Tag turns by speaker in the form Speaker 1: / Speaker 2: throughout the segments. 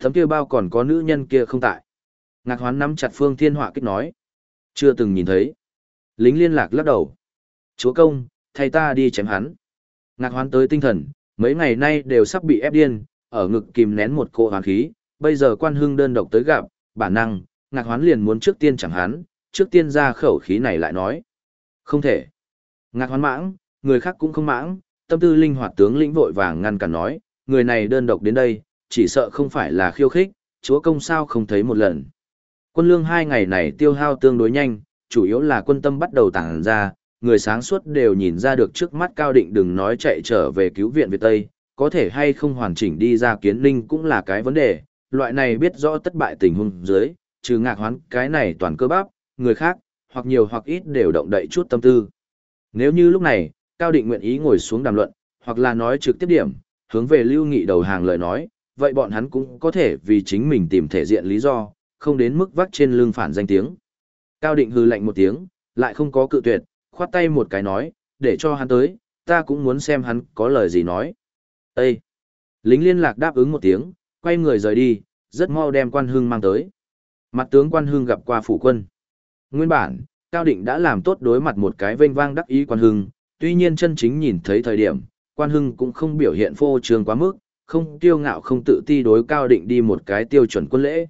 Speaker 1: Thấm kia bao còn có nữ nhân kia không tại. Ngạc hoán nắm chặt phương thiên họa kích nói. Chưa từng nhìn thấy. Lính liên lạc lắc đầu. Chúa công, thay ta đi chém hắn. Ngạc hoán tới tinh thần, mấy ngày nay đều sắp bị ép điên, ở ngực kìm nén một cỗ hoàn khí, bây giờ quan hưng đơn độc tới gặp, bản năng, ngạc hoán liền muốn trước tiên chẳng hắn, trước tiên ra khẩu khí này lại nói. Không thể. Ngạc hoán mãng, người khác cũng không mãng, tâm tư linh hoạt tướng lĩnh vội vàng ngăn cản nói, người này đơn độc đến đây, chỉ sợ không phải là khiêu khích, chúa công sao không thấy một lần. Quân lương hai ngày này tiêu hao tương đối nhanh, chủ yếu là quân tâm bắt đầu tàng ra, người sáng suốt đều nhìn ra được trước mắt cao định đừng nói chạy trở về cứu viện Việt Tây, có thể hay không hoàn chỉnh đi ra kiến linh cũng là cái vấn đề, loại này biết rõ tất bại tình huống dưới, trừ ngạc hoán cái này toàn cơ bắp, người khác, hoặc nhiều hoặc ít đều động đậy chút tâm tư. Nếu như lúc này, Cao Định nguyện ý ngồi xuống đàm luận, hoặc là nói trực tiếp điểm, hướng về lưu nghị đầu hàng lời nói, vậy bọn hắn cũng có thể vì chính mình tìm thể diện lý do, không đến mức vắt trên lưng phản danh tiếng. Cao Định hư lạnh một tiếng, lại không có cự tuyệt, khoát tay một cái nói, để cho hắn tới, ta cũng muốn xem hắn có lời gì nói. Ê! Lính liên lạc đáp ứng một tiếng, quay người rời đi, rất mau đem quan hương mang tới. Mặt tướng quan hương gặp qua phủ quân. Nguyên bản, Cao Định đã làm tốt đối mặt một cái vênh vang đắc ý quan hưng, tuy nhiên chân chính nhìn thấy thời điểm, quan hưng cũng không biểu hiện phô trương quá mức, không tiêu ngạo không tự ti đối Cao Định đi một cái tiêu chuẩn quân lễ.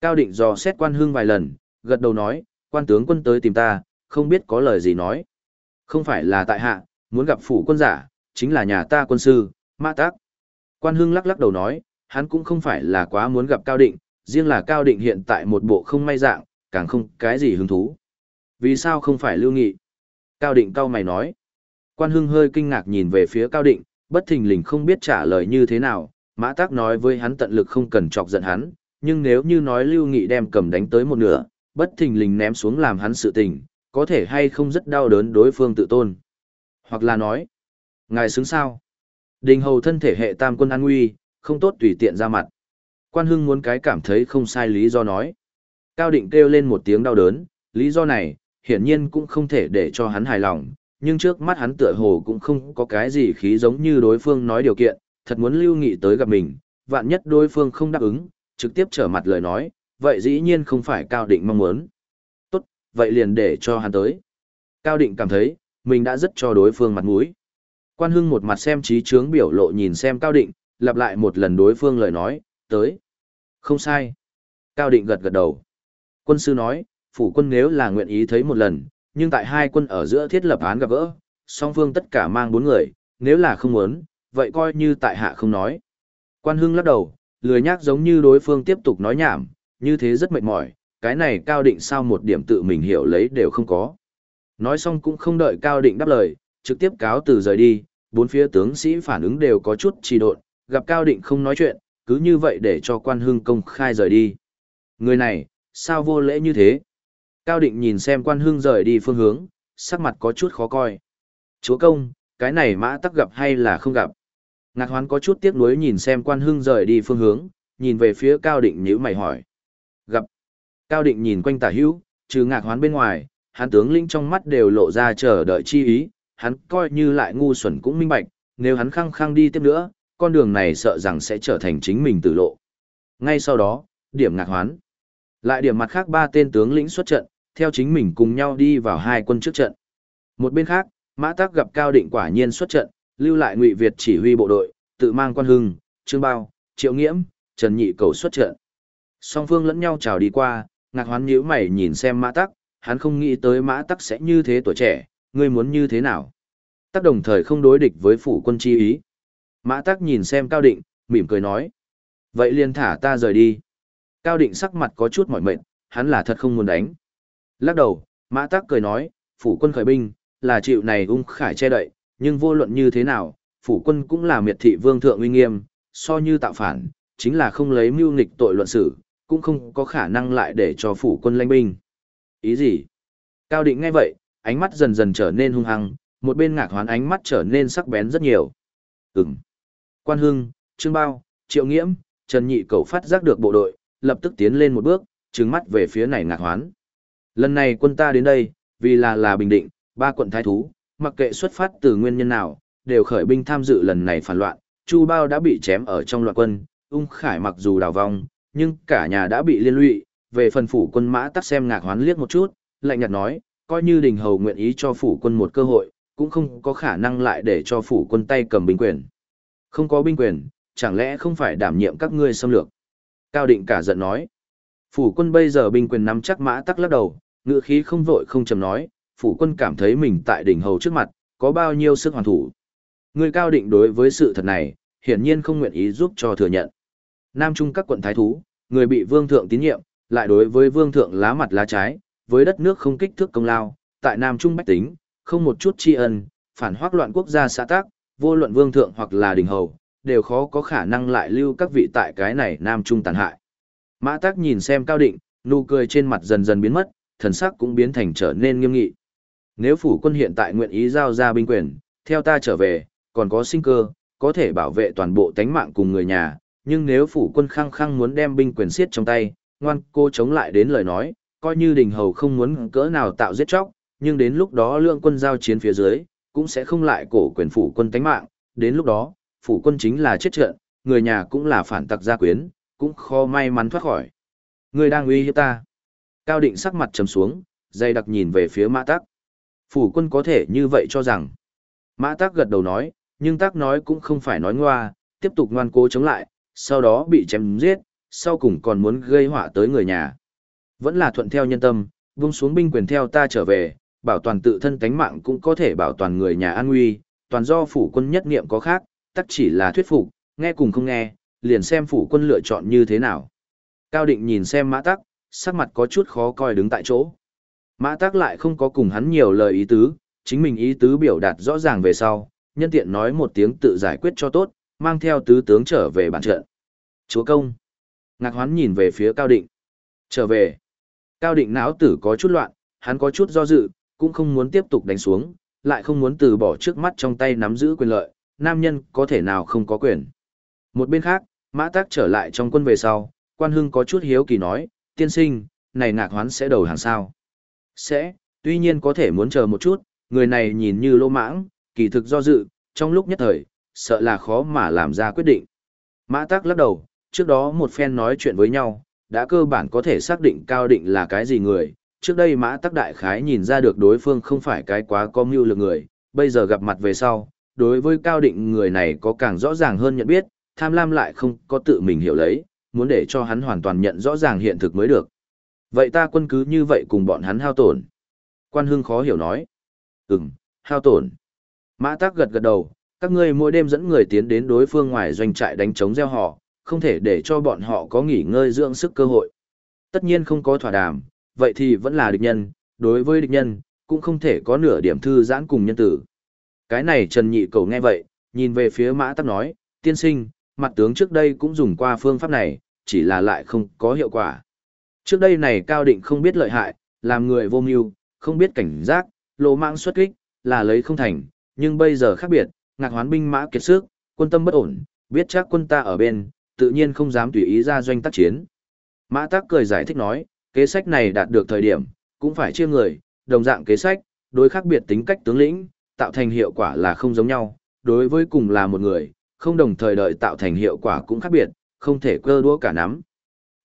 Speaker 1: Cao Định dò xét quan hương vài lần, gật đầu nói, quan tướng quân tới tìm ta, không biết có lời gì nói. Không phải là tại hạ, muốn gặp phủ quân giả, chính là nhà ta quân sư, Mã Tác. Quan hương lắc lắc đầu nói, hắn cũng không phải là quá muốn gặp Cao Định, riêng là Cao Định hiện tại một bộ không may dạng, càng không cái gì hứng thú. Vì sao không phải lưu nghị? Cao Định cao mày nói. Quan Hưng hơi kinh ngạc nhìn về phía Cao Định, bất thình lình không biết trả lời như thế nào, Mã Tác nói với hắn tận lực không cần chọc giận hắn, nhưng nếu như nói Lưu Nghị đem cầm đánh tới một nửa, bất thình lình ném xuống làm hắn sự tình, có thể hay không rất đau đớn đối phương tự tôn. Hoặc là nói, ngài xứng sao? Đình hầu thân thể hệ tam quân an nguy, không tốt tùy tiện ra mặt. Quan Hưng muốn cái cảm thấy không sai lý do nói. Cao Định kêu lên một tiếng đau đớn, lý do này, hiển nhiên cũng không thể để cho hắn hài lòng, nhưng trước mắt hắn tựa hồ cũng không có cái gì khí giống như đối phương nói điều kiện, thật muốn lưu nghị tới gặp mình, vạn nhất đối phương không đáp ứng, trực tiếp trở mặt lời nói, vậy dĩ nhiên không phải Cao Định mong muốn. Tốt, vậy liền để cho hắn tới. Cao Định cảm thấy, mình đã rất cho đối phương mặt mũi. Quan Hưng một mặt xem trí trướng biểu lộ nhìn xem Cao Định, lặp lại một lần đối phương lời nói, tới. Không sai. Cao Định gật gật đầu. Quân sư nói, phủ quân nếu là nguyện ý thấy một lần, nhưng tại hai quân ở giữa thiết lập án gặp gỡ, song phương tất cả mang bốn người, nếu là không muốn, vậy coi như tại hạ không nói. Quan Hưng lắc đầu, lười nhác giống như đối phương tiếp tục nói nhảm, như thế rất mệt mỏi, cái này cao định sao một điểm tự mình hiểu lấy đều không có. Nói xong cũng không đợi cao định đáp lời, trực tiếp cáo từ rời đi, bốn phía tướng sĩ phản ứng đều có chút trì độn, gặp cao định không nói chuyện, cứ như vậy để cho quan hưng công khai rời đi. Người này, sao vô lễ như thế? Cao định nhìn xem quan hưng rời đi phương hướng, sắc mặt có chút khó coi. Chúa công, cái này mã tắc gặp hay là không gặp? Ngạc hoán có chút tiếc nuối nhìn xem quan hưng rời đi phương hướng, nhìn về phía cao định nhữ mày hỏi. Gặp. Cao định nhìn quanh tả hữu, trừ ngạc hoán bên ngoài, hắn tướng lĩnh trong mắt đều lộ ra chờ đợi chi ý, hắn coi như lại ngu xuẩn cũng minh bạch, nếu hắn khăng khăng đi tiếp nữa, con đường này sợ rằng sẽ trở thành chính mình tử lộ. Ngay sau đó, điểm ngạc hoán. Lại điểm mặt khác ba tên tướng lĩnh xuất trận, theo chính mình cùng nhau đi vào hai quân trước trận. Một bên khác, Mã Tắc gặp Cao Định quả nhiên xuất trận, lưu lại Ngụy Việt chỉ huy bộ đội, tự mang quan hưng, Trương Bao, Triệu Nghiễm, Trần Nhị cầu xuất trận. Song phương lẫn nhau chào đi qua, ngạc hoán nhíu mày nhìn xem Mã Tắc, hắn không nghĩ tới Mã Tắc sẽ như thế tuổi trẻ, ngươi muốn như thế nào? Tắc đồng thời không đối địch với phủ quân chi ý. Mã Tắc nhìn xem Cao Định, mỉm cười nói. Vậy liền thả ta rời đi. Cao Định sắc mặt có chút mỏi mệt, hắn là thật không muốn đánh. Lắc đầu, Mã Tắc cười nói, phủ quân khởi binh, là chịu này ung khải che đậy, nhưng vô luận như thế nào, phủ quân cũng là miệt thị vương thượng uy nghiêm, so như tạo phản, chính là không lấy mưu nghịch tội luận xử, cũng không có khả năng lại để cho phủ quân lãnh binh. Ý gì? Cao định ngay vậy, ánh mắt dần dần trở nên hung hăng, một bên ngạc hoán ánh mắt trở nên sắc bén rất nhiều. Ừm. Quan Hưng, Trương Bao, Triệu Nghiễm, Trần Nhị cầu phát giác được bộ đội, lập tức tiến lên một bước, trừng mắt về phía này ngạc hoán. Lần này quân ta đến đây, vì là là bình định, ba quận thái thú, mặc kệ xuất phát từ nguyên nhân nào, đều khởi binh tham dự lần này phản loạn, Chu Bao đã bị chém ở trong loạn quân, ung khải mặc dù đào vong, nhưng cả nhà đã bị liên lụy, về phần phủ quân mã tắc xem ngạc hoán liếc một chút, lạnh nhạt nói, coi như đình hầu nguyện ý cho phủ quân một cơ hội, cũng không có khả năng lại để cho phủ quân tay cầm binh quyền. Không có binh quyền, chẳng lẽ không phải đảm nhiệm các ngươi xâm lược? Cao định cả giận nói. Phủ quân bây giờ binh quyền nắm chắc mã tắc lắc đầu, ngựa khí không vội không chầm nói, phủ quân cảm thấy mình tại đỉnh hầu trước mặt, có bao nhiêu sức hoàn thủ. Người cao định đối với sự thật này, hiển nhiên không nguyện ý giúp cho thừa nhận. Nam Trung các quận thái thú, người bị vương thượng tín nhiệm, lại đối với vương thượng lá mặt lá trái, với đất nước không kích thước công lao, tại Nam Trung bách tính, không một chút tri ân, phản hoác loạn quốc gia xã tác, vô luận vương thượng hoặc là đình hầu, đều khó có khả năng lại lưu các vị tại cái này Nam Trung tàn hại. Mã Tắc nhìn xem Cao Định, nụ cười trên mặt dần dần biến mất, thần sắc cũng biến thành trở nên nghiêm nghị. Nếu phủ quân hiện tại nguyện ý giao ra binh quyền, theo ta trở về, còn có sinh cơ, có thể bảo vệ toàn bộ tánh mạng cùng người nhà, nhưng nếu phủ quân khăng khăng muốn đem binh quyền siết trong tay, ngoan cô chống lại đến lời nói, coi như đình hầu không muốn cỡ nào tạo giết chóc, nhưng đến lúc đó lượng quân giao chiến phía dưới, cũng sẽ không lại cổ quyền phủ quân tánh mạng, đến lúc đó, phủ quân chính là chết trận, người nhà cũng là phản tặc gia quyến, cũng khó may mắn thoát khỏi. Người đang uy hiếp ta. Cao định sắc mặt trầm xuống, dây đặc nhìn về phía mã tắc. Phủ quân có thể như vậy cho rằng. Mã tắc gật đầu nói, nhưng tắc nói cũng không phải nói ngoa, tiếp tục ngoan cố chống lại, sau đó bị chém giết, sau cùng còn muốn gây họa tới người nhà. Vẫn là thuận theo nhân tâm, vung xuống binh quyền theo ta trở về, bảo toàn tự thân tánh mạng cũng có thể bảo toàn người nhà an nguy, toàn do phủ quân nhất niệm có khác, tắc chỉ là thuyết phục, nghe cùng không nghe, liền xem phủ quân lựa chọn như thế nào. Cao định nhìn xem mã tắc, sắc mặt có chút khó coi đứng tại chỗ. Mã tắc lại không có cùng hắn nhiều lời ý tứ, chính mình ý tứ biểu đạt rõ ràng về sau, nhân tiện nói một tiếng tự giải quyết cho tốt, mang theo tứ tướng trở về bản trận. Chúa công. Ngạc hoán nhìn về phía Cao Định. Trở về. Cao Định não tử có chút loạn, hắn có chút do dự, cũng không muốn tiếp tục đánh xuống, lại không muốn từ bỏ trước mắt trong tay nắm giữ quyền lợi, nam nhân có thể nào không có quyền. Một bên khác, mã tác trở lại trong quân về sau, quan hưng có chút hiếu kỳ nói, tiên sinh, này ngạc hoán sẽ đầu hàng sao? Sẽ, tuy nhiên có thể muốn chờ một chút, người này nhìn như lô mãng, kỳ thực do dự, trong lúc nhất thời, sợ là khó mà làm ra quyết định. Mã tác lắc đầu, trước đó một phen nói chuyện với nhau, đã cơ bản có thể xác định cao định là cái gì người. Trước đây mã tắc đại khái nhìn ra được đối phương không phải cái quá có mưu lực người, bây giờ gặp mặt về sau, đối với cao định người này có càng rõ ràng hơn nhận biết, tham lam lại không có tự mình hiểu lấy, muốn để cho hắn hoàn toàn nhận rõ ràng hiện thực mới được. Vậy ta quân cứ như vậy cùng bọn hắn hao tổn. Quan hưng khó hiểu nói. Ừm, hao tổn. Mã tắc gật gật đầu, các ngươi mỗi đêm dẫn người tiến đến đối phương ngoài doanh trại đánh chống gieo họ, không thể để cho bọn họ có nghỉ ngơi dưỡng sức cơ hội. Tất nhiên không có thỏa đàm, vậy thì vẫn là địch nhân, đối với địch nhân, cũng không thể có nửa điểm thư giãn cùng nhân tử. Cái này Trần Nhị Cầu nghe vậy, nhìn về phía Mã Tắc nói, tiên sinh, mặt tướng trước đây cũng dùng qua phương pháp này, chỉ là lại không có hiệu quả. Trước đây này Cao Định không biết lợi hại, làm người vô mưu, không biết cảnh giác, lộ mạng xuất kích, là lấy không thành, nhưng bây giờ khác biệt, ngạc hoán binh mã kiệt sức, quân tâm bất ổn, biết chắc quân ta ở bên, tự nhiên không dám tùy ý ra doanh tác chiến. Mã Tắc cười giải thích nói, kế sách này đạt được thời điểm, cũng phải chia người, đồng dạng kế sách, đối khác biệt tính cách tướng lĩnh, tạo thành hiệu quả là không giống nhau, đối với cùng là một người, không đồng thời đợi tạo thành hiệu quả cũng khác biệt, không thể cơ đũa cả nắm.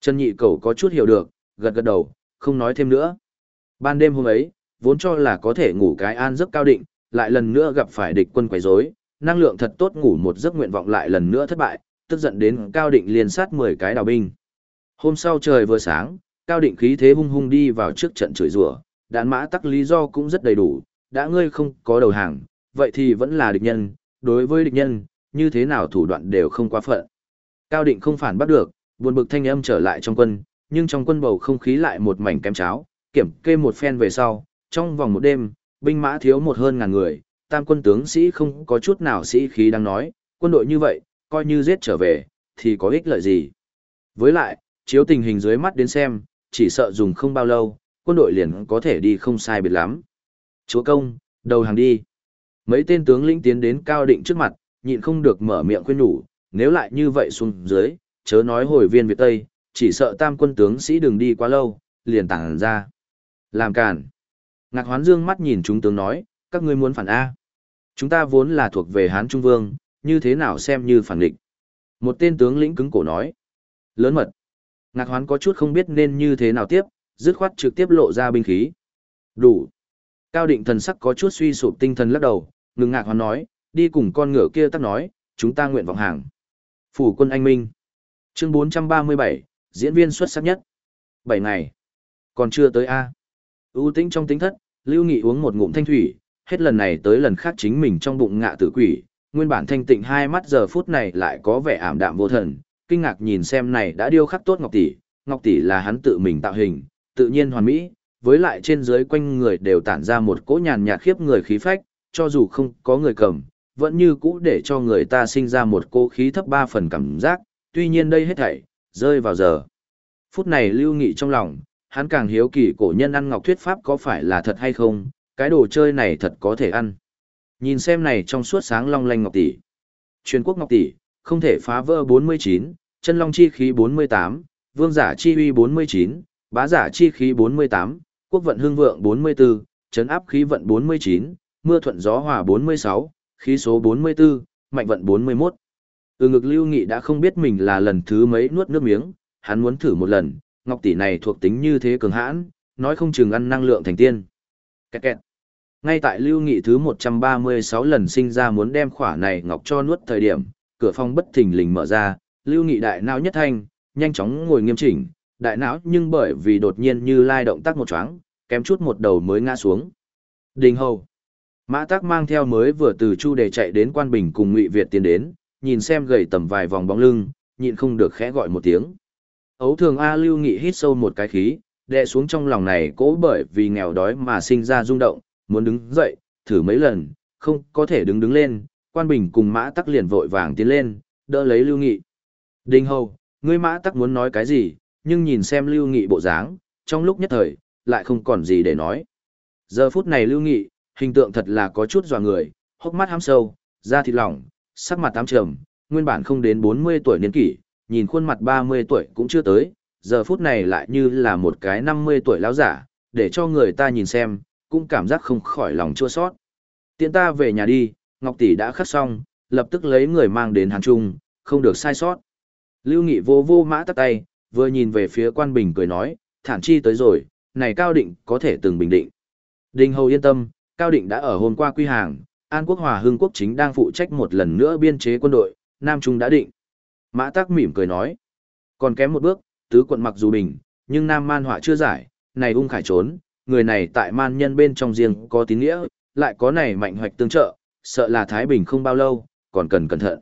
Speaker 1: Trần Nhị Cầu có chút hiểu được, gật gật đầu, không nói thêm nữa. Ban đêm hôm ấy, vốn cho là có thể ngủ cái an giấc cao định, lại lần nữa gặp phải địch quân quấy rối, năng lượng thật tốt ngủ một giấc nguyện vọng lại lần nữa thất bại, tức giận đến Cao Định liền sát 10 cái đào binh. Hôm sau trời vừa sáng, Cao Định khí thế hung hung đi vào trước trận chửi rủa, đạn mã tắc lý do cũng rất đầy đủ, đã ngươi không có đầu hàng, vậy thì vẫn là địch nhân, đối với địch nhân, như thế nào thủ đoạn đều không quá phận. Cao Định không phản bắt được, buồn bực thanh âm trở lại trong quân, nhưng trong quân bầu không khí lại một mảnh kém cháo, kiểm kê một phen về sau, trong vòng một đêm, binh mã thiếu một hơn ngàn người, tam quân tướng sĩ không có chút nào sĩ khí đang nói, quân đội như vậy, coi như giết trở về, thì có ích lợi gì. Với lại, chiếu tình hình dưới mắt đến xem, chỉ sợ dùng không bao lâu, quân đội liền có thể đi không sai biệt lắm. Chúa công, đầu hàng đi. Mấy tên tướng lĩnh tiến đến cao định trước mặt, nhịn không được mở miệng khuyên nhủ, nếu lại như vậy xuống dưới, chớ nói hồi viên Việt Tây, chỉ sợ tam quân tướng sĩ đừng đi quá lâu, liền tản ra. Làm cản. Ngạc hoán dương mắt nhìn chúng tướng nói, các ngươi muốn phản A. Chúng ta vốn là thuộc về Hán Trung Vương, như thế nào xem như phản địch. Một tên tướng lĩnh cứng cổ nói. Lớn mật. Ngạc hoán có chút không biết nên như thế nào tiếp, dứt khoát trực tiếp lộ ra binh khí. Đủ. Cao định thần sắc có chút suy sụp tinh thần lắc đầu, ngừng ngạc hoán nói, đi cùng con ngựa kia tắt nói, chúng ta nguyện vọng hàng. Phủ quân anh minh. Chương 437, diễn viên xuất sắc nhất. 7 ngày. Còn chưa tới A. ưu tĩnh trong tính thất, Lưu Nghị uống một ngụm thanh thủy, hết lần này tới lần khác chính mình trong bụng ngạ tử quỷ, nguyên bản thanh tịnh hai mắt giờ phút này lại có vẻ ảm đạm vô thần, kinh ngạc nhìn xem này đã điêu khắc tốt Ngọc Tỷ, Ngọc Tỷ là hắn tự mình tạo hình, tự nhiên hoàn mỹ, với lại trên dưới quanh người đều tản ra một cỗ nhàn nhạt khiếp người khí phách, cho dù không có người cầm, vẫn như cũ để cho người ta sinh ra một cô khí thấp ba phần cảm giác, tuy nhiên đây hết thảy, rơi vào giờ. Phút này lưu nghị trong lòng, hắn càng hiếu kỳ cổ nhân ăn ngọc thuyết pháp có phải là thật hay không, cái đồ chơi này thật có thể ăn. Nhìn xem này trong suốt sáng long lanh ngọc tỷ. Truyền quốc ngọc tỷ, không thể phá vỡ 49, chân long chi khí 48, vương giả chi uy 49, bá giả chi khí 48, quốc vận hương vượng 44, chấn áp khí vận 49, mưa thuận gió hòa 46, khí số 44, mạnh vận 41. Từ ngực lưu nghị đã không biết mình là lần thứ mấy nuốt nước miếng, hắn muốn thử một lần, ngọc tỷ này thuộc tính như thế cường hãn, nói không chừng ăn năng lượng thành tiên. Kẹt kẹt. Ngay tại lưu nghị thứ 136 lần sinh ra muốn đem khỏa này ngọc cho nuốt thời điểm, cửa phòng bất thình lình mở ra, lưu nghị đại não nhất thanh, nhanh chóng ngồi nghiêm chỉnh, đại não nhưng bởi vì đột nhiên như lai động tác một choáng, kém chút một đầu mới ngã xuống. Đình hầu. Mã Tắc mang theo mới vừa từ chu đề chạy đến quan bình cùng ngụy Việt tiến đến, nhìn xem gầy tầm vài vòng bóng lưng, nhịn không được khẽ gọi một tiếng. Ấu thường A lưu nghị hít sâu một cái khí, đè xuống trong lòng này cố bởi vì nghèo đói mà sinh ra rung động, muốn đứng dậy, thử mấy lần, không có thể đứng đứng lên, quan bình cùng mã tắc liền vội vàng tiến lên, đỡ lấy lưu nghị. Đinh hầu, ngươi mã tắc muốn nói cái gì, nhưng nhìn xem lưu nghị bộ dáng, trong lúc nhất thời, lại không còn gì để nói. Giờ phút này lưu nghị, hình tượng thật là có chút dò người, hốc mắt hám sâu, da thịt lỏng, sắc mặt tám trầm, nguyên bản không đến 40 tuổi niên kỷ, nhìn khuôn mặt 30 tuổi cũng chưa tới, giờ phút này lại như là một cái 50 tuổi lão giả, để cho người ta nhìn xem, cũng cảm giác không khỏi lòng chua sót. Tiện ta về nhà đi, Ngọc Tỷ đã khắc xong, lập tức lấy người mang đến Hàn Trung, không được sai sót. Lưu Nghị vô vô mã tắt tay, vừa nhìn về phía quan bình cười nói, thản chi tới rồi, này Cao Định có thể từng bình định. Đình Hầu yên tâm, Cao Định đã ở hôm qua quy hàng, An Quốc Hòa Hưng Quốc chính đang phụ trách một lần nữa biên chế quân đội, Nam Trung đã định. Mã Tắc mỉm cười nói, còn kém một bước, tứ quận mặc dù bình, nhưng Nam Man họa chưa giải, này ung khải trốn, người này tại man nhân bên trong riêng có tín nghĩa, lại có này mạnh hoạch tương trợ, sợ là Thái Bình không bao lâu, còn cần cẩn thận.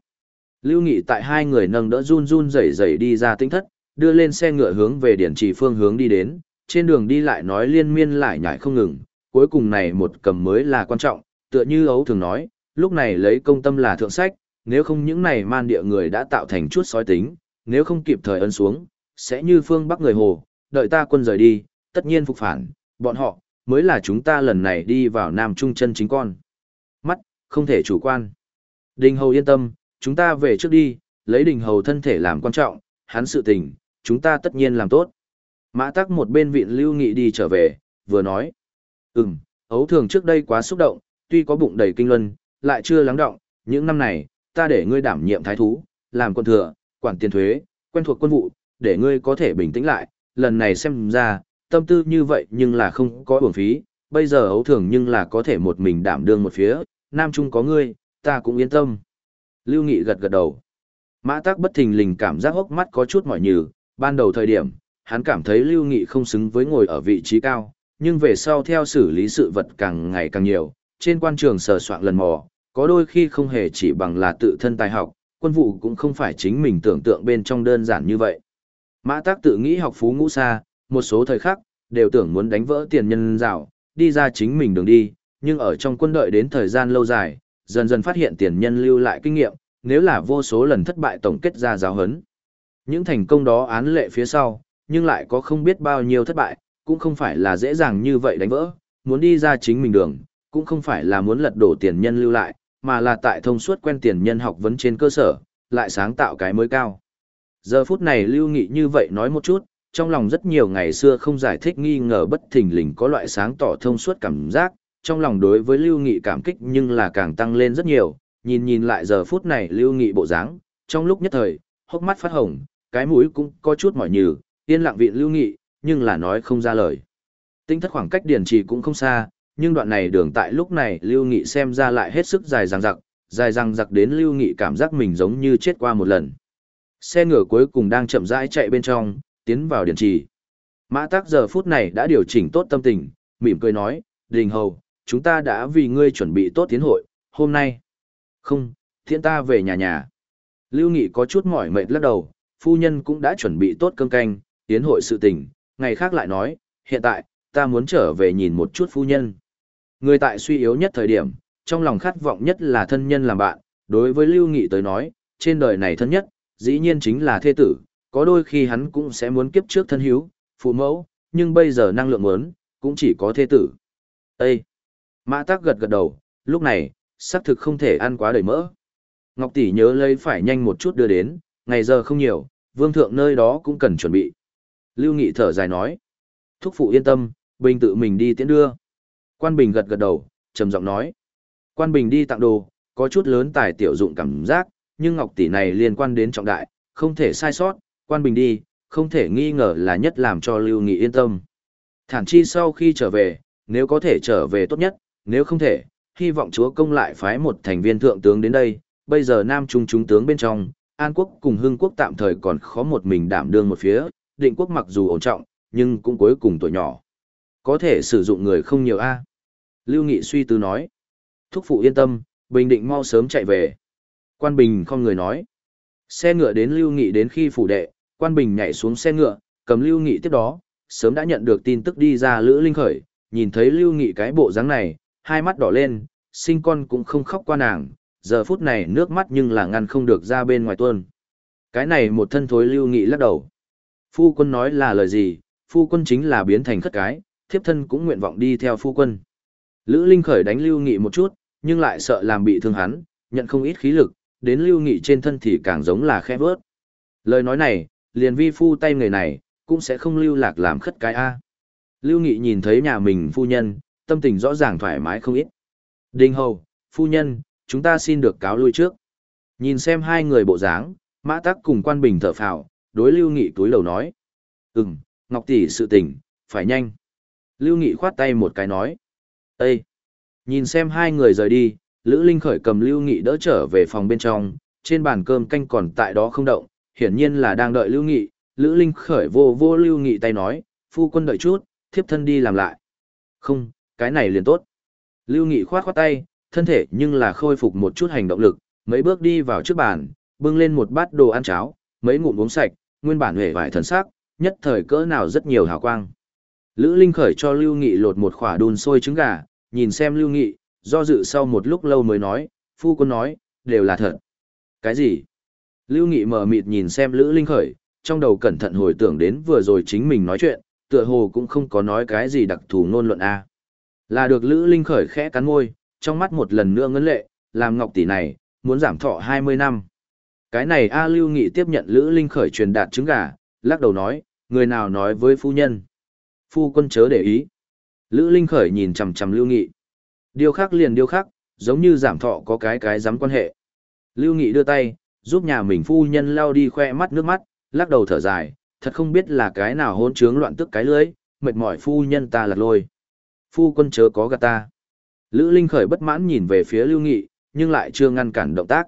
Speaker 1: Lưu Nghị tại hai người nâng đỡ run run rẩy rẩy đi ra tinh thất, đưa lên xe ngựa hướng về điển trì phương hướng đi đến, trên đường đi lại nói liên miên lại nhảy không ngừng, cuối cùng này một cầm mới là quan trọng, tựa như ấu thường nói, lúc này lấy công tâm là thượng sách, nếu không những này man địa người đã tạo thành chút sói tính, nếu không kịp thời ấn xuống, sẽ như phương bắc người hồ, đợi ta quân rời đi, tất nhiên phục phản, bọn họ, mới là chúng ta lần này đi vào Nam Trung chân chính con. Mắt, không thể chủ quan. Đình Hầu yên tâm, chúng ta về trước đi, lấy Đình Hầu thân thể làm quan trọng, hắn sự tình, chúng ta tất nhiên làm tốt. Mã tắc một bên viện lưu nghị đi trở về, vừa nói. Ừm, ấu thường trước đây quá xúc động, tuy có bụng đầy kinh luân, lại chưa lắng động, những năm này, ta để ngươi đảm nhiệm thái thú, làm quân thừa, quản tiền thuế, quen thuộc quân vụ, để ngươi có thể bình tĩnh lại, lần này xem ra, tâm tư như vậy nhưng là không có uổng phí, bây giờ ấu thường nhưng là có thể một mình đảm đương một phía, Nam Trung có ngươi, ta cũng yên tâm. Lưu Nghị gật gật đầu. Mã Tắc bất thình lình cảm giác hốc mắt có chút mỏi nhừ, ban đầu thời điểm, hắn cảm thấy Lưu Nghị không xứng với ngồi ở vị trí cao, nhưng về sau theo xử lý sự vật càng ngày càng nhiều, trên quan trường sờ soạn lần mò, có đôi khi không hề chỉ bằng là tự thân tài học, quân vụ cũng không phải chính mình tưởng tượng bên trong đơn giản như vậy. Mã tác tự nghĩ học phú ngũ xa, một số thời khắc, đều tưởng muốn đánh vỡ tiền nhân rào, đi ra chính mình đường đi, nhưng ở trong quân đội đến thời gian lâu dài, dần dần phát hiện tiền nhân lưu lại kinh nghiệm, nếu là vô số lần thất bại tổng kết ra giáo hấn. Những thành công đó án lệ phía sau, nhưng lại có không biết bao nhiêu thất bại, cũng không phải là dễ dàng như vậy đánh vỡ, muốn đi ra chính mình đường, cũng không phải là muốn lật đổ tiền nhân lưu lại, mà là tại thông suốt quen tiền nhân học vấn trên cơ sở, lại sáng tạo cái mới cao. Giờ phút này Lưu Nghị như vậy nói một chút, trong lòng rất nhiều ngày xưa không giải thích nghi ngờ bất thình lình có loại sáng tỏ thông suốt cảm giác, trong lòng đối với Lưu Nghị cảm kích nhưng là càng tăng lên rất nhiều, nhìn nhìn lại giờ phút này Lưu Nghị bộ dáng, trong lúc nhất thời, hốc mắt phát hồng, cái mũi cũng có chút mỏi nhừ, yên lặng vị lưu nghị, nhưng là nói không ra lời. Tinh thất khoảng cách điển trì cũng không xa, nhưng đoạn này đường tại lúc này lưu nghị xem ra lại hết sức dài dằng dặc, dài dằng dặc đến lưu nghị cảm giác mình giống như chết qua một lần. Xe ngựa cuối cùng đang chậm rãi chạy bên trong, tiến vào điển trì. Mã tác giờ phút này đã điều chỉnh tốt tâm tình, mỉm cười nói, đình hầu, chúng ta đã vì ngươi chuẩn bị tốt tiến hội, hôm nay. Không, thiện ta về nhà nhà. Lưu Nghị có chút mỏi mệt lắc đầu, phu nhân cũng đã chuẩn bị tốt cơm canh, tiến hội sự tình, ngày khác lại nói, hiện tại, ta muốn trở về nhìn một chút phu nhân. Người tại suy yếu nhất thời điểm, trong lòng khát vọng nhất là thân nhân làm bạn, đối với Lưu Nghị tới nói, trên đời này thân nhất, dĩ nhiên chính là thê tử, có đôi khi hắn cũng sẽ muốn kiếp trước thân hiếu, phụ mẫu, nhưng bây giờ năng lượng muốn, cũng chỉ có thê tử. Ê! Mã tác gật gật đầu, lúc này, xác thực không thể ăn quá đầy mỡ. Ngọc tỷ nhớ lấy phải nhanh một chút đưa đến, ngày giờ không nhiều, vương thượng nơi đó cũng cần chuẩn bị. Lưu Nghị thở dài nói. Thúc phụ yên tâm, Bình tự mình đi tiễn đưa. Quan Bình gật gật đầu, trầm giọng nói. Quan Bình đi tặng đồ, có chút lớn tài tiểu dụng cảm giác, nhưng Ngọc tỷ này liên quan đến trọng đại, không thể sai sót, Quan Bình đi, không thể nghi ngờ là nhất làm cho Lưu Nghị yên tâm. Thản chi sau khi trở về, nếu có thể trở về tốt nhất, nếu không thể, hy vọng chúa công lại phái một thành viên thượng tướng đến đây, bây giờ Nam Trung chúng tướng bên trong, An quốc cùng Hưng quốc tạm thời còn khó một mình đảm đương một phía, định quốc mặc dù ổn trọng, nhưng cũng cuối cùng tuổi nhỏ. Có thể sử dụng người không nhiều a Lưu Nghị suy tư nói. Thúc phụ yên tâm, Bình định mau sớm chạy về. Quan Bình không người nói. Xe ngựa đến Lưu Nghị đến khi phủ đệ, Quan Bình nhảy xuống xe ngựa, cầm Lưu Nghị tiếp đó, sớm đã nhận được tin tức đi ra Lữ Linh Khởi, nhìn thấy Lưu Nghị cái bộ dáng này, hai mắt đỏ lên, sinh con cũng không khóc qua nàng, giờ phút này nước mắt nhưng là ngăn không được ra bên ngoài tuôn. Cái này một thân thối Lưu Nghị lắc đầu. Phu quân nói là lời gì, phu quân chính là biến thành khất cái, thiếp thân cũng nguyện vọng đi theo phu quân. Lữ Linh Khởi đánh Lưu Nghị một chút, nhưng lại sợ làm bị thương hắn, nhận không ít khí lực, đến Lưu Nghị trên thân thì càng giống là khẽ vớt. Lời nói này, liền vi phu tay người này, cũng sẽ không lưu lạc làm khất cái A. Lưu Nghị nhìn thấy nhà mình phu nhân, tâm tình rõ ràng thoải mái không ít. Đinh Hầu, phu nhân, chúng ta xin được cáo lui trước. Nhìn xem hai người bộ dáng, mã tắc cùng quan bình thở phào, đối Lưu Nghị túi lầu nói. Ừm, Ngọc Tỷ sự tình, phải nhanh. Lưu Nghị khoát tay một cái nói. Ê! Nhìn xem hai người rời đi, Lữ Linh khởi cầm Lưu Nghị đỡ trở về phòng bên trong, trên bàn cơm canh còn tại đó không động, hiển nhiên là đang đợi Lưu Nghị. Lữ Linh khởi vô vô Lưu Nghị tay nói, phu quân đợi chút, thiếp thân đi làm lại. Không, cái này liền tốt. Lưu Nghị khoát khoát tay, thân thể nhưng là khôi phục một chút hành động lực, mấy bước đi vào trước bàn, bưng lên một bát đồ ăn cháo, mấy ngụm uống sạch, nguyên bản hề vải thần sắc, nhất thời cỡ nào rất nhiều hào quang. Lữ Linh khởi cho Lưu Nghị lột một khỏa đun sôi trứng gà, nhìn xem Lưu Nghị, do dự sau một lúc lâu mới nói, phu quân nói, đều là thật. Cái gì? Lưu Nghị mở mịt nhìn xem Lữ Linh khởi, trong đầu cẩn thận hồi tưởng đến vừa rồi chính mình nói chuyện, tựa hồ cũng không có nói cái gì đặc thù ngôn luận A. Là được Lữ Linh khởi khẽ cắn môi, trong mắt một lần nữa ngấn lệ, làm ngọc tỷ này, muốn giảm thọ 20 năm. Cái này A Lưu Nghị tiếp nhận Lữ Linh khởi truyền đạt trứng gà, lắc đầu nói, người nào nói với phu nhân. Phu quân chớ để ý. Lữ Linh khởi nhìn chằm chằm Lưu Nghị. Điều khác liền điều khác, giống như giảm thọ có cái cái dám quan hệ. Lưu Nghị đưa tay, giúp nhà mình phu nhân lao đi khoe mắt nước mắt, lắc đầu thở dài, thật không biết là cái nào hôn trướng loạn tức cái lưới, mệt mỏi phu nhân ta lật lôi. Phu quân chớ có gạt ta. Lữ Linh khởi bất mãn nhìn về phía Lưu Nghị, nhưng lại chưa ngăn cản động tác.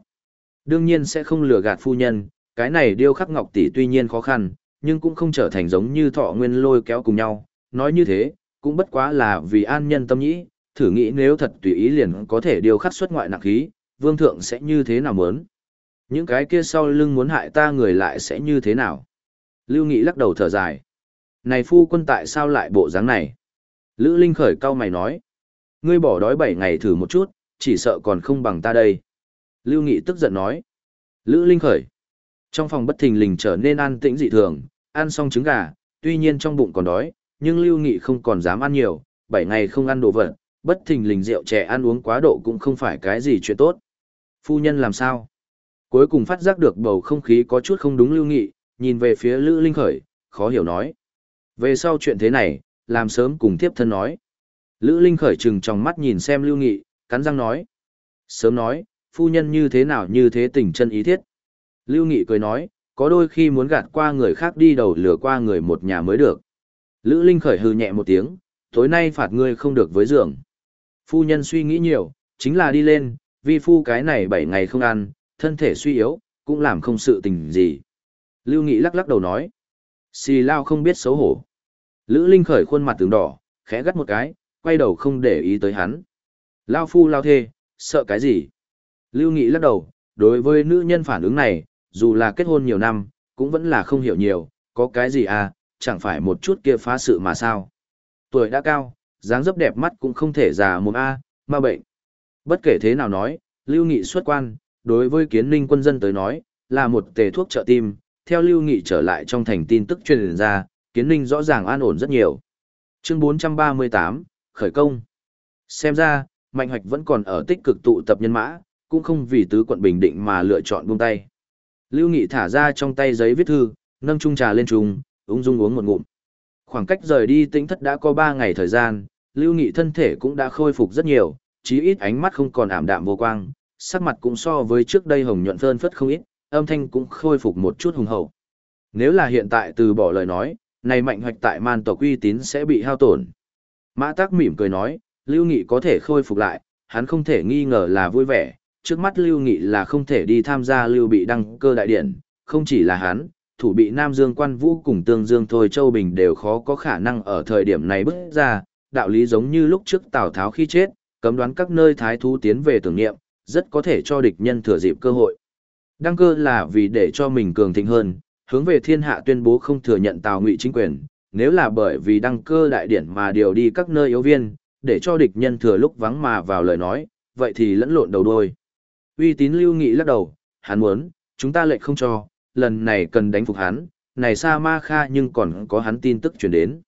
Speaker 1: Đương nhiên sẽ không lừa gạt phu nhân, cái này điêu khắc ngọc tỷ tuy nhiên khó khăn, nhưng cũng không trở thành giống như thọ nguyên lôi kéo cùng nhau. Nói như thế, cũng bất quá là vì an nhân tâm nhĩ, thử nghĩ nếu thật tùy ý liền có thể điêu khắc xuất ngoại nặng khí, vương thượng sẽ như thế nào muốn. Những cái kia sau lưng muốn hại ta người lại sẽ như thế nào. Lưu Nghị lắc đầu thở dài. Này phu quân tại sao lại bộ dáng này? Lữ Linh khởi cao mày nói. Ngươi bỏ đói bảy ngày thử một chút, chỉ sợ còn không bằng ta đây. Lưu Nghị tức giận nói. Lữ Linh khởi. Trong phòng bất thình lình trở nên an tĩnh dị thường, ăn xong trứng gà, tuy nhiên trong bụng còn đói, nhưng Lưu Nghị không còn dám ăn nhiều, 7 ngày không ăn đồ vật, bất thình lình rượu trẻ ăn uống quá độ cũng không phải cái gì chuyện tốt. Phu nhân làm sao? Cuối cùng phát giác được bầu không khí có chút không đúng Lưu Nghị, nhìn về phía Lữ Linh khởi, khó hiểu nói. Về sau chuyện thế này, làm sớm cùng tiếp thân nói. Lữ Linh khởi trừng trong mắt nhìn xem Lưu Nghị, cắn răng nói. Sớm nói, phu nhân như thế nào như thế tình chân ý thiết. Lưu Nghị cười nói, có đôi khi muốn gạt qua người khác đi đầu lừa qua người một nhà mới được. Lữ Linh khởi hừ nhẹ một tiếng, tối nay phạt ngươi không được với giường. Phu nhân suy nghĩ nhiều, chính là đi lên, vì phu cái này bảy ngày không ăn, thân thể suy yếu, cũng làm không sự tình gì. Lưu Nghị lắc lắc đầu nói. Xì lao không biết xấu hổ. Lữ Linh khởi khuôn mặt tướng đỏ, khẽ gắt một cái, quay đầu không để ý tới hắn. Lao phu lao thê, sợ cái gì? Lưu Nghị lắc đầu, đối với nữ nhân phản ứng này, dù là kết hôn nhiều năm, cũng vẫn là không hiểu nhiều, có cái gì à, chẳng phải một chút kia phá sự mà sao. Tuổi đã cao, dáng dấp đẹp mắt cũng không thể già mồm A, ma bệnh. Bất kể thế nào nói, Lưu Nghị xuất quan, đối với kiến ninh quân dân tới nói, là một tề thuốc trợ tim, theo Lưu Nghị trở lại trong thành tin tức truyền ra, kiến ninh rõ ràng an ổn rất nhiều. Chương 438, Khởi công. Xem ra, Mạnh Hoạch vẫn còn ở tích cực tụ tập nhân mã, cũng không vì tứ quận Bình Định mà lựa chọn buông tay. Lưu Nghị thả ra trong tay giấy viết thư, nâng chung trà lên trùng, ung dung uống một ngụm. Khoảng cách rời đi tĩnh thất đã có 3 ngày thời gian, Lưu Nghị thân thể cũng đã khôi phục rất nhiều, chí ít ánh mắt không còn ảm đạm vô quang, sắc mặt cũng so với trước đây hồng nhuận phơn phất không ít, âm thanh cũng khôi phục một chút hùng hậu. Nếu là hiện tại từ bỏ lời nói, này mạnh hoạch tại man tộc uy tín sẽ bị hao tổn. Mã Tắc mỉm cười nói, Lưu Nghị có thể khôi phục lại, hắn không thể nghi ngờ là vui vẻ, trước mắt Lưu Nghị là không thể đi tham gia Lưu bị đăng cơ đại điển, không chỉ là hắn, thủ bị Nam Dương Quan Vũ cùng Tương Dương Thôi Châu Bình đều khó có khả năng ở thời điểm này bước ra, đạo lý giống như lúc trước Tào Tháo khi chết, cấm đoán các nơi thái thú tiến về tưởng niệm, rất có thể cho địch nhân thừa dịp cơ hội. Đăng cơ là vì để cho mình cường thịnh hơn, hướng về thiên hạ tuyên bố không thừa nhận Tào Ngụy chính quyền, nếu là bởi vì đăng cơ đại điển mà điều đi các nơi yếu viên, để cho địch nhân thừa lúc vắng mà vào lời nói, vậy thì lẫn lộn đầu đôi. Uy tín lưu nghị lắc đầu, hắn muốn, chúng ta lệnh không cho, lần này cần đánh phục hắn, này Sa Ma Kha nhưng còn có hắn tin tức truyền đến.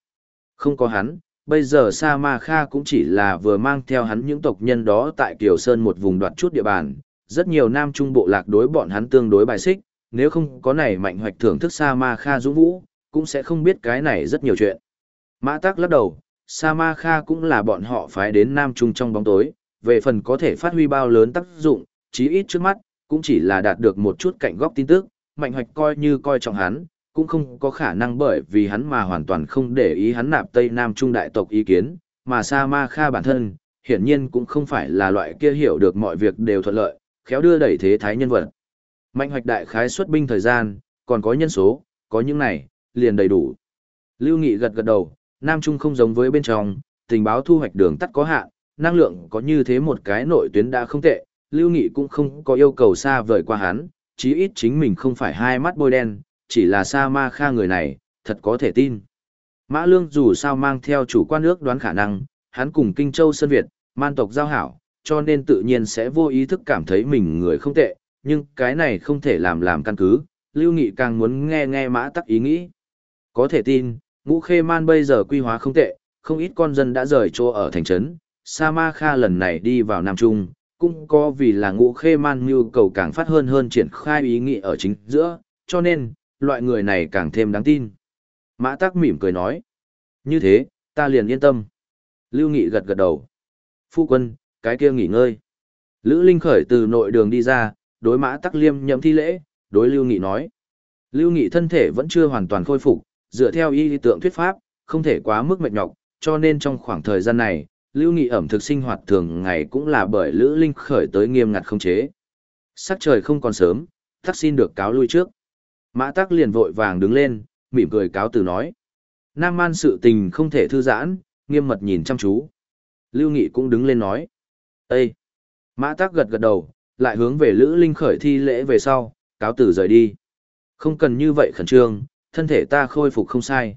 Speaker 1: Không có hắn, bây giờ Sa Ma Kha cũng chỉ là vừa mang theo hắn những tộc nhân đó tại Kiều Sơn một vùng đoạt chút địa bàn, rất nhiều nam trung bộ lạc đối bọn hắn tương đối bài xích, nếu không có này mạnh hoạch thưởng thức Sa Ma Kha dũng vũ, cũng sẽ không biết cái này rất nhiều chuyện. Mã Tắc lắc đầu, Sa Ma Kha cũng là bọn họ phái đến nam trung trong bóng tối, về phần có thể phát huy bao lớn tác dụng, chí ít trước mắt, cũng chỉ là đạt được một chút cạnh góc tin tức, mạnh hoạch coi như coi trọng hắn, cũng không có khả năng bởi vì hắn mà hoàn toàn không để ý hắn nạp Tây Nam Trung đại tộc ý kiến, mà Sa Ma Kha bản thân, hiển nhiên cũng không phải là loại kia hiểu được mọi việc đều thuận lợi, khéo đưa đẩy thế thái nhân vật. Mạnh hoạch đại khái xuất binh thời gian, còn có nhân số, có những này, liền đầy đủ. Lưu Nghị gật gật đầu, Nam Trung không giống với bên trong, tình báo thu hoạch đường tắt có hạn, năng lượng có như thế một cái nội tuyến đã không tệ, Lưu Nghị cũng không có yêu cầu xa vời qua hắn, chí ít chính mình không phải hai mắt bôi đen, chỉ là sa ma kha người này, thật có thể tin. Mã Lương dù sao mang theo chủ quan nước đoán khả năng, hắn cùng Kinh Châu Sơn Việt, man tộc giao hảo, cho nên tự nhiên sẽ vô ý thức cảm thấy mình người không tệ, nhưng cái này không thể làm làm căn cứ, Lưu Nghị càng muốn nghe nghe mã tắc ý nghĩ. Có thể tin, ngũ khê man bây giờ quy hóa không tệ, không ít con dân đã rời chỗ ở thành trấn, Sa Ma Kha lần này đi vào Nam Trung, cũng có vì là ngũ khê man nhu cầu càng phát hơn hơn triển khai ý nghĩ ở chính giữa, cho nên, loại người này càng thêm đáng tin. Mã Tắc mỉm cười nói. Như thế, ta liền yên tâm. Lưu Nghị gật gật đầu. Phu quân, cái kia nghỉ ngơi. Lữ Linh khởi từ nội đường đi ra, đối Mã Tắc liêm nhậm thi lễ, đối Lưu Nghị nói. Lưu Nghị thân thể vẫn chưa hoàn toàn khôi phục, dựa theo y tượng thuyết pháp, không thể quá mức mệt nhọc, cho nên trong khoảng thời gian này, Lưu Nghị ẩm thực sinh hoạt thường ngày cũng là bởi Lữ Linh khởi tới nghiêm ngặt không chế. Sắc trời không còn sớm, tắc xin được cáo lui trước. Mã tắc liền vội vàng đứng lên, mỉm cười cáo từ nói. Nam man sự tình không thể thư giãn, nghiêm mật nhìn chăm chú. Lưu Nghị cũng đứng lên nói. Ê! Mã tắc gật gật đầu, lại hướng về Lữ Linh khởi thi lễ về sau, cáo từ rời đi. Không cần như vậy khẩn trương, thân thể ta khôi phục không sai.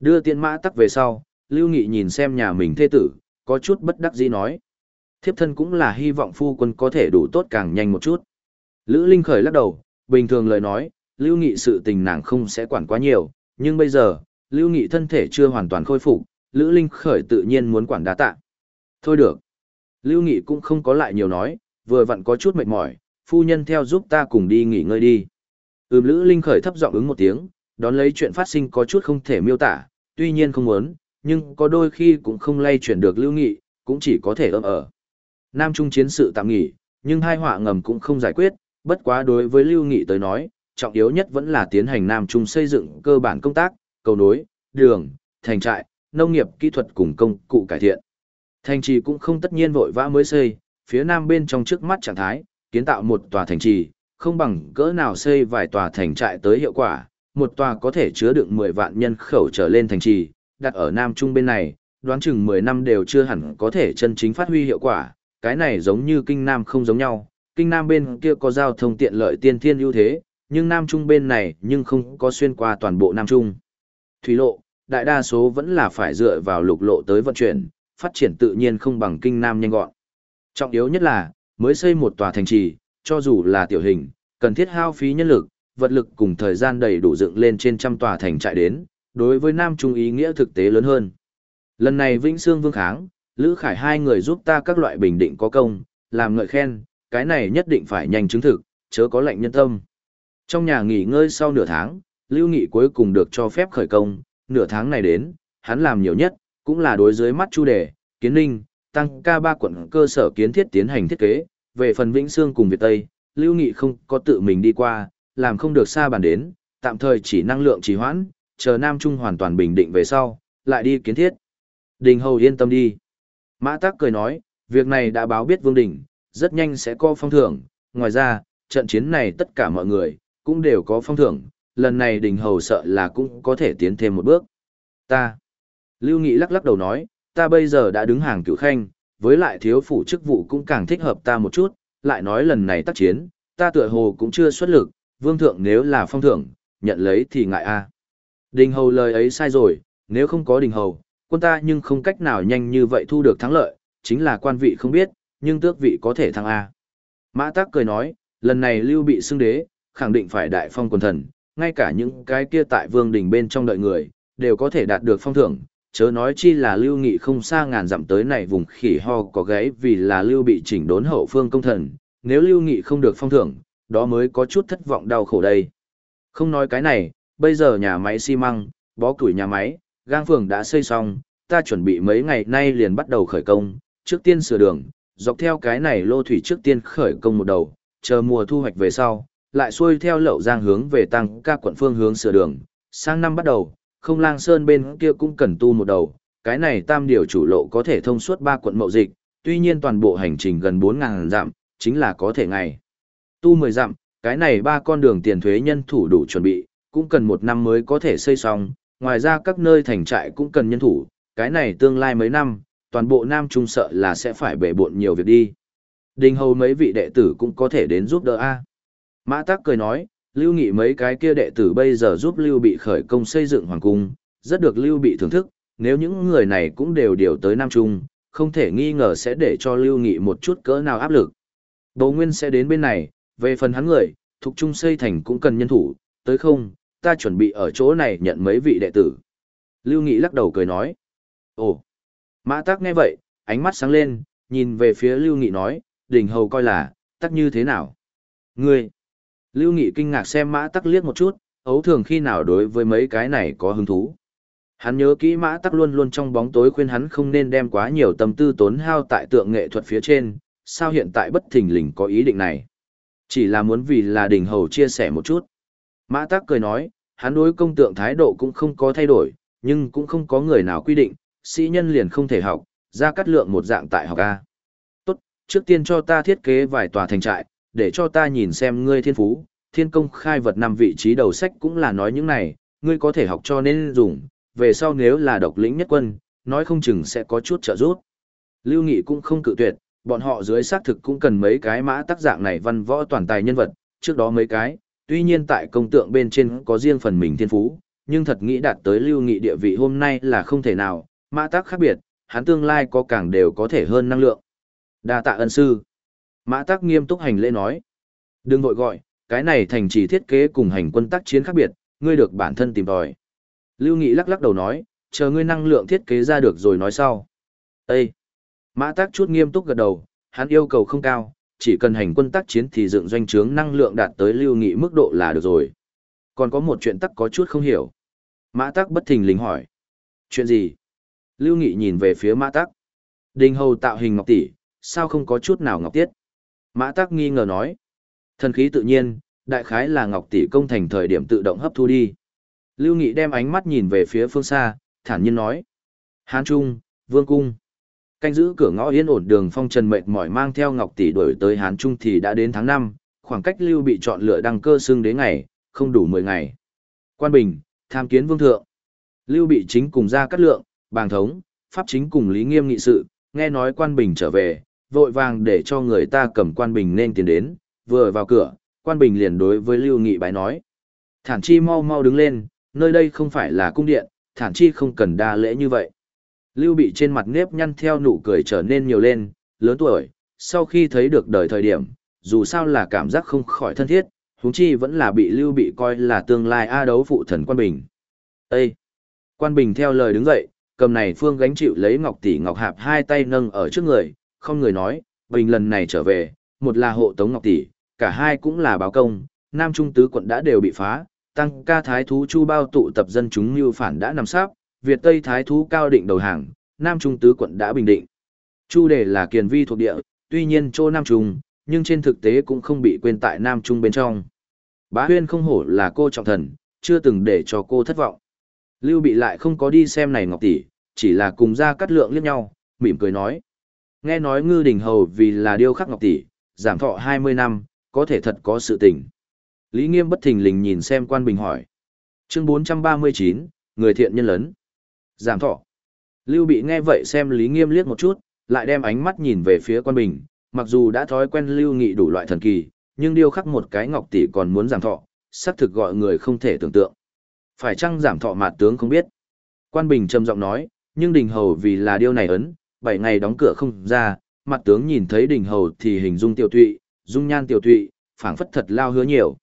Speaker 1: Đưa tiện mã tắc về sau, Lưu Nghị nhìn xem nhà mình thê tử, có chút bất đắc dĩ nói. Thiếp thân cũng là hy vọng phu quân có thể đủ tốt càng nhanh một chút. Lữ Linh khởi lắc đầu, bình thường lời nói, Lưu Nghị sự tình nàng không sẽ quản quá nhiều, nhưng bây giờ, Lưu Nghị thân thể chưa hoàn toàn khôi phục, Lữ Linh khởi tự nhiên muốn quản đá tạ. Thôi được. Lưu Nghị cũng không có lại nhiều nói, vừa vặn có chút mệt mỏi, phu nhân theo giúp ta cùng đi nghỉ ngơi đi. Ừm Lữ Linh khởi thấp giọng ứng một tiếng, đón lấy chuyện phát sinh có chút không thể miêu tả, tuy nhiên không muốn, nhưng có đôi khi cũng không lay chuyển được lưu nghị, cũng chỉ có thể ôm ở. Nam Trung chiến sự tạm nghỉ, nhưng hai họa ngầm cũng không giải quyết, bất quá đối với lưu nghị tới nói, trọng yếu nhất vẫn là tiến hành Nam Trung xây dựng cơ bản công tác, cầu nối, đường, thành trại, nông nghiệp kỹ thuật cùng công cụ cải thiện. Thành trì cũng không tất nhiên vội vã mới xây, phía nam bên trong trước mắt trạng thái, kiến tạo một tòa thành trì, không bằng cỡ nào xây vài tòa thành trại tới hiệu quả, một tòa có thể chứa đựng 10 vạn nhân khẩu trở lên thành trì, đặt ở Nam Trung bên này, đoán chừng 10 năm đều chưa hẳn có thể chân chính phát huy hiệu quả, cái này giống như kinh Nam không giống nhau, kinh Nam bên kia có giao thông tiện lợi tiên thiên ưu thế, nhưng Nam Trung bên này nhưng không có xuyên qua toàn bộ Nam Trung. Thủy lộ, đại đa số vẫn là phải dựa vào lục lộ tới vận chuyển, phát triển tự nhiên không bằng kinh Nam nhanh gọn. Trọng yếu nhất là, mới xây một tòa thành trì, cho dù là tiểu hình, cần thiết hao phí nhân lực, vật lực cùng thời gian đầy đủ dựng lên trên trăm tòa thành trại đến, đối với Nam Trung ý nghĩa thực tế lớn hơn. Lần này Vĩnh Sương Vương Kháng, Lữ Khải hai người giúp ta các loại bình định có công, làm ngợi khen, cái này nhất định phải nhanh chứng thực, chớ có lệnh nhân tâm. Trong nhà nghỉ ngơi sau nửa tháng, Lưu Nghị cuối cùng được cho phép khởi công, nửa tháng này đến, hắn làm nhiều nhất, cũng là đối dưới mắt chu đề, kiến ninh, tăng ca ba quận cơ sở kiến thiết tiến hành thiết kế, về phần Vĩnh Sương cùng Việt Tây, Lưu Nghị không có tự mình đi qua, làm không được xa bàn đến, tạm thời chỉ năng lượng trì hoãn, chờ Nam Trung hoàn toàn bình định về sau, lại đi kiến thiết. Đình Hầu yên tâm đi. Mã Tắc cười nói, việc này đã báo biết Vương Đình, rất nhanh sẽ có phong thưởng, ngoài ra, trận chiến này tất cả mọi người, cũng đều có phong thưởng, lần này Đình Hầu sợ là cũng có thể tiến thêm một bước. Ta. Lưu Nghị lắc lắc đầu nói, ta bây giờ đã đứng hàng cửu khanh, với lại thiếu phủ chức vụ cũng càng thích hợp ta một chút, lại nói lần này tác chiến, ta tựa hồ cũng chưa xuất lực, vương thượng nếu là phong thưởng, nhận lấy thì ngại a. Đình hầu lời ấy sai rồi, nếu không có đình hầu, quân ta nhưng không cách nào nhanh như vậy thu được thắng lợi, chính là quan vị không biết, nhưng tước vị có thể thăng a. Mã Tắc cười nói, lần này Lưu bị xưng đế, khẳng định phải đại phong quần thần, ngay cả những cái kia tại vương đình bên trong đợi người, đều có thể đạt được phong thưởng, chớ nói chi là lưu nghị không xa ngàn dặm tới này vùng khỉ ho có gáy vì là lưu bị chỉnh đốn hậu phương công thần, nếu lưu nghị không được phong thưởng, đó mới có chút thất vọng đau khổ đây. Không nói cái này, bây giờ nhà máy xi măng, bó củi nhà máy, gang phường đã xây xong, ta chuẩn bị mấy ngày nay liền bắt đầu khởi công, trước tiên sửa đường, dọc theo cái này lô thủy trước tiên khởi công một đầu, chờ mùa thu hoạch về sau, lại xuôi theo lậu giang hướng về tăng ca quận phương hướng sửa đường, sang năm bắt đầu, không lang sơn bên kia cũng cần tu một đầu, cái này tam điều chủ lộ có thể thông suốt ba quận mậu dịch, tuy nhiên toàn bộ hành trình gần 4.000 dặm, chính là có thể ngày. Tu 10 dặm, cái này ba con đường tiền thuế nhân thủ đủ chuẩn bị, cũng cần một năm mới có thể xây xong, ngoài ra các nơi thành trại cũng cần nhân thủ, cái này tương lai mấy năm, toàn bộ Nam Trung sợ là sẽ phải bể bộn nhiều việc đi. Đình hầu mấy vị đệ tử cũng có thể đến giúp đỡ A. Mã Tắc cười nói, Lưu Nghị mấy cái kia đệ tử bây giờ giúp Lưu Bị khởi công xây dựng hoàng cung, rất được Lưu Bị thưởng thức, nếu những người này cũng đều điều tới Nam Trung, không thể nghi ngờ sẽ để cho Lưu Nghị một chút cỡ nào áp lực. Đỗ Nguyên sẽ đến bên này, về phần hắn người, thuộc trung xây thành cũng cần nhân thủ, tới không, ta chuẩn bị ở chỗ này nhận mấy vị đệ tử. Lưu Nghị lắc đầu cười nói. Ồ, Mã Tắc nghe vậy, ánh mắt sáng lên, nhìn về phía Lưu Nghị nói, đình hầu coi là, tắc như thế nào? Ngươi! Lưu Nghị kinh ngạc xem mã tắc liếc một chút, ấu thường khi nào đối với mấy cái này có hứng thú. Hắn nhớ kỹ mã tắc luôn luôn trong bóng tối khuyên hắn không nên đem quá nhiều tâm tư tốn hao tại tượng nghệ thuật phía trên, sao hiện tại bất thình lình có ý định này. Chỉ là muốn vì là đình hầu chia sẻ một chút. Mã tắc cười nói, hắn đối công tượng thái độ cũng không có thay đổi, nhưng cũng không có người nào quy định, sĩ nhân liền không thể học, ra cắt lượng một dạng tại học A. Tốt, trước tiên cho ta thiết kế vài tòa thành trại, để cho ta nhìn xem ngươi thiên phú, thiên công khai vật năm vị trí đầu sách cũng là nói những này, ngươi có thể học cho nên dùng, về sau nếu là độc lĩnh nhất quân, nói không chừng sẽ có chút trợ giúp. Lưu Nghị cũng không cự tuyệt, bọn họ dưới xác thực cũng cần mấy cái mã tác dạng này văn võ toàn tài nhân vật, trước đó mấy cái, tuy nhiên tại công tượng bên trên có riêng phần mình thiên phú, nhưng thật nghĩ đạt tới Lưu Nghị địa vị hôm nay là không thể nào, mã Tắc khác biệt, hắn tương lai có càng đều có thể hơn năng lượng. Đa tạ ân sư. Mã Tắc nghiêm túc hành lễ nói. Đừng vội gọi, cái này thành trì thiết kế cùng hành quân tác chiến khác biệt, ngươi được bản thân tìm tòi. Lưu Nghị lắc lắc đầu nói, chờ ngươi năng lượng thiết kế ra được rồi nói sau. Ê! Mã Tắc chút nghiêm túc gật đầu, hắn yêu cầu không cao, chỉ cần hành quân tác chiến thì dựng doanh trướng năng lượng đạt tới Lưu Nghị mức độ là được rồi. Còn có một chuyện tắc có chút không hiểu. Mã Tắc bất thình lình hỏi. Chuyện gì? Lưu Nghị nhìn về phía Mã Tắc. Đình hầu tạo hình ngọc tỷ, sao không có chút nào ngọc tiết? Mã Tắc nghi ngờ nói. Thần khí tự nhiên, đại khái là Ngọc tỷ công thành thời điểm tự động hấp thu đi. Lưu Nghị đem ánh mắt nhìn về phía phương xa, thản nhiên nói. Hán Trung, Vương Cung. Canh giữ cửa ngõ yên ổn đường phong trần mệt mỏi mang theo Ngọc tỷ đuổi tới Hán Trung thì đã đến tháng 5, khoảng cách Lưu bị chọn lựa đăng cơ xưng đến ngày, không đủ 10 ngày. Quan Bình, tham kiến vương thượng. Lưu bị chính cùng ra cắt lượng, bàng thống, pháp chính cùng Lý Nghiêm nghị sự, nghe nói Quan Bình trở về, vội vàng để cho người ta cầm Quan Bình nên tiến đến, vừa vào cửa, Quan Bình liền đối với Lưu Nghị bái nói. Thản chi mau mau đứng lên, nơi đây không phải là cung điện, thản chi không cần đa lễ như vậy. Lưu bị trên mặt nếp nhăn theo nụ cười trở nên nhiều lên, lớn tuổi, sau khi thấy được đời thời điểm, dù sao là cảm giác không khỏi thân thiết, huống chi vẫn là bị Lưu bị coi là tương lai A đấu phụ thần Quan Bình. Ê! Quan Bình theo lời đứng dậy, cầm này phương gánh chịu lấy ngọc tỷ ngọc hạp hai tay nâng ở trước người, không người nói, Bình lần này trở về, một là hộ tống ngọc tỷ, cả hai cũng là báo công, Nam Trung tứ quận đã đều bị phá, tăng ca thái thú chu bao tụ tập dân chúng mưu phản đã nằm sáp, Việt Tây thái thú cao định đầu hàng, Nam Trung tứ quận đã bình định. Chu đề là kiền vi thuộc địa, tuy nhiên chỗ Nam Trung, nhưng trên thực tế cũng không bị quên tại Nam Trung bên trong. Bá huyên không hổ là cô trọng thần, chưa từng để cho cô thất vọng. Lưu bị lại không có đi xem này ngọc tỷ, chỉ là cùng ra cắt lượng liếc nhau, mỉm cười nói. Nghe nói ngư đình hầu vì là điêu khắc ngọc tỷ, giảm thọ 20 năm, có thể thật có sự tình. Lý Nghiêm bất thình lình nhìn xem quan bình hỏi. Chương 439, người thiện nhân lớn. Giảm thọ. Lưu bị nghe vậy xem Lý Nghiêm liếc một chút, lại đem ánh mắt nhìn về phía quan bình, mặc dù đã thói quen lưu nghị đủ loại thần kỳ, nhưng điêu khắc một cái ngọc tỷ còn muốn giảm thọ, xác thực gọi người không thể tưởng tượng. Phải chăng giảm thọ mạt tướng không biết. Quan bình trầm giọng nói, nhưng đình hầu vì là điêu này ấn, bảy ngày đóng cửa không ra, mặt tướng nhìn thấy đình hầu thì hình dung tiểu thụy, dung nhan tiểu thụy, phảng phất thật lao hứa nhiều.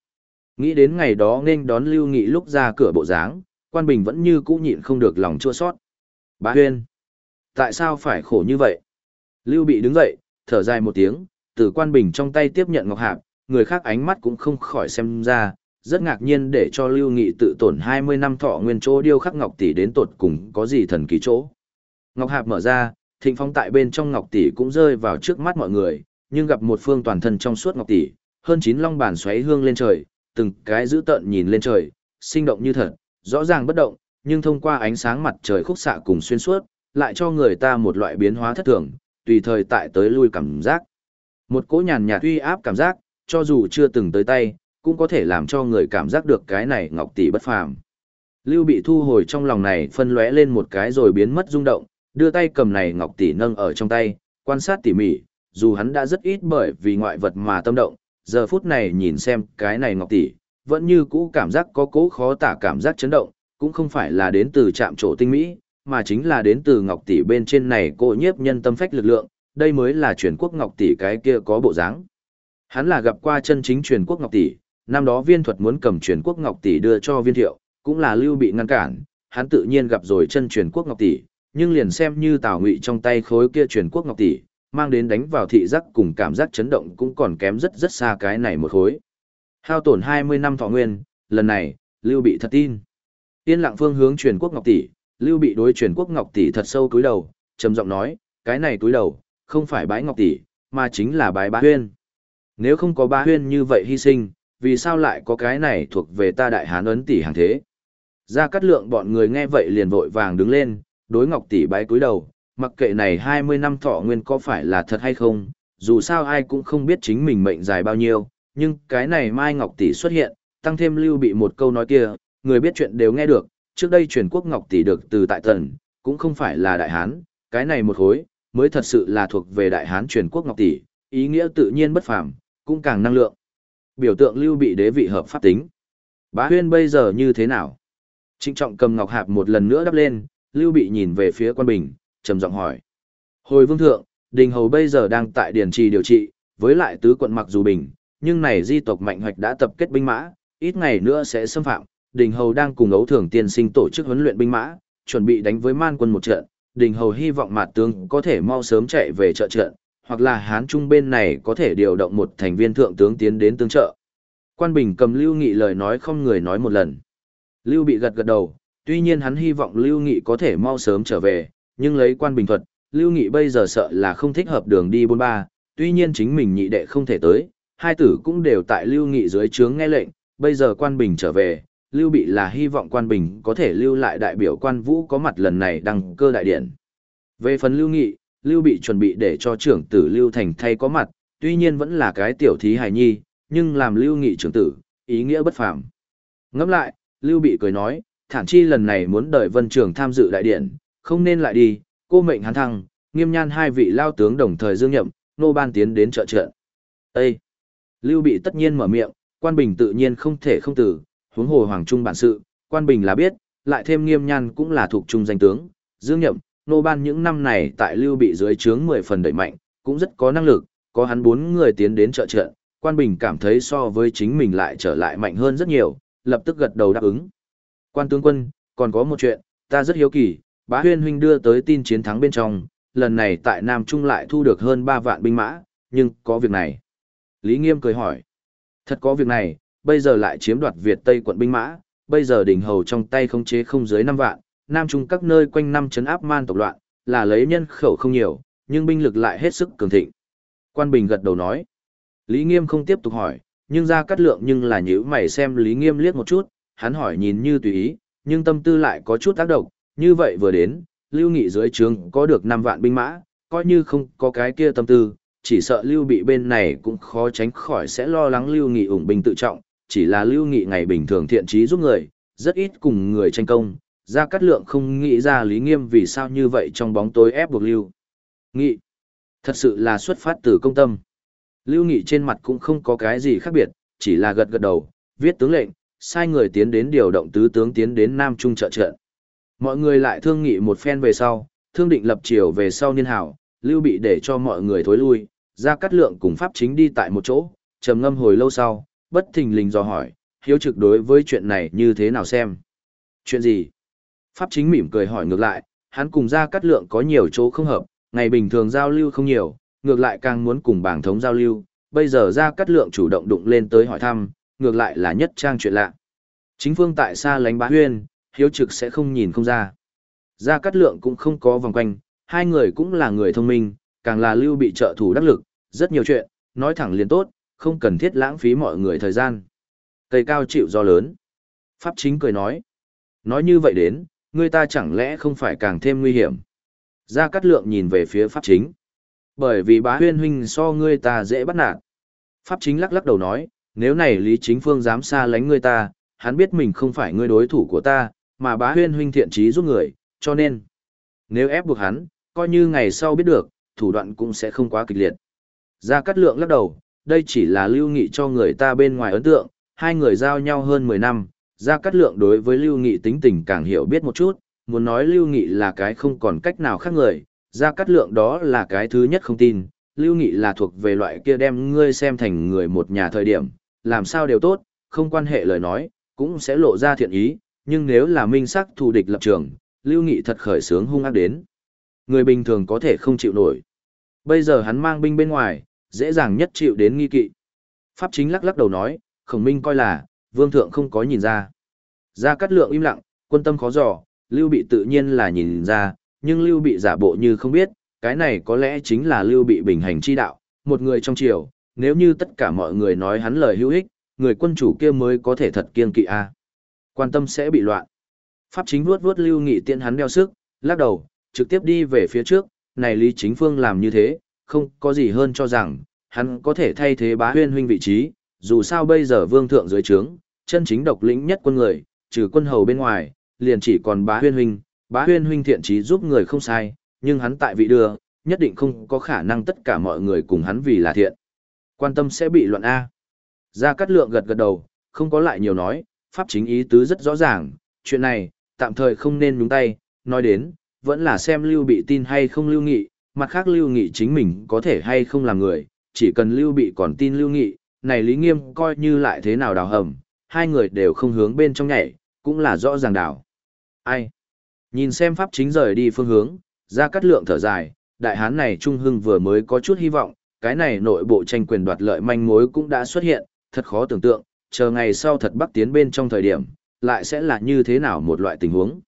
Speaker 1: Nghĩ đến ngày đó nên đón Lưu Nghị lúc ra cửa bộ dáng, quan bình vẫn như cũ nhịn không được lòng chua sót. Bá Huyên, tại sao phải khổ như vậy? Lưu bị đứng dậy, thở dài một tiếng, từ quan bình trong tay tiếp nhận ngọc hạp, người khác ánh mắt cũng không khỏi xem ra, rất ngạc nhiên để cho Lưu Nghị tự tổn 20 năm thọ nguyên chỗ điêu khắc ngọc tỷ đến tột cùng có gì thần kỳ chỗ. Ngọc hạp mở ra, thịnh phong tại bên trong ngọc tỷ cũng rơi vào trước mắt mọi người, nhưng gặp một phương toàn thân trong suốt ngọc tỷ, hơn chín long bàn xoáy hương lên trời, từng cái giữ tận nhìn lên trời, sinh động như thật, rõ ràng bất động, nhưng thông qua ánh sáng mặt trời khúc xạ cùng xuyên suốt, lại cho người ta một loại biến hóa thất thường, tùy thời tại tới lui cảm giác. Một cỗ nhàn nhạt uy áp cảm giác, cho dù chưa từng tới tay, cũng có thể làm cho người cảm giác được cái này ngọc tỷ bất phàm. Lưu bị thu hồi trong lòng này phân lóe lên một cái rồi biến mất rung động, đưa tay cầm này ngọc tỷ nâng ở trong tay, quan sát tỉ mỉ, dù hắn đã rất ít bởi vì ngoại vật mà tâm động, giờ phút này nhìn xem cái này ngọc tỷ, vẫn như cũ cảm giác có cố khó tả cảm giác chấn động, cũng không phải là đến từ trạm trổ tinh mỹ, mà chính là đến từ ngọc tỷ bên trên này cô nhiếp nhân tâm phách lực lượng, đây mới là truyền quốc ngọc tỷ cái kia có bộ dáng. Hắn là gặp qua chân chính truyền quốc ngọc tỷ, năm đó viên thuật muốn cầm truyền quốc ngọc tỷ đưa cho viên thiệu, cũng là lưu bị ngăn cản, hắn tự nhiên gặp rồi chân truyền quốc ngọc tỷ, nhưng liền xem như tào ngụy trong tay khối kia truyền quốc ngọc tỷ, mang đến đánh vào thị giác cùng cảm giác chấn động cũng còn kém rất rất xa cái này một khối. Hao tổn 20 năm thọ nguyên, lần này, Lưu Bị thật tin. Tiên lặng phương hướng truyền quốc ngọc tỷ, Lưu Bị đối truyền quốc ngọc tỷ thật sâu cúi đầu, trầm giọng nói, cái này cúi đầu, không phải bái ngọc tỷ, mà chính là bái bá huyên. Nếu không có bá huyên như vậy hy sinh, vì sao lại có cái này thuộc về ta đại hán ấn tỷ hàng thế? Ra cắt lượng bọn người nghe vậy liền vội vàng đứng lên, đối ngọc tỷ bái cúi đầu, mặc kệ này 20 năm thọ nguyên có phải là thật hay không, dù sao ai cũng không biết chính mình mệnh dài bao nhiêu, nhưng cái này Mai Ngọc Tỷ xuất hiện, tăng thêm lưu bị một câu nói kia, người biết chuyện đều nghe được, trước đây truyền quốc Ngọc Tỷ được từ tại tần, cũng không phải là đại hán, cái này một hối, mới thật sự là thuộc về đại hán truyền quốc Ngọc Tỷ, ý nghĩa tự nhiên bất phàm, cũng càng năng lượng. Biểu tượng lưu bị đế vị hợp pháp tính. Bá huyên bây giờ như thế nào? Trịnh trọng cầm ngọc hạp một lần nữa đắp lên, lưu bị nhìn về phía quan bình, trầm giọng hỏi. Hồi vương thượng, đình hầu bây giờ đang tại điển trì điều trị, với lại tứ quận mặc dù bình, nhưng này di tộc mạnh hoạch đã tập kết binh mã, ít ngày nữa sẽ xâm phạm. Đình hầu đang cùng ấu thường tiên sinh tổ chức huấn luyện binh mã, chuẩn bị đánh với man quân một trận. Đình hầu hy vọng mặt tướng có thể mau sớm chạy về trợ trận, hoặc là hán trung bên này có thể điều động một thành viên thượng tướng tiến đến tương trợ. Quan Bình cầm Lưu Nghị lời nói không người nói một lần. Lưu bị gật gật đầu, tuy nhiên hắn hy vọng Lưu Nghị có thể mau sớm trở về, nhưng lấy quan bình thuật, Lưu Nghị bây giờ sợ là không thích hợp đường đi bôn ba, tuy nhiên chính mình nhị đệ không thể tới, hai tử cũng đều tại Lưu Nghị dưới trướng nghe lệnh, bây giờ quan bình trở về, Lưu Bị là hy vọng quan bình có thể lưu lại đại biểu quan vũ có mặt lần này đăng cơ đại điển. Về phần Lưu Nghị, Lưu Bị chuẩn bị để cho trưởng tử Lưu Thành thay có mặt, tuy nhiên vẫn là cái tiểu thí hài nhi, nhưng làm Lưu Nghị trưởng tử, ý nghĩa bất phàm. Ngẫm lại, Lưu Bị cười nói, thản chi lần này muốn đợi Vân Trường tham dự đại điển không nên lại đi, cô mệnh hắn thăng, nghiêm nhan hai vị lao tướng đồng thời dương nhậm, nô ban tiến đến trợ trợ. Ê! Lưu Bị tất nhiên mở miệng, quan bình tự nhiên không thể không tử, huống hồ hoàng trung bản sự, quan bình là biết, lại thêm nghiêm nhan cũng là thuộc trung danh tướng, dương nhậm, nô ban những năm này tại Lưu Bị dưới trướng 10 phần đẩy mạnh, cũng rất có năng lực, có hắn bốn người tiến đến trợ trận, quan bình cảm thấy so với chính mình lại trở lại mạnh hơn rất nhiều, lập tức gật đầu đáp ứng. Quan tướng quân, còn có một chuyện, ta rất hiếu kỳ, bá huyên huynh đưa tới tin chiến thắng bên trong, lần này tại Nam Trung lại thu được hơn 3 vạn binh mã, nhưng có việc này. Lý Nghiêm cười hỏi, thật có việc này, bây giờ lại chiếm đoạt Việt Tây quận binh mã, bây giờ đỉnh hầu trong tay khống chế không dưới 5 vạn, Nam Trung các nơi quanh năm chấn áp man tộc loạn, là lấy nhân khẩu không nhiều, nhưng binh lực lại hết sức cường thịnh. Quan Bình gật đầu nói, Lý Nghiêm không tiếp tục hỏi, nhưng ra cắt lượng nhưng là nhíu mày xem Lý Nghiêm liếc một chút, hắn hỏi nhìn như tùy ý, nhưng tâm tư lại có chút tác động, như vậy vừa đến, Lưu Nghị dưới trướng có được 5 vạn binh mã, coi như không có cái kia tâm tư, chỉ sợ Lưu Bị bên này cũng khó tránh khỏi sẽ lo lắng Lưu Nghị ủng binh tự trọng, chỉ là Lưu Nghị ngày bình thường thiện trí giúp người, rất ít cùng người tranh công, ra cát lượng không nghĩ ra Lý Nghiêm vì sao như vậy trong bóng tối ép buộc Lưu. Nghị, thật sự là xuất phát từ công tâm. Lưu Nghị trên mặt cũng không có cái gì khác biệt, chỉ là gật gật đầu, viết tướng lệnh, sai người tiến đến điều động tứ tướng tiến đến Nam Trung trợ trận. Mọi người lại thương nghị một phen về sau, thương định lập triều về sau niên hảo, Lưu Bị để cho mọi người thối lui, Gia Cát lượng cùng Pháp chính đi tại một chỗ, trầm ngâm hồi lâu sau, bất thình lình dò hỏi, hiếu trực đối với chuyện này như thế nào xem. Chuyện gì? Pháp chính mỉm cười hỏi ngược lại, hắn cùng Gia Cát lượng có nhiều chỗ không hợp, ngày bình thường giao lưu không nhiều, ngược lại càng muốn cùng bảng thống giao lưu, bây giờ Gia Cát lượng chủ động đụng lên tới hỏi thăm, ngược lại là nhất trang chuyện lạ. Chính phương tại xa lánh bá huyên, hiếu trực sẽ không nhìn không ra. Gia Cát lượng cũng không có vòng quanh, hai người cũng là người thông minh, càng là lưu bị trợ thủ đắc lực, rất nhiều chuyện, nói thẳng liền tốt, không cần thiết lãng phí mọi người thời gian. Cây cao chịu do lớn. Pháp chính cười nói. Nói như vậy đến, người ta chẳng lẽ không phải càng thêm nguy hiểm. Gia Cát Lượng nhìn về phía Pháp chính. Bởi vì bá huyên huynh so ngươi ta dễ bắt nạt. Pháp chính lắc lắc đầu nói, nếu này Lý Chính Phương dám xa lánh ngươi ta, hắn biết mình không phải ngươi đối thủ của ta, mà bá huyên huynh thiện trí giúp người, cho nên, nếu ép buộc hắn, coi như ngày sau biết được, thủ đoạn cũng sẽ không quá kịch liệt. Gia Cát Lượng lắc đầu, đây chỉ là lưu nghị cho người ta bên ngoài ấn tượng, hai người giao nhau hơn 10 năm, Gia Cát Lượng đối với lưu nghị tính tình càng hiểu biết một chút, muốn nói lưu nghị là cái không còn cách nào khác người, Gia Cát Lượng đó là cái thứ nhất không tin, lưu nghị là thuộc về loại kia đem ngươi xem thành người một nhà thời điểm, làm sao đều tốt, không quan hệ lời nói, cũng sẽ lộ ra thiện ý, nhưng nếu là minh sắc thù địch lập trường, lưu nghị thật khởi sướng hung ác đến. Người bình thường có thể không chịu nổi. Bây giờ hắn mang binh bên ngoài, dễ dàng nhất chịu đến nghi kỵ. Pháp chính lắc lắc đầu nói, khổng minh coi là, vương thượng không có nhìn ra. Gia Cát lượng im lặng, quân tâm khó dò, lưu bị tự nhiên là nhìn ra, nhưng lưu bị giả bộ như không biết, cái này có lẽ chính là lưu bị bình hành chi đạo, một người trong triều, nếu như tất cả mọi người nói hắn lời hữu ích, người quân chủ kia mới có thể thật kiên kỵ a. Quan tâm sẽ bị loạn. Pháp chính vuốt vuốt lưu nghị tiện hắn đeo sức, lắc đầu, trực tiếp đi về phía trước, này Lý Chính Phương làm như thế, không có gì hơn cho rằng, hắn có thể thay thế bá huyên huynh vị trí, dù sao bây giờ vương thượng dưới trướng, chân chính độc lĩnh nhất quân người, trừ quân hầu bên ngoài, liền chỉ còn bá huyên huynh, bá huyên huynh thiện trí giúp người không sai, nhưng hắn tại vị đưa, nhất định không có khả năng tất cả mọi người cùng hắn vì là thiện. Quan tâm sẽ bị luận A. Gia Cát Lượng gật gật đầu, không có lại nhiều nói, pháp chính ý tứ rất rõ ràng, chuyện này, tạm thời không nên nhúng tay, nói đến, vẫn là xem lưu bị tin hay không lưu nghị, mặt khác lưu nghị chính mình có thể hay không làm người, chỉ cần lưu bị còn tin lưu nghị, này lý nghiêm coi như lại thế nào đào hầm, hai người đều không hướng bên trong nhảy, cũng là rõ ràng đào. Ai? Nhìn xem pháp chính rời đi phương hướng, ra cắt lượng thở dài, đại hán này trung hưng vừa mới có chút hy vọng, cái này nội bộ tranh quyền đoạt lợi manh mối cũng đã xuất hiện, thật khó tưởng tượng, chờ ngày sau thật bắc tiến bên trong thời điểm, lại sẽ là như thế nào một loại tình huống.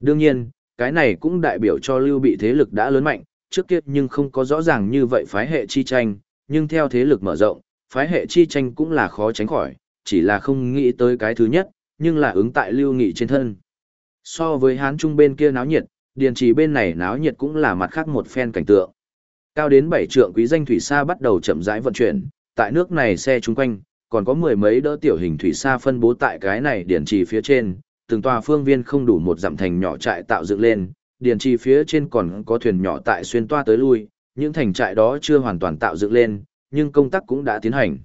Speaker 1: Đương nhiên, cái này cũng đại biểu cho lưu bị thế lực đã lớn mạnh, trước kia nhưng không có rõ ràng như vậy phái hệ chi tranh, nhưng theo thế lực mở rộng, phái hệ chi tranh cũng là khó tránh khỏi, chỉ là không nghĩ tới cái thứ nhất, nhưng là ứng tại lưu nghị trên thân. So với hán trung bên kia náo nhiệt, điền trì bên này náo nhiệt cũng là mặt khác một phen cảnh tượng. Cao đến bảy trượng quý danh thủy xa bắt đầu chậm rãi vận chuyển, tại nước này xe chung quanh, còn có mười mấy đỡ tiểu hình thủy xa phân bố tại cái này điển trì phía trên, từng tòa phương viên không đủ một dặm thành nhỏ trại tạo dựng lên, điển trì phía trên còn có thuyền nhỏ tại xuyên toa tới lui, những thành trại đó chưa hoàn toàn tạo dựng lên, nhưng công tác cũng đã tiến hành.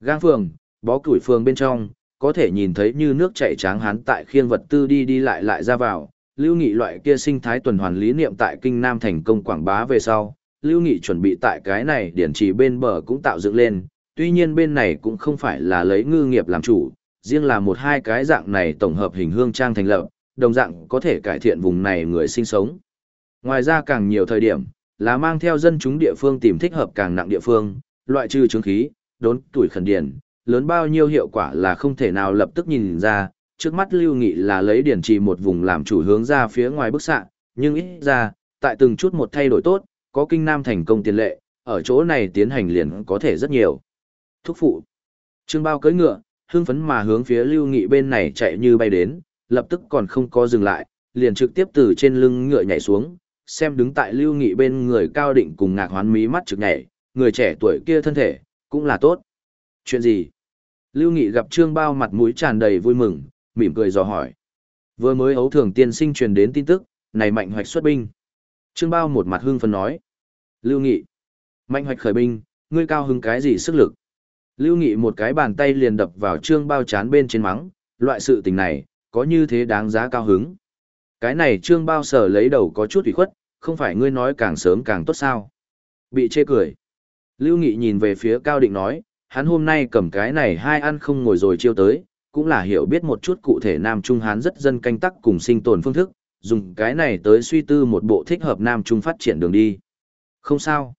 Speaker 1: Gang phường, bó củi phường bên trong, có thể nhìn thấy như nước chảy tráng hán tại khiên vật tư đi đi lại lại ra vào, lưu nghị loại kia sinh thái tuần hoàn lý niệm tại kinh nam thành công quảng bá về sau, lưu nghị chuẩn bị tại cái này điển trì bên bờ cũng tạo dựng lên, tuy nhiên bên này cũng không phải là lấy ngư nghiệp làm chủ, riêng là một hai cái dạng này tổng hợp hình hương trang thành lập, đồng dạng có thể cải thiện vùng này người sinh sống. Ngoài ra càng nhiều thời điểm, là mang theo dân chúng địa phương tìm thích hợp càng nặng địa phương, loại trừ chứng khí, đốn tuổi khẩn điển, lớn bao nhiêu hiệu quả là không thể nào lập tức nhìn ra, trước mắt lưu nghị là lấy điển trì một vùng làm chủ hướng ra phía ngoài bức xạ, nhưng ít ra, tại từng chút một thay đổi tốt, có kinh nam thành công tiền lệ, ở chỗ này tiến hành liền có thể rất nhiều. Thúc phụ. Trương Bao cưỡi ngựa, hưng phấn mà hướng phía Lưu Nghị bên này chạy như bay đến, lập tức còn không có dừng lại, liền trực tiếp từ trên lưng ngựa nhảy xuống, xem đứng tại Lưu Nghị bên người cao định cùng ngạc hoán mí mắt trực nhảy, người trẻ tuổi kia thân thể, cũng là tốt. Chuyện gì? Lưu Nghị gặp Trương Bao mặt mũi tràn đầy vui mừng, mỉm cười dò hỏi. Vừa mới ấu thường tiên sinh truyền đến tin tức, này mạnh hoạch xuất binh. Trương Bao một mặt hưng phấn nói. Lưu Nghị. Mạnh hoạch khởi binh, ngươi cao hứng cái gì sức lực? Lưu Nghị một cái bàn tay liền đập vào trương bao chán bên trên mắng, loại sự tình này, có như thế đáng giá cao hứng. Cái này trương bao sở lấy đầu có chút ủy khuất, không phải ngươi nói càng sớm càng tốt sao. Bị chê cười. Lưu Nghị nhìn về phía Cao Định nói, hắn hôm nay cầm cái này hai ăn không ngồi rồi chiêu tới, cũng là hiểu biết một chút cụ thể Nam Trung Hán rất dân canh tắc cùng sinh tồn phương thức, dùng cái này tới suy tư một bộ thích hợp Nam Trung phát triển đường đi. Không sao.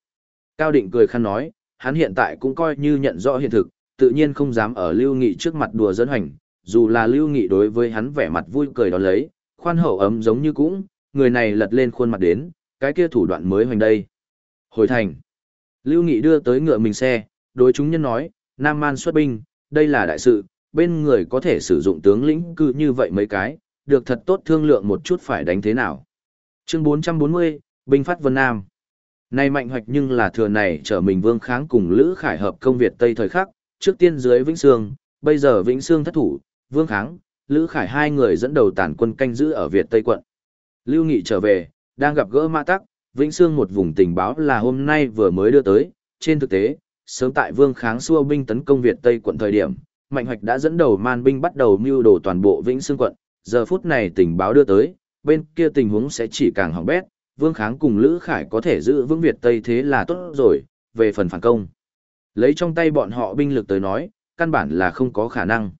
Speaker 1: Cao Định cười khăn nói, hắn hiện tại cũng coi như nhận rõ hiện thực, tự nhiên không dám ở Lưu Nghị trước mặt đùa dẫn hành, dù là Lưu Nghị đối với hắn vẻ mặt vui cười đó lấy, khoan hậu ấm giống như cũng, người này lật lên khuôn mặt đến, cái kia thủ đoạn mới hoành đây. Hồi thành, Lưu Nghị đưa tới ngựa mình xe, đối chúng nhân nói, Nam Man xuất binh, đây là đại sự, bên người có thể sử dụng tướng lĩnh cư như vậy mấy cái, được thật tốt thương lượng một chút phải đánh thế nào. Chương 440, Binh phát Vân Nam Nay mạnh hoạch nhưng là thừa này trở mình vương kháng cùng Lữ Khải hợp công Việt Tây thời khắc, trước tiên dưới Vĩnh Sương, bây giờ Vĩnh Sương thất thủ, vương kháng, Lữ Khải hai người dẫn đầu tàn quân canh giữ ở Việt Tây quận. Lưu Nghị trở về, đang gặp gỡ Mã Tắc, Vĩnh Sương một vùng tình báo là hôm nay vừa mới đưa tới, trên thực tế, sớm tại vương kháng xua binh tấn công Việt Tây quận thời điểm, Mạnh Hoạch đã dẫn đầu man binh bắt đầu mưu đồ toàn bộ Vĩnh Sương quận, giờ phút này tình báo đưa tới, bên kia tình huống sẽ chỉ càng hỏng bét, Vương Kháng cùng Lữ Khải có thể giữ vững Việt Tây thế là tốt rồi, về phần phản công. Lấy trong tay bọn họ binh lực tới nói, căn bản là không có khả năng.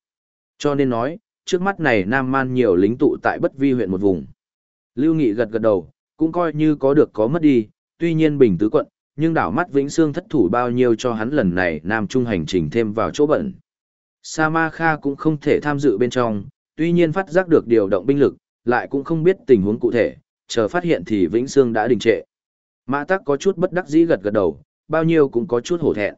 Speaker 1: Cho nên nói, trước mắt này Nam Man nhiều lính tụ tại bất vi huyện một vùng. Lưu Nghị gật gật đầu, cũng coi như có được có mất đi, tuy nhiên bình tứ quận, nhưng đảo mắt Vĩnh Sương thất thủ bao nhiêu cho hắn lần này Nam Trung hành trình thêm vào chỗ bẩn. Sa Ma Kha cũng không thể tham dự bên trong, tuy nhiên phát giác được điều động binh lực, lại cũng không biết tình huống cụ thể, chờ phát hiện thì Vĩnh Sương đã đình trệ. Mã Tắc có chút bất đắc dĩ gật gật đầu, bao nhiêu cũng có chút hổ thẹn.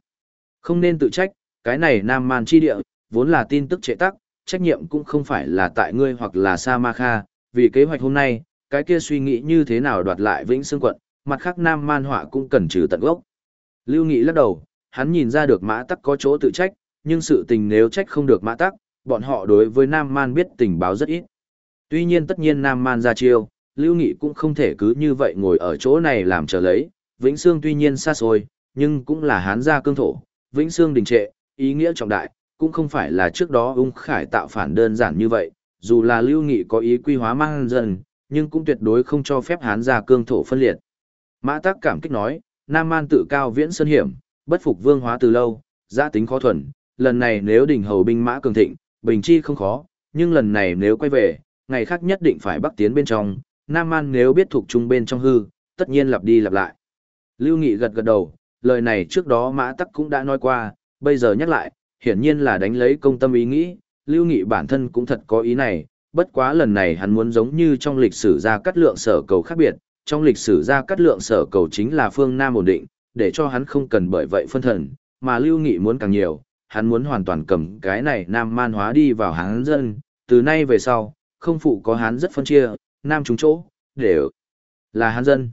Speaker 1: Không nên tự trách, cái này Nam Man chi địa, vốn là tin tức trệ tắc, trách nhiệm cũng không phải là tại ngươi hoặc là Sa Ma Kha, vì kế hoạch hôm nay, cái kia suy nghĩ như thế nào đoạt lại Vĩnh Sương quận, mặt khác Nam Man họa cũng cần trừ tận gốc. Lưu Nghị lắc đầu, hắn nhìn ra được Mã Tắc có chỗ tự trách, nhưng sự tình nếu trách không được Mã Tắc, bọn họ đối với Nam Man biết tình báo rất ít. Tuy nhiên tất nhiên Nam Man ra chiêu, Lưu Nghị cũng không thể cứ như vậy ngồi ở chỗ này làm chờ lấy, Vĩnh Sương tuy nhiên xa xôi, nhưng cũng là hán gia cương thổ, Vĩnh Sương đình trệ, ý nghĩa trọng đại, cũng không phải là trước đó ung khải tạo phản đơn giản như vậy, dù là Lưu Nghị có ý quy hóa mang dần, nhưng cũng tuyệt đối không cho phép hán gia cương thổ phân liệt. Mã Tắc cảm kích nói, Nam Man tự cao viễn sơn hiểm, bất phục vương hóa từ lâu, gia tính khó thuần, lần này nếu đỉnh hầu binh mã cường thịnh, bình chi không khó, nhưng lần này nếu quay về, ngày khác nhất định phải bắc tiến bên trong, Nam Man nếu biết thuộc chung bên trong hư, tất nhiên lặp đi lặp lại. Lưu Nghị gật gật đầu, lời này trước đó Mã Tắc cũng đã nói qua, bây giờ nhắc lại, hiển nhiên là đánh lấy công tâm ý nghĩ, Lưu Nghị bản thân cũng thật có ý này, bất quá lần này hắn muốn giống như trong lịch sử ra cắt lượng sở cầu khác biệt, trong lịch sử ra cắt lượng sở cầu chính là phương Nam ổn định, để cho hắn không cần bởi vậy phân thần, mà Lưu Nghị muốn càng nhiều, hắn muốn hoàn toàn cầm cái này Nam man hóa đi vào Hán dân, từ nay về sau, không phụ có Hán rất phân chia, Nam chúng chỗ, đều là Hán dân.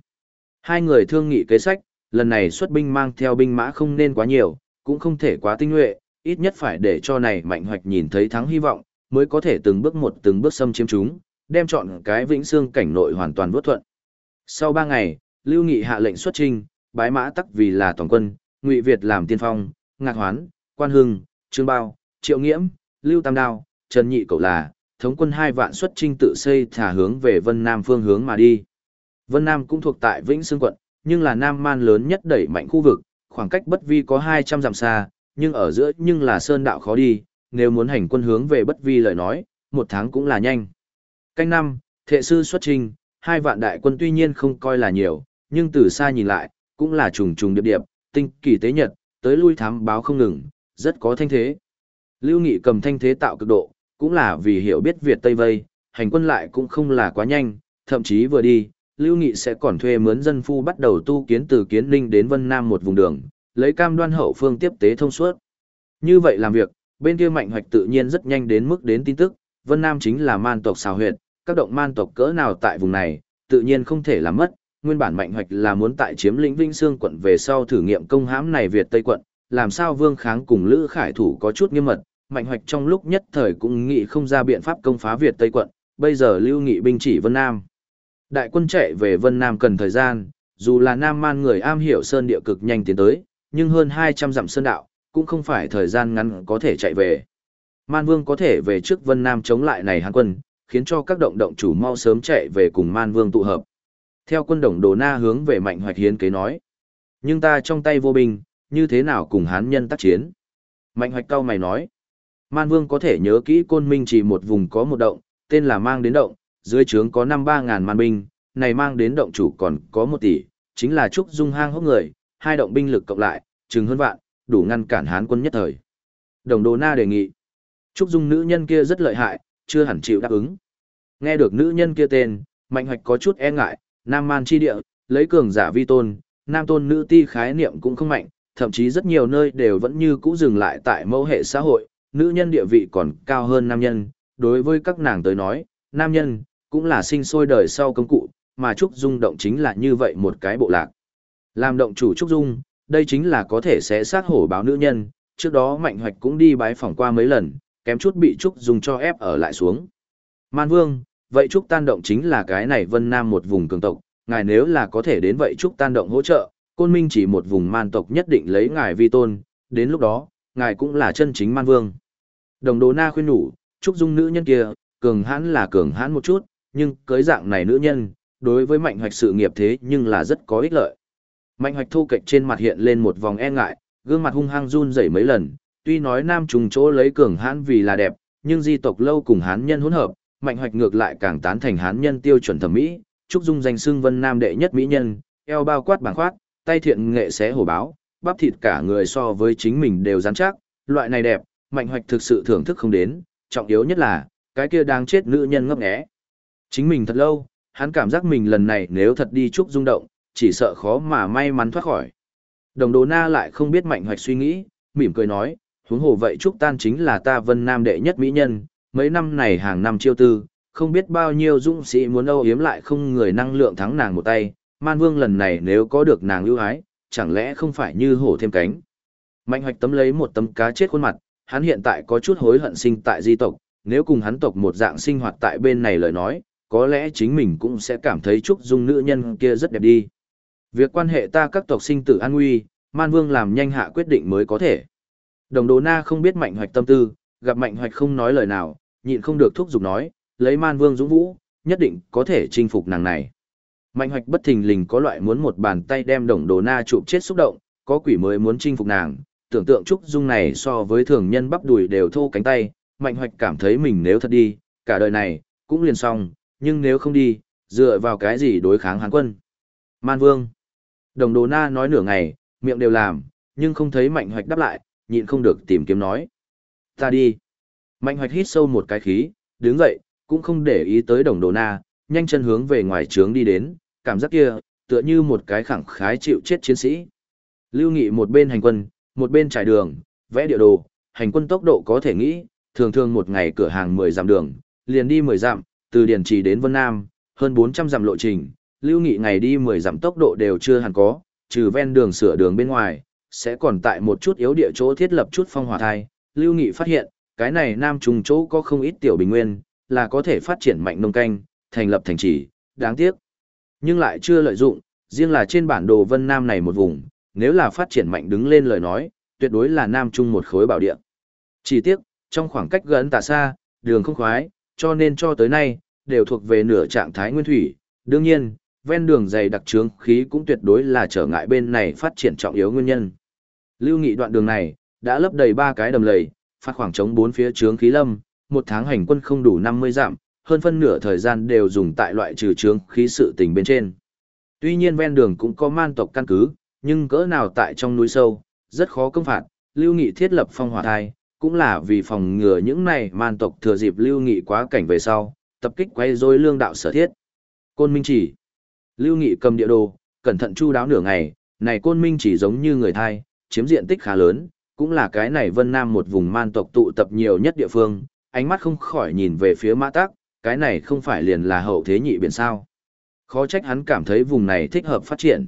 Speaker 1: Hai người thương nghị kế sách, lần này xuất binh mang theo binh mã không nên quá nhiều, cũng không thể quá tinh nhuệ, ít nhất phải để cho này mạnh hoạch nhìn thấy thắng hy vọng, mới có thể từng bước một từng bước xâm chiếm chúng, đem chọn cái vĩnh xương cảnh nội hoàn toàn vớt thuận. Sau ba ngày, Lưu Nghị hạ lệnh xuất trinh, bái mã tắc vì là toàn quân, Ngụy Việt làm tiên phong, Ngạc Hoán, Quan Hưng, Trương Bao, Triệu Nghiễm, Lưu Tam Đao, Trần Nhị Cậu là, thống quân hai vạn xuất trinh tự xây thả hướng về Vân Nam phương hướng mà đi. Vân Nam cũng thuộc tại Vĩnh Sương quận, nhưng là Nam Man lớn nhất đẩy mạnh khu vực, khoảng cách bất vi có 200 dặm xa, nhưng ở giữa nhưng là sơn đạo khó đi, nếu muốn hành quân hướng về bất vi lời nói, một tháng cũng là nhanh. Canh năm, thệ sư xuất trình, hai vạn đại quân tuy nhiên không coi là nhiều, nhưng từ xa nhìn lại, cũng là trùng trùng điệp điệp, tinh kỳ tế nhật, tới lui thám báo không ngừng, rất có thanh thế. Lưu Nghị cầm thanh thế tạo cực độ, cũng là vì hiểu biết Việt Tây Vây, hành quân lại cũng không là quá nhanh, thậm chí vừa đi, Lưu Nghị sẽ còn thuê mướn dân phu bắt đầu tu kiến từ Kiến Ninh đến Vân Nam một vùng đường, lấy cam đoan hậu phương tiếp tế thông suốt. Như vậy làm việc, bên kia mạnh hoạch tự nhiên rất nhanh đến mức đến tin tức, Vân Nam chính là man tộc xào huyệt, các động man tộc cỡ nào tại vùng này, tự nhiên không thể làm mất. Nguyên bản mạnh hoạch là muốn tại chiếm lĩnh Vinh Sương quận về sau thử nghiệm công hãm này Việt Tây quận, làm sao Vương Kháng cùng Lữ Khải thủ có chút nghiêm mật, mạnh hoạch trong lúc nhất thời cũng nghĩ không ra biện pháp công phá Việt Tây quận, bây giờ lưu nghị binh chỉ Vân Nam. Đại quân chạy về Vân Nam cần thời gian, dù là Nam Man người am hiểu sơn địa cực nhanh tiến tới, nhưng hơn 200 dặm sơn đạo, cũng không phải thời gian ngắn có thể chạy về. Man Vương có thể về trước Vân Nam chống lại này Hán quân, khiến cho các động động chủ mau sớm chạy về cùng Man Vương tụ hợp. Theo quân đồng Đồ Na hướng về Mạnh Hoạch Hiến kế nói. Nhưng ta trong tay vô binh, như thế nào cùng Hán nhân tác chiến? Mạnh Hoạch cao mày nói. Man Vương có thể nhớ kỹ côn minh chỉ một vùng có một động, tên là mang đến động, dưới trướng có năm ba ngàn man binh, này mang đến động chủ còn có một tỷ, chính là Trúc Dung hang hốc người, hai động binh lực cộng lại, chừng hơn vạn, đủ ngăn cản Hán quân nhất thời. Đồng Đồ Na đề nghị. Trúc Dung nữ nhân kia rất lợi hại, chưa hẳn chịu đáp ứng. Nghe được nữ nhân kia tên, Mạnh Hoạch có chút e ngại, Nam Man chi địa, lấy cường giả vi tôn, nam tôn nữ ti khái niệm cũng không mạnh, thậm chí rất nhiều nơi đều vẫn như cũ dừng lại tại mẫu hệ xã hội, nữ nhân địa vị còn cao hơn nam nhân, đối với các nàng tới nói, nam nhân, cũng là sinh sôi đời sau công cụ, mà Trúc Dung động chính là như vậy một cái bộ lạc. Làm động chủ Trúc Dung, đây chính là có thể sẽ sát hổ báo nữ nhân, trước đó Mạnh Hoạch cũng đi bái phỏng qua mấy lần, kém chút bị Trúc Dung cho ép ở lại xuống. Man Vương, vậy Trúc Tan Động chính là cái này Vân Nam một vùng cường tộc, ngài nếu là có thể đến vậy Trúc Tan Động hỗ trợ, Côn Minh chỉ một vùng man tộc nhất định lấy ngài vi tôn, đến lúc đó, ngài cũng là chân chính Man Vương. Đồng Đồ Na khuyên nhủ, Trúc Dung nữ nhân kia, cường hãn là cường hãn một chút, nhưng cưới dạng này nữ nhân, đối với mạnh hoạch sự nghiệp thế nhưng là rất có ích lợi. Mạnh hoạch thu kịch trên mặt hiện lên một vòng e ngại, gương mặt hung hăng run rẩy mấy lần, tuy nói nam trùng chỗ lấy cường hãn vì là đẹp, nhưng di tộc lâu cùng hán nhân hỗn hợp, mạnh hoạch ngược lại càng tán thành hán nhân tiêu chuẩn thẩm mỹ, trúc dung danh xưng vân nam đệ nhất mỹ nhân, eo bao quát bảng khoát, tay thiện nghệ xé hổ báo, bắp thịt cả người so với chính mình đều rắn chắc, loại này đẹp, mạnh hoạch thực sự thưởng thức không đến, trọng yếu nhất là, cái kia đang chết nữ nhân ngấp nghé. Chính mình thật lâu, hắn cảm giác mình lần này nếu thật đi chúc rung động, chỉ sợ khó mà may mắn thoát khỏi. Đồng đồ na lại không biết mạnh hoạch suy nghĩ, mỉm cười nói, huống hồ vậy trúc tan chính là ta vân nam đệ nhất mỹ nhân, mấy năm này hàng năm chiêu tư, không biết bao nhiêu dũng sĩ muốn âu yếm lại không người năng lượng thắng nàng một tay, man vương lần này nếu có được nàng ưu ái, chẳng lẽ không phải như hổ thêm cánh. Mạnh hoạch tấm lấy một tấm cá chết khuôn mặt, hắn hiện tại có chút hối hận sinh tại di tộc, nếu cùng hắn tộc một dạng sinh hoạt tại bên này lời nói, có lẽ chính mình cũng sẽ cảm thấy Trúc Dung nữ nhân kia rất đẹp đi. Việc quan hệ ta các tộc sinh tử an nguy, Man Vương làm nhanh hạ quyết định mới có thể. Đồng Đồ Na không biết Mạnh Hoạch tâm tư, gặp Mạnh Hoạch không nói lời nào, nhịn không được thúc giục nói, lấy Man Vương dũng vũ, nhất định có thể chinh phục nàng này. Mạnh Hoạch bất thình lình có loại muốn một bàn tay đem Đồng Đồ Na chụp chết xúc động, có quỷ mới muốn chinh phục nàng, tưởng tượng Trúc Dung này so với thường nhân bắp đùi đều thô cánh tay, Mạnh Hoạch cảm thấy mình nếu thật đi, cả đời này, cũng liền xong, nhưng nếu không đi, dựa vào cái gì đối kháng Hán quân. Man Vương. Đồng Đồ Na nói nửa ngày, miệng đều làm, nhưng không thấy Mạnh Hoạch đáp lại, nhịn không được tìm kiếm nói. Ta đi. Mạnh Hoạch hít sâu một cái khí, đứng dậy, cũng không để ý tới Đồng Đồ Na, nhanh chân hướng về ngoài trướng đi đến, cảm giác kia, tựa như một cái khẳng khái chịu chết chiến sĩ. Lưu Nghị một bên hành quân, một bên trải đường, vẽ địa đồ, hành quân tốc độ có thể nghĩ, thường thường một ngày cửa hàng 10 dặm đường, liền đi 10 dặm, từ Điền Trì đến Vân Nam, hơn 400 dặm lộ trình, Lưu Nghị ngày đi 10 dặm tốc độ đều chưa hẳn có, trừ ven đường sửa đường bên ngoài, sẽ còn tại một chút yếu địa chỗ thiết lập chút phong hỏa thai. Lưu Nghị phát hiện, cái này Nam Trung chỗ có không ít tiểu bình nguyên, là có thể phát triển mạnh nông canh, thành lập thành trì, đáng tiếc. Nhưng lại chưa lợi dụng, riêng là trên bản đồ Vân Nam này một vùng, nếu là phát triển mạnh đứng lên lời nói, tuyệt đối là Nam Trung một khối bảo địa. Chỉ tiếc, trong khoảng cách gần tà xa, đường không khoái, cho nên cho tới nay, đều thuộc về nửa trạng thái nguyên thủy. Đương nhiên, ven đường dày đặc trướng khí cũng tuyệt đối là trở ngại bên này phát triển trọng yếu nguyên nhân. Lưu nghị đoạn đường này, đã lấp đầy ba cái đầm lầy, phát khoảng trống bốn phía trướng khí lâm, một tháng hành quân không đủ 50 giảm, hơn phân nửa thời gian đều dùng tại loại trừ trướng khí sự tình bên trên. Tuy nhiên ven đường cũng có man tộc căn cứ, nhưng cỡ nào tại trong núi sâu, rất khó công phạt, Lưu Nghị thiết lập phong hỏa thai, cũng là vì phòng ngừa những này man tộc thừa dịp Lưu Nghị quá cảnh về sau, tập kích quay rối lương đạo sở thiết. Côn Minh chỉ. Lưu Nghị cầm địa đồ, cẩn thận chu đáo nửa ngày, này Côn Minh chỉ giống như người thai, chiếm diện tích khá lớn, cũng là cái này Vân Nam một vùng man tộc tụ tập nhiều nhất địa phương, ánh mắt không khỏi nhìn về phía Mã Tắc, cái này không phải liền là hậu thế nhị biển sao. Khó trách hắn cảm thấy vùng này thích hợp phát triển.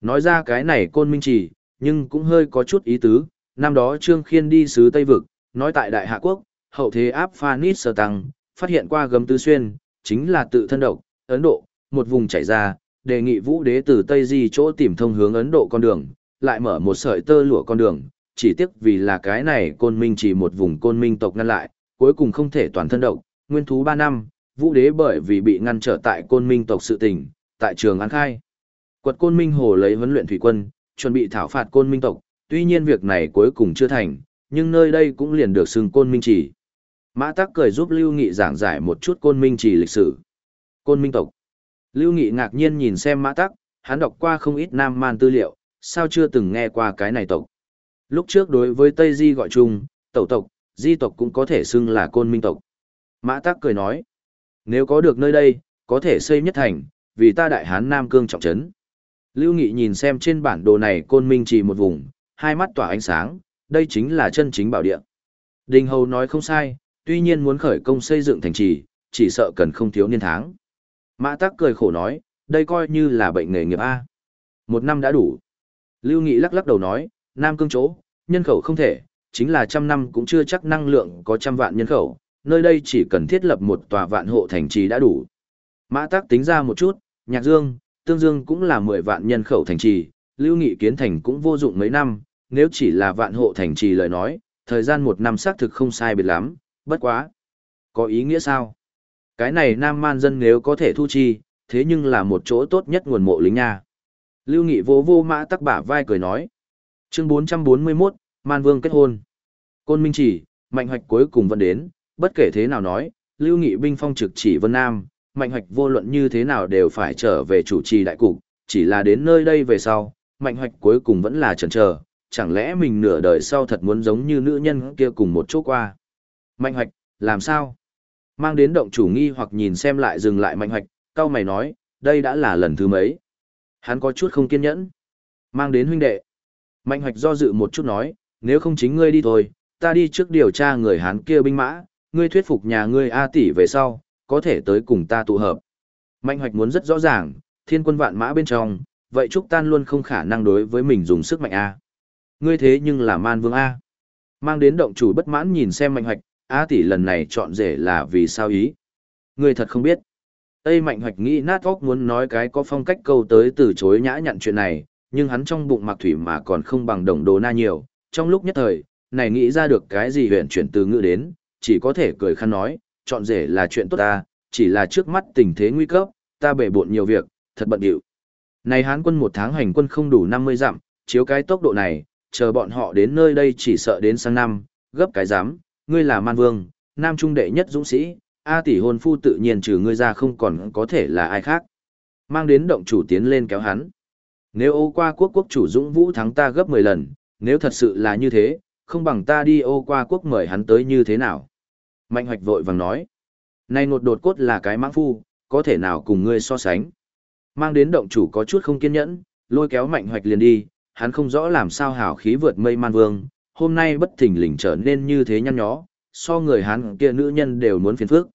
Speaker 1: Nói ra cái này Côn Minh chỉ, nhưng cũng hơi có chút ý tứ, năm đó Trương Khiên đi sứ Tây Vực, nói tại Đại Hạ Quốc, hậu thế áp Phanis sơ tăng, phát hiện qua gấm tứ xuyên, chính là tự thân độc, Ấn Độ, một vùng chảy ra, đề nghị vũ đế từ Tây Di chỗ tìm thông hướng Ấn Độ con đường, lại mở một sợi tơ lụa con đường, chỉ tiếc vì là cái này côn minh chỉ một vùng côn minh tộc ngăn lại, cuối cùng không thể toàn thân độc, nguyên thú 3 năm, vũ đế bởi vì bị ngăn trở tại côn minh tộc sự tình, tại trường An Khai. Quật côn minh hồ lấy huấn luyện thủy quân, chuẩn bị thảo phạt côn minh tộc, tuy nhiên việc này cuối cùng chưa thành, nhưng nơi đây cũng liền được xưng côn minh chỉ. Mã Tắc cười giúp Lưu Nghị giảng giải một chút côn minh chỉ lịch sử. Côn minh tộc. Lưu Nghị ngạc nhiên nhìn xem Mã Tắc, hắn đọc qua không ít nam man tư liệu, sao chưa từng nghe qua cái này tộc. Lúc trước đối với Tây Di gọi chung, tẩu tộc, di tộc cũng có thể xưng là côn minh tộc. Mã Tắc cười nói, nếu có được nơi đây, có thể xây nhất thành, vì ta đại hán Nam Cương trọng trấn. Lưu Nghị nhìn xem trên bản đồ này côn minh chỉ một vùng, hai mắt tỏa ánh sáng, đây chính là chân chính bảo địa. Đình Hầu nói không sai, tuy nhiên muốn khởi công xây dựng thành trì, chỉ sợ cần không thiếu niên tháng. Mã Tắc cười khổ nói, đây coi như là bệnh nghề nghiệp A. Một năm đã đủ. Lưu Nghị lắc lắc đầu nói, Nam Cương chỗ, nhân khẩu không thể, chính là trăm năm cũng chưa chắc năng lượng có trăm vạn nhân khẩu, nơi đây chỉ cần thiết lập một tòa vạn hộ thành trì đã đủ. Mã Tắc tính ra một chút, Nhạc Dương, Tương Dương cũng là 10 vạn nhân khẩu thành trì, Lưu Nghị kiến thành cũng vô dụng mấy năm, nếu chỉ là vạn hộ thành trì lời nói, thời gian một năm xác thực không sai biệt lắm, bất quá. Có ý nghĩa sao? Cái này Nam Man dân nếu có thể thu chi, thế nhưng là một chỗ tốt nhất nguồn mộ lính nha. Lưu Nghị vô vô mã tắc bả vai cười nói. Chương 441, Man Vương kết hôn. Côn Minh chỉ, mạnh hoạch cuối cùng vẫn đến, bất kể thế nào nói, Lưu Nghị binh phong trực chỉ Vân Nam, mạnh hoạch vô luận như thế nào đều phải trở về chủ trì đại cục, chỉ là đến nơi đây về sau, mạnh hoạch cuối cùng vẫn là chần chờ, chẳng lẽ mình nửa đời sau thật muốn giống như nữ nhân kia cùng một chỗ qua. Mạnh hoạch, làm sao? Mang đến động chủ nghi hoặc nhìn xem lại dừng lại mạnh hoạch, cao mày nói, đây đã là lần thứ mấy. Hắn có chút không kiên nhẫn. Mang đến huynh đệ. Mạnh hoạch do dự một chút nói, nếu không chính ngươi đi thôi, ta đi trước điều tra người Hán kia binh mã, ngươi thuyết phục nhà ngươi A tỷ về sau, có thể tới cùng ta tụ hợp. Mạnh hoạch muốn rất rõ ràng, thiên quân vạn mã bên trong, vậy Trúc Tan luôn không khả năng đối với mình dùng sức mạnh A. Ngươi thế nhưng là man vương A. Mang đến động chủ bất mãn nhìn xem mạnh hoạch, A tỷ lần này chọn rể là vì sao ý. Ngươi thật không biết. Tây mạnh hoạch nghĩ nát óc muốn nói cái có phong cách câu tới từ chối nhã nhặn chuyện này, nhưng hắn trong bụng mặc thủy mà còn không bằng đồng đồ na nhiều. Trong lúc nhất thời, này nghĩ ra được cái gì huyện chuyển từ ngữ đến, chỉ có thể cười khăn nói, chọn rể là chuyện tốt ta, chỉ là trước mắt tình thế nguy cấp, ta bể bộn nhiều việc, thật bận điệu. Này hán quân một tháng hành quân không đủ 50 dặm, chiếu cái tốc độ này, chờ bọn họ đến nơi đây chỉ sợ đến sang năm, gấp cái dám, ngươi là man vương, nam trung đệ nhất dũng sĩ, A tỷ hôn phu tự nhiên trừ ngươi ra không còn có thể là ai khác. Mang đến động chủ tiến lên kéo hắn. Nếu ô qua quốc quốc chủ dũng vũ thắng ta gấp 10 lần, nếu thật sự là như thế, không bằng ta đi ô qua quốc mời hắn tới như thế nào. Mạnh hoạch vội vàng nói. Này nột đột cốt là cái mãng phu, có thể nào cùng ngươi so sánh. Mang đến động chủ có chút không kiên nhẫn, lôi kéo mạnh hoạch liền đi, hắn không rõ làm sao hào khí vượt mây man vương, hôm nay bất thình lình trở nên như thế nhăn nhó, so người hắn kia nữ nhân đều muốn phiền phức.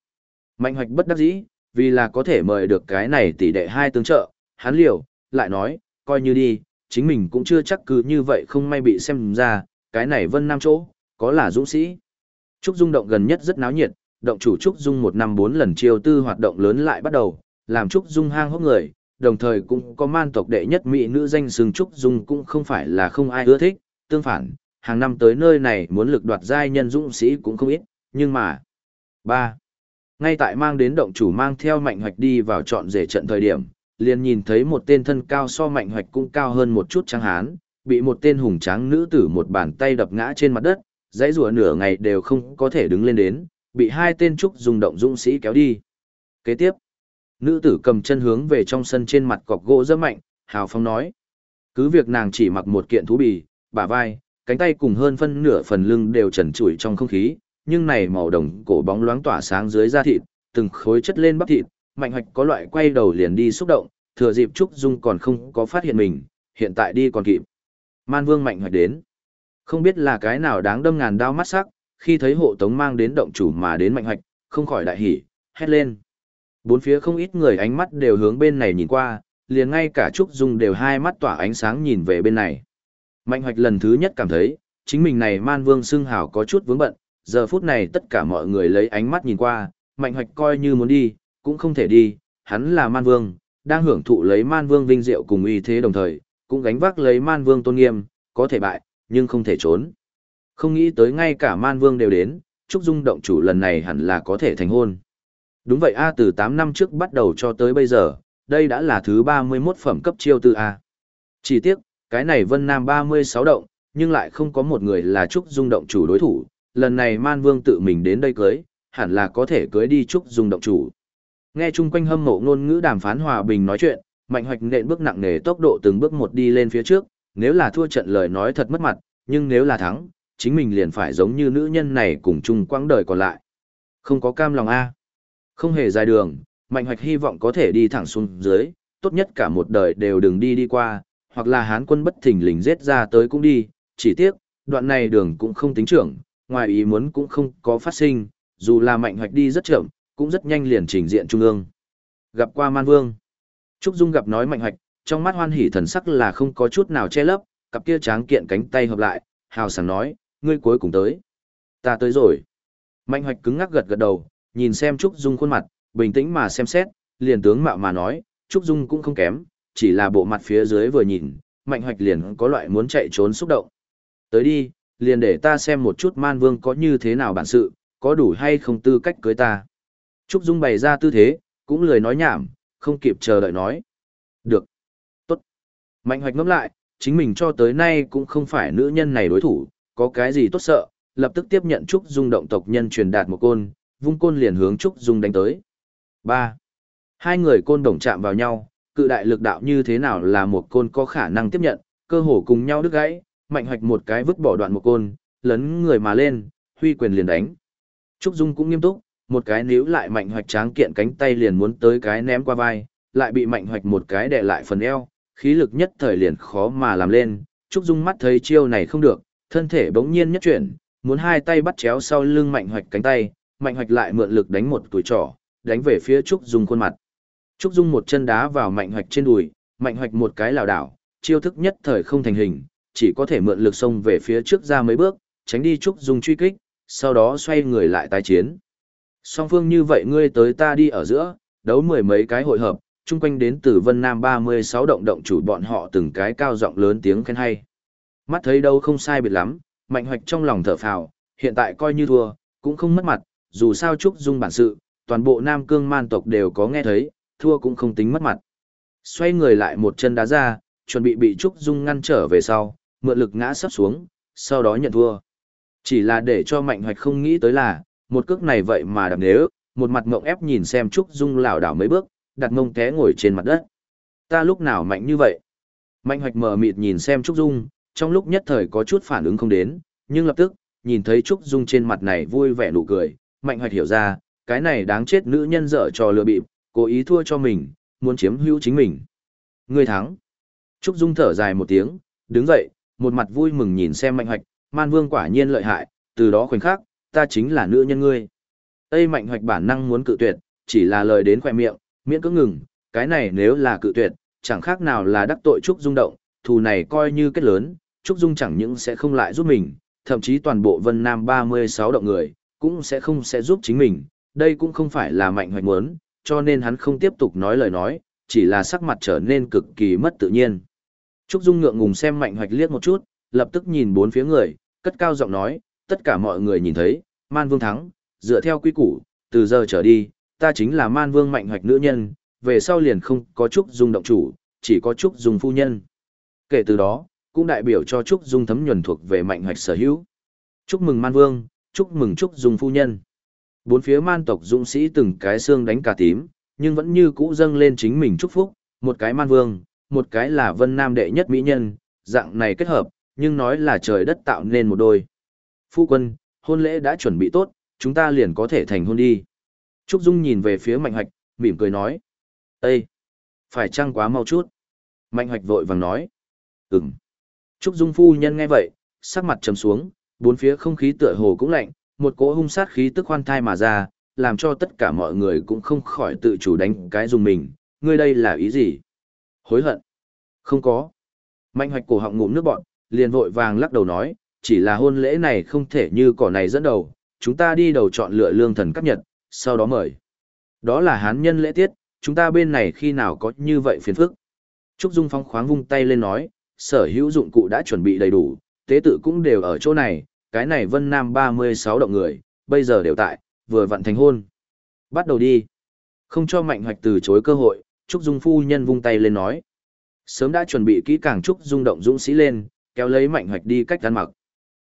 Speaker 1: Mạnh hoạch bất đắc dĩ, vì là có thể mời được cái này tỷ đệ hai tướng trợ, hắn liều, lại nói, coi như đi, chính mình cũng chưa chắc cứ như vậy không may bị xem ra, cái này vân nam chỗ, có là dũng sĩ. Trúc Dung động gần nhất rất náo nhiệt, động chủ Trúc Dung một năm bốn lần chiêu tư hoạt động lớn lại bắt đầu, làm Trúc Dung hang hốc người, đồng thời cũng có man tộc đệ nhất mỹ nữ danh xưng Trúc Dung cũng không phải là không ai ưa thích, tương phản, hàng năm tới nơi này muốn lực đoạt giai nhân dũng sĩ cũng không ít, nhưng mà... ba Ngay tại mang đến động chủ mang theo mạnh hoạch đi vào chọn rể trận thời điểm, liền nhìn thấy một tên thân cao so mạnh hoạch cũng cao hơn một chút trắng hán, bị một tên hùng tráng nữ tử một bàn tay đập ngã trên mặt đất, dãy rùa nửa ngày đều không có thể đứng lên đến, bị hai tên trúc dùng động dũng sĩ kéo đi. Kế tiếp, nữ tử cầm chân hướng về trong sân trên mặt cọc gỗ rất mạnh, hào phong nói. Cứ việc nàng chỉ mặc một kiện thú bì, bả vai, cánh tay cùng hơn phân nửa phần lưng đều trần trụi trong không khí, nhưng này màu đồng cổ bóng loáng tỏa sáng dưới da thịt, từng khối chất lên bắp thịt, mạnh hoạch có loại quay đầu liền đi xúc động, thừa dịp Trúc Dung còn không có phát hiện mình, hiện tại đi còn kịp. Man Vương mạnh hoạch đến. Không biết là cái nào đáng đâm ngàn đao mắt sắc, khi thấy hộ tống mang đến động chủ mà đến mạnh hoạch, không khỏi đại hỉ, hét lên. Bốn phía không ít người ánh mắt đều hướng bên này nhìn qua, liền ngay cả Trúc Dung đều hai mắt tỏa ánh sáng nhìn về bên này. Mạnh hoạch lần thứ nhất cảm thấy, chính mình này man vương xưng hào có chút vướng bận, giờ phút này tất cả mọi người lấy ánh mắt nhìn qua, mạnh hoạch coi như muốn đi, cũng không thể đi, hắn là man vương, đang hưởng thụ lấy man vương vinh diệu cùng uy thế đồng thời, cũng gánh vác lấy man vương tôn nghiêm, có thể bại, nhưng không thể trốn. Không nghĩ tới ngay cả man vương đều đến, Trúc Dung động chủ lần này hẳn là có thể thành hôn. Đúng vậy A từ 8 năm trước bắt đầu cho tới bây giờ, đây đã là thứ 31 phẩm cấp chiêu tư A. Chỉ tiếc, cái này Vân Nam 36 động, nhưng lại không có một người là Trúc Dung động chủ đối thủ, lần này Man Vương tự mình đến đây cưới, hẳn là có thể cưới đi Trúc Dung động chủ. Nghe chung quanh hâm mộ ngôn ngữ đàm phán hòa bình nói chuyện, Mạnh Hoạch nện bước nặng nề tốc độ từng bước một đi lên phía trước, nếu là thua trận lời nói thật mất mặt, nhưng nếu là thắng, chính mình liền phải giống như nữ nhân này cùng chung quãng đời còn lại. Không có cam lòng A. Không hề dài đường, Mạnh Hoạch hy vọng có thể đi thẳng xuống dưới, tốt nhất cả một đời đều đừng đi đi qua, hoặc là hán quân bất thình lình giết ra tới cũng đi, chỉ tiếc, đoạn này đường cũng không tính trưởng, ngoài ý muốn cũng không có phát sinh, dù là Mạnh Hoạch đi rất chậm, cũng rất nhanh liền trình diện trung ương. Gặp qua Man Vương. Trúc Dung gặp nói Mạnh Hoạch, trong mắt hoan hỉ thần sắc là không có chút nào che lấp, cặp kia tráng kiện cánh tay hợp lại, hào sảng nói, ngươi cuối cùng tới. Ta tới rồi. Mạnh hoạch cứng ngắc gật gật đầu, nhìn xem Trúc Dung khuôn mặt, bình tĩnh mà xem xét, liền tướng mạo mà nói, Trúc Dung cũng không kém, chỉ là bộ mặt phía dưới vừa nhìn, mạnh hoạch liền có loại muốn chạy trốn xúc động. Tới đi, liền để ta xem một chút man vương có như thế nào bản sự, có đủ hay không tư cách cưới ta. Trúc Dung bày ra tư thế, cũng lười nói nhảm, không kịp chờ đợi nói. Được. Mạnh hoạch ngẫm lại, chính mình cho tới nay cũng không phải nữ nhân này đối thủ, có cái gì tốt sợ, lập tức tiếp nhận Trúc Dung động tộc nhân truyền đạt một côn, vung côn liền hướng Trúc Dung đánh tới. 3. Hai người côn đồng chạm vào nhau, cự đại lực đạo như thế nào là một côn có khả năng tiếp nhận, cơ hồ cùng nhau đứt gãy, mạnh hoạch một cái vứt bỏ đoạn một côn, lấn người mà lên, huy quyền liền đánh. Trúc Dung cũng nghiêm túc, một cái níu lại mạnh hoạch tráng kiện cánh tay liền muốn tới cái ném qua vai, lại bị mạnh hoạch một cái đè lại phần eo, khí lực nhất thời liền khó mà làm lên, Trúc Dung mắt thấy chiêu này không được, thân thể bỗng nhiên nhất chuyển, muốn hai tay bắt chéo sau lưng mạnh hoạch cánh tay, mạnh hoạch lại mượn lực đánh một tuổi trỏ, đánh về phía Trúc Dung khuôn mặt. Trúc Dung một chân đá vào mạnh hoạch trên đùi, mạnh hoạch một cái lảo đảo, chiêu thức nhất thời không thành hình, chỉ có thể mượn lực xông về phía trước ra mấy bước, tránh đi Trúc Dung truy kích, sau đó xoay người lại tái chiến. Song phương như vậy ngươi tới ta đi ở giữa, đấu mười mấy cái hội hợp, chung quanh đến từ Vân Nam 36 động động chủ bọn họ từng cái cao giọng lớn tiếng khen hay. Mắt thấy đâu không sai biệt lắm, mạnh hoạch trong lòng thở phào, hiện tại coi như thua, cũng không mất mặt, dù sao Trúc Dung bản sự, toàn bộ Nam Cương man tộc đều có nghe thấy, thua cũng không tính mất mặt. Xoay người lại một chân đá ra, chuẩn bị bị Trúc Dung ngăn trở về sau, mượn lực ngã sắp xuống, sau đó nhận thua. Chỉ là để cho mạnh hoạch không nghĩ tới là, một cước này vậy mà đập nếu, một mặt ngộng ép nhìn xem Trúc Dung lảo đảo mấy bước, đặt mông té ngồi trên mặt đất. Ta lúc nào mạnh như vậy? Mạnh hoạch mở mịt nhìn xem Trúc Dung, trong lúc nhất thời có chút phản ứng không đến, nhưng lập tức, nhìn thấy Trúc Dung trên mặt này vui vẻ nụ cười, Mạnh hoạch hiểu ra, cái này đáng chết nữ nhân dở trò lừa bịp, cố ý thua cho mình, muốn chiếm hữu chính mình. Người thắng. Trúc Dung thở dài một tiếng, Đứng dậy, một mặt vui mừng nhìn xem mạnh hoạch, man vương quả nhiên lợi hại, từ đó khoảnh khắc, ta chính là nữ nhân ngươi. Tây mạnh hoạch bản năng muốn cự tuyệt, chỉ là lời đến khoe miệng, miễn cưỡng ngừng, cái này nếu là cự tuyệt, chẳng khác nào là đắc tội Trúc Dung động, thù này coi như kết lớn, Trúc Dung chẳng những sẽ không lại giúp mình, thậm chí toàn bộ Vân Nam 36 động người, cũng sẽ không sẽ giúp chính mình, đây cũng không phải là mạnh hoạch muốn, cho nên hắn không tiếp tục nói lời nói, chỉ là sắc mặt trở nên cực kỳ mất tự nhiên. Trúc Dung ngượng ngùng xem mạnh hoạch liếc một chút, lập tức nhìn bốn phía người, cất cao giọng nói, tất cả mọi người nhìn thấy, Man Vương thắng, dựa theo quy củ, từ giờ trở đi, ta chính là Man Vương mạnh hoạch nữ nhân, về sau liền không có Trúc Dung động chủ, chỉ có Trúc Dung phu nhân. Kể từ đó, cũng đại biểu cho Trúc Dung thấm nhuần thuộc về mạnh hoạch sở hữu. Chúc mừng Man Vương, chúc mừng Trúc Dung phu nhân. Bốn phía man tộc dũng sĩ từng cái xương đánh cả tím, nhưng vẫn như cũ dâng lên chính mình chúc phúc, một cái man vương, một cái là vân nam đệ nhất mỹ nhân, dạng này kết hợp, nhưng nói là trời đất tạo nên một đôi. Phu quân, hôn lễ đã chuẩn bị tốt, chúng ta liền có thể thành hôn đi. Trúc Dung nhìn về phía Mạnh Hoạch, mỉm cười nói. Ê! Phải chăng quá mau chút? Mạnh Hoạch vội vàng nói. Ừm. Trúc Dung phu nhân nghe vậy, sắc mặt trầm xuống, bốn phía không khí tựa hồ cũng lạnh, một cỗ hung sát khí tức khoan thai mà ra, làm cho tất cả mọi người cũng không khỏi tự chủ đánh cái dùng mình, ngươi đây là ý gì? Hối hận? Không có. Mạnh hoạch cổ họng ngụm nước bọn, liền vội vàng lắc đầu nói, chỉ là hôn lễ này không thể như cỏ này dẫn đầu, chúng ta đi đầu chọn lựa lương thần cấp nhật, sau đó mời. Đó là hán nhân lễ tiết, chúng ta bên này khi nào có như vậy phiền phức. Trúc Dung Phong khoáng vung tay lên nói, sở hữu dụng cụ đã chuẩn bị đầy đủ, tế tự cũng đều ở chỗ này, cái này Vân Nam 36 động người, bây giờ đều tại, vừa vặn thành hôn. Bắt đầu đi. Không cho Mạnh Hoạch từ chối cơ hội, Trúc Dung phu nhân vung tay lên nói. Sớm đã chuẩn bị kỹ càng Trúc Dung động dũng sĩ lên, kéo lấy Mạnh Hoạch đi cách ăn mặc.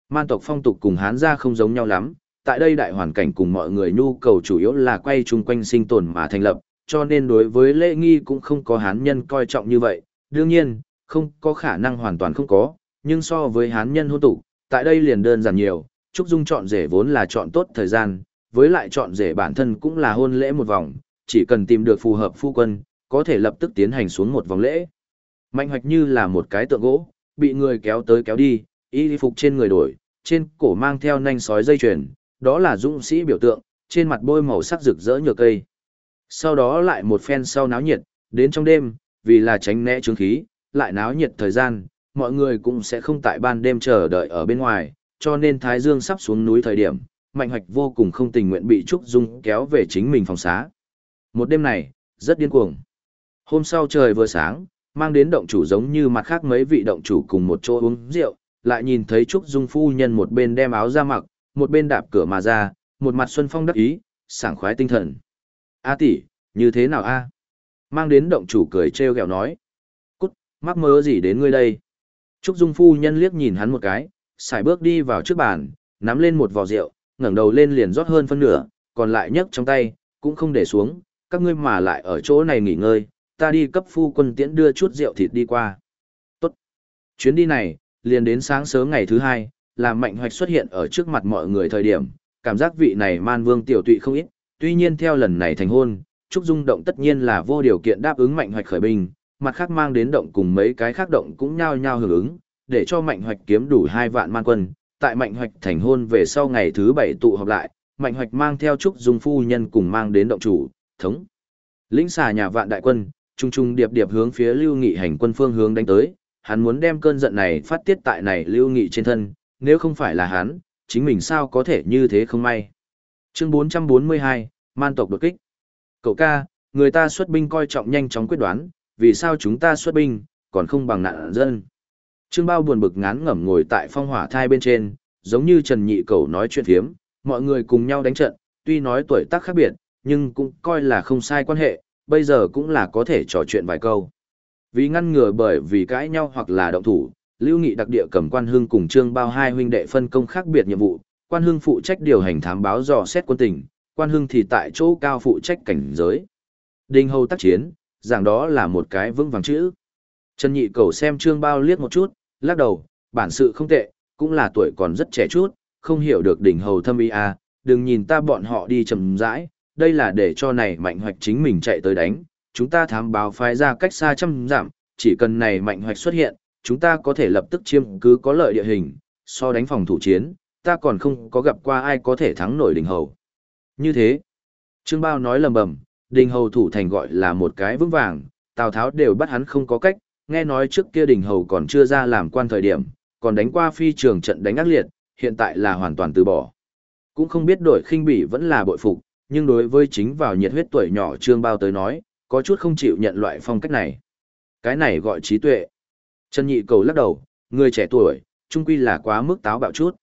Speaker 1: Man tộc phong tục cùng Hán gia không giống nhau lắm, tại đây đại hoàn cảnh cùng mọi người nhu cầu chủ yếu là quay chung quanh sinh tồn mà thành lập, cho nên đối với lễ nghi cũng không có Hán nhân coi trọng như vậy. Đương nhiên, không có khả năng hoàn toàn không có, nhưng so với Hán nhân hôn tụ, tại đây liền đơn giản nhiều, Trúc Dung chọn rể vốn là chọn tốt thời gian, với lại chọn rể bản thân cũng là hôn lễ một vòng, chỉ cần tìm được phù hợp phu quân, có thể lập tức tiến hành xuống một vòng lễ. Mạnh hoạch như là một cái tượng gỗ, bị người kéo tới kéo đi, y phục trên người đổi, trên cổ mang theo nanh sói dây chuyền, đó là dũng sĩ biểu tượng, trên mặt bôi màu sắc rực rỡ nhựa cây. Sau đó lại một phen sau náo nhiệt, đến trong đêm, vì là tránh né trướng khí, lại náo nhiệt thời gian, mọi người cũng sẽ không tại ban đêm chờ đợi ở bên ngoài, cho nên Thái Dương sắp xuống núi thời điểm, Mạnh Hoạch vô cùng không tình nguyện bị Trúc Dung kéo về chính mình phòng xá. Một đêm này, rất điên cuồng. Hôm sau trời vừa sáng, mang đến động chủ giống như mặt khác mấy vị động chủ cùng một chỗ uống rượu, lại nhìn thấy Trúc Dung phu nhân một bên đem áo ra mặc, một bên đạp cửa mà ra, một mặt xuân phong đắc ý, sảng khoái tinh thần. A tỷ, như thế nào a? Mang đến động chủ cười treo gẹo nói. Cút, mắc mơ gì đến ngươi đây? Trúc Dung phu nhân liếc nhìn hắn một cái, xài bước đi vào trước bàn, nắm lên một vò rượu, ngẩng đầu lên liền rót hơn phân nửa, còn lại nhấc trong tay, cũng không để xuống, các ngươi mà lại ở chỗ này nghỉ ngơi, ta đi cấp phu quân tiễn đưa chút rượu thịt đi qua. Tốt. Chuyến đi này, liền đến sáng sớm ngày thứ hai, làm mạnh hoạch xuất hiện ở trước mặt mọi người thời điểm, cảm giác vị này man vương tiểu tụy không ít, tuy nhiên theo lần này thành hôn, Trúc Dung động tất nhiên là vô điều kiện đáp ứng mạnh hoạch khởi binh, mặt khác mang đến động cùng mấy cái khác động cũng nhao nhao hưởng ứng, để cho Mạnh Hoạch kiếm đủ hai vạn man quân. Tại Mạnh Hoạch thành hôn về sau ngày thứ bảy tụ họp lại, Mạnh Hoạch mang theo Trúc Dung phu nhân cùng mang đến động chủ, thống. Lĩnh xà nhà vạn đại quân, trung trung điệp điệp hướng phía Lưu Nghị hành quân phương hướng đánh tới, hắn muốn đem cơn giận này phát tiết tại này Lưu Nghị trên thân, nếu không phải là hắn, chính mình sao có thể như thế không may. Chương 442, Man tộc đột kích. Cậu ca, người ta xuất binh coi trọng nhanh chóng quyết đoán, vì sao chúng ta xuất binh, còn không bằng nạn dân. Trương Bao buồn bực ngán ngẩm ngồi tại phong hỏa thai bên trên, giống như Trần Nhị Cầu nói chuyện phiếm, mọi người cùng nhau đánh trận, tuy nói tuổi tác khác biệt, nhưng cũng coi là không sai quan hệ, bây giờ cũng là có thể trò chuyện vài câu. Vì ngăn ngừa bởi vì cãi nhau hoặc là động thủ, Lưu Nghị đặc địa cầm Quan Hưng cùng Trương Bao hai huynh đệ phân công khác biệt nhiệm vụ, Quan Hưng phụ trách điều hành thám báo dò xét quân tình, Quan Hưng thì tại chỗ cao phụ trách cảnh giới. Đinh Hầu tác chiến, rằng đó là một cái vững vàng chữ. Trần Nhị Cầu xem Trương Bao liếc một chút, lắc đầu, bản sự không tệ, cũng là tuổi còn rất trẻ chút, không hiểu được đỉnh hầu thâm ý à, đừng nhìn ta bọn họ đi chầm rãi, đây là để cho này mạnh hoạch chính mình chạy tới đánh, chúng ta thám báo phái ra cách xa trăm giảm, chỉ cần này mạnh hoạch xuất hiện, chúng ta có thể lập tức chiếm cứ có lợi địa hình, so đánh phòng thủ chiến, ta còn không có gặp qua ai có thể thắng nổi đình hầu. Như thế, Trương Bao nói lầm bầm, đình hầu thủ thành gọi là một cái vững vàng, Tào Tháo đều bắt hắn không có cách, nghe nói trước kia đình hầu còn chưa ra làm quan thời điểm, còn đánh qua phi trường trận đánh ác liệt, hiện tại là hoàn toàn từ bỏ. Cũng không biết đổi khinh bỉ vẫn là bội phục, nhưng đối với chính vào nhiệt huyết tuổi nhỏ Trương Bao tới nói, có chút không chịu nhận loại phong cách này. Cái này gọi trí tuệ. Trần Nhị cầu lắc đầu, người trẻ tuổi, trung quy là quá mức táo bạo chút.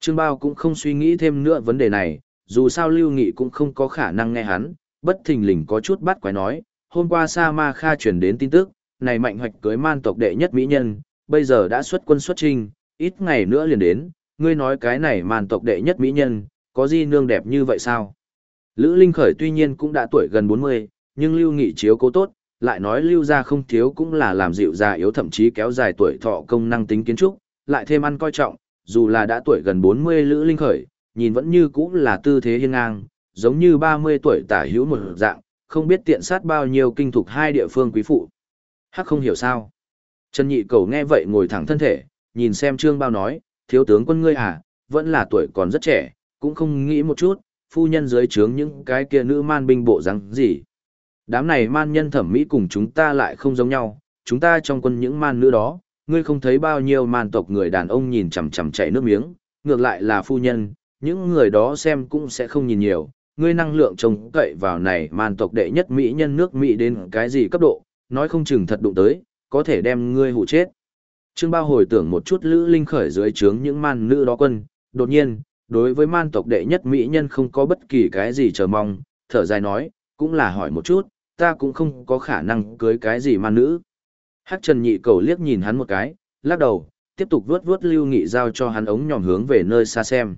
Speaker 1: Trương Bao cũng không suy nghĩ thêm nữa vấn đề này, dù sao Lưu Nghị cũng không có khả năng nghe hắn, bất thình lình có chút bắt quái nói, hôm qua Sa Ma Kha truyền đến tin tức, này mạnh hoạch cưới man tộc đệ nhất mỹ nhân, bây giờ đã xuất quân xuất trinh, ít ngày nữa liền đến, ngươi nói cái này man tộc đệ nhất mỹ nhân, có gì nương đẹp như vậy sao? Lữ Linh Khởi tuy nhiên cũng đã tuổi gần 40, nhưng Lưu Nghị chiếu cố tốt, lại nói Lưu gia không thiếu cũng là làm dịu già yếu thậm chí kéo dài tuổi thọ công năng tính kiến trúc, lại thêm ăn coi trọng, dù là đã tuổi gần 40 Lữ Linh Khởi, nhìn vẫn như cũng là tư thế hiên ngang, giống như 30 tuổi tả hữu một dạng, không biết tiện sát bao nhiêu kinh thục hai địa phương quý phụ. Hắc không hiểu sao. Trần Nhị Cầu nghe vậy ngồi thẳng thân thể, nhìn xem Trương Bao nói, thiếu tướng quân ngươi à, vẫn là tuổi còn rất trẻ, cũng không nghĩ một chút, phu nhân dưới trướng những cái kia nữ man binh bộ răng gì. Đám này man nhân thẩm mỹ cùng chúng ta lại không giống nhau, chúng ta trong quân những man nữ đó, ngươi không thấy bao nhiêu man tộc người đàn ông nhìn chằm chằm chảy nước miếng, ngược lại là phu nhân, những người đó xem cũng sẽ không nhìn nhiều, ngươi năng lượng trông cậy vào này man tộc đệ nhất mỹ nhân nước mỹ đến cái gì cấp độ, nói không chừng thật đụng tới, có thể đem ngươi hụ chết. Trương Bao hồi tưởng một chút Lữ Linh khởi dưới trướng những man nữ đó quân, đột nhiên, đối với man tộc đệ nhất mỹ nhân không có bất kỳ cái gì chờ mong, thở dài nói, cũng là hỏi một chút, ta cũng không có khả năng cưới cái gì man nữ. Hắc Trần Nhị cầu liếc nhìn hắn một cái, lắc đầu, tiếp tục vuốt vuốt Lưu Nghị giao cho hắn ống nhòm hướng về nơi xa xem.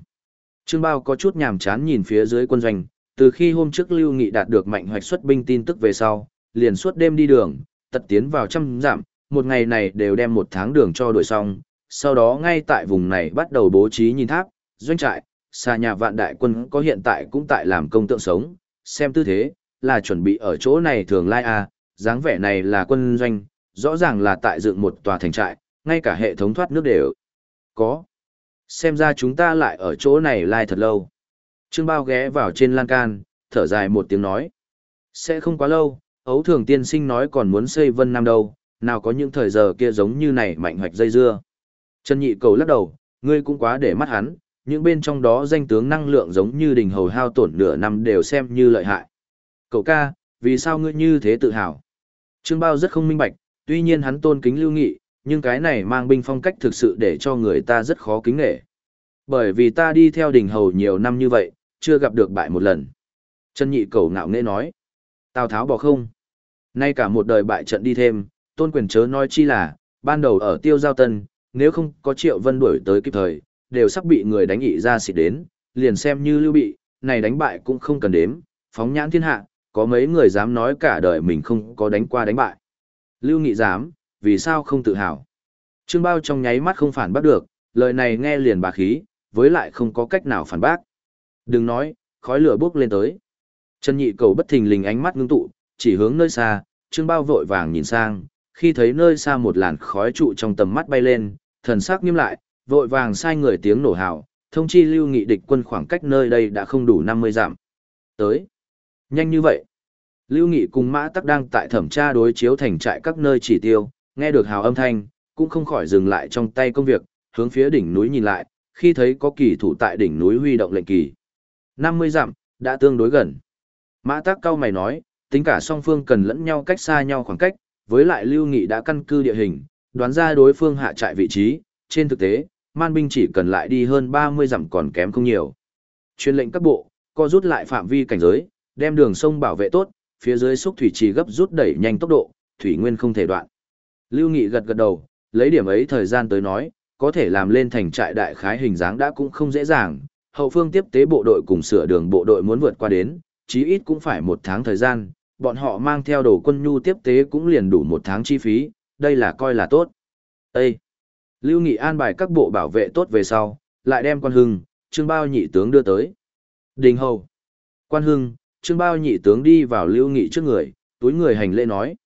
Speaker 1: Trương Bao có chút nhàm chán nhìn phía dưới quân doanh, từ khi hôm trước Lưu Nghị đạt được mạnh hoạch xuất binh tin tức về sau, liền suốt đêm đi đường, tật tiến vào trăm giảm, một ngày này đều đem một tháng đường cho đuổi xong, sau đó ngay tại vùng này bắt đầu bố trí nhìn tháp, doanh trại, xa nhà vạn đại quân có hiện tại cũng tại làm công tượng sống, xem tư thế, là chuẩn bị ở chỗ này thường lai à dáng vẻ này là quân doanh, rõ ràng là tại dựng một tòa thành trại, ngay cả hệ thống thoát nước đều có. Xem ra chúng ta lại ở chỗ này lai thật lâu. Trương Bao ghé vào trên lan can, thở dài một tiếng nói. Sẽ không quá lâu, ấu thường tiên sinh nói còn muốn xây vân nam đâu, nào có những thời giờ kia giống như này mạnh hoạch dây dưa. Trần Nhị cầu lắc đầu, ngươi cũng quá để mắt hắn, những bên trong đó danh tướng năng lượng giống như đình hầu hao tổn nửa năm đều xem như lợi hại. Cậu ca, vì sao ngươi như thế tự hào? Trương Bao rất không minh bạch, tuy nhiên hắn tôn kính lưu nghị, nhưng cái này mang binh phong cách thực sự để cho người ta rất khó kính nghệ. Bởi vì ta đi theo đình hầu nhiều năm như vậy, chưa gặp được bại một lần. Trần Nhị cầu ngạo nghễ nói. Tào Tháo bỏ không. Nay cả một đời bại trận đi thêm, tôn quyền chớ nói chi là, ban đầu ở tiêu giao tân, nếu không có triệu vân đuổi tới kịp thời, đều sắp bị người đánh ị ra xịt đến, liền xem như lưu bị, này đánh bại cũng không cần đếm, phóng nhãn thiên hạ, có mấy người dám nói cả đời mình không có đánh qua đánh bại. Lưu Nghị dám, vì sao không tự hào? Trương Bao trong nháy mắt không phản bác được, lời này nghe liền bà khí, với lại không có cách nào phản bác. Đừng nói, khói lửa bốc lên tới. Trần Nhị cầu bất thình lình ánh mắt ngưng tụ, chỉ hướng nơi xa, Trương Bao vội vàng nhìn sang, khi thấy nơi xa một làn khói trụ trong tầm mắt bay lên, thần sắc nghiêm lại, vội vàng sai người tiếng nổ hào, thông chi lưu nghị địch quân khoảng cách nơi đây đã không đủ 50 dặm. Tới. Nhanh như vậy. Lưu Nghị cùng Mã Tắc đang tại thẩm tra đối chiếu thành trại các nơi chỉ tiêu, nghe được hào âm thanh, cũng không khỏi dừng lại trong tay công việc, hướng phía đỉnh núi nhìn lại, khi thấy có kỳ thủ tại đỉnh núi huy động lệnh kỳ. 50 dặm, đã tương đối gần. Mã Tắc cao mày nói, tính cả song phương cần lẫn nhau cách xa nhau khoảng cách, với lại Lưu Nghị đã căn cư địa hình, đoán ra đối phương hạ trại vị trí, trên thực tế, man binh chỉ cần lại đi hơn 30 dặm còn kém không nhiều. Chuyên lệnh các bộ, co rút lại phạm vi cảnh giới, đem đường sông bảo vệ tốt, phía dưới xúc thủy trì gấp rút đẩy nhanh tốc độ, thủy nguyên không thể đoạn. Lưu Nghị gật gật đầu, lấy điểm ấy thời gian tới nói, có thể làm lên thành trại đại khái hình dáng đã cũng không dễ dàng, hậu phương tiếp tế bộ đội cùng sửa đường bộ đội muốn vượt qua đến, chí ít cũng phải một tháng thời gian, bọn họ mang theo đồ quân nhu tiếp tế cũng liền đủ một tháng chi phí, đây là coi là tốt. Ê! Lưu Nghị an bài các bộ bảo vệ tốt về sau, lại đem quan hưng, trương bao nhị tướng đưa tới. Đình hầu! Quan hưng, trương bao nhị tướng đi vào Lưu Nghị trước người, túi người hành lễ nói.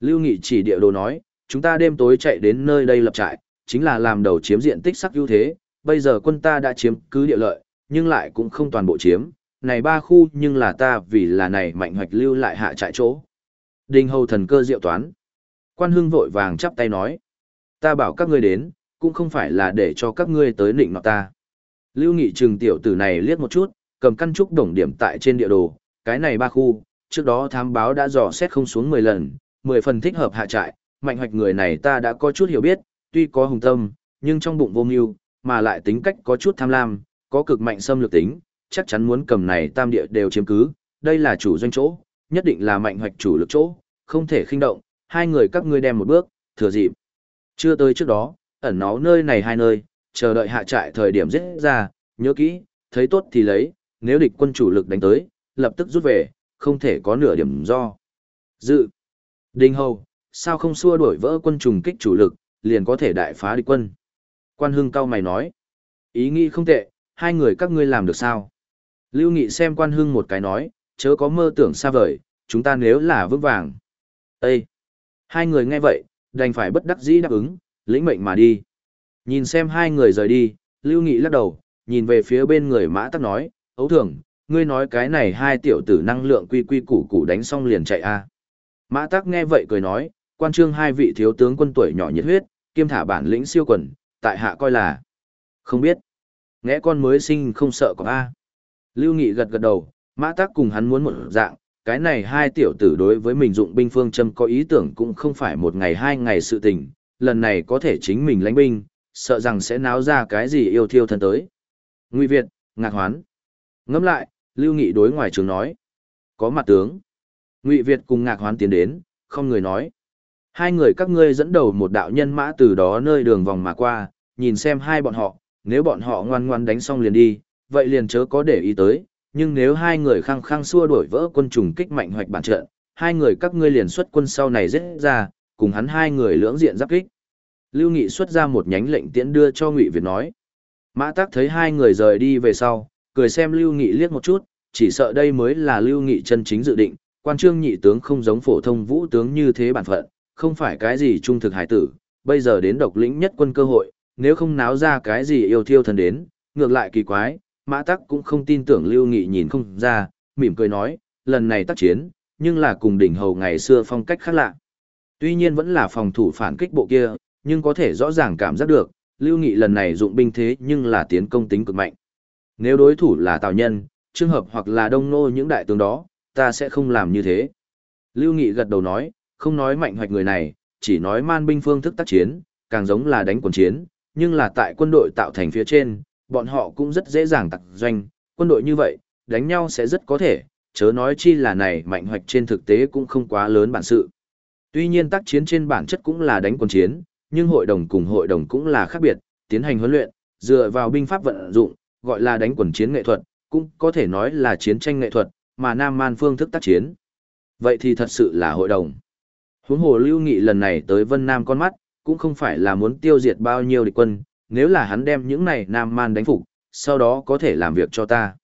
Speaker 1: Lưu Nghị chỉ địa đồ nói, chúng ta đêm tối chạy đến nơi đây lập trại, chính là làm đầu chiếm diện tích sắc ưu thế, bây giờ quân ta đã chiếm cứ địa lợi, nhưng lại cũng không toàn bộ chiếm, này ba khu nhưng là ta vì là này mạnh hoạch lưu lại hạ trại chỗ. Đình hầu thần cơ diệu toán. Quan hưng vội vàng chắp tay nói. Ta bảo các ngươi đến, cũng không phải là để cho các ngươi tới nịnh nọ ta. Lưu Nghị trừng tiểu tử này liếc một chút, cầm căn trúc đồng điểm tại trên địa đồ, cái này ba khu, trước đó thám báo đã dò xét không xuống 10 lần, 10 phần thích hợp hạ trại, mạnh hoạch người này ta đã có chút hiểu biết, tuy có hùng tâm, nhưng trong bụng vô mưu, mà lại tính cách có chút tham lam, có cực mạnh xâm lược tính, chắc chắn muốn cầm này tam địa đều chiếm cứ, đây là chủ doanh chỗ, nhất định là mạnh hoạch chủ lực chỗ, không thể khinh động, hai người các ngươi đem một bước, thừa dịp. Chưa tới trước đó, ẩn náu nơi này hai nơi, chờ đợi hạ trại thời điểm giết ra, nhớ kỹ, thấy tốt thì lấy, nếu địch quân chủ lực đánh tới, lập tức rút về, không thể có nửa điểm do. Dự. Đinh Hầu, sao không xua đuổi vỡ quân trùng kích chủ lực, liền có thể đại phá địch quân. Quan Hưng cao mày nói. Ý nghĩ không tệ, hai người các ngươi làm được sao? Lưu Nghị xem Quan Hưng một cái nói, chớ có mơ tưởng xa vời, chúng ta nếu là vững vàng. Ê! Hai người nghe vậy, đành phải bất đắc dĩ đáp ứng, lĩnh mệnh mà đi. Nhìn xem hai người rời đi, Lưu Nghị lắc đầu, nhìn về phía bên người mã tắc nói, ấu thường, ngươi nói cái này hai tiểu tử năng lượng quy quy củ củ đánh xong liền chạy a à. Mã tắc nghe vậy cười nói, quan trương hai vị thiếu tướng quân tuổi nhỏ nhiệt huyết, kiêm thả bản lĩnh siêu quần, tại hạ coi là. Không biết. Nghe con mới sinh không sợ có A. Lưu Nghị gật gật đầu, mã tắc cùng hắn muốn một dạng, cái này hai tiểu tử đối với mình dụng binh phương châm có ý tưởng cũng không phải một ngày hai ngày sự tình, lần này có thể chính mình lãnh binh, sợ rằng sẽ náo ra cái gì yêu thiêu thân tới. Ngụy Việt, ngạc hoán. Ngẫm lại, Lưu Nghị đối ngoài trường nói. Có mặt tướng. Ngụy Việt cùng ngạc hoán tiến đến, không người nói. Hai người các ngươi dẫn đầu một đạo nhân mã từ đó nơi đường vòng mà qua, nhìn xem hai bọn họ, nếu bọn họ ngoan ngoan đánh xong liền đi, vậy liền chớ có để ý tới, nhưng nếu hai người khăng khăng xua đuổi vỡ quân trùng kích mạnh hoạch bản trận, hai người các ngươi liền xuất quân sau này giết ra, cùng hắn hai người lưỡng diện giáp kích. Lưu Nghị xuất ra một nhánh lệnh tiễn đưa cho Ngụy Việt nói. Mã Tắc thấy hai người rời đi về sau, cười xem Lưu Nghị liếc một chút, chỉ sợ đây mới là Lưu Nghị chân chính dự định, quan trương nhị tướng không giống phổ thông vũ tướng như thế bản phận, không phải cái gì trung thực hải tử, bây giờ đến độc lĩnh nhất quân cơ hội, nếu không náo ra cái gì yêu thiêu thần đến, ngược lại kỳ quái, Mã Tắc cũng không tin tưởng Lưu Nghị nhìn không ra, mỉm cười nói, lần này tác chiến, nhưng là cùng đỉnh hầu ngày xưa phong cách khác lạ. Tuy nhiên vẫn là phòng thủ phản kích bộ kia, nhưng có thể rõ ràng cảm giác được, Lưu Nghị lần này dụng binh thế nhưng là tiến công tính cực mạnh. Nếu đối thủ là Tào Nhân, trường hợp hoặc là Đông Nô những đại tướng đó, ta sẽ không làm như thế. Lưu Nghị gật đầu nói, không nói mạnh hoạch người này, chỉ nói man binh phương thức tác chiến, càng giống là đánh quần chiến, nhưng là tại quân đội tạo thành phía trên, bọn họ cũng rất dễ dàng tặc doanh, quân đội như vậy, đánh nhau sẽ rất có thể, chớ nói chi là này mạnh hoạch trên thực tế cũng không quá lớn bản sự. Tuy nhiên tác chiến trên bản chất cũng là đánh quần chiến, nhưng hội đồng cùng hội đồng cũng là khác biệt, tiến hành huấn luyện, dựa vào binh pháp vận dụng, gọi là đánh quần chiến nghệ thuật, cũng có thể nói là chiến tranh nghệ thuật, mà Nam Man phương thức tác chiến. Vậy thì thật sự là hội đồng. Huống hồ Lưu Nghị lần này tới Vân Nam con mắt, cũng không phải là muốn tiêu diệt bao nhiêu địch quân, nếu là hắn đem những này Nam Man đánh phục, sau đó có thể làm việc cho ta.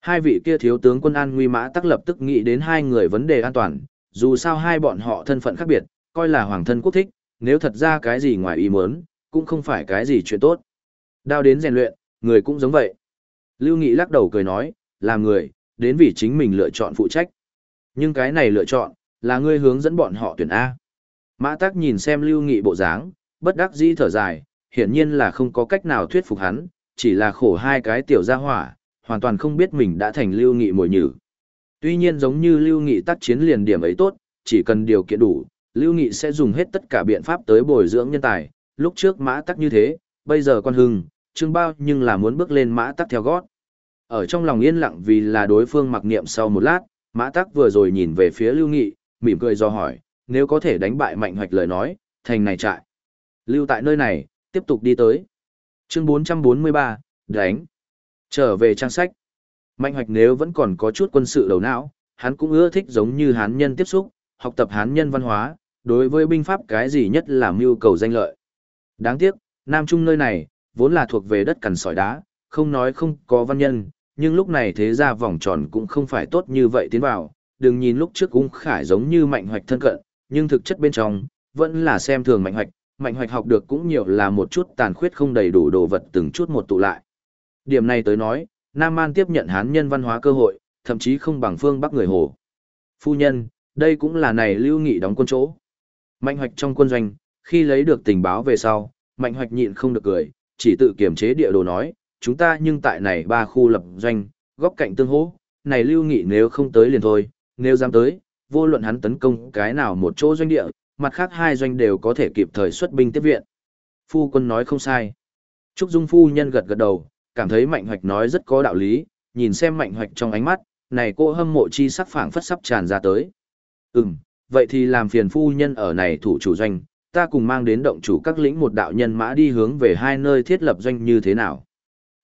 Speaker 1: Hai vị kia thiếu tướng quân an nguy mã tắc lập tức nghĩ đến hai người vấn đề an toàn, dù sao hai bọn họ thân phận khác biệt, coi là hoàng thân quốc thích, nếu thật ra cái gì ngoài ý muốn, cũng không phải cái gì chuyện tốt. Đao đến rèn luyện, người cũng giống vậy. Lưu Nghị lắc đầu cười nói, làm người, đến vì chính mình lựa chọn phụ trách. Nhưng cái này lựa chọn, là ngươi hướng dẫn bọn họ tuyển A. Mã Tắc nhìn xem Lưu Nghị bộ dáng, bất đắc dĩ thở dài, hiển nhiên là không có cách nào thuyết phục hắn, chỉ là khổ hai cái tiểu gia hỏa, hoàn toàn không biết mình đã thành Lưu Nghị mồi nhử. Tuy nhiên giống như Lưu Nghị tác chiến liền điểm ấy tốt, chỉ cần điều kiện đủ, Lưu Nghị sẽ dùng hết tất cả biện pháp tới bồi dưỡng nhân tài, lúc trước mã tắc như thế, bây giờ quan hưng, trương bao nhưng là muốn bước lên mã tắc theo gót. Ở trong lòng yên lặng vì là đối phương mặc niệm sau một lát, mã tắc vừa rồi nhìn về phía Lưu Nghị, mỉm cười do hỏi, nếu có thể đánh bại mạnh hoạch lời nói, thành này trại. Lưu tại nơi này, tiếp tục đi tới. Chương 443, đánh. Trở về trang sách. Mạnh hoạch nếu vẫn còn có chút quân sự đầu não, hắn cũng ưa thích giống như hán nhân tiếp xúc, học tập hán nhân văn hóa, đối với binh pháp cái gì nhất là mưu cầu danh lợi. Đáng tiếc, Nam Trung nơi này, vốn là thuộc về đất cằn sỏi đá, không nói không có văn nhân, nhưng lúc này thế ra vòng tròn cũng không phải tốt như vậy tiến vào, đừng nhìn lúc trước cũng khải giống như mạnh hoạch thân cận, nhưng thực chất bên trong, vẫn là xem thường mạnh hoạch, mạnh hoạch học được cũng nhiều là một chút tàn khuyết không đầy đủ đồ vật từng chút một tụ lại. Điểm này tới nói, Nam An tiếp nhận hán nhân văn hóa cơ hội, thậm chí không bằng phương Bắc người Hồ. Phu nhân, đây cũng là này lưu nghị đóng quân chỗ. Mạnh hoạch trong quân doanh, khi lấy được tình báo về sau, mạnh hoạch nhịn không được cười, chỉ tự kiểm chế địa đồ nói, chúng ta nhưng tại này ba khu lập doanh, góc cạnh tương hỗ, này lưu nghị nếu không tới liền thôi, nếu dám tới, vô luận hắn tấn công cái nào một chỗ doanh địa, mặt khác hai doanh đều có thể kịp thời xuất binh tiếp viện. Phu quân nói không sai. Trúc Dung phu nhân gật gật đầu, cảm thấy Mạnh Hoạch nói rất có đạo lý, nhìn xem Mạnh Hoạch trong ánh mắt, này cô hâm mộ chi sắc phảng phất sắp tràn ra tới. Ừm, vậy thì làm phiền phu nhân ở này thủ chủ doanh, ta cùng mang đến động chủ các lĩnh một đạo nhân mã đi hướng về hai nơi thiết lập doanh như thế nào.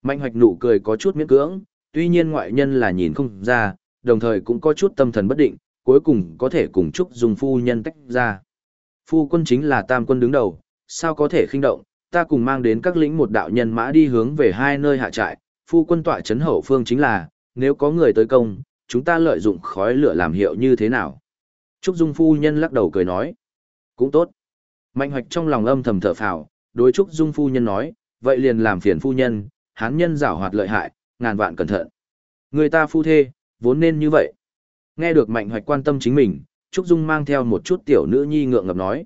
Speaker 1: Mạnh Hoạch nụ cười có chút miễn cưỡng, tuy nhiên ngoại nhân là nhìn không ra, đồng thời cũng có chút tâm thần bất định, cuối cùng có thể cùng Trúc Dung phu nhân tách ra. Phu quân chính là tam quân đứng đầu, sao có thể khinh động, ta cùng mang đến các lĩnh một đạo nhân mã đi hướng về hai nơi hạ trại, phu quân tọa chấn hậu phương chính là, nếu có người tới công, chúng ta lợi dụng khói lửa làm hiệu như thế nào. Trúc Dung phu nhân lắc đầu cười nói, cũng tốt. Mạnh hoạch trong lòng âm thầm thở phào, đối Trúc Dung phu nhân nói, vậy liền làm phiền phu nhân, hán nhân giảo hoạt lợi hại, ngàn vạn cẩn thận. Người ta phu thê, vốn nên như vậy. Nghe được Mạnh hoạch quan tâm chính mình, Trúc Dung mang theo một chút tiểu nữ nhi ngượng ngập nói.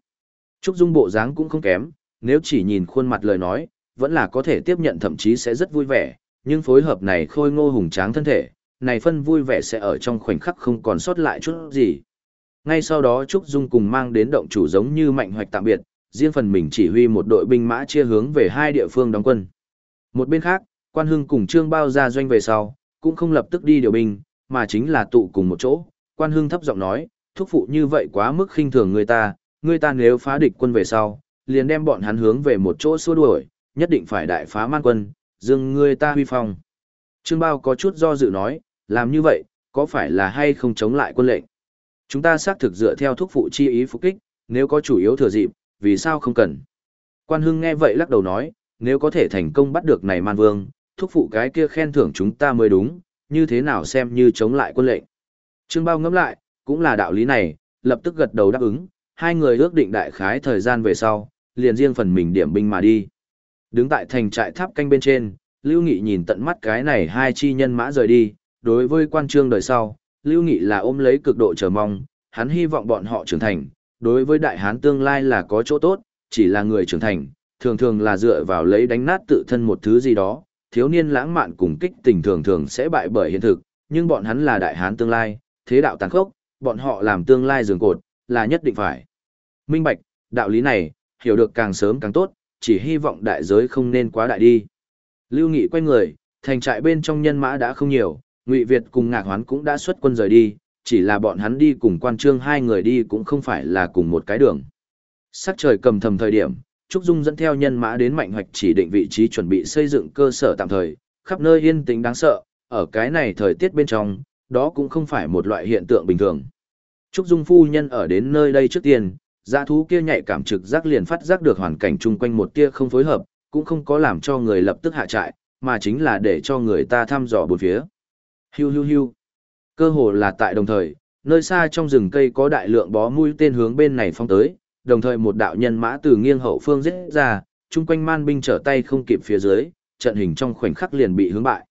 Speaker 1: Trúc Dung bộ dáng cũng không kém, nếu chỉ nhìn khuôn mặt lời nói, vẫn là có thể tiếp nhận thậm chí sẽ rất vui vẻ, nhưng phối hợp này khôi ngô hùng tráng thân thể, này phân vui vẻ sẽ ở trong khoảnh khắc không còn sót lại chút gì. Ngay sau đó Trúc Dung cùng mang đến động chủ giống như mạnh hoạch tạm biệt, riêng phần mình chỉ huy một đội binh mã chia hướng về hai địa phương đóng quân. Một bên khác, quan hưng cùng trương bao ra doanh về sau, cũng không lập tức đi điều binh, mà chính là tụ cùng một chỗ. Quan hưng thấp giọng nói, thúc phụ như vậy quá mức khinh thường người ta, người ta nếu phá địch quân về sau, liền đem bọn hắn hướng về một chỗ xua đuổi, nhất định phải đại phá man quân, dừng người ta huy phong. Trương Bao có chút do dự nói, làm như vậy, có phải là hay không chống lại quân lệnh? Chúng ta xác thực dựa theo thúc phụ chi ý phục kích, nếu có chủ yếu thừa dịp, vì sao không cần? Quan Hưng nghe vậy lắc đầu nói, nếu có thể thành công bắt được này man vương, thúc phụ cái kia khen thưởng chúng ta mới đúng, như thế nào xem như chống lại quân lệnh. Trương Bao ngẫm lại, cũng là đạo lý này, lập tức gật đầu đáp ứng, hai người ước định đại khái thời gian về sau, liền riêng phần mình điểm binh mà đi. Đứng tại thành trại tháp canh bên trên, Lưu Nghị nhìn tận mắt cái này hai chi nhân mã rời đi, đối với quan trương đời sau, Lưu Nghị là ôm lấy cực độ chờ mong, hắn hy vọng bọn họ trưởng thành, đối với đại hán tương lai là có chỗ tốt, chỉ là người trưởng thành, thường thường là dựa vào lấy đánh nát tự thân một thứ gì đó, thiếu niên lãng mạn cùng kích tình thường thường sẽ bại bởi hiện thực, nhưng bọn hắn là đại hán tương lai, thế đạo tàn khốc, bọn họ làm tương lai giường cột, là nhất định phải. Minh bạch, đạo lý này, hiểu được càng sớm càng tốt, chỉ hy vọng đại giới không nên quá đại đi. Lưu Nghị quay người, thành trại bên trong nhân mã đã không nhiều, Ngụy Việt cùng Ngạc Hoán cũng đã xuất quân rời đi, chỉ là bọn hắn đi cùng quan trương hai người đi cũng không phải là cùng một cái đường. Sắc trời cầm thầm thời điểm, Trúc Dung dẫn theo nhân mã đến mạnh hoạch chỉ định vị trí chuẩn bị xây dựng cơ sở tạm thời, khắp nơi yên tĩnh đáng sợ, ở cái này thời tiết bên trong, đó cũng không phải một loại hiện tượng bình thường. Trúc Dung phu nhân ở đến nơi đây trước tiên, dã thú kia nhạy cảm trực giác liền phát giác được hoàn cảnh chung quanh một tia không phối hợp, cũng không có làm cho người lập tức hạ trại, mà chính là để cho người ta thăm dò bốn phía. Hiu hiu hiu. Cơ hồ là tại đồng thời, nơi xa trong rừng cây có đại lượng bó mũi tên hướng bên này phong tới, đồng thời một đạo nhân mã từ nghiêng hậu phương giết ra, chung quanh man binh trở tay không kịp phía dưới, trận hình trong khoảnh khắc liền bị hướng bại.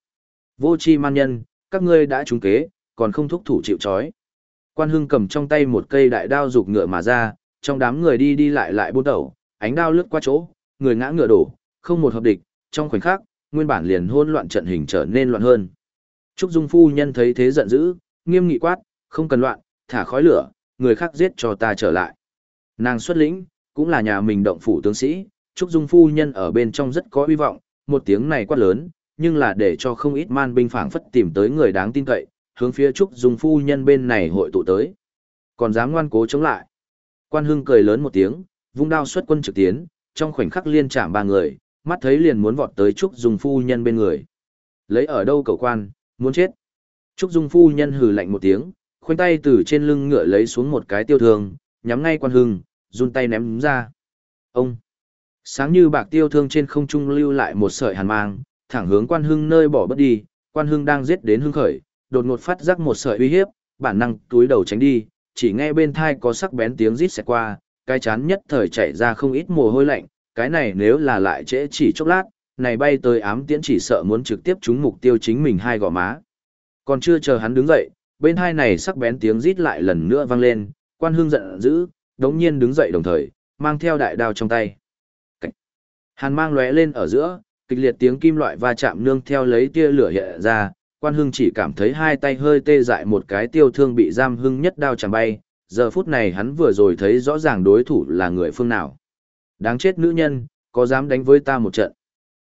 Speaker 1: Vô chi man nhân, các ngươi đã trúng kế, còn không thúc thủ chịu trói. Quan Hưng cầm trong tay một cây đại đao rục ngựa mà ra, trong đám người đi đi lại lại buôn đầu, ánh đao lướt qua chỗ, người ngã ngựa đổ, không một hợp địch, trong khoảnh khắc, nguyên bản liền hỗn loạn trận hình trở nên loạn hơn. Trúc Dung phu nhân thấy thế giận dữ, nghiêm nghị quát, không cần loạn, thả khói lửa, người khác giết cho ta trở lại. Nàng xuất lĩnh, cũng là nhà mình động phủ tướng sĩ, Trúc Dung phu nhân ở bên trong rất có uy vọng, một tiếng này quát lớn, nhưng là để cho không ít man binh phảng phất tìm tới người đáng tin cậy, hướng phía Trúc Dung phu nhân bên này hội tụ tới. Còn dám ngoan cố chống lại. Quan Hưng cười lớn một tiếng, vung đao xuất quân trực tiến, trong khoảnh khắc liên chạm ba người, mắt thấy liền muốn vọt tới Trúc Dung phu nhân bên người. Lấy ở đâu cầu quan, muốn chết. Trúc Dung phu nhân hừ lạnh một tiếng, khoanh tay từ trên lưng ngựa lấy xuống một cái tiêu thương, nhắm ngay Quan Hưng, run tay ném ra. Ông! Sáng như bạc tiêu thương trên không trung lưu lại một sợi hàn mang, thẳng hướng Quan Hưng nơi bỏ bất đi, Quan Hưng đang giết đến hưng khởi, đột ngột phát giác một sợi uy hiếp, bản năng túi đầu tránh đi, chỉ nghe bên thai có sắc bén tiếng rít xẹt qua, cái chán nhất thời chạy ra không ít mồ hôi lạnh, cái này nếu là lại trễ chỉ chốc lát, này bay tới ám tiễn chỉ sợ muốn trực tiếp trúng mục tiêu chính mình hai gò má. Còn chưa chờ hắn đứng dậy, bên hai này sắc bén tiếng rít lại lần nữa vang lên, quan hương giận dữ, đống nhiên đứng dậy đồng thời, mang theo đại đao trong tay. Cách. Hàn mang lóe lên ở giữa, kịch liệt tiếng kim loại va chạm nương theo lấy tia lửa hiện ra, quan hưng chỉ cảm thấy hai tay hơi tê dại một cái tiêu thương bị giam hưng nhất đao chẳng bay, giờ phút này hắn vừa rồi thấy rõ ràng đối thủ là người phương nào. Đáng chết nữ nhân, có dám đánh với ta một trận.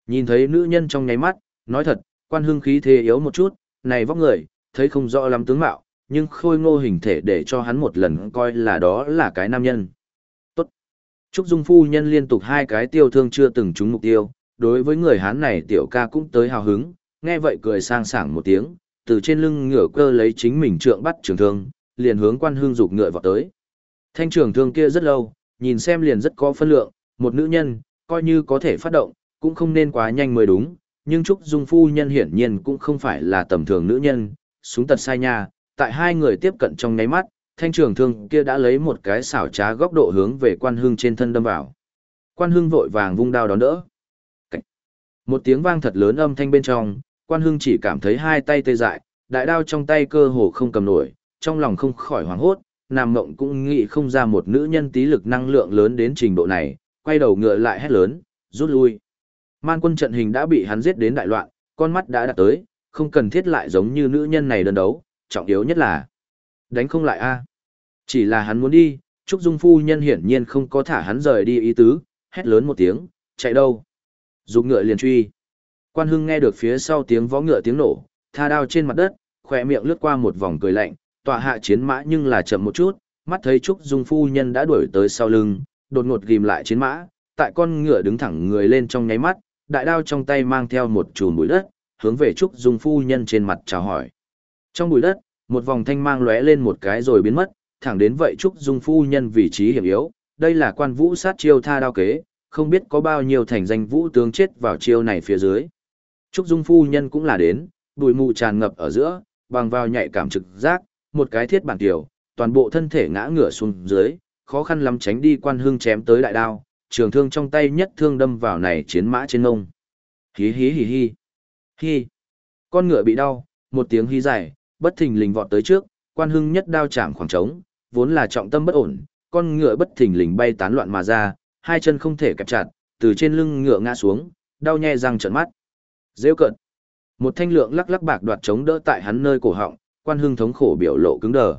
Speaker 1: Nhìn thấy nữ nhân trong nháy mắt, nói thật, quan hưng khí thế yếu một chút, này vóc người, thấy không rõ lắm tướng mạo, nhưng khôi ngô hình thể để cho hắn một lần coi là đó là cái nam nhân. Tốt. Trúc Dung phu nhân liên tục hai cái tiêu thương chưa từng trúng mục tiêu, đối với người Hán này tiểu ca cũng tới hào hứng, nghe vậy cười sang sảng một tiếng, từ trên lưng ngựa cơ lấy chính mình trượng bắt trường thương, liền hướng quan hương dục ngựa vào tới. Thanh trường thương kia rất lâu, nhìn xem liền rất có phân lượng, một nữ nhân, coi như có thể phát động, cũng không nên quá nhanh mới đúng, nhưng Trúc Dung phu nhân hiển nhiên cũng không phải là tầm thường nữ nhân, súng tật sai nha, tại hai người tiếp cận trong nháy mắt, thanh trường thương kia đã lấy một cái xảo trá góc độ hướng về quan hương trên thân đâm vào. Quan hương vội vàng vung đao đón đỡ. Một tiếng vang thật lớn âm thanh bên trong, quan hương chỉ cảm thấy hai tay tê dại, đại đao trong tay cơ hồ không cầm nổi, trong lòng không khỏi hoảng hốt, Nam Mộng cũng nghĩ không ra một nữ nhân tí lực năng lượng lớn đến trình độ này, quay đầu ngựa lại hét lớn, rút lui. Man quân trận hình đã bị hắn giết đến đại loạn, con mắt đã đạt tới, không cần thiết lại giống như nữ nhân này đơn đấu, trọng yếu nhất là đánh không lại a. Chỉ là hắn muốn đi, Trúc Dung phu nhân hiển nhiên không có thả hắn rời đi ý tứ, hét lớn một tiếng, chạy đâu? Dục ngựa liền truy. Quan Hưng nghe được phía sau tiếng vó ngựa tiếng nổ, tha đao trên mặt đất, khỏe miệng lướt qua một vòng cười lạnh, tọa hạ chiến mã nhưng là chậm một chút, mắt thấy Trúc Dung phu nhân đã đuổi tới sau lưng, đột ngột ghim lại chiến mã, tại con ngựa đứng thẳng người lên trong nháy mắt, đại đao trong tay mang theo một chùm bụi đất, hướng về Trúc Dung phu nhân trên mặt chào hỏi. Trong bụi đất, một vòng thanh mang lóe lên một cái rồi biến mất, thẳng đến vậy Trúc Dung phu nhân vị trí hiểm yếu, đây là quan vũ sát chiêu tha đao kế, không biết có bao nhiêu thành danh vũ tướng chết vào chiêu này phía dưới. Trúc Dung phu nhân cũng là đến, bụi mù tràn ngập ở giữa, bằng vào nhạy cảm trực giác, một cái thiết bản tiểu, toàn bộ thân thể ngã ngửa xuống dưới, khó khăn lắm tránh đi quan hương chém tới đại đao, trường thương trong tay nhất thương đâm vào này chiến mã trên ngông. Hí hí hí hí. Hí. Con ngựa bị đau, một tiếng hí dài, bất thình lình vọt tới trước, quan hưng nhất đao chạm khoảng trống, vốn là trọng tâm bất ổn, con ngựa bất thình lình bay tán loạn mà ra, hai chân không thể kẹp chặt, từ trên lưng ngựa ngã xuống, đau nhè răng trợn mắt. Rêu cận. Một thanh lượng lắc lắc bạc đoạt chống đỡ tại hắn nơi cổ họng, quan hưng thống khổ biểu lộ cứng đờ.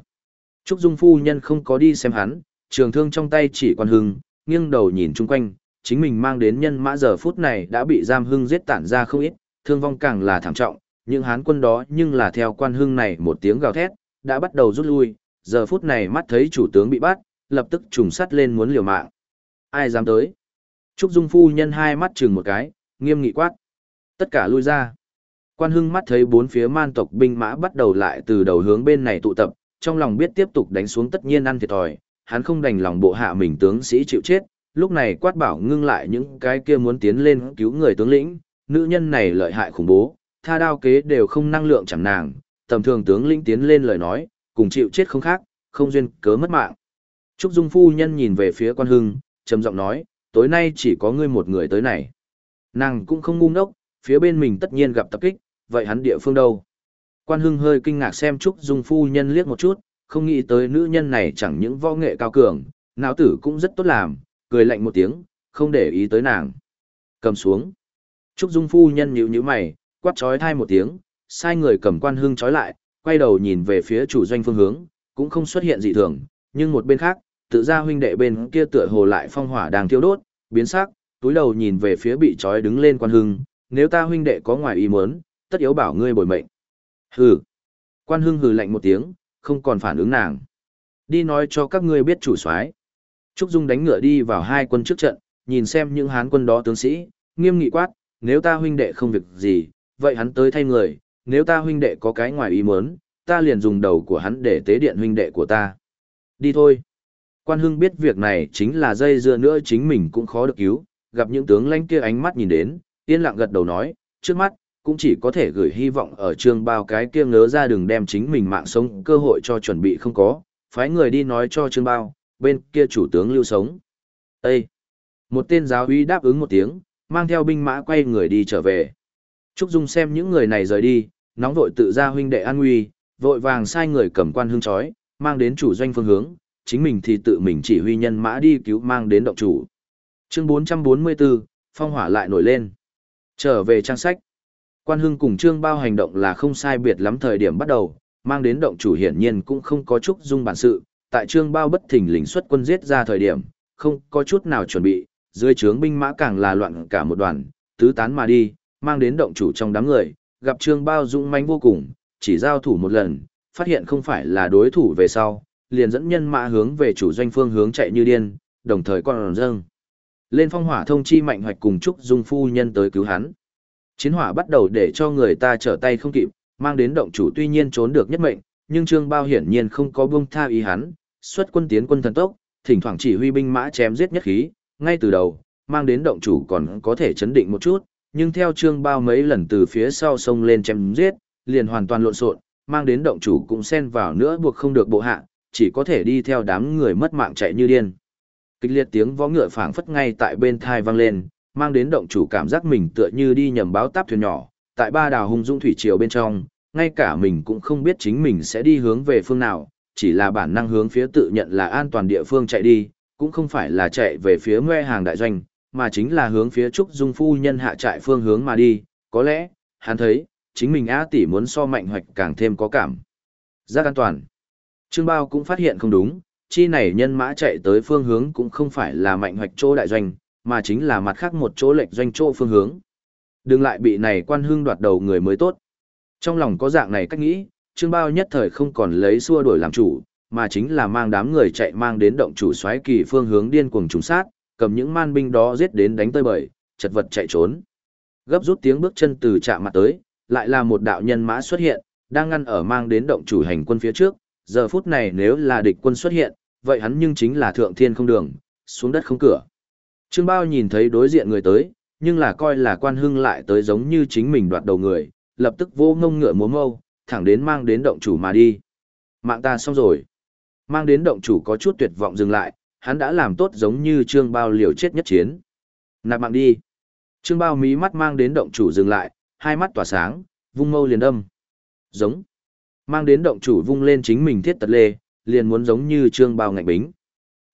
Speaker 1: Trúc Dung phu nhân không có đi xem hắn, trường thương trong tay chỉ quan hưng, nghiêng đầu nhìn chung quanh, chính mình mang đến nhân mã giờ phút này đã bị giam hưng giết tản ra không ít, thương vong càng là thảm trọng, những hán quân đó nhưng là theo quan hưng này một tiếng gào thét, đã bắt đầu rút lui, giờ phút này mắt thấy chủ tướng bị bắt, lập tức trùng sắt lên muốn liều mạng. Ai dám tới? Trúc Dung phu nhân hai mắt chừng một cái, nghiêm nghị quát. Tất cả lui ra. Quan hưng mắt thấy bốn phía man tộc binh mã bắt đầu lại từ đầu hướng bên này tụ tập, trong lòng biết tiếp tục đánh xuống tất nhiên ăn thiệt thòi, hắn không đành lòng bộ hạ mình tướng sĩ chịu chết, lúc này quát bảo ngưng lại những cái kia muốn tiến lên cứu người tướng lĩnh, nữ nhân này lợi hại khủng bố, tha đao kế đều không năng lượng chẳng nàng, tầm thường tướng lĩnh tiến lên lời nói, cùng chịu chết không khác, không duyên cớ mất mạng. Trúc Dung phu nhân nhìn về phía quan hưng, trầm giọng nói, tối nay chỉ có ngươi một người tới này. Nàng cũng không ngu ngốc, phía bên mình tất nhiên gặp tập kích, vậy hắn địa phương đâu? Quan Hưng hơi kinh ngạc xem Trúc Dung phu nhân liếc một chút, không nghĩ tới nữ nhân này chẳng những võ nghệ cao cường, não tử cũng rất tốt làm, cười lạnh một tiếng, không để ý tới nàng. Cầm xuống. Trúc Dung phu nhân nhíu nhíu mày, quát chói thai một tiếng, sai người cầm Quan Hưng chói lại, quay đầu nhìn về phía chủ doanh phương hướng, cũng không xuất hiện dị thường, nhưng một bên khác, tự ra huynh đệ bên kia tựa hồ lại phong hỏa đang thiêu đốt, biến sắc, túi đầu nhìn về phía bị trói đứng lên quan hưng, nếu ta huynh đệ có ngoài ý muốn, tất yếu bảo ngươi bồi mệnh. Hừ. Quan hưng hừ lạnh một tiếng, không còn phản ứng nàng. Đi nói cho các ngươi biết chủ soái. Trúc Dung đánh ngựa đi vào hai quân trước trận, nhìn xem những hán quân đó tướng sĩ, nghiêm nghị quát, nếu ta huynh đệ không việc gì, vậy hắn tới thay người, nếu ta huynh đệ có cái ngoài ý muốn, ta liền dùng đầu của hắn để tế điện huynh đệ của ta. Đi thôi. Quan Hưng biết việc này chính là dây dưa nữa chính mình cũng khó được cứu, gặp những tướng lãnh kia ánh mắt nhìn đến, yên lặng gật đầu nói, trước mắt, cũng chỉ có thể gửi hy vọng ở trương bao cái kia ngớ ra đừng đem chính mình mạng sống cơ hội cho chuẩn bị không có, phái người đi nói cho trương bao, bên kia chủ tướng lưu sống. Ê! Một tên giáo uy đáp ứng một tiếng, mang theo binh mã quay người đi trở về. Trúc Dung xem những người này rời đi, nóng vội tự ra huynh đệ an nguy, vội vàng sai người cầm quan hương chói, mang đến chủ doanh phương hướng, chính mình thì tự mình chỉ huy nhân mã đi cứu mang đến động chủ. Chương 444, phong hỏa lại nổi lên. Trở về trang sách. Quan hưng cùng trương bao hành động là không sai biệt lắm thời điểm bắt đầu, mang đến động chủ hiển nhiên cũng không có chút dung bản sự, tại trương bao bất thình lình xuất quân giết ra thời điểm, không có chút nào chuẩn bị, dưới trướng binh mã càng là loạn cả một đoàn, tứ tán mà đi, mang đến động chủ trong đám người, gặp trương bao dũng mãnh vô cùng, chỉ giao thủ một lần, phát hiện không phải là đối thủ về sau, liền dẫn nhân mã hướng về chủ doanh phương hướng chạy như điên, đồng thời còn dâng. Lên phong hỏa thông chi mạnh hoạch cùng chúc dung phu nhân tới cứu hắn. Chiến hỏa bắt đầu để cho người ta trở tay không kịp, mang đến động chủ tuy nhiên trốn được nhất mệnh, nhưng Trương Bao hiển nhiên không có buông tha ý hắn, xuất quân tiến quân thần tốc, thỉnh thoảng chỉ huy binh mã chém giết nhất khí, ngay từ đầu, mang đến động chủ còn có thể chấn định một chút, nhưng theo Trương Bao mấy lần từ phía sau sông lên chém giết, liền hoàn toàn lộn xộn, mang đến động chủ cũng xen vào nữa buộc không được bộ hạ, chỉ có thể đi theo đám người mất mạng chạy như điên. Kịch liệt tiếng vó ngựa phảng phất ngay tại bên thai vang lên, mang đến động chủ cảm giác mình tựa như đi nhầm báo táp thuyền nhỏ, tại ba đào hung dũng thủy triều bên trong, ngay cả mình cũng không biết chính mình sẽ đi hướng về phương nào, chỉ là bản năng hướng phía tự nhận là an toàn địa phương chạy đi, cũng không phải là chạy về phía ngoe hàng đại doanh, mà chính là hướng phía Trúc Dung Phu nhân hạ trại phương hướng mà đi, có lẽ, hắn thấy, chính mình á tỷ muốn so mạnh hoạch càng thêm có cảm. Giác an toàn. Trương Bao cũng phát hiện không đúng, chi này nhân mã chạy tới phương hướng cũng không phải là mạnh hoạch chỗ đại doanh, mà chính là mặt khác một chỗ lệch doanh chỗ phương hướng. Đừng lại bị này quan hưng đoạt đầu người mới tốt. Trong lòng có dạng này cách nghĩ, Trương Bao nhất thời không còn lấy xua đổi làm chủ, mà chính là mang đám người chạy mang đến động chủ xoáy kỳ phương hướng điên cuồng trùng sát, cầm những man binh đó giết đến đánh tơi bời, chật vật chạy trốn. Gấp rút tiếng bước chân từ chạm mặt tới, lại là một đạo nhân mã xuất hiện, đang ngăn ở mang đến động chủ hành quân phía trước, giờ phút này nếu là địch quân xuất hiện, vậy hắn nhưng chính là thượng thiên không đường, xuống đất không cửa. Trương Bao nhìn thấy đối diện người tới, nhưng là coi là quan hưng lại tới giống như chính mình đoạt đầu người, lập tức vô ngông ngựa múa mâu, thẳng đến mang đến động chủ mà đi. Mạng ta xong rồi. Mang đến động chủ có chút tuyệt vọng dừng lại, hắn đã làm tốt giống như Trương Bao liều chết nhất chiến. Nạp mạng đi. Trương Bao mí mắt mang đến động chủ dừng lại, hai mắt tỏa sáng, vung mâu liền đâm. Giống. Mang đến động chủ vung lên chính mình thiết tật lê, liền muốn giống như Trương Bao ngạnh bính.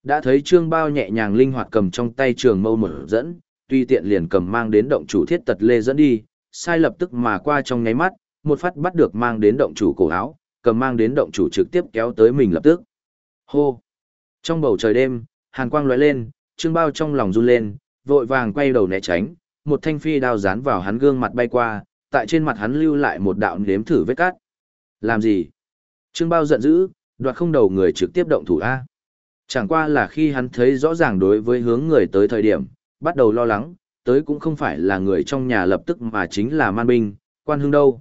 Speaker 1: Đã thấy Trương Bao nhẹ nhàng linh hoạt cầm trong tay trường mâu mở dẫn, tuy tiện liền cầm mang đến động chủ thiết tật lê dẫn đi, sai lập tức mà qua trong nháy mắt, một phát bắt được mang đến động chủ cổ áo, cầm mang đến động chủ trực tiếp kéo tới mình lập tức. Hô! Trong bầu trời đêm, hàn quang lóe lên, Trương Bao trong lòng run lên, vội vàng quay đầu né tránh, một thanh phi đao dán vào hắn gương mặt bay qua, tại trên mặt hắn lưu lại một đạo nếm thử vết cát Làm gì? Trương Bao giận dữ, đoạt không đầu người trực tiếp động thủ A. Chẳng qua là khi hắn thấy rõ ràng đối với hướng người tới thời điểm, bắt đầu lo lắng, tới cũng không phải là người trong nhà lập tức mà chính là man binh, quan hưng đâu.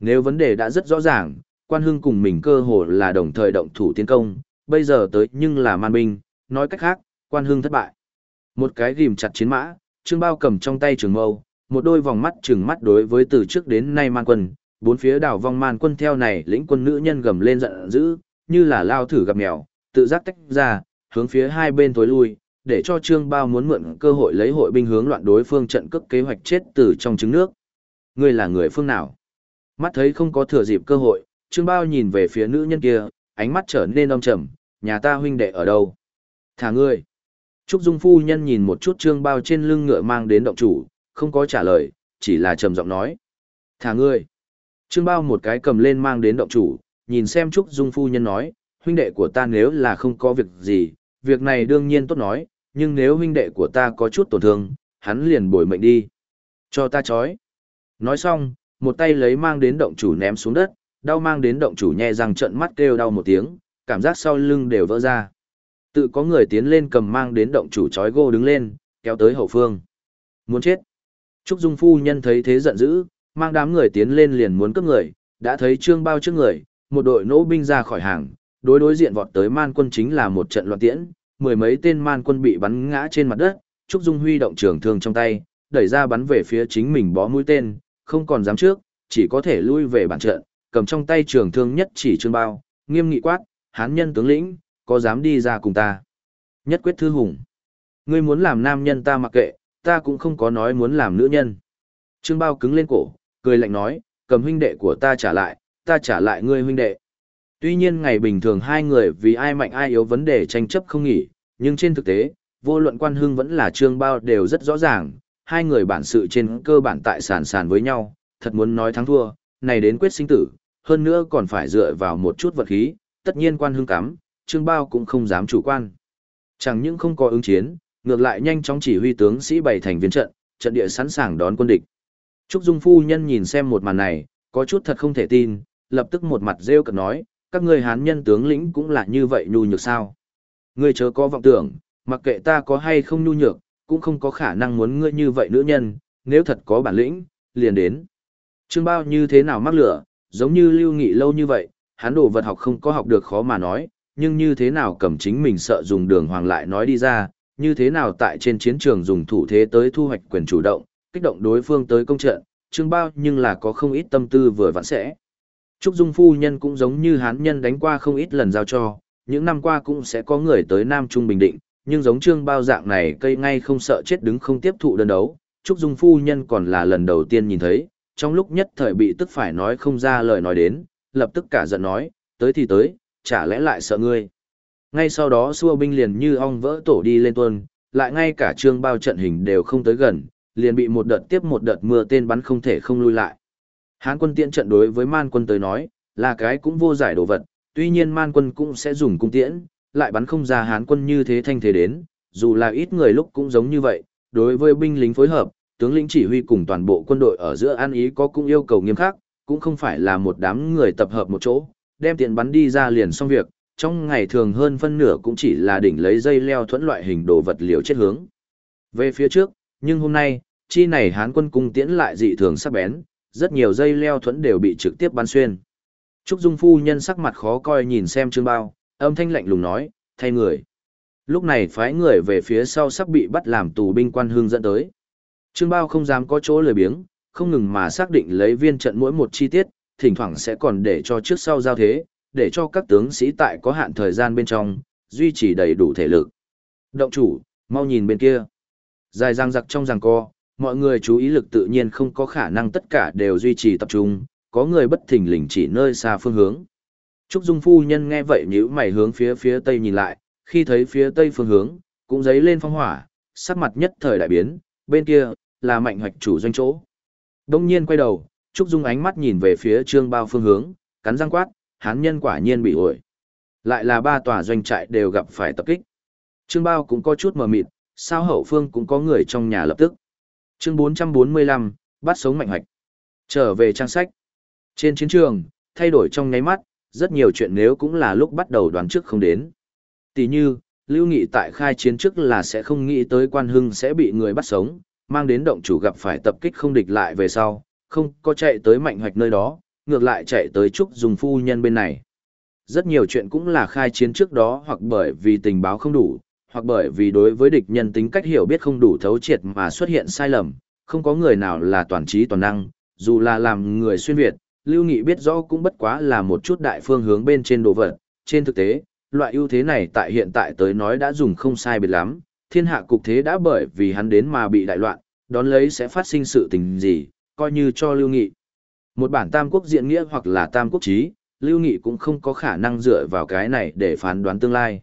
Speaker 1: Nếu vấn đề đã rất rõ ràng, quan hưng cùng mình cơ hồ là đồng thời động thủ tiến công, bây giờ tới nhưng là man binh, nói cách khác, quan hưng thất bại. Một cái ghim chặt chiến mã, trương bao cầm trong tay trường mâu, một đôi vòng mắt trừng mắt đối với từ trước đến nay man quân, bốn phía đảo vong man quân theo này lĩnh quân nữ nhân gầm lên giận dữ, như là lao thử gặp mèo, tự giác tách ra, hướng phía hai bên tối lui, để cho Trương Bao muốn mượn cơ hội lấy hội binh hướng loạn đối phương trận cướp kế hoạch chết từ trong trứng nước. Ngươi là người phương nào? Mắt thấy không có thừa dịp cơ hội, Trương Bao nhìn về phía nữ nhân kia, ánh mắt trở nên âm trầm, nhà ta huynh đệ ở đâu? Thả ngươi. Trúc Dung phu nhân nhìn một chút Trương Bao trên lưng ngựa mang đến động chủ, không có trả lời, chỉ là trầm giọng nói. Thả ngươi. Trương Bao một cái cầm lên mang đến động chủ, nhìn xem Trúc Dung phu nhân nói, huynh đệ của ta nếu là không có việc gì, việc này đương nhiên tốt nói, nhưng nếu huynh đệ của ta có chút tổn thương, hắn liền bồi mệnh đi. Cho ta chói. Nói xong, một tay lấy mang đến động chủ ném xuống đất, đau mang đến động chủ nhẹ răng trận mắt kêu đau một tiếng, cảm giác sau lưng đều vỡ ra. Tự có người tiến lên cầm mang đến động chủ chói gô đứng lên, kéo tới hậu phương. Muốn chết. Trúc Dung phu nhân thấy thế giận dữ, mang đám người tiến lên liền muốn cướp người, đã thấy trương bao trước người, một đội nỗ binh ra khỏi hàng, đối đối diện vọt tới man quân chính là một trận loạn tiễn, mười mấy tên man quân bị bắn ngã trên mặt đất, Trúc Dung huy động trường thương trong tay, đẩy ra bắn về phía chính mình bó mũi tên, không còn dám trước, chỉ có thể lui về bản trận, cầm trong tay trường thương nhất chỉ trương bao, nghiêm nghị quát, hán nhân tướng lĩnh, có dám đi ra cùng ta. Nhất quyết thư hùng. Ngươi muốn làm nam nhân ta mặc kệ, ta cũng không có nói muốn làm nữ nhân. Trương Bao cứng lên cổ, cười lạnh nói, cầm huynh đệ của ta trả lại, ta trả lại ngươi huynh đệ. Tuy nhiên ngày bình thường hai người vì ai mạnh ai yếu vấn đề tranh chấp không nghỉ, nhưng trên thực tế, vô luận quan hưng vẫn là trương bao đều rất rõ ràng, hai người bản sự trên cơ bản tại sàn sàn với nhau, thật muốn nói thắng thua, này đến quyết sinh tử, hơn nữa còn phải dựa vào một chút vật khí, tất nhiên quan hưng cắm, trương bao cũng không dám chủ quan. Chẳng những không có ứng chiến, ngược lại nhanh chóng chỉ huy tướng sĩ bày thành viên trận, trận địa sẵn sàng đón quân địch. Trúc Dung phu nhân nhìn xem một màn này, có chút thật không thể tin, lập tức một mặt rêu cực nói, các ngươi hán nhân tướng lĩnh cũng là như vậy nhu nhược sao. Ngươi chớ có vọng tưởng, mặc kệ ta có hay không nhu nhược, cũng không có khả năng muốn ngươi như vậy nữ nhân, nếu thật có bản lĩnh, liền đến. Trương bao như thế nào mắc lửa, giống như lưu nghị lâu như vậy, hắn đồ vật học không có học được khó mà nói, nhưng như thế nào cầm chính mình sợ dùng đường hoàng lại nói đi ra, như thế nào tại trên chiến trường dùng thủ thế tới thu hoạch quyền chủ động, kích động đối phương tới công trận, trương bao nhưng là có không ít tâm tư vừa vặn sẽ. Trúc Dung phu nhân cũng giống như hán nhân đánh qua không ít lần giao cho, những năm qua cũng sẽ có người tới Nam Trung Bình Định, nhưng giống trương bao dạng này cây ngay không sợ chết đứng không tiếp thụ đơn đấu, Trúc Dung phu nhân còn là lần đầu tiên nhìn thấy, trong lúc nhất thời bị tức phải nói không ra lời nói đến, lập tức cả giận nói, tới thì tới, chả lẽ lại sợ ngươi. Ngay sau đó xua binh liền như ong vỡ tổ đi lên tuần, lại ngay cả trương bao trận hình đều không tới gần, liền bị một đợt tiếp một đợt mưa tên bắn không thể không lui lại. Hán quân tiễn trận đối với man quân tới nói, là cái cũng vô giải đồ vật, tuy nhiên man quân cũng sẽ dùng cung tiễn, lại bắn không ra hán quân như thế thanh thế đến, dù là ít người lúc cũng giống như vậy, đối với binh lính phối hợp, tướng lĩnh chỉ huy cùng toàn bộ quân đội ở giữa an ý có cũng yêu cầu nghiêm khắc, cũng không phải là một đám người tập hợp một chỗ, đem tiện bắn đi ra liền xong việc, trong ngày thường hơn phân nửa cũng chỉ là đỉnh lấy dây leo thuẫn loại hình đồ vật liều chết hướng. Về phía trước, nhưng hôm nay, chi này hán quân cung tiễn lại dị thường sắc bén, rất nhiều dây leo thuẫn đều bị trực tiếp bắn xuyên. Trúc Dung phu nhân sắc mặt khó coi nhìn xem Trương Bao, âm thanh lạnh lùng nói, thay người. Lúc này phái người về phía sau sắp bị bắt làm tù binh quan hương dẫn tới. Trương Bao không dám có chỗ lười biếng, không ngừng mà xác định lấy viên trận mỗi một chi tiết, thỉnh thoảng sẽ còn để cho trước sau giao thế, để cho các tướng sĩ tại có hạn thời gian bên trong, duy trì đầy đủ thể lực. Động chủ, mau nhìn bên kia. Dài răng giặc trong ràng co, mọi người chú ý lực tự nhiên không có khả năng tất cả đều duy trì tập trung, có người bất thình lình chỉ nơi xa phương hướng. Trúc Dung phu nhân nghe vậy nhíu mày hướng phía phía tây nhìn lại, khi thấy phía tây phương hướng, cũng dấy lên phong hỏa, sắc mặt nhất thời đại biến, bên kia là mạnh hoạch chủ doanh chỗ. Đông nhiên quay đầu, Trúc Dung ánh mắt nhìn về phía Trương Bao phương hướng, cắn răng quát, hán nhân quả nhiên bị ổi. Lại là ba tòa doanh trại đều gặp phải tập kích. Trương Bao cũng có chút mờ mịt, sao hậu phương cũng có người trong nhà lập tức. Chương 445, bắt sống mạnh hoạch. Trở về trang sách. Trên chiến trường, thay đổi trong nháy mắt, rất nhiều chuyện nếu cũng là lúc bắt đầu đoán trước không đến. Tỷ như, Lưu Nghị tại khai chiến trước là sẽ không nghĩ tới quan hưng sẽ bị người bắt sống, mang đến động chủ gặp phải tập kích không địch lại về sau, không có chạy tới mạnh hoạch nơi đó, ngược lại chạy tới Trúc Dùng phu nhân bên này. Rất nhiều chuyện cũng là khai chiến trước đó hoặc bởi vì tình báo không đủ, hoặc bởi vì đối với địch nhân tính cách hiểu biết không đủ thấu triệt mà xuất hiện sai lầm, không có người nào là toàn trí toàn năng, dù là làm người xuyên Việt, Lưu Nghị biết rõ cũng bất quá là một chút đại phương hướng bên trên đồ vật, trên thực tế, loại ưu thế này tại hiện tại tới nói đã dùng không sai biệt lắm, thiên hạ cục thế đã bởi vì hắn đến mà bị đại loạn, đón lấy sẽ phát sinh sự tình gì, coi như cho Lưu Nghị. Một bản tam quốc diện nghĩa hoặc là tam quốc trí, Lưu Nghị cũng không có khả năng dựa vào cái này để phán đoán tương lai.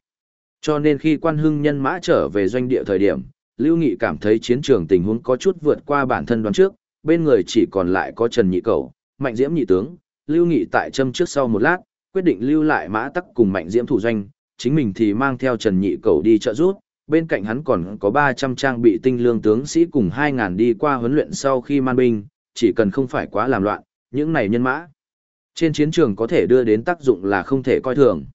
Speaker 1: Cho nên khi quan hưng nhân mã trở về doanh địa thời điểm, Lưu Nghị cảm thấy chiến trường tình huống có chút vượt qua bản thân đoán trước, bên người chỉ còn lại có Trần Nhị Cầu, Mạnh Diễm Nhị Tướng, Lưu Nghị tại châm trước sau một lát, quyết định lưu lại mã tắc cùng Mạnh Diễm thủ doanh, chính mình thì mang theo Trần Nhị Cầu đi trợ giúp, bên cạnh hắn còn có 300 trang bị tinh lương tướng sĩ cùng 2.000 đi qua huấn luyện sau khi man binh, chỉ cần không phải quá làm loạn, những này nhân mã. Trên chiến trường có thể đưa đến tác dụng là không thể coi thường.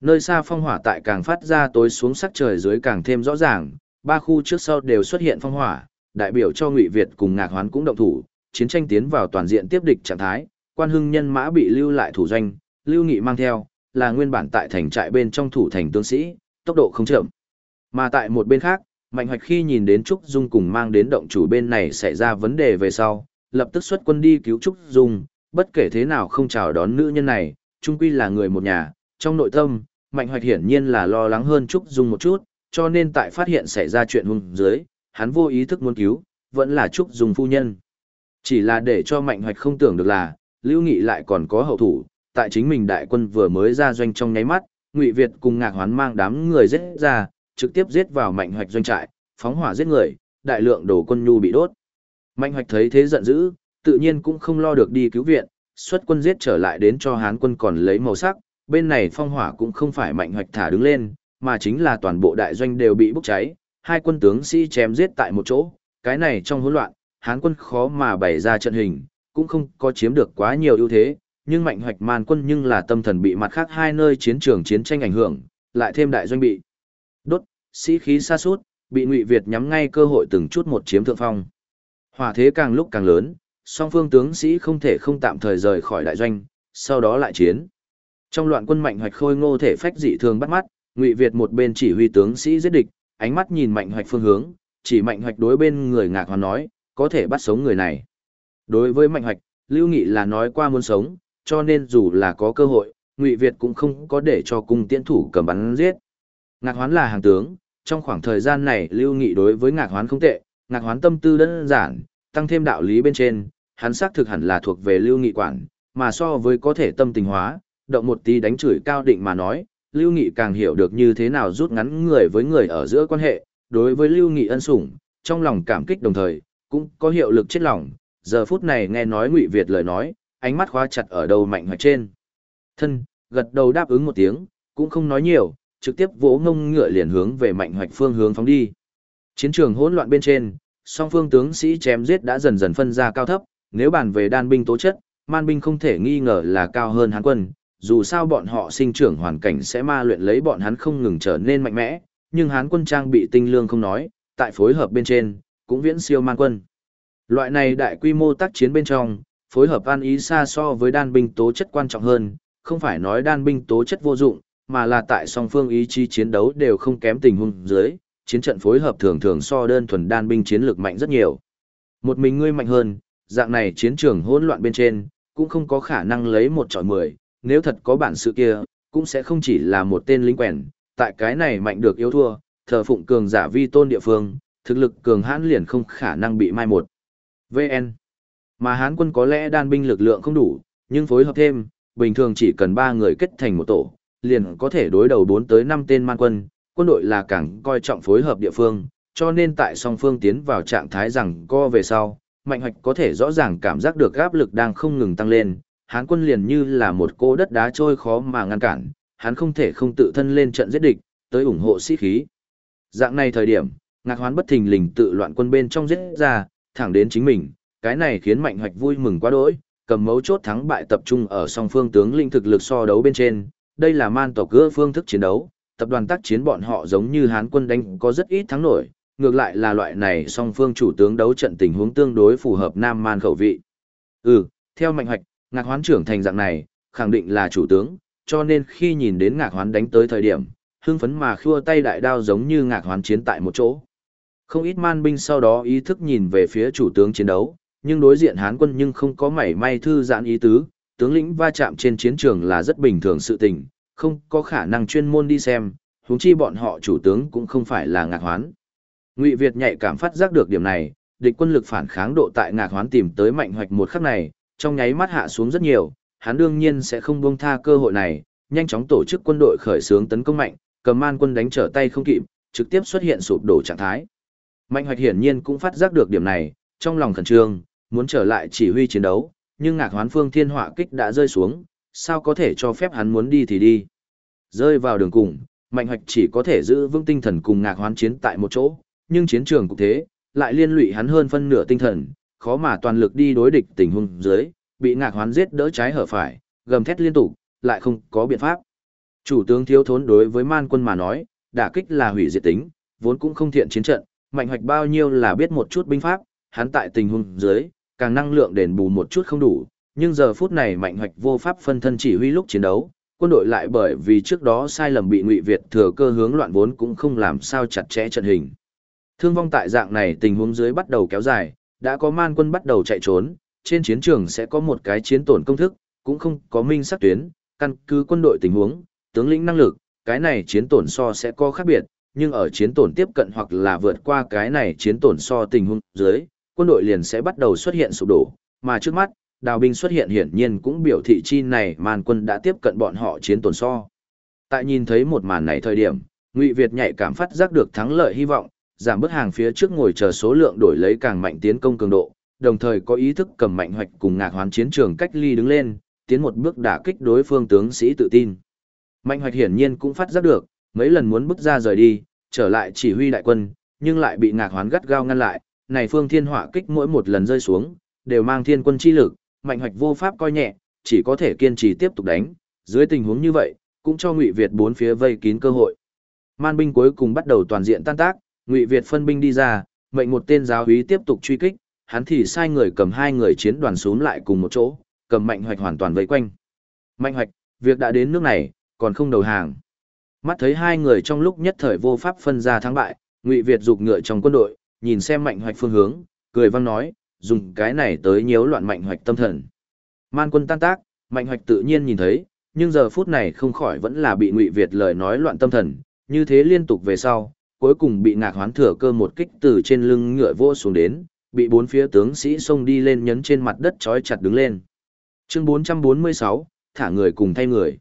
Speaker 1: Nơi xa phong hỏa tại càng phát ra tối xuống sắc trời dưới càng thêm rõ ràng, ba khu trước sau đều xuất hiện phong hỏa, đại biểu cho Ngụy Việt cùng Ngạc Hoán cũng động thủ, chiến tranh tiến vào toàn diện tiếp địch trạng thái, quan hưng nhân mã bị lưu lại thủ doanh, lưu nghị mang theo, là nguyên bản tại thành trại bên trong thủ thành tướng sĩ, tốc độ không chậm. Mà tại một bên khác, Mạnh Hoạch khi nhìn đến Trúc Dung cùng mang đến động chủ bên này xảy ra vấn đề về sau, lập tức xuất quân đi cứu Trúc Dung, bất kể thế nào không chào đón nữ nhân này, chung quy là người một nhà, trong nội tâm, Mạnh Hoạch hiển nhiên là lo lắng hơn Trúc Dung một chút, cho nên tại phát hiện xảy ra chuyện hung dưới, hắn vô ý thức muốn cứu, vẫn là Trúc Dung phu nhân. Chỉ là để cho Mạnh Hoạch không tưởng được là, Lưu Nghị lại còn có hậu thủ, tại chính mình đại quân vừa mới ra doanh trong nháy mắt, Ngụy Việt cùng Ngạc Hoán mang đám người giết ra, trực tiếp giết vào Mạnh Hoạch doanh trại, phóng hỏa giết người, đại lượng đồ quân nhu bị đốt. Mạnh Hoạch thấy thế giận dữ, tự nhiên cũng không lo được đi cứu viện, xuất quân giết trở lại đến cho Hán quân còn lấy màu sắc, bên này phong hỏa cũng không phải Mạnh Hoạch thả đứng lên, mà chính là toàn bộ đại doanh đều bị bốc cháy, hai quân tướng sĩ chém giết tại một chỗ, cái này trong hỗn loạn, Hán quân khó mà bày ra trận hình, cũng không có chiếm được quá nhiều ưu thế, nhưng mạnh hoạch man quân nhưng là tâm thần bị mặt khác hai nơi chiến trường chiến tranh ảnh hưởng, lại thêm đại doanh bị đốt, sĩ khí xa sút, bị Ngụy Việt nhắm ngay cơ hội từng chút một chiếm thượng phong. Hỏa thế càng lúc càng lớn, song phương tướng sĩ không thể không tạm thời rời khỏi đại doanh, sau đó lại chiến. Trong loạn quân mạnh hoạch khôi ngô thể phách dị thường bắt mắt, Ngụy Việt một bên chỉ huy tướng sĩ giết địch, ánh mắt nhìn mạnh hoạch phương hướng, chỉ mạnh hoạch đối bên người ngạc hoàn nói, có thể bắt sống người này. Đối với mạnh hoạch, Lưu Nghị là nói qua muốn sống, cho nên dù là có cơ hội, Ngụy Việt cũng không có để cho cung tiễn thủ cầm bắn giết. Ngạc Hoán là hàng tướng, trong khoảng thời gian này Lưu Nghị đối với Ngạc Hoán không tệ, Ngạc Hoán tâm tư đơn giản, tăng thêm đạo lý bên trên, hắn xác thực hẳn là thuộc về Lưu Nghị quản, mà so với có thể tâm tình hóa, động một tí đánh chửi cao định mà nói, Lưu Nghị càng hiểu được như thế nào rút ngắn người với người ở giữa quan hệ, đối với Lưu Nghị ân sủng, trong lòng cảm kích đồng thời, cũng có hiệu lực chết lòng. Giờ phút này nghe nói Ngụy Việt lời nói, ánh mắt khóa chặt ở đầu mạnh hoạch trên. Thân, gật đầu đáp ứng một tiếng, cũng không nói nhiều, trực tiếp vỗ ngông ngựa liền hướng về mạnh hoạch phương hướng phóng đi. Chiến trường hỗn loạn bên trên, song phương tướng sĩ chém giết đã dần dần phân ra cao thấp, nếu bàn về đan binh tố chất, man binh không thể nghi ngờ là cao hơn hán quân, dù sao bọn họ sinh trưởng hoàn cảnh sẽ ma luyện lấy bọn hắn không ngừng trở nên mạnh mẽ, nhưng hán quân trang bị tinh lương không nói, tại phối hợp bên trên, cũng viễn siêu man quân. Loại này đại quy mô tác chiến bên trong, phối hợp an ý xa so với đan binh tố chất quan trọng hơn, không phải nói đan binh tố chất vô dụng, mà là tại song phương ý chí chiến đấu đều không kém tình huống dưới, chiến trận phối hợp thường thường so đơn thuần đan binh chiến lược mạnh rất nhiều. Một mình ngươi mạnh hơn, dạng này chiến trường hỗn loạn bên trên, cũng không có khả năng lấy một trọi mười, nếu thật có bản sự kia, cũng sẽ không chỉ là một tên lính quèn, tại cái này mạnh được yếu thua, thờ phụng cường giả vi tôn địa phương, thực lực cường hãn liền không khả năng bị mai một. VN Mà Hán quân có lẽ đan binh lực lượng không đủ, nhưng phối hợp thêm, bình thường chỉ cần 3 người kết thành một tổ, liền có thể đối đầu 4 tới 5 tên man quân, quân đội là càng coi trọng phối hợp địa phương, cho nên tại song phương tiến vào trạng thái rằng co về sau, Mạnh Hoạch có thể rõ ràng cảm giác được áp lực đang không ngừng tăng lên, Hán quân liền như là một cô đất đá trôi khó mà ngăn cản, hắn không thể không tự thân lên trận giết địch, tới ủng hộ sĩ khí. Dạng này thời điểm, Ngạc Hoán bất thình lình tự loạn quân bên trong giết ra, thẳng đến chính mình, cái này khiến Mạnh Hoạch vui mừng quá đỗi, cầm mấu chốt thắng bại tập trung ở song phương tướng linh thực lực so đấu bên trên, đây là man tộc gỡ phương thức chiến đấu, tập đoàn tác chiến bọn họ giống như Hán quân đánh có rất ít thắng nổi, ngược lại là loại này song phương chủ tướng đấu trận tình huống tương đối phù hợp nam man khẩu vị. Ừ, theo Mạnh Hoạch, Ngạc Hoán trưởng thành dạng này, khẳng định là chủ tướng, cho nên khi nhìn đến Ngạc Hoán đánh tới thời điểm, hưng phấn mà khua tay đại đao giống như Ngạc Hoán chiến tại một chỗ. Không ít man binh sau đó ý thức nhìn về phía chủ tướng chiến đấu, nhưng đối diện Hán quân nhưng không có mảy may thư giãn ý tứ, tướng lĩnh va chạm trên chiến trường là rất bình thường sự tình, không có khả năng chuyên môn đi xem, huống chi bọn họ chủ tướng cũng không phải là ngạc hoán. Ngụy Việt nhạy cảm phát giác được điểm này, địch quân lực phản kháng độ tại ngạc hoán tìm tới mạnh hoạch một khắc này, trong nháy mắt hạ xuống rất nhiều, hắn đương nhiên sẽ không buông tha cơ hội này, nhanh chóng tổ chức quân đội khởi xướng tấn công mạnh, cầm man quân đánh trở tay không kịp, trực tiếp xuất hiện sụp đổ trạng thái. Mạnh hoạch hiển nhiên cũng phát giác được điểm này, trong lòng khẩn trương, muốn trở lại chỉ huy chiến đấu, nhưng ngạc hoán phương thiên hỏa kích đã rơi xuống, sao có thể cho phép hắn muốn đi thì đi. Rơi vào đường cùng, mạnh hoạch chỉ có thể giữ vững tinh thần cùng ngạc hoán chiến tại một chỗ, nhưng chiến trường cũng thế, lại liên lụy hắn hơn phân nửa tinh thần, khó mà toàn lực đi đối địch tình huống dưới, bị ngạc hoán giết đỡ trái hở phải, gầm thét liên tục, lại không có biện pháp. Chủ tướng thiếu thốn đối với man quân mà nói, đả kích là hủy diệt tính, vốn cũng không thiện chiến trận, mạnh hoạch bao nhiêu là biết một chút binh pháp, hắn tại tình huống dưới, càng năng lượng đền bù một chút không đủ, nhưng giờ phút này mạnh hoạch vô pháp phân thân chỉ huy lúc chiến đấu, quân đội lại bởi vì trước đó sai lầm bị Ngụy Việt thừa cơ hướng loạn vốn cũng không làm sao chặt chẽ trận hình. Thương vong tại dạng này tình huống dưới bắt đầu kéo dài, đã có man quân bắt đầu chạy trốn, trên chiến trường sẽ có một cái chiến tổn công thức, cũng không có minh sắc tuyến, căn cứ quân đội tình huống, tướng lĩnh năng lực, cái này chiến tổn so sẽ có khác biệt, nhưng ở chiến tổn tiếp cận hoặc là vượt qua cái này chiến tổn so tình huống dưới, quân đội liền sẽ bắt đầu xuất hiện sụp đổ, mà trước mắt, đào binh xuất hiện hiển nhiên cũng biểu thị chi này man quân đã tiếp cận bọn họ chiến tổn so. Tại nhìn thấy một màn này thời điểm, Ngụy Việt nhạy cảm phát giác được thắng lợi hy vọng, giảm bớt hàng phía trước ngồi chờ số lượng đổi lấy càng mạnh tiến công cường độ, đồng thời có ý thức cầm mạnh hoạch cùng ngạc hoán chiến trường cách ly đứng lên, tiến một bước đả kích đối phương tướng sĩ tự tin. Mạnh hoạch hiển nhiên cũng phát giác được, mấy lần muốn bước ra rời đi, trở lại chỉ huy đại quân, nhưng lại bị ngạc hoán gắt gao ngăn lại, này phương thiên hỏa kích mỗi một lần rơi xuống, đều mang thiên quân chi lực, mạnh hoạch vô pháp coi nhẹ, chỉ có thể kiên trì tiếp tục đánh, dưới tình huống như vậy, cũng cho Ngụy Việt bốn phía vây kín cơ hội. Man binh cuối cùng bắt đầu toàn diện tan tác, Ngụy Việt phân binh đi ra, mệnh một tên giáo úy tiếp tục truy kích, hắn thì sai người cầm hai người chiến đoàn xuống lại cùng một chỗ, cầm mạnh hoạch hoàn toàn vây quanh. Mạnh hoạch, việc đã đến nước này, còn không đầu hàng. Mắt thấy hai người trong lúc nhất thời vô pháp phân ra thắng bại, Ngụy Việt dục ngựa trong quân đội, nhìn xem mạnh hoạch phương hướng, cười vang nói, dùng cái này tới nhiễu loạn mạnh hoạch tâm thần. Man quân tan tác, mạnh hoạch tự nhiên nhìn thấy, nhưng giờ phút này không khỏi vẫn là bị Ngụy Việt lời nói loạn tâm thần, như thế liên tục về sau, cuối cùng bị ngạc hoán thừa cơ một kích từ trên lưng ngựa vô xuống đến, bị bốn phía tướng sĩ xông đi lên nhấn trên mặt đất trói chặt đứng lên. Chương 446, thả người cùng thay người.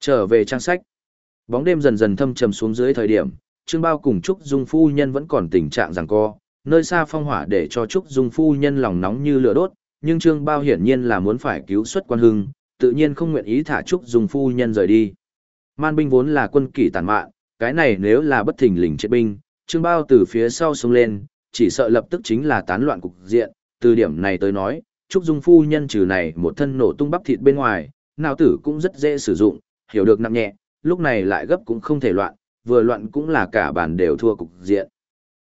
Speaker 1: Trở về trang sách. Bóng đêm dần dần thâm trầm xuống dưới thời điểm, Trương Bao cùng Trúc Dung phu nhân vẫn còn tình trạng giằng co, nơi xa phong hỏa để cho Trúc Dung phu nhân lòng nóng như lửa đốt, nhưng Trương Bao hiển nhiên là muốn phải cứu xuất quan hưng, tự nhiên không nguyện ý thả Trúc Dung phu nhân rời đi. Man binh vốn là quân kỷ tàn mạn, cái này nếu là bất thình lình chết binh, Trương Bao từ phía sau xông lên, chỉ sợ lập tức chính là tán loạn cục diện, từ điểm này tới nói, Trúc Dung phu nhân trừ này một thân nổ tung bắp thịt bên ngoài, nào tử cũng rất dễ sử dụng, hiểu được nặng nhẹ, lúc này lại gấp cũng không thể loạn, vừa loạn cũng là cả bản đều thua cục diện.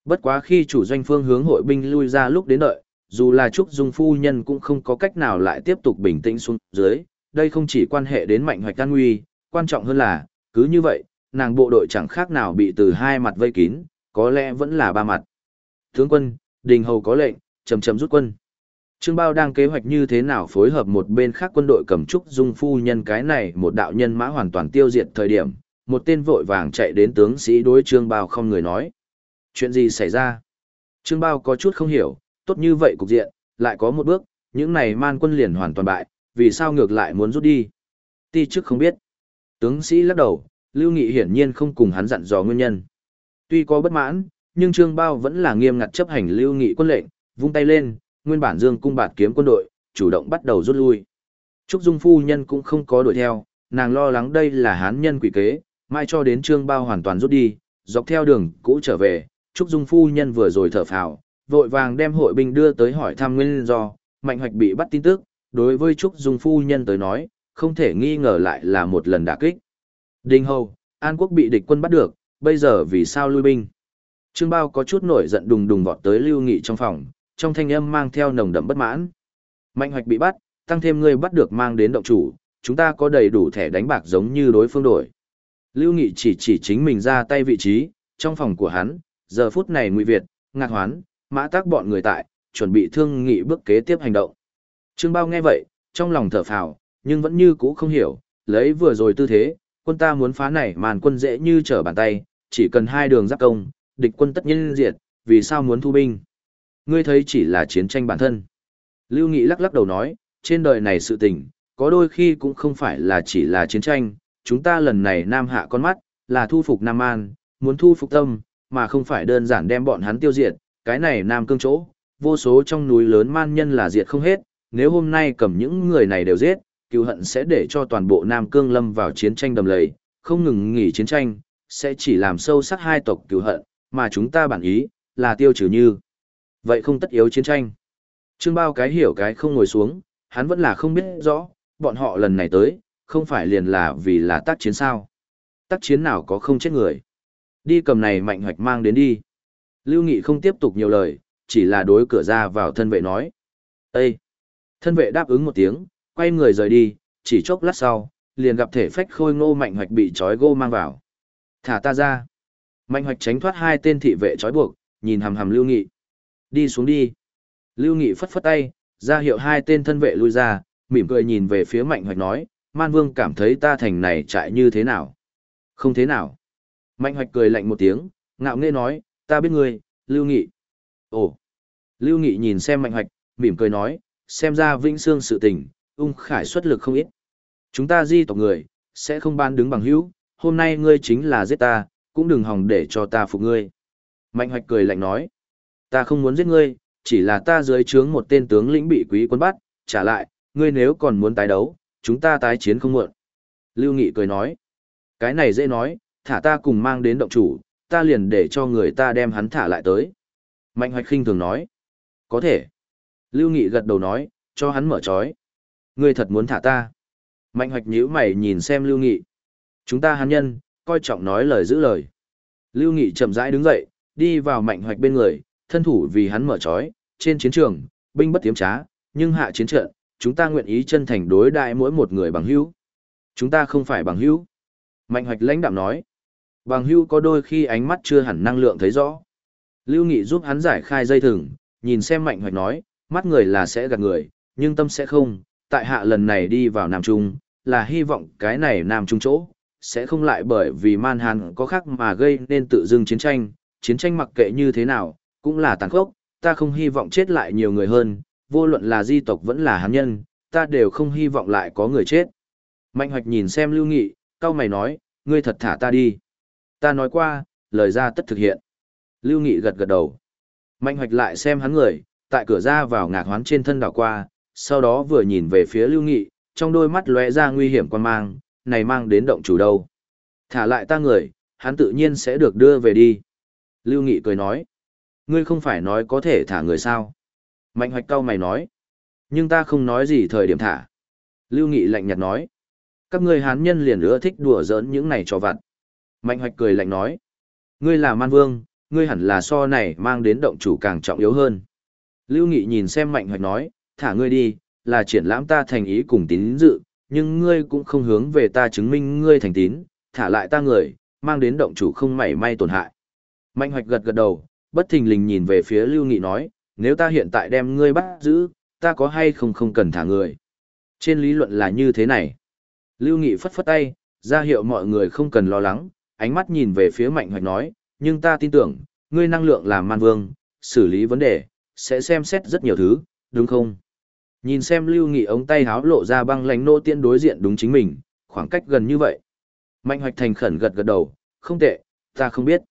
Speaker 1: Bất quá khi chủ doanh phương hướng hội binh lui ra lúc đến đợi, dù là Trúc Dung phu nhân cũng không có cách nào lại tiếp tục bình tĩnh xuống dưới, đây không chỉ quan hệ đến mạnh hoạch can nguy, quan trọng hơn là, cứ như vậy, nàng bộ đội chẳng khác nào bị từ hai mặt vây kín, có lẽ vẫn là ba mặt. Tướng quân, đình hầu có lệnh, chầm chầm rút quân. Trương Bao đang kế hoạch như thế nào phối hợp một bên khác quân đội cầm trúc dung phu nhân cái này một đạo nhân mã hoàn toàn tiêu diệt thời điểm, một tên vội vàng chạy đến tướng sĩ đối Trương Bao không người nói. Chuyện gì xảy ra? Trương Bao có chút không hiểu, tốt như vậy cục diện, lại có một bước, những này man quân liền hoàn toàn bại, vì sao ngược lại muốn rút đi? Ti trước không biết. Tướng sĩ lắc đầu, Lưu Nghị hiển nhiên không cùng hắn dặn dò nguyên nhân. Tuy có bất mãn, nhưng Trương Bao vẫn là nghiêm ngặt chấp hành Lưu Nghị quân lệnh, vung tay lên, nguyên bản Dương cung bạt kiếm quân đội, chủ động bắt đầu rút lui. Trúc Dung phu nhân cũng không có đuổi theo, nàng lo lắng đây là hán nhân quỷ kế, mai cho đến Trương Bao hoàn toàn rút đi, dọc theo đường cũ trở về, Trúc Dung phu nhân vừa rồi thở phào, vội vàng đem hội binh đưa tới hỏi thăm nguyên do, Mạnh Hoạch bị bắt tin tức, đối với Trúc Dung phu nhân tới nói, không thể nghi ngờ lại là một lần đả kích. Đinh Hầu, An Quốc bị địch quân bắt được, bây giờ vì sao lui binh? Trương Bao có chút nổi giận đùng đùng vọt tới Lưu Nghị trong phòng, trong thanh âm mang theo nồng đậm bất mãn. Mạnh Hoạch bị bắt, tăng thêm ngươi bắt được mang đến động chủ, chúng ta có đầy đủ thẻ đánh bạc giống như đối phương đổi. Lưu Nghị chỉ chỉ chính mình ra tay vị trí, trong phòng của hắn, giờ phút này Ngụy Việt, Ngạc Hoán, Mã Tác bọn người tại, chuẩn bị thương nghị bước kế tiếp hành động. Trương Bao nghe vậy, trong lòng thở phào, nhưng vẫn như cũ không hiểu, lấy vừa rồi tư thế, quân ta muốn phá này màn quân dễ như trở bàn tay, chỉ cần hai đường giáp công, địch quân tất nhiên diệt, vì sao muốn thu binh? Ngươi thấy chỉ là chiến tranh bản thân. Lưu Nghị lắc lắc đầu nói, trên đời này sự tình, có đôi khi cũng không phải là chỉ là chiến tranh, chúng ta lần này nam hạ con mắt, là thu phục Nam An, muốn thu phục tâm, mà không phải đơn giản đem bọn hắn tiêu diệt, cái này Nam Cương chỗ, vô số trong núi lớn man nhân là diệt không hết, nếu hôm nay cầm những người này đều giết, cựu hận sẽ để cho toàn bộ Nam Cương lâm vào chiến tranh đầm lầy, không ngừng nghỉ chiến tranh, sẽ chỉ làm sâu sắc hai tộc cựu hận, mà chúng ta bản ý, là tiêu trừ như. Vậy không tất yếu chiến tranh. Trương bao cái hiểu cái không ngồi xuống, hắn vẫn là không biết rõ, bọn họ lần này tới, không phải liền là vì là tác chiến sao. Tác chiến nào có không chết người. Đi cầm này mạnh hoạch mang đến đi. Lưu Nghị không tiếp tục nhiều lời, chỉ là đối cửa ra vào thân vệ nói. Ê! Thân vệ đáp ứng một tiếng, quay người rời đi, chỉ chốc lát sau, liền gặp thể phách khôi ngô mạnh hoạch bị trói gô mang vào. Thả ta ra. Mạnh hoạch tránh thoát hai tên thị vệ trói buộc, nhìn hầm hầm Lưu Nghị. Đi xuống đi. Lưu Nghị phất phất tay, ra hiệu hai tên thân vệ lui ra, mỉm cười nhìn về phía Mạnh Hoạch nói, Man Vương cảm thấy ta thành này chạy như thế nào? Không thế nào. Mạnh Hoạch cười lạnh một tiếng, ngạo nghễ nói, ta biết ngươi, Lưu Nghị. Ồ. Lưu Nghị nhìn xem Mạnh Hoạch, mỉm cười nói, xem ra Vĩnh xương sự tình, ung khải xuất lực không ít. Chúng ta di tộc người, sẽ không ban đứng bằng hữu, hôm nay ngươi chính là giết ta, cũng đừng hòng để cho ta phục ngươi. Mạnh Hoạch cười lạnh nói, ta không muốn giết ngươi, chỉ là ta dưới trướng một tên tướng lĩnh bị quý quân bắt, trả lại, ngươi nếu còn muốn tái đấu, chúng ta tái chiến không muộn. Lưu Nghị cười nói, cái này dễ nói, thả ta cùng mang đến động chủ, ta liền để cho người ta đem hắn thả lại tới. Mạnh Hoạch khinh thường nói, có thể. Lưu Nghị gật đầu nói, cho hắn mở trói. Ngươi thật muốn thả ta. Mạnh Hoạch nhíu mày nhìn xem Lưu Nghị. Chúng ta hán nhân, coi trọng nói lời giữ lời. Lưu Nghị chậm rãi đứng dậy, đi vào Mạnh Hoạch bên người, thân thủ vì hắn mở trói, trên chiến trường, binh bất tiếm trá, nhưng hạ chiến trận, chúng ta nguyện ý chân thành đối đại mỗi một người bằng hữu. Chúng ta không phải bằng hữu. Mạnh Hoạch lãnh đạm nói. Bằng hữu có đôi khi ánh mắt chưa hẳn năng lượng thấy rõ. Lưu Nghị giúp hắn giải khai dây thừng, nhìn xem Mạnh Hoạch nói, mắt người là sẽ gạt người, nhưng tâm sẽ không, tại hạ lần này đi vào Nam Trung, là hy vọng cái này Nam Trung chỗ, sẽ không lại bởi vì man hàn có khác mà gây nên tự dưng chiến tranh, chiến tranh mặc kệ như thế nào, cũng là tàn khốc, ta không hy vọng chết lại nhiều người hơn, vô luận là di tộc vẫn là hán nhân, ta đều không hy vọng lại có người chết. Mạnh hoạch nhìn xem Lưu Nghị, cao mày nói, ngươi thật thả ta đi. Ta nói qua, lời ra tất thực hiện. Lưu Nghị gật gật đầu. Mạnh hoạch lại xem hắn người, tại cửa ra vào ngạc hoán trên thân đảo qua, sau đó vừa nhìn về phía Lưu Nghị, trong đôi mắt lóe ra nguy hiểm quan mang, này mang đến động chủ đâu. Thả lại ta người, hắn tự nhiên sẽ được đưa về đi. Lưu Nghị cười nói, ngươi không phải nói có thể thả người sao. Mạnh hoạch cao mày nói, nhưng ta không nói gì thời điểm thả. Lưu Nghị lạnh nhạt nói, các ngươi hán nhân liền ưa thích đùa giỡn những này cho vặt. Mạnh hoạch cười lạnh nói, ngươi là man vương, ngươi hẳn là so này mang đến động chủ càng trọng yếu hơn. Lưu Nghị nhìn xem Mạnh Hoạch nói, thả ngươi đi, là triển lãm ta thành ý cùng tín dự, nhưng ngươi cũng không hướng về ta chứng minh ngươi thành tín, thả lại ta người, mang đến động chủ không mảy may tổn hại. Mạnh Hoạch gật gật đầu, bất thình lình nhìn về phía Lưu Nghị nói, nếu ta hiện tại đem ngươi bắt giữ, ta có hay không không cần thả người. Trên lý luận là như thế này. Lưu Nghị phất phất tay, ra hiệu mọi người không cần lo lắng, ánh mắt nhìn về phía Mạnh Hoạch nói, nhưng ta tin tưởng, ngươi năng lượng làm man vương, xử lý vấn đề, sẽ xem xét rất nhiều thứ, đúng không? Nhìn xem Lưu Nghị ống tay háo lộ ra băng lánh nô tiên đối diện đúng chính mình, khoảng cách gần như vậy. Mạnh hoạch thành khẩn gật gật đầu, không tệ, ta không biết.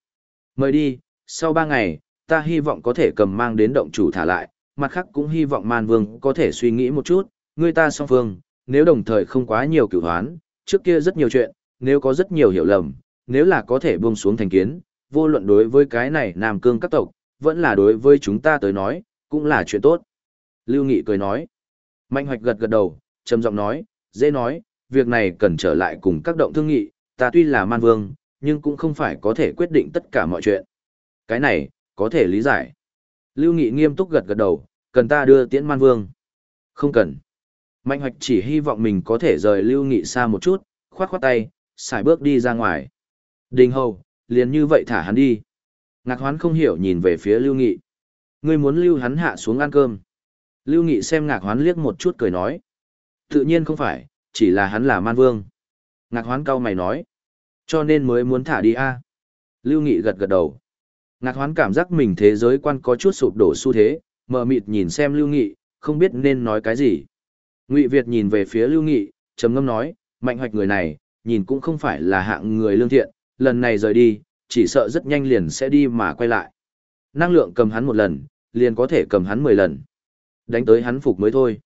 Speaker 1: Mời đi, sau ba ngày, ta hy vọng có thể cầm mang đến động chủ thả lại, mặt khác cũng hy vọng man vương có thể suy nghĩ một chút, người ta song phương, nếu đồng thời không quá nhiều cửu hoán, trước kia rất nhiều chuyện, nếu có rất nhiều hiểu lầm, nếu là có thể buông xuống thành kiến, vô luận đối với cái này Nam Cương các tộc, vẫn là đối với chúng ta tới nói, cũng là chuyện tốt. Lưu Nghị cười nói. Mạnh hoạch gật gật đầu, trầm giọng nói, dễ nói, việc này cần trở lại cùng các động thương nghị, ta tuy là man vương, nhưng cũng không phải có thể quyết định tất cả mọi chuyện. Cái này, có thể lý giải. Lưu Nghị nghiêm túc gật gật đầu, cần ta đưa tiễn man vương. Không cần. Mạnh hoạch chỉ hy vọng mình có thể rời Lưu Nghị xa một chút, khoát khoát tay, xài bước đi ra ngoài. Đình hầu, liền như vậy thả hắn đi. Ngạc hoán không hiểu nhìn về phía Lưu Nghị. Ngươi muốn lưu hắn hạ xuống ăn cơm. Lưu Nghị xem ngạc hoán liếc một chút cười nói. Tự nhiên không phải, chỉ là hắn là man vương. Ngạc hoán cau mày nói. Cho nên mới muốn thả đi a. Lưu Nghị gật gật đầu. Ngạc hoán cảm giác mình thế giới quan có chút sụp đổ xu thế, mờ mịt nhìn xem Lưu Nghị, không biết nên nói cái gì. Ngụy Việt nhìn về phía Lưu Nghị, trầm ngâm nói, mạnh hoạch người này, nhìn cũng không phải là hạng người lương thiện, lần này rời đi, chỉ sợ rất nhanh liền sẽ đi mà quay lại. Năng lượng cầm hắn một lần, liền có thể cầm hắn 10 lần. Đánh tới hắn phục mới thôi.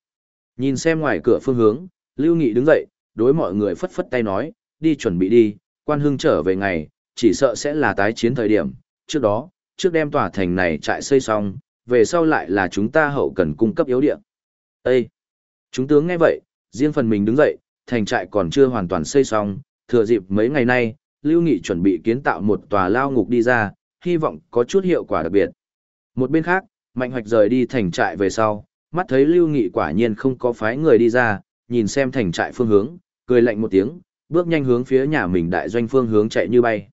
Speaker 1: Nhìn xem ngoài cửa phương hướng, Lưu Nghị đứng dậy, đối mọi người phất phất tay nói, đi chuẩn bị đi, quan hưng trở về ngày, chỉ sợ sẽ là tái chiến thời điểm. Trước đó, trước đem tòa thành này trại xây xong, về sau lại là chúng ta hậu cần cung cấp yếu điện. Ê! Chúng tướng nghe vậy, riêng phần mình đứng dậy, thành trại còn chưa hoàn toàn xây xong, thừa dịp mấy ngày nay, Lưu Nghị chuẩn bị kiến tạo một tòa lao ngục đi ra, hy vọng có chút hiệu quả đặc biệt. Một bên khác, Mạnh Hoạch rời đi thành trại về sau, mắt thấy Lưu Nghị quả nhiên không có phái người đi ra, nhìn xem thành trại phương hướng, cười lạnh một tiếng, bước nhanh hướng phía nhà mình đại doanh phương hướng chạy như bay.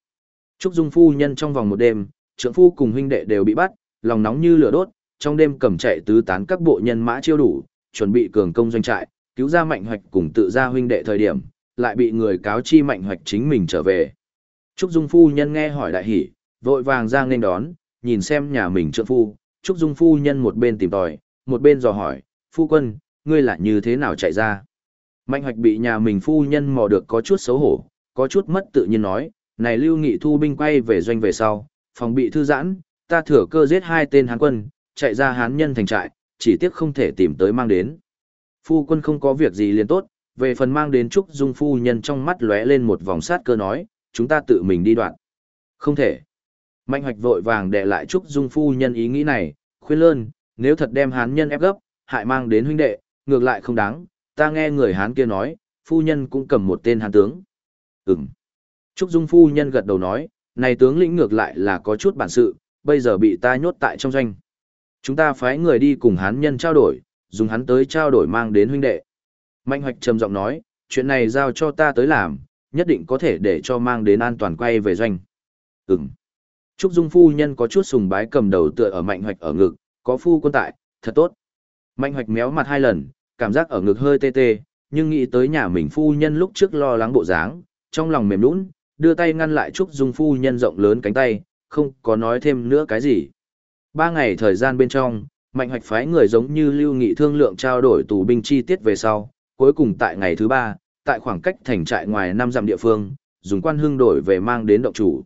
Speaker 1: Trúc Dung phu nhân trong vòng một đêm, trưởng phu cùng huynh đệ đều bị bắt, lòng nóng như lửa đốt, trong đêm cầm chạy tứ tán các bộ nhân mã chiêu đủ, chuẩn bị cường công doanh trại, cứu ra Mạnh Hoạch cùng tự ra huynh đệ thời điểm, lại bị người cáo chi Mạnh Hoạch chính mình trở về. Trúc Dung phu nhân nghe hỏi đại hỉ, vội vàng ra nên đón, nhìn xem nhà mình trượng phu, Trúc Dung phu nhân một bên tìm tòi, một bên dò hỏi, phu quân, ngươi là như thế nào chạy ra? Mạnh hoạch bị nhà mình phu nhân mò được có chút xấu hổ, có chút mất tự nhiên nói, này lưu nghị thu binh quay về doanh về sau, phòng bị thư giãn, ta thừa cơ giết hai tên hán quân, chạy ra hán nhân thành trại, chỉ tiếc không thể tìm tới mang đến. Phu quân không có việc gì liền tốt, về phần mang đến Trúc Dung phu nhân trong mắt lóe lên một vòng sát cơ nói, chúng ta tự mình đi đoạn. Không thể. Mạnh hoạch vội vàng để lại Trúc Dung phu nhân ý nghĩ này, khuyên lơn, nếu thật đem hán nhân ép gấp, hại mang đến huynh đệ, ngược lại không đáng, ta nghe người hán kia nói, phu nhân cũng cầm một tên hán tướng. Ừm. Trúc Dung phu nhân gật đầu nói, này tướng lĩnh ngược lại là có chút bản sự, bây giờ bị ta nhốt tại trong doanh. Chúng ta phái người đi cùng hán nhân trao đổi, dùng hắn tới trao đổi mang đến huynh đệ. Mạnh hoạch trầm giọng nói, chuyện này giao cho ta tới làm, nhất định có thể để cho mang đến an toàn quay về doanh. Ừm. Trúc Dung phu nhân có chút sùng bái cầm đầu tựa ở mạnh hoạch ở ngực, có phu quân tại, thật tốt. Mạnh hoạch méo mặt hai lần, cảm giác ở ngực hơi tê tê, nhưng nghĩ tới nhà mình phu nhân lúc trước lo lắng bộ dáng, trong lòng mềm nũng, đưa tay ngăn lại Trúc Dung phu nhân rộng lớn cánh tay, không có nói thêm nữa cái gì. Ba ngày thời gian bên trong, mạnh hoạch phái người giống như lưu nghị thương lượng trao đổi tù binh chi tiết về sau, cuối cùng tại ngày thứ ba, tại khoảng cách thành trại ngoài năm dặm địa phương, dùng quan hương đổi về mang đến động chủ.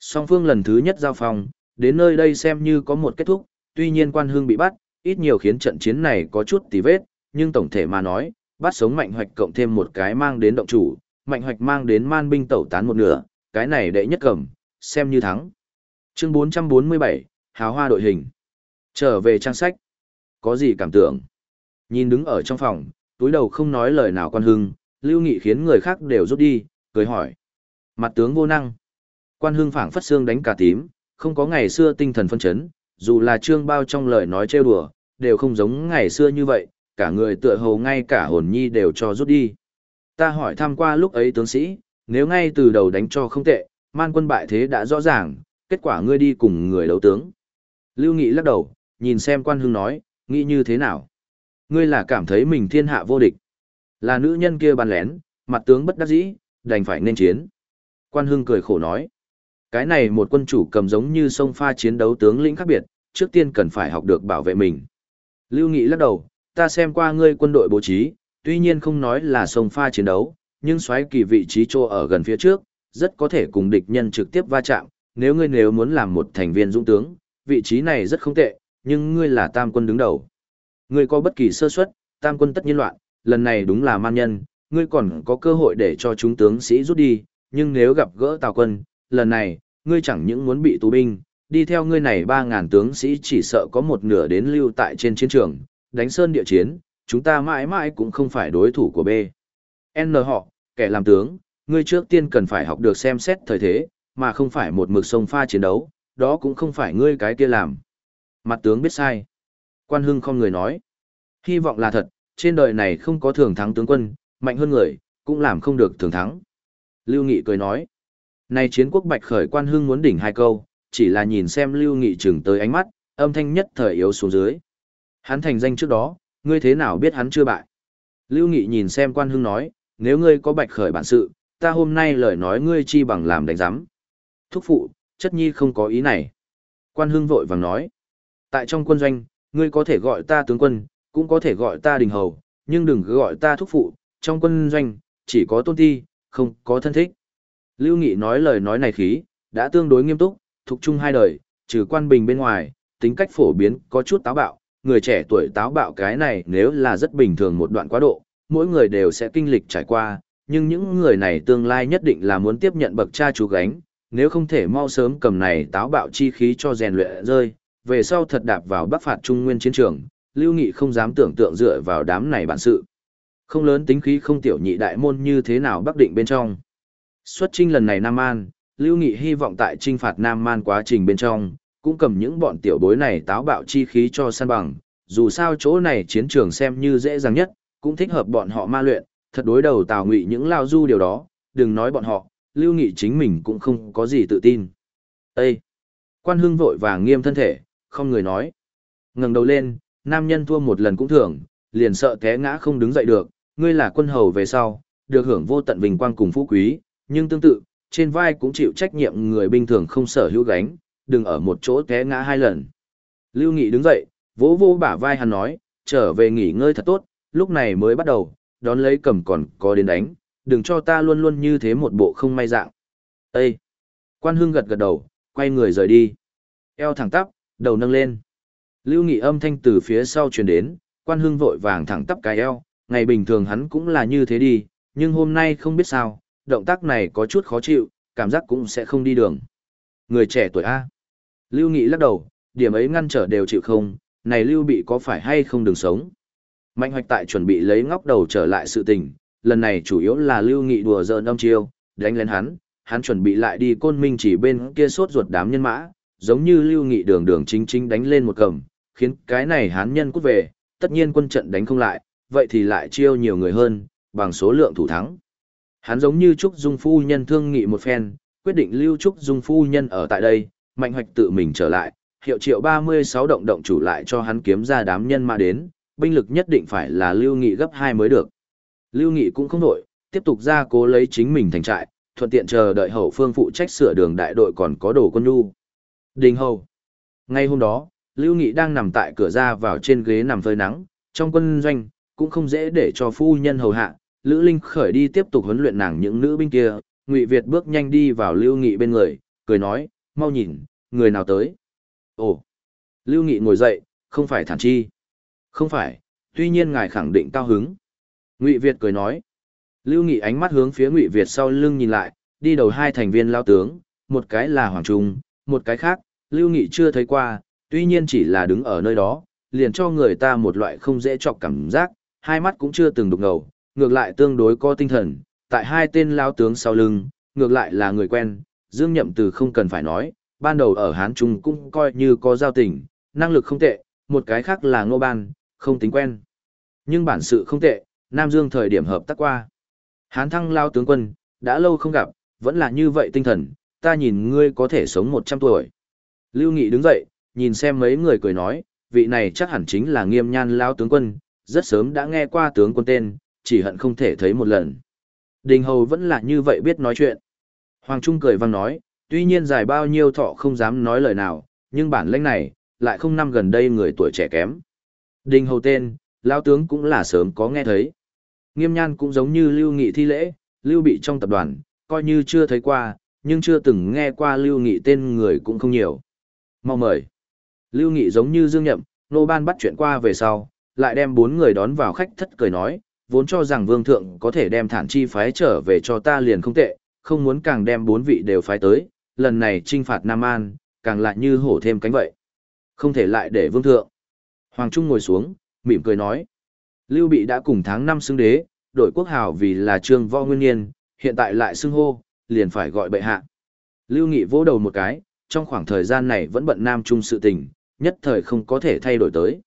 Speaker 1: Song phương lần thứ nhất giao phòng đến nơi đây xem như có một kết thúc, tuy nhiên quan hương bị bắt, ít nhiều khiến trận chiến này có chút tì vết, nhưng tổng thể mà nói, bắt sống mạnh hoạch cộng thêm một cái mang đến động chủ, mạnh hoạch mang đến man binh tẩu tán một nửa, cái này đệ nhất cầm, xem như thắng. Chương 447, Hào hoa đội hình. Trở về trang sách. Có gì cảm tưởng? Nhìn đứng ở trong phòng, túi đầu không nói lời nào quan hưng, lưu nghị khiến người khác đều rút đi, cười hỏi. Mặt tướng vô năng. Quan hưng phảng phất xương đánh cả tím, không có ngày xưa tinh thần phân chấn, dù là trương bao trong lời nói trêu đùa, đều không giống ngày xưa như vậy, cả người tựa hồ ngay cả hồn nhi đều cho rút đi. Ta hỏi thăm qua lúc ấy tướng sĩ, nếu ngay từ đầu đánh cho không tệ, man quân bại thế đã rõ ràng, kết quả ngươi đi cùng người đấu tướng. Lưu Nghị lắc đầu, nhìn xem quan hưng nói, nghĩ như thế nào? Ngươi là cảm thấy mình thiên hạ vô địch. Là nữ nhân kia bàn lén, mặt tướng bất đắc dĩ, đành phải nên chiến. Quan hưng cười khổ nói, cái này một quân chủ cầm giống như sông pha chiến đấu tướng lĩnh khác biệt, trước tiên cần phải học được bảo vệ mình. Lưu Nghị lắc đầu, ta xem qua ngươi quân đội bố trí, tuy nhiên không nói là sông pha chiến đấu, nhưng xoáy kỳ vị trí trô ở gần phía trước, rất có thể cùng địch nhân trực tiếp va chạm, nếu ngươi nếu muốn làm một thành viên dũng tướng, vị trí này rất không tệ, nhưng ngươi là tam quân đứng đầu. Ngươi có bất kỳ sơ suất, tam quân tất nhiên loạn, lần này đúng là man nhân, ngươi còn có cơ hội để cho chúng tướng sĩ rút đi, nhưng nếu gặp gỡ tào quân, lần này, ngươi chẳng những muốn bị tù binh, đi theo ngươi này 3.000 tướng sĩ chỉ sợ có một nửa đến lưu tại trên chiến trường, đánh sơn địa chiến, chúng ta mãi mãi cũng không phải đối thủ của B. N họ, kẻ làm tướng, ngươi trước tiên cần phải học được xem xét thời thế, mà không phải một mực sông pha chiến đấu, đó cũng không phải ngươi cái kia làm. Mặt tướng biết sai. Quan hưng không người nói. Hy vọng là thật, trên đời này không có thường thắng tướng quân, mạnh hơn người, cũng làm không được thường thắng. Lưu Nghị cười nói. Này chiến quốc bạch khởi quan hưng muốn đỉnh hai câu, chỉ là nhìn xem Lưu Nghị trừng tới ánh mắt, âm thanh nhất thời yếu xuống dưới. Hắn thành danh trước đó, ngươi thế nào biết hắn chưa bại? Lưu Nghị nhìn xem quan hưng nói, nếu ngươi có bạch khởi bản sự, ta hôm nay lời nói ngươi chi bằng làm đánh giám. Thúc phụ, chất nhi không có ý này. Quan hưng vội vàng nói, tại trong quân doanh, ngươi có thể gọi ta tướng quân, cũng có thể gọi ta đình hầu, nhưng đừng cứ gọi ta thúc phụ, trong quân doanh, chỉ có tôn ti, không có thân thích. Lưu Nghị nói lời nói này khí, đã tương đối nghiêm túc, thuộc chung hai đời, trừ quan bình bên ngoài, tính cách phổ biến có chút táo bạo, người trẻ tuổi táo bạo cái này nếu là rất bình thường một đoạn quá độ, mỗi người đều sẽ kinh lịch trải qua, nhưng những người này tương lai nhất định là muốn tiếp nhận bậc cha chú gánh, nếu không thể mau sớm cầm này táo bạo chi khí cho rèn luyện rơi, về sau thật đạp vào bắc phạt trung nguyên chiến trường, Lưu Nghị không dám tưởng tượng dựa vào đám này bản sự. Không lớn tính khí không tiểu nhị đại môn như thế nào bắc định bên trong. Xuất trinh lần này Nam An, Lưu Nghị hy vọng tại trinh phạt Nam Man quá trình bên trong, cũng cầm những bọn tiểu bối này táo bạo chi khí cho săn bằng, dù sao chỗ này chiến trường xem như dễ dàng nhất, cũng thích hợp bọn họ ma luyện, thật đối đầu Tào Ngụy những lao du điều đó, đừng nói bọn họ, Lưu Nghị chính mình cũng không có gì tự tin. Ê! Quan hưng vội vàng nghiêm thân thể, không người nói. ngẩng đầu lên, nam nhân thua một lần cũng thường, liền sợ té ngã không đứng dậy được, ngươi là quân hầu về sau, được hưởng vô tận vinh quang cùng phú quý, nhưng tương tự, trên vai cũng chịu trách nhiệm người bình thường không sở hữu gánh, đừng ở một chỗ té ngã hai lần. Lưu Nghị đứng dậy, vỗ vỗ bả vai hắn nói, trở về nghỉ ngơi thật tốt, lúc này mới bắt đầu, đón lấy cầm còn có đến đánh, đừng cho ta luôn luôn như thế một bộ không may dạng. Ê! Quan Hưng gật gật đầu, quay người rời đi. Eo thẳng tắp, đầu nâng lên. Lưu Nghị âm thanh từ phía sau truyền đến, quan Hưng vội vàng thẳng tắp cái eo, ngày bình thường hắn cũng là như thế đi, nhưng hôm nay không biết sao, động tác này có chút khó chịu, cảm giác cũng sẽ không đi đường. Người trẻ tuổi A. Lưu Nghị lắc đầu, điểm ấy ngăn trở đều chịu không, này Lưu Bị có phải hay không đường sống. Mạnh hoạch tại chuẩn bị lấy ngóc đầu trở lại sự tình, lần này chủ yếu là Lưu Nghị đùa giỡn âm chiêu, đánh lên hắn, hắn chuẩn bị lại đi côn minh chỉ bên kia sốt ruột đám nhân mã, giống như Lưu Nghị đường đường chính chính đánh lên một cầm, khiến cái này hán nhân cút về, tất nhiên quân trận đánh không lại, vậy thì lại chiêu nhiều người hơn, bằng số lượng thủ thắng. Hắn giống như Trúc Dung Phu Nhân thương nghị một phen, quyết định lưu Trúc Dung Phu Nhân ở tại đây, mạnh hoạch tự mình trở lại, hiệu triệu 36 động động chủ lại cho hắn kiếm ra đám nhân mà đến, binh lực nhất định phải là lưu nghị gấp 2 mới được. Lưu nghị cũng không nổi, tiếp tục ra cố lấy chính mình thành trại, thuận tiện chờ đợi hậu phương phụ trách sửa đường đại đội còn có đồ quân nhu. Đình hầu. Ngay hôm đó, Lưu Nghị đang nằm tại cửa ra vào trên ghế nằm phơi nắng, trong quân doanh, cũng không dễ để cho phu nhân hầu hạ, Lữ Linh khởi đi tiếp tục huấn luyện nàng những nữ binh kia, Ngụy Việt bước nhanh đi vào Lưu Nghị bên người, cười nói, mau nhìn, người nào tới. Ồ, Lưu Nghị ngồi dậy, không phải thản chi. Không phải, tuy nhiên ngài khẳng định cao hứng. Ngụy Việt cười nói. Lưu Nghị ánh mắt hướng phía Ngụy Việt sau lưng nhìn lại, đi đầu hai thành viên lao tướng, một cái là Hoàng Trung, một cái khác, Lưu Nghị chưa thấy qua, tuy nhiên chỉ là đứng ở nơi đó, liền cho người ta một loại không dễ chọc cảm giác, hai mắt cũng chưa từng đục ngầu, ngược lại tương đối có tinh thần, tại hai tên lao tướng sau lưng, ngược lại là người quen, Dương Nhậm Từ không cần phải nói, ban đầu ở Hán Trung cũng coi như có giao tình, năng lực không tệ, một cái khác là Ngô Ban, không tính quen. Nhưng bản sự không tệ, Nam Dương thời điểm hợp tác qua. Hán thăng lao tướng quân, đã lâu không gặp, vẫn là như vậy tinh thần, ta nhìn ngươi có thể sống 100 tuổi. Lưu Nghị đứng dậy, nhìn xem mấy người cười nói, vị này chắc hẳn chính là nghiêm nhan lao tướng quân, rất sớm đã nghe qua tướng quân tên, chỉ hận không thể thấy một lần. Đình Hầu vẫn là như vậy biết nói chuyện. Hoàng Trung cười vang nói, tuy nhiên dài bao nhiêu thọ không dám nói lời nào, nhưng bản lĩnh này, lại không năm gần đây người tuổi trẻ kém. Đình Hầu tên, lao tướng cũng là sớm có nghe thấy. Nghiêm nhan cũng giống như lưu nghị thi lễ, lưu bị trong tập đoàn, coi như chưa thấy qua, nhưng chưa từng nghe qua lưu nghị tên người cũng không nhiều. Mau mời. Lưu nghị giống như dương nhậm, nô ban bắt chuyện qua về sau, lại đem bốn người đón vào khách thất cười nói, vốn cho rằng vương thượng có thể đem thản chi phái trở về cho ta liền không tệ, không muốn càng đem bốn vị đều phái tới, lần này trinh phạt Nam An, càng lại như hổ thêm cánh vậy. Không thể lại để vương thượng. Hoàng Trung ngồi xuống, mỉm cười nói. Lưu Bị đã cùng tháng năm xưng đế, đổi quốc hào vì là trương võ nguyên niên, hiện tại lại xưng hô, liền phải gọi bệ hạ. Lưu Nghị vỗ đầu một cái, trong khoảng thời gian này vẫn bận nam trung sự tình, nhất thời không có thể thay đổi tới.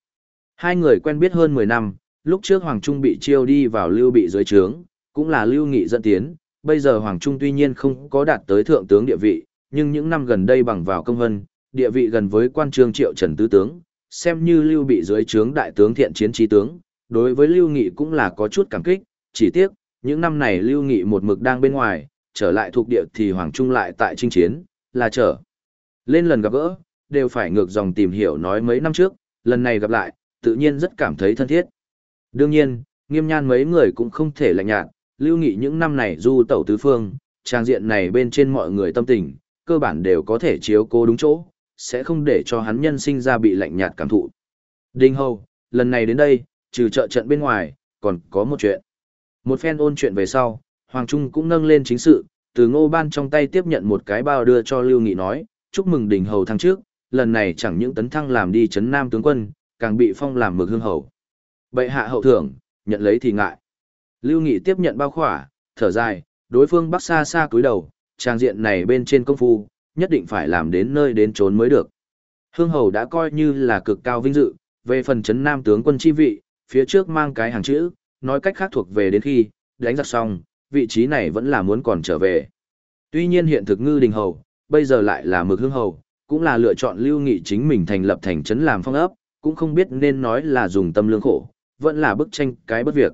Speaker 1: Hai người quen biết hơn 10 năm, lúc trước Hoàng Trung bị chiêu đi vào Lưu Bị dưới trướng, cũng là Lưu Nghị dẫn tiến, bây giờ Hoàng Trung tuy nhiên không có đạt tới thượng tướng địa vị, nhưng những năm gần đây bằng vào công vân, địa vị gần với quan trương triệu trần tứ tướng, xem như Lưu Bị dưới trướng đại tướng thiện chiến trí tướng, đối với Lưu Nghị cũng là có chút cảm kích, chỉ tiếc, những năm này Lưu Nghị một mực đang bên ngoài, trở lại thuộc địa thì Hoàng Trung lại tại chinh chiến, là trở. Lên lần gặp gỡ, đều phải ngược dòng tìm hiểu nói mấy năm trước, lần này gặp lại, tự nhiên rất cảm thấy thân thiết. Đương nhiên, nghiêm nhan mấy người cũng không thể lạnh nhạt, Lưu Nghị những năm này du tẩu tứ phương, trang diện này bên trên mọi người tâm tình, cơ bản đều có thể chiếu cố đúng chỗ, sẽ không để cho hắn nhân sinh ra bị lạnh nhạt cảm thụ. Đinh Hầu, lần này đến đây, trừ trợ trận bên ngoài, còn có một chuyện. Một phen ôn chuyện về sau, Hoàng Trung cũng nâng lên chính sự, từ ngô ban trong tay tiếp nhận một cái bao đưa cho Lưu Nghị nói, chúc mừng đình hầu thăng trước, lần này chẳng những tấn thăng làm đi chấn nam tướng quân, càng bị phong làm mực hương hầu. Bệ hạ hậu thưởng, nhận lấy thì ngại. Lưu Nghị tiếp nhận bao khỏa, thở dài, đối phương bắc xa xa cúi đầu, trang diện này bên trên công phu, nhất định phải làm đến nơi đến trốn mới được. Hương hầu đã coi như là cực cao vinh dự, về phần chấn nam tướng quân chi vị, phía trước mang cái hàng chữ, nói cách khác thuộc về đến khi, đánh giặc xong, vị trí này vẫn là muốn còn trở về. Tuy nhiên hiện thực ngư đình hầu, bây giờ lại là mực hương hầu, cũng là lựa chọn lưu nghị chính mình thành lập thành trấn làm phong ấp, cũng không biết nên nói là dùng tâm lương khổ, vẫn là bức tranh cái bất việc.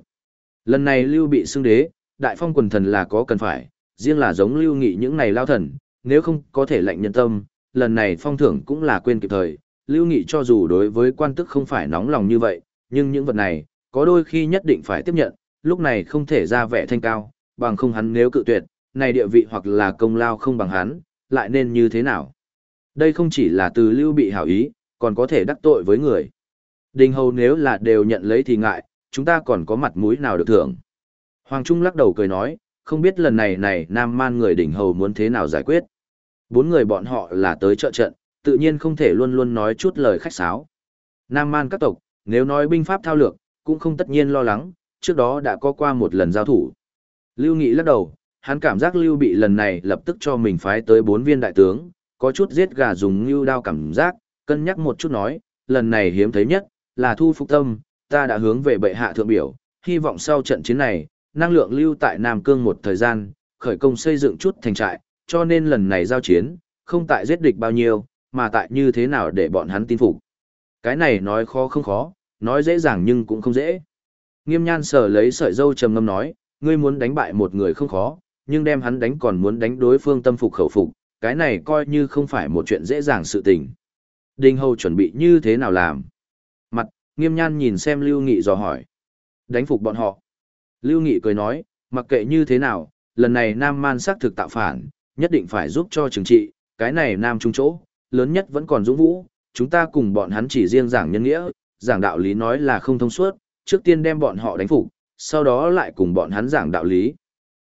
Speaker 1: Lần này lưu bị xưng đế, đại phong quần thần là có cần phải, riêng là giống lưu nghị những này lao thần, nếu không có thể lệnh nhân tâm, lần này phong thưởng cũng là quên kịp thời, lưu nghị cho dù đối với quan tức không phải nóng lòng như vậy, nhưng những vật này, có đôi khi nhất định phải tiếp nhận, lúc này không thể ra vẻ thanh cao, bằng không hắn nếu cự tuyệt, này địa vị hoặc là công lao không bằng hắn, lại nên như thế nào? Đây không chỉ là từ lưu bị hảo ý, còn có thể đắc tội với người. Đình hầu nếu là đều nhận lấy thì ngại, chúng ta còn có mặt mũi nào được thưởng. Hoàng Trung lắc đầu cười nói, không biết lần này này nam man người đỉnh hầu muốn thế nào giải quyết. Bốn người bọn họ là tới trợ trận, tự nhiên không thể luôn luôn nói chút lời khách sáo. Nam man các tộc, nếu nói binh pháp thao lược, cũng không tất nhiên lo lắng, trước đó đã có qua một lần giao thủ. Lưu Nghị lắc đầu, hắn cảm giác Lưu bị lần này lập tức cho mình phái tới bốn viên đại tướng, có chút giết gà dùng lưu đao cảm giác, cân nhắc một chút nói, lần này hiếm thấy nhất, là thu phục tâm, ta đã hướng về bệ hạ thượng biểu, hy vọng sau trận chiến này, năng lượng lưu tại Nam Cương một thời gian, khởi công xây dựng chút thành trại, cho nên lần này giao chiến, không tại giết địch bao nhiêu, mà tại như thế nào để bọn hắn tin phục. Cái này nói khó không khó, nói dễ dàng nhưng cũng không dễ. Nghiêm nhan sở lấy sợi dâu trầm ngâm nói, ngươi muốn đánh bại một người không khó, nhưng đem hắn đánh còn muốn đánh đối phương tâm phục khẩu phục, cái này coi như không phải một chuyện dễ dàng sự tình. Đinh Hầu chuẩn bị như thế nào làm? Nghiêm nhan nhìn xem Lưu Nghị dò hỏi. Đánh phục bọn họ. Lưu Nghị cười nói, mặc kệ như thế nào, lần này Nam Man xác thực tạo phản, nhất định phải giúp cho trừng trị, cái này Nam Trung chỗ, lớn nhất vẫn còn dũng vũ, chúng ta cùng bọn hắn chỉ riêng giảng nhân nghĩa, giảng đạo lý nói là không thông suốt, trước tiên đem bọn họ đánh phục, sau đó lại cùng bọn hắn giảng đạo lý.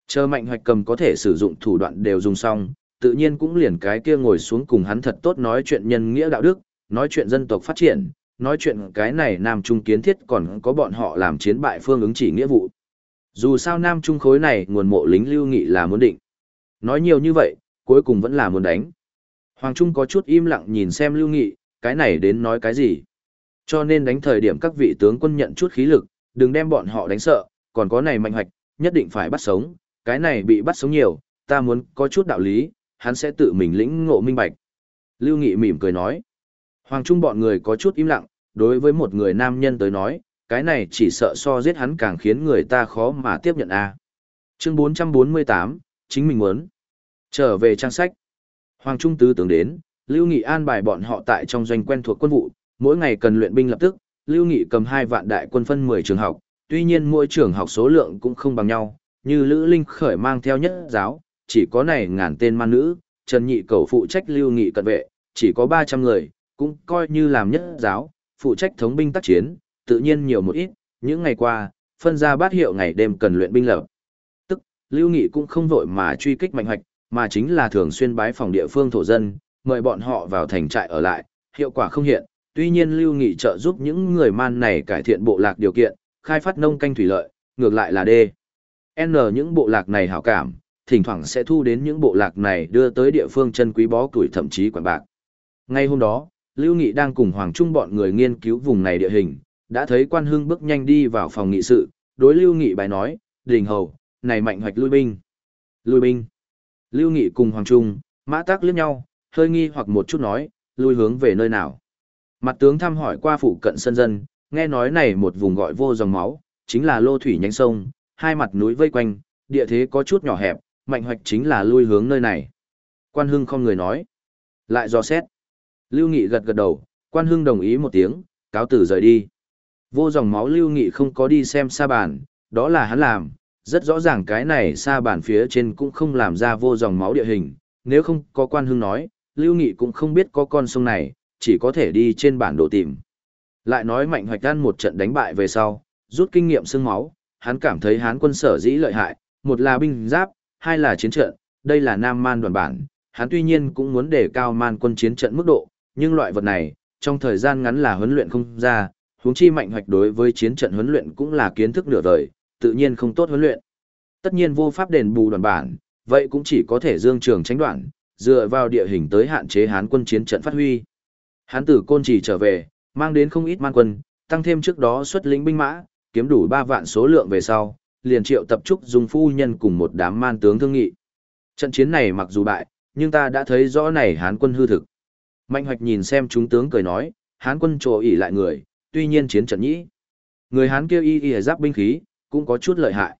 Speaker 1: Chờ mạnh hoạch cầm có thể sử dụng thủ đoạn đều dùng xong, tự nhiên cũng liền cái kia ngồi xuống cùng hắn thật tốt nói chuyện nhân nghĩa đạo đức, nói chuyện dân tộc phát triển, nói chuyện cái này Nam Trung kiến thiết còn có bọn họ làm chiến bại phương ứng chỉ nghĩa vụ. Dù sao Nam Trung khối này nguồn mộ lính lưu nghị là muốn định. Nói nhiều như vậy, cuối cùng vẫn là muốn đánh. Hoàng Trung có chút im lặng nhìn xem lưu nghị, cái này đến nói cái gì. Cho nên đánh thời điểm các vị tướng quân nhận chút khí lực, đừng đem bọn họ đánh sợ, còn có này mạnh hoạch, nhất định phải bắt sống, cái này bị bắt sống nhiều, ta muốn có chút đạo lý, hắn sẽ tự mình lĩnh ngộ minh bạch. Lưu Nghị mỉm cười nói. Hoàng Trung bọn người có chút im lặng, đối với một người nam nhân tới nói, cái này chỉ sợ so giết hắn càng khiến người ta khó mà tiếp nhận a. À. Chương 448, chính mình muốn. Trở về trang sách. Hoàng Trung tứ tưởng đến, Lưu Nghị an bài bọn họ tại trong doanh quen thuộc quân vụ, mỗi ngày cần luyện binh lập tức, Lưu Nghị cầm hai vạn đại quân phân 10 trường học, tuy nhiên mỗi trường học số lượng cũng không bằng nhau, như Lữ Linh khởi mang theo nhất giáo, chỉ có này ngàn tên man nữ, Trần Nhị cầu phụ trách Lưu Nghị cận vệ, chỉ có 300 người, cũng coi như làm nhất giáo, phụ trách thống binh tác chiến, tự nhiên nhiều một ít, những ngày qua, phân ra bát hiệu ngày đêm cần luyện binh lập. Tức, Lưu Nghị cũng không vội mà truy kích mạnh hoạch, mà chính là thường xuyên bái phòng địa phương thổ dân, mời bọn họ vào thành trại ở lại, hiệu quả không hiện, tuy nhiên Lưu Nghị trợ giúp những người man này cải thiện bộ lạc điều kiện, khai phát nông canh thủy lợi, ngược lại là D. N những bộ lạc này hảo cảm, thỉnh thoảng sẽ thu đến những bộ lạc này đưa tới địa phương chân quý bó tuổi thậm chí quản bạc. Ngay hôm đó, Lưu Nghị đang cùng Hoàng Trung bọn người nghiên cứu vùng này địa hình, đã thấy quan hưng bước nhanh đi vào phòng nghị sự, đối Lưu Nghị bài nói, đình hầu, này mạnh hoạch lui binh. Lui binh. Lưu Nghị cùng Hoàng Trung, mã tác liếc nhau, hơi nghi hoặc một chút nói, lui hướng về nơi nào. Mặt tướng thăm hỏi qua phụ cận sân dân, nghe nói này một vùng gọi vô dòng máu, chính là lô thủy nhánh sông, hai mặt núi vây quanh, địa thế có chút nhỏ hẹp, mạnh hoạch chính là lui hướng nơi này. Quan Hưng không người nói. Lại do xét. Lưu Nghị gật gật đầu, Quan Hưng đồng ý một tiếng, cáo tử rời đi. Vô dòng máu Lưu Nghị không có đi xem sa bàn, đó là hắn làm, rất rõ ràng cái này sa bàn phía trên cũng không làm ra vô dòng máu địa hình, nếu không có Quan Hưng nói, Lưu Nghị cũng không biết có con sông này, chỉ có thể đi trên bản đồ tìm. Lại nói mạnh hoạch ăn một trận đánh bại về sau, rút kinh nghiệm xương máu, hắn cảm thấy hán quân sở dĩ lợi hại, một là binh giáp, hai là chiến trận, đây là nam man đoàn bản, hắn tuy nhiên cũng muốn đề cao man quân chiến trận mức độ, nhưng loại vật này, trong thời gian ngắn là huấn luyện không ra, huống chi mạnh hoạch đối với chiến trận huấn luyện cũng là kiến thức nửa đời, tự nhiên không tốt huấn luyện. Tất nhiên vô pháp đền bù đoàn bản, vậy cũng chỉ có thể dương trường tránh đoạn, dựa vào địa hình tới hạn chế hán quân chiến trận phát huy. Hán tử côn chỉ trở về, mang đến không ít man quân, tăng thêm trước đó xuất lĩnh binh mã, kiếm đủ 3 vạn số lượng về sau, liền triệu tập trúc dùng phu nhân cùng một đám man tướng thương nghị. Trận chiến này mặc dù bại, nhưng ta đã thấy rõ này hán quân hư thực. Mạnh hoạch nhìn xem chúng tướng cười nói, hán quân trồ ỉ lại người, tuy nhiên chiến trận nhĩ. Người hán kia y y giáp binh khí, cũng có chút lợi hại.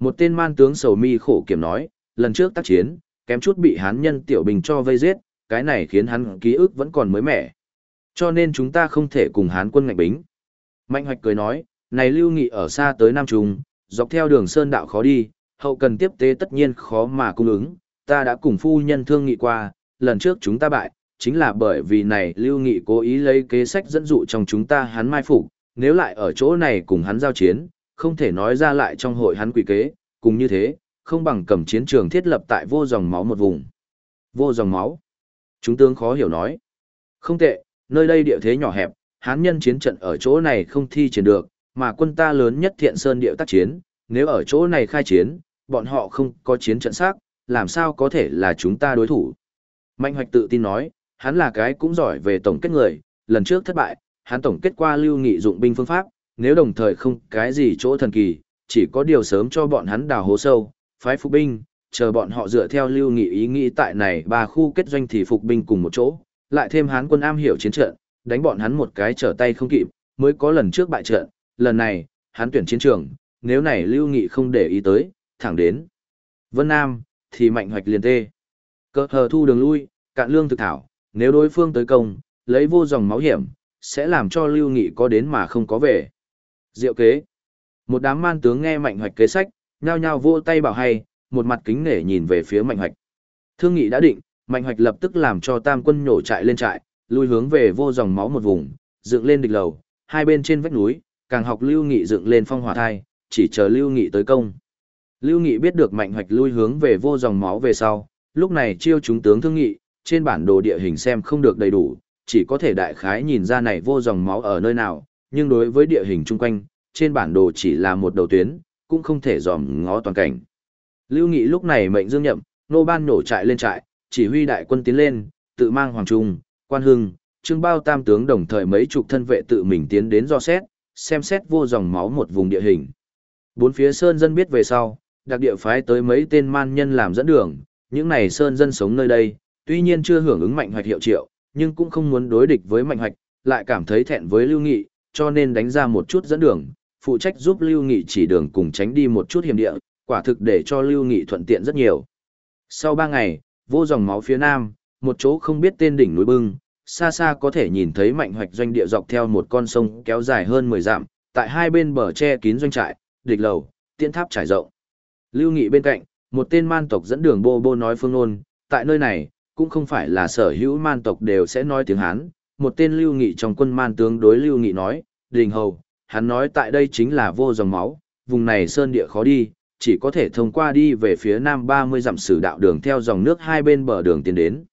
Speaker 1: Một tên man tướng sầu mi khổ kiểm nói, lần trước tác chiến, kém chút bị hán nhân tiểu bình cho vây giết, cái này khiến hắn ký ức vẫn còn mới mẻ. Cho nên chúng ta không thể cùng hán quân ngạch bính. Mạnh hoạch cười nói, này lưu nghị ở xa tới Nam Trung, dọc theo đường sơn đạo khó đi, hậu cần tiếp tế tất nhiên khó mà cung ứng, ta đã cùng phu nhân thương nghị qua, lần trước chúng ta bại, chính là bởi vì này lưu nghị cố ý lấy kế sách dẫn dụ trong chúng ta hắn mai phục, nếu lại ở chỗ này cùng hắn giao chiến, không thể nói ra lại trong hội hắn quỷ kế, cùng như thế, không bằng cầm chiến trường thiết lập tại vô dòng máu một vùng. Vô dòng máu. Chúng tướng khó hiểu nói. Không tệ, nơi đây địa thế nhỏ hẹp, hán nhân chiến trận ở chỗ này không thi triển được, mà quân ta lớn nhất thiện sơn địa tác chiến, nếu ở chỗ này khai chiến, bọn họ không có chiến trận xác, làm sao có thể là chúng ta đối thủ. Mạnh hoạch tự tin nói, hắn là cái cũng giỏi về tổng kết người, lần trước thất bại, hắn tổng kết qua lưu nghị dụng binh phương pháp, nếu đồng thời không cái gì chỗ thần kỳ, chỉ có điều sớm cho bọn hắn đào hố sâu, phái phục binh, chờ bọn họ dựa theo lưu nghị ý nghĩ tại này ba khu kết doanh thì phục binh cùng một chỗ, lại thêm hán quân am hiểu chiến trận, đánh bọn hắn một cái trở tay không kịp, mới có lần trước bại trận, lần này, hắn tuyển chiến trường, nếu này lưu nghị không để ý tới, thẳng đến. Vân Nam, thì mạnh hoạch liền tê. Cơ hờ thu đường lui, cạn lương thực thảo, nếu đối phương tới công, lấy vô dòng máu hiểm, sẽ làm cho lưu nghị có đến mà không có về. Diệu kế. Một đám man tướng nghe mạnh hoạch kế sách, nhao nhao vỗ tay bảo hay, một mặt kính nể nhìn về phía mạnh hoạch. Thương nghị đã định, mạnh hoạch lập tức làm cho tam quân nhổ trại lên trại, lui hướng về vô dòng máu một vùng, dựng lên địch lầu, hai bên trên vách núi, càng học lưu nghị dựng lên phong hỏa thai, chỉ chờ lưu nghị tới công. Lưu Nghị biết được mạnh hoạch lui hướng về vô dòng máu về sau, lúc này chiêu chúng tướng thương nghị, trên bản đồ địa hình xem không được đầy đủ, chỉ có thể đại khái nhìn ra này vô dòng máu ở nơi nào, nhưng đối với địa hình chung quanh, trên bản đồ chỉ là một đầu tuyến, cũng không thể dòm ngó toàn cảnh. Lưu Nghị lúc này mệnh dương nhậm, nô ban nổ trại lên trại, chỉ huy đại quân tiến lên, tự mang Hoàng Trung, Quan Hưng, Trương Bao Tam tướng đồng thời mấy chục thân vệ tự mình tiến đến do xét, xem xét vô dòng máu một vùng địa hình. Bốn phía sơn dân biết về sau, đặc địa phái tới mấy tên man nhân làm dẫn đường, những này sơn dân sống nơi đây, tuy nhiên chưa hưởng ứng mạnh hoạch hiệu triệu, nhưng cũng không muốn đối địch với mạnh hoạch, lại cảm thấy thẹn với Lưu Nghị, cho nên đánh ra một chút dẫn đường, phụ trách giúp Lưu Nghị chỉ đường cùng tránh đi một chút hiểm địa, quả thực để cho Lưu Nghị thuận tiện rất nhiều. Sau ba ngày, vô dòng máu phía nam, một chỗ không biết tên đỉnh núi bưng, xa xa có thể nhìn thấy mạnh hoạch doanh địa dọc theo một con sông kéo dài hơn 10 dặm, tại hai bên bờ che kín doanh trại, địch lầu, tiễn tháp trải rộng. Lưu Nghị bên cạnh, một tên man tộc dẫn đường bô bô nói phương ngôn, tại nơi này, cũng không phải là sở hữu man tộc đều sẽ nói tiếng Hán. Một tên Lưu Nghị trong quân man tướng đối Lưu Nghị nói, đình hầu, hắn nói tại đây chính là vô dòng máu, vùng này sơn địa khó đi, chỉ có thể thông qua đi về phía nam 30 dặm sử đạo đường theo dòng nước hai bên bờ đường tiến đến.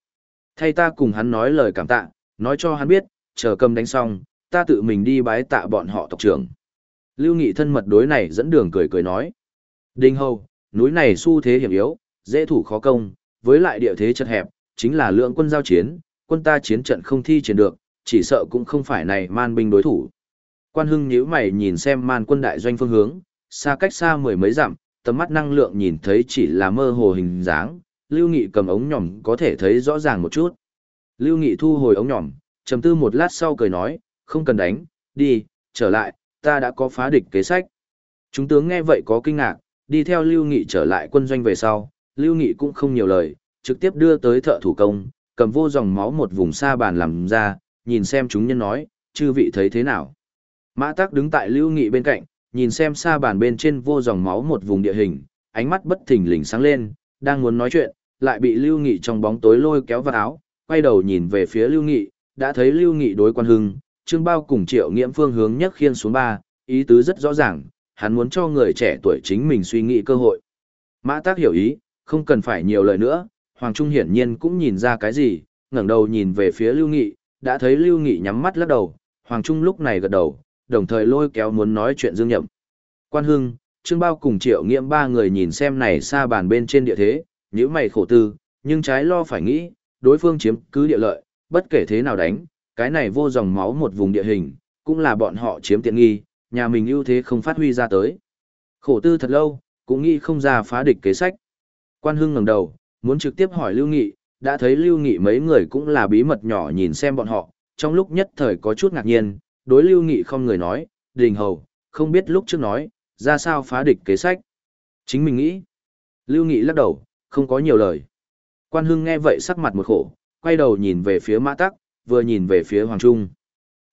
Speaker 1: Thay ta cùng hắn nói lời cảm tạ, nói cho hắn biết, chờ cầm đánh xong, ta tự mình đi bái tạ bọn họ tộc trưởng. Lưu Nghị thân mật đối này dẫn đường cười cười nói. Đinh hầu, núi này xu thế hiểm yếu, dễ thủ khó công, với lại địa thế chật hẹp, chính là lượng quân giao chiến, quân ta chiến trận không thi triển được, chỉ sợ cũng không phải này man binh đối thủ. Quan hưng nhíu mày nhìn xem man quân đại doanh phương hướng, xa cách xa mười mấy dặm, tầm mắt năng lượng nhìn thấy chỉ là mơ hồ hình dáng, Lưu Nghị cầm ống nhỏm có thể thấy rõ ràng một chút. Lưu Nghị thu hồi ống nhỏm, trầm tư một lát sau cười nói, không cần đánh, đi, trở lại, ta đã có phá địch kế sách. Chúng tướng nghe vậy có kinh ngạc, Đi theo Lưu Nghị trở lại quân doanh về sau, Lưu Nghị cũng không nhiều lời, trực tiếp đưa tới thợ thủ công, cầm vô dòng máu một vùng xa bàn làm ra, nhìn xem chúng nhân nói, chư vị thấy thế nào. Mã Tắc đứng tại Lưu Nghị bên cạnh, nhìn xem xa bàn bên trên vô dòng máu một vùng địa hình, ánh mắt bất thình lình sáng lên, đang muốn nói chuyện, lại bị Lưu Nghị trong bóng tối lôi kéo vào áo, quay đầu nhìn về phía Lưu Nghị, đã thấy Lưu Nghị đối quan hưng, Trương Bao cùng Triệu Nghiễm phương hướng nhất khiên xuống ba, ý tứ rất rõ ràng, hắn muốn cho người trẻ tuổi chính mình suy nghĩ cơ hội. Mã tác hiểu ý, không cần phải nhiều lời nữa, Hoàng Trung hiển nhiên cũng nhìn ra cái gì, ngẩng đầu nhìn về phía Lưu Nghị, đã thấy Lưu Nghị nhắm mắt lắc đầu, Hoàng Trung lúc này gật đầu, đồng thời lôi kéo muốn nói chuyện Dương Nhậm. Quan Hưng, Trương Bao cùng Triệu Nghiễm ba người nhìn xem này xa bàn bên trên địa thế, nhíu mày khổ tư, nhưng trái lo phải nghĩ, đối phương chiếm cứ địa lợi, bất kể thế nào đánh, cái này vô dòng máu một vùng địa hình, cũng là bọn họ chiếm tiện nghi, nhà mình ưu thế không phát huy ra tới. Khổ tư thật lâu, cũng nghĩ không ra phá địch kế sách. Quan Hưng ngẩng đầu, muốn trực tiếp hỏi Lưu Nghị, đã thấy Lưu Nghị mấy người cũng là bí mật nhỏ nhìn xem bọn họ, trong lúc nhất thời có chút ngạc nhiên, đối Lưu Nghị không người nói, đình hầu, không biết lúc trước nói, ra sao phá địch kế sách. Chính mình nghĩ. Lưu Nghị lắc đầu, không có nhiều lời. Quan Hưng nghe vậy sắc mặt một khổ, quay đầu nhìn về phía Mã Tắc, vừa nhìn về phía Hoàng Trung.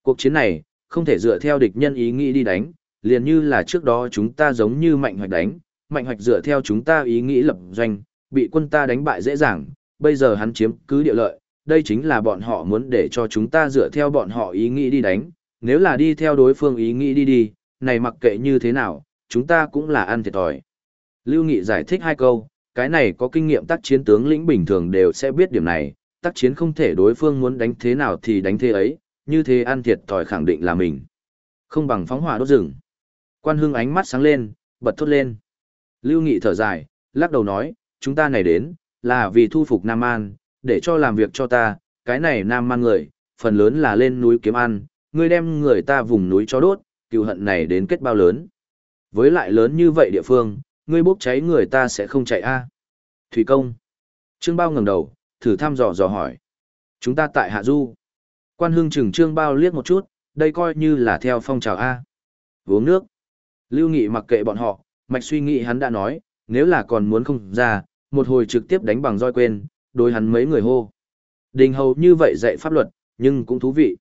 Speaker 1: Cuộc chiến này, không thể dựa theo địch nhân ý nghĩ đi đánh, liền như là trước đó chúng ta giống như mạnh hoạch đánh, mạnh hoạch dựa theo chúng ta ý nghĩ lập doanh, bị quân ta đánh bại dễ dàng, bây giờ hắn chiếm cứ địa lợi, đây chính là bọn họ muốn để cho chúng ta dựa theo bọn họ ý nghĩ đi đánh, nếu là đi theo đối phương ý nghĩ đi đi, này mặc kệ như thế nào, chúng ta cũng là ăn thiệt thòi. Lưu Nghị giải thích hai câu, cái này có kinh nghiệm tác chiến tướng lĩnh bình thường đều sẽ biết điểm này, tác chiến không thể đối phương muốn đánh thế nào thì đánh thế ấy, như thế ăn thiệt thòi khẳng định là mình. Không bằng phóng hỏa đốt rừng. Quan Hưng ánh mắt sáng lên, bật thốt lên. Lưu Nghị thở dài, lắc đầu nói, chúng ta này đến, là vì thu phục Nam An, để cho làm việc cho ta, cái này Nam An người, phần lớn là lên núi kiếm ăn, ngươi đem người ta vùng núi cho đốt, cựu hận này đến kết bao lớn. Với lại lớn như vậy địa phương, ngươi bốc cháy người ta sẽ không chạy a Thủy công. Trương Bao ngẩng đầu, thử thăm dò dò hỏi. Chúng ta tại Hạ Du. Quan hương chừng Trương Bao liếc một chút, đây coi như là theo phong trào A. Uống nước. Lưu Nghị mặc kệ bọn họ, mạch suy nghĩ hắn đã nói, nếu là còn muốn không ra, một hồi trực tiếp đánh bằng roi quên, đối hắn mấy người hô. Đình hầu như vậy dạy pháp luật, nhưng cũng thú vị.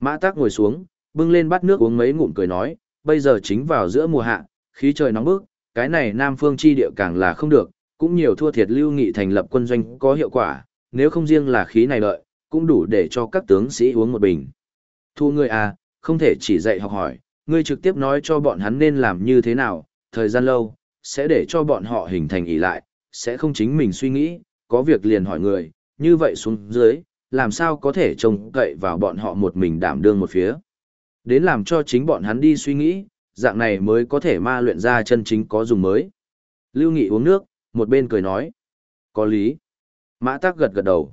Speaker 1: Mã tác ngồi xuống, bưng lên bát nước uống mấy ngụm cười nói, bây giờ chính vào giữa mùa hạ, khí trời nóng bức, cái này Nam Phương chi địa càng là không được, cũng nhiều thua thiệt lưu nghị thành lập quân doanh có hiệu quả, nếu không riêng là khí này lợi, cũng đủ để cho các tướng sĩ uống một bình. Thu ngươi à, không thể chỉ dạy học hỏi, ngươi trực tiếp nói cho bọn hắn nên làm như thế nào, thời gian lâu, sẽ để cho bọn họ hình thành ỷ lại, sẽ không chính mình suy nghĩ, có việc liền hỏi người, như vậy xuống dưới, làm sao có thể trông cậy vào bọn họ một mình đảm đương một phía. Đến làm cho chính bọn hắn đi suy nghĩ, dạng này mới có thể ma luyện ra chân chính có dùng mới. Lưu Nghị uống nước, một bên cười nói. Có lý. Mã Tắc gật gật đầu.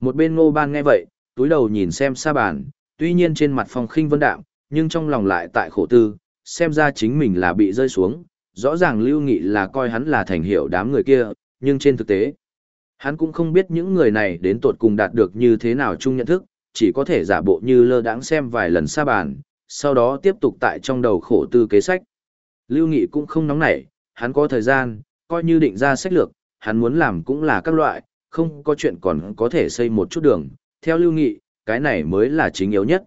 Speaker 1: Một bên ngô ban nghe vậy, túi đầu nhìn xem xa bàn, tuy nhiên trên mặt phong khinh vân đạm, nhưng trong lòng lại tại khổ tư, xem ra chính mình là bị rơi xuống. Rõ ràng Lưu Nghị là coi hắn là thành hiệu đám người kia, nhưng trên thực tế, hắn cũng không biết những người này đến tột cùng đạt được như thế nào chung nhận thức, chỉ có thể giả bộ như lơ đãng xem vài lần xa bàn, sau đó tiếp tục tại trong đầu khổ tư kế sách. Lưu Nghị cũng không nóng nảy, hắn có thời gian, coi như định ra sách lược, hắn muốn làm cũng là các loại, không có chuyện còn có thể xây một chút đường, theo Lưu Nghị, cái này mới là chính yếu nhất.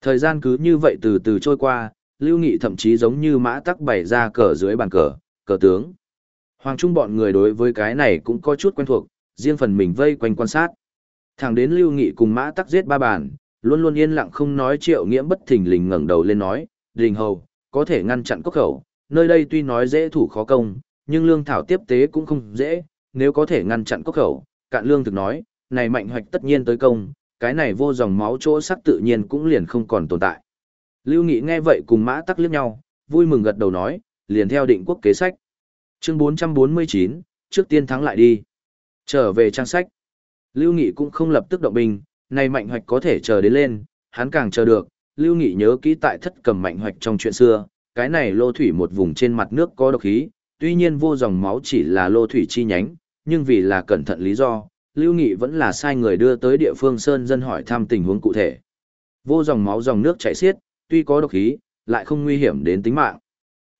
Speaker 1: Thời gian cứ như vậy từ từ trôi qua, Lưu Nghị thậm chí giống như mã tắc bày ra cờ dưới bàn cờ, cờ tướng. Hoàng Trung bọn người đối với cái này cũng có chút quen thuộc, riêng phần mình vây quanh quan sát. Thẳng đến Lưu Nghị cùng mã tắc giết ba bàn, luôn luôn yên lặng không nói triệu nghiễm bất thình lình ngẩng đầu lên nói, đình hầu, có thể ngăn chặn cốc khẩu, nơi đây tuy nói dễ thủ khó công, nhưng lương thảo tiếp tế cũng không dễ, nếu có thể ngăn chặn cốc khẩu, cạn lương thực nói, này mạnh hoạch tất nhiên tới công, cái này vô dòng máu chỗ sắc tự nhiên cũng liền không còn tồn tại. Lưu Nghị nghe vậy cùng mã tắc liếc nhau, vui mừng gật đầu nói, liền theo định quốc kế sách. Chương 449, trước tiên thắng lại đi. Trở về trang sách. Lưu Nghị cũng không lập tức động binh, nay mạnh hoạch có thể chờ đến lên, hắn càng chờ được, Lưu Nghị nhớ kỹ tại thất cầm mạnh hoạch trong chuyện xưa, cái này lô thủy một vùng trên mặt nước có độc khí, tuy nhiên vô dòng máu chỉ là lô thủy chi nhánh, nhưng vì là cẩn thận lý do, Lưu Nghị vẫn là sai người đưa tới địa phương Sơn dân hỏi thăm tình huống cụ thể. Vô dòng máu dòng nước chảy xiết, tuy có độc khí, lại không nguy hiểm đến tính mạng.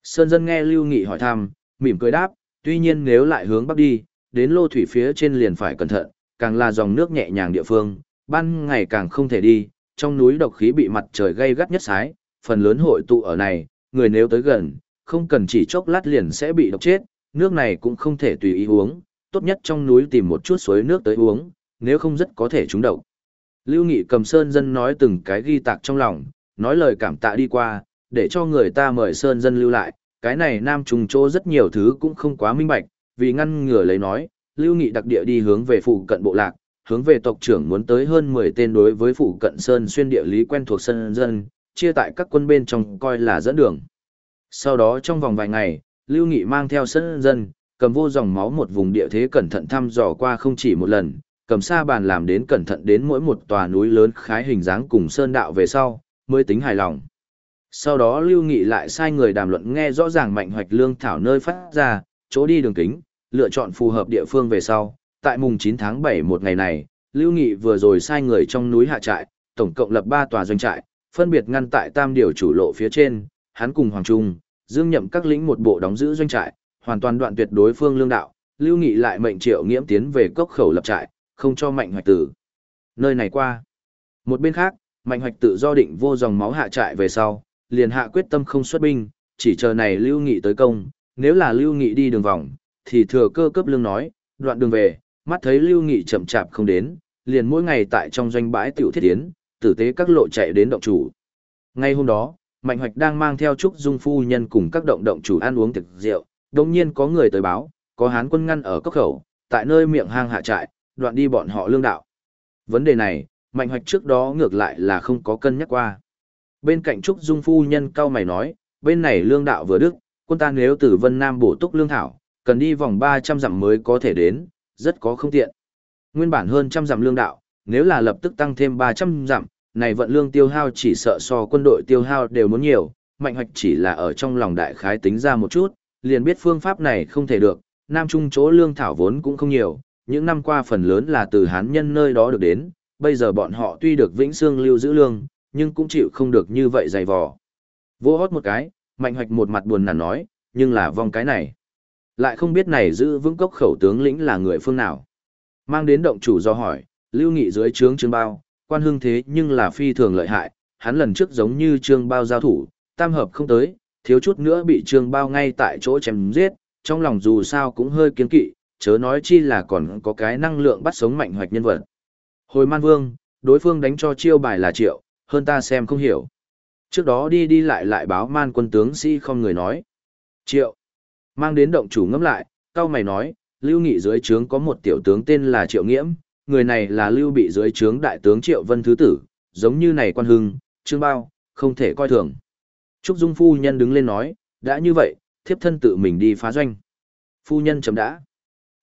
Speaker 1: Sơn dân nghe Lưu Nghị hỏi thăm, mỉm cười đáp, tuy nhiên nếu lại hướng bắc đi, đến lô thủy phía trên liền phải cẩn thận, càng là dòng nước nhẹ nhàng địa phương, ban ngày càng không thể đi, trong núi độc khí bị mặt trời gây gắt nhất sái, phần lớn hội tụ ở này, người nếu tới gần, không cần chỉ chốc lát liền sẽ bị độc chết, nước này cũng không thể tùy ý uống, tốt nhất trong núi tìm một chút suối nước tới uống, nếu không rất có thể trúng độc. Lưu Nghị cầm Sơn dân nói từng cái ghi tạc trong lòng, nói lời cảm tạ đi qua, để cho người ta mời Sơn dân lưu lại, cái này nam trùng chỗ rất nhiều thứ cũng không quá minh bạch, vì ngăn ngừa lấy nói, Lưu Nghị đặc địa đi hướng về phụ cận bộ lạc, hướng về tộc trưởng muốn tới hơn 10 tên đối với phụ cận Sơn xuyên địa lý quen thuộc Sơn dân, chia tại các quân bên trong coi là dẫn đường. Sau đó trong vòng vài ngày, Lưu Nghị mang theo Sơn dân, cầm vô dòng máu một vùng địa thế cẩn thận thăm dò qua không chỉ một lần, cầm sa bàn làm đến cẩn thận đến mỗi một tòa núi lớn khái hình dáng cùng sơn đạo về sau, mới tính hài lòng. Sau đó Lưu Nghị lại sai người đàm luận nghe rõ ràng mạnh hoạch lương thảo nơi phát ra, chỗ đi đường kính, lựa chọn phù hợp địa phương về sau. Tại mùng 9 tháng 7 một ngày này, Lưu Nghị vừa rồi sai người trong núi hạ trại, tổng cộng lập 3 tòa doanh trại, phân biệt ngăn tại tam điều chủ lộ phía trên, hắn cùng Hoàng Trung, Dương Nhậm các lĩnh một bộ đóng giữ doanh trại, hoàn toàn đoạn tuyệt đối phương lương đạo, Lưu Nghị lại mệnh Triệu Nghiễm tiến về cốc khẩu lập trại, không cho Mạnh Hoạch tử. Nơi này qua. Một bên khác, Mạnh Hoạch tự do định vô dòng máu hạ trại về sau, liền hạ quyết tâm không xuất binh, chỉ chờ này Lưu Nghị tới công, nếu là Lưu Nghị đi đường vòng, thì thừa cơ cấp lương nói, đoạn đường về, mắt thấy Lưu Nghị chậm chạp không đến, liền mỗi ngày tại trong doanh bãi tiểu thiết tiến, tử tế các lộ chạy đến động chủ. Ngay hôm đó, Mạnh Hoạch đang mang theo Trúc Dung phu nhân cùng các động động chủ ăn uống thực rượu, đồng nhiên có người tới báo, có hán quân ngăn ở cốc khẩu, tại nơi miệng hang hạ trại, đoạn đi bọn họ lương đạo. Vấn đề này, Mạnh Hoạch trước đó ngược lại là không có cân nhắc qua. Bên cạnh Trúc Dung phu nhân cao mày nói, bên này lương đạo vừa đức, quân ta nếu từ Vân Nam bổ túc lương thảo, cần đi vòng 300 dặm mới có thể đến, rất có không tiện. Nguyên bản hơn trăm dặm lương đạo, nếu là lập tức tăng thêm 300 dặm, này vận lương tiêu hao chỉ sợ so quân đội tiêu hao đều muốn nhiều, mạnh hoạch chỉ là ở trong lòng đại khái tính ra một chút, liền biết phương pháp này không thể được, Nam Trung chỗ lương thảo vốn cũng không nhiều, những năm qua phần lớn là từ Hán nhân nơi đó được đến, bây giờ bọn họ tuy được Vĩnh Sương lưu giữ lương, nhưng cũng chịu không được như vậy dày vò. Vô hót một cái, mạnh hoạch một mặt buồn nản nói, nhưng là vong cái này. Lại không biết này giữ vững cốc khẩu tướng lĩnh là người phương nào. Mang đến động chủ do hỏi, lưu nghị dưới trướng trương bao, quan hương thế nhưng là phi thường lợi hại, hắn lần trước giống như trương bao giao thủ, tam hợp không tới, thiếu chút nữa bị trương bao ngay tại chỗ chém giết, trong lòng dù sao cũng hơi kiên kỵ, chớ nói chi là còn có cái năng lượng bắt sống mạnh hoạch nhân vật. Hồi man vương, đối phương đánh cho chiêu bài là triệu, hơn ta xem không hiểu. Trước đó đi đi lại lại báo man quân tướng sĩ si không người nói. Triệu. Mang đến động chủ ngẫm lại, cao mày nói, lưu nghị dưới trướng có một tiểu tướng tên là Triệu Nghiễm, người này là lưu bị dưới trướng đại tướng Triệu Vân Thứ Tử, giống như này quan hưng, trương bao, không thể coi thường. Trúc Dung phu nhân đứng lên nói, đã như vậy, thiếp thân tự mình đi phá doanh. Phu nhân chấm đã.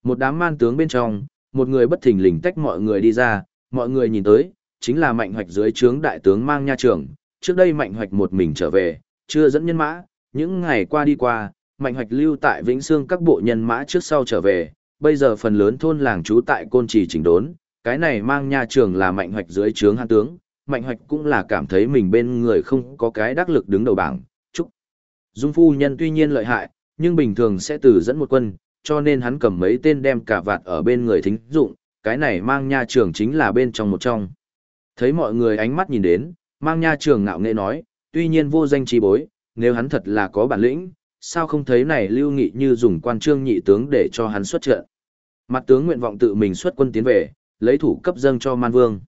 Speaker 1: Một đám man tướng bên trong, một người bất thình lình tách mọi người đi ra, mọi người nhìn tới, chính là mạnh hoạch dưới trướng đại tướng mang nha trường. Trước đây mạnh hoạch một mình trở về, chưa dẫn nhân mã, những ngày qua đi qua, mạnh hoạch lưu tại Vĩnh Sương các bộ nhân mã trước sau trở về, bây giờ phần lớn thôn làng trú tại côn trì chỉnh đốn, cái này mang nha trường là mạnh hoạch dưới trướng hạ tướng, mạnh hoạch cũng là cảm thấy mình bên người không có cái đắc lực đứng đầu bảng, chúc. Dung phu nhân tuy nhiên lợi hại, nhưng bình thường sẽ từ dẫn một quân, cho nên hắn cầm mấy tên đem cả vạt ở bên người thính dụng, cái này mang nha trường chính là bên trong một trong. Thấy mọi người ánh mắt nhìn đến, mang nha trường ngạo nghệ nói, tuy nhiên vô danh chi bối, nếu hắn thật là có bản lĩnh, sao không thấy này lưu nghị như dùng quan trương nhị tướng để cho hắn xuất trận. Mặt tướng nguyện vọng tự mình xuất quân tiến về, lấy thủ cấp dâng cho man vương.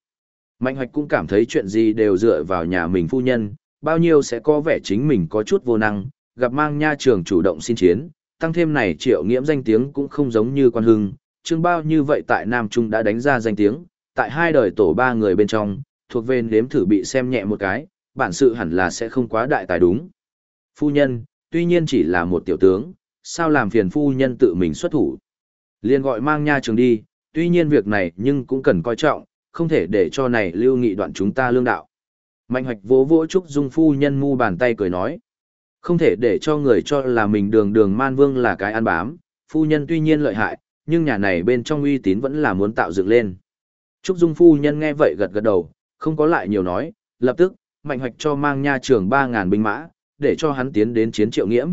Speaker 1: Mạnh hoạch cũng cảm thấy chuyện gì đều dựa vào nhà mình phu nhân, bao nhiêu sẽ có vẻ chính mình có chút vô năng, gặp mang nha trường chủ động xin chiến, tăng thêm này triệu nghiễm danh tiếng cũng không giống như quan hưng, Trương bao như vậy tại Nam Trung đã đánh ra danh tiếng, tại hai đời tổ ba người bên trong, thuộc về nếm thử bị xem nhẹ một cái, bản sự hẳn là sẽ không quá đại tài đúng. Phu nhân, tuy nhiên chỉ là một tiểu tướng, sao làm phiền phu nhân tự mình xuất thủ. Liên gọi mang nha trường đi, tuy nhiên việc này nhưng cũng cần coi trọng, không thể để cho này lưu nghị đoạn chúng ta lương đạo. Mạnh hoạch vỗ vỗ trúc dung phu nhân mu bàn tay cười nói. Không thể để cho người cho là mình đường đường man vương là cái ăn bám, phu nhân tuy nhiên lợi hại, nhưng nhà này bên trong uy tín vẫn là muốn tạo dựng lên. Trúc dung phu nhân nghe vậy gật gật đầu, không có lại nhiều nói, lập tức, mạnh hoạch cho mang nha trường 3.000 binh mã, để cho hắn tiến đến chiến triệu nghiễm.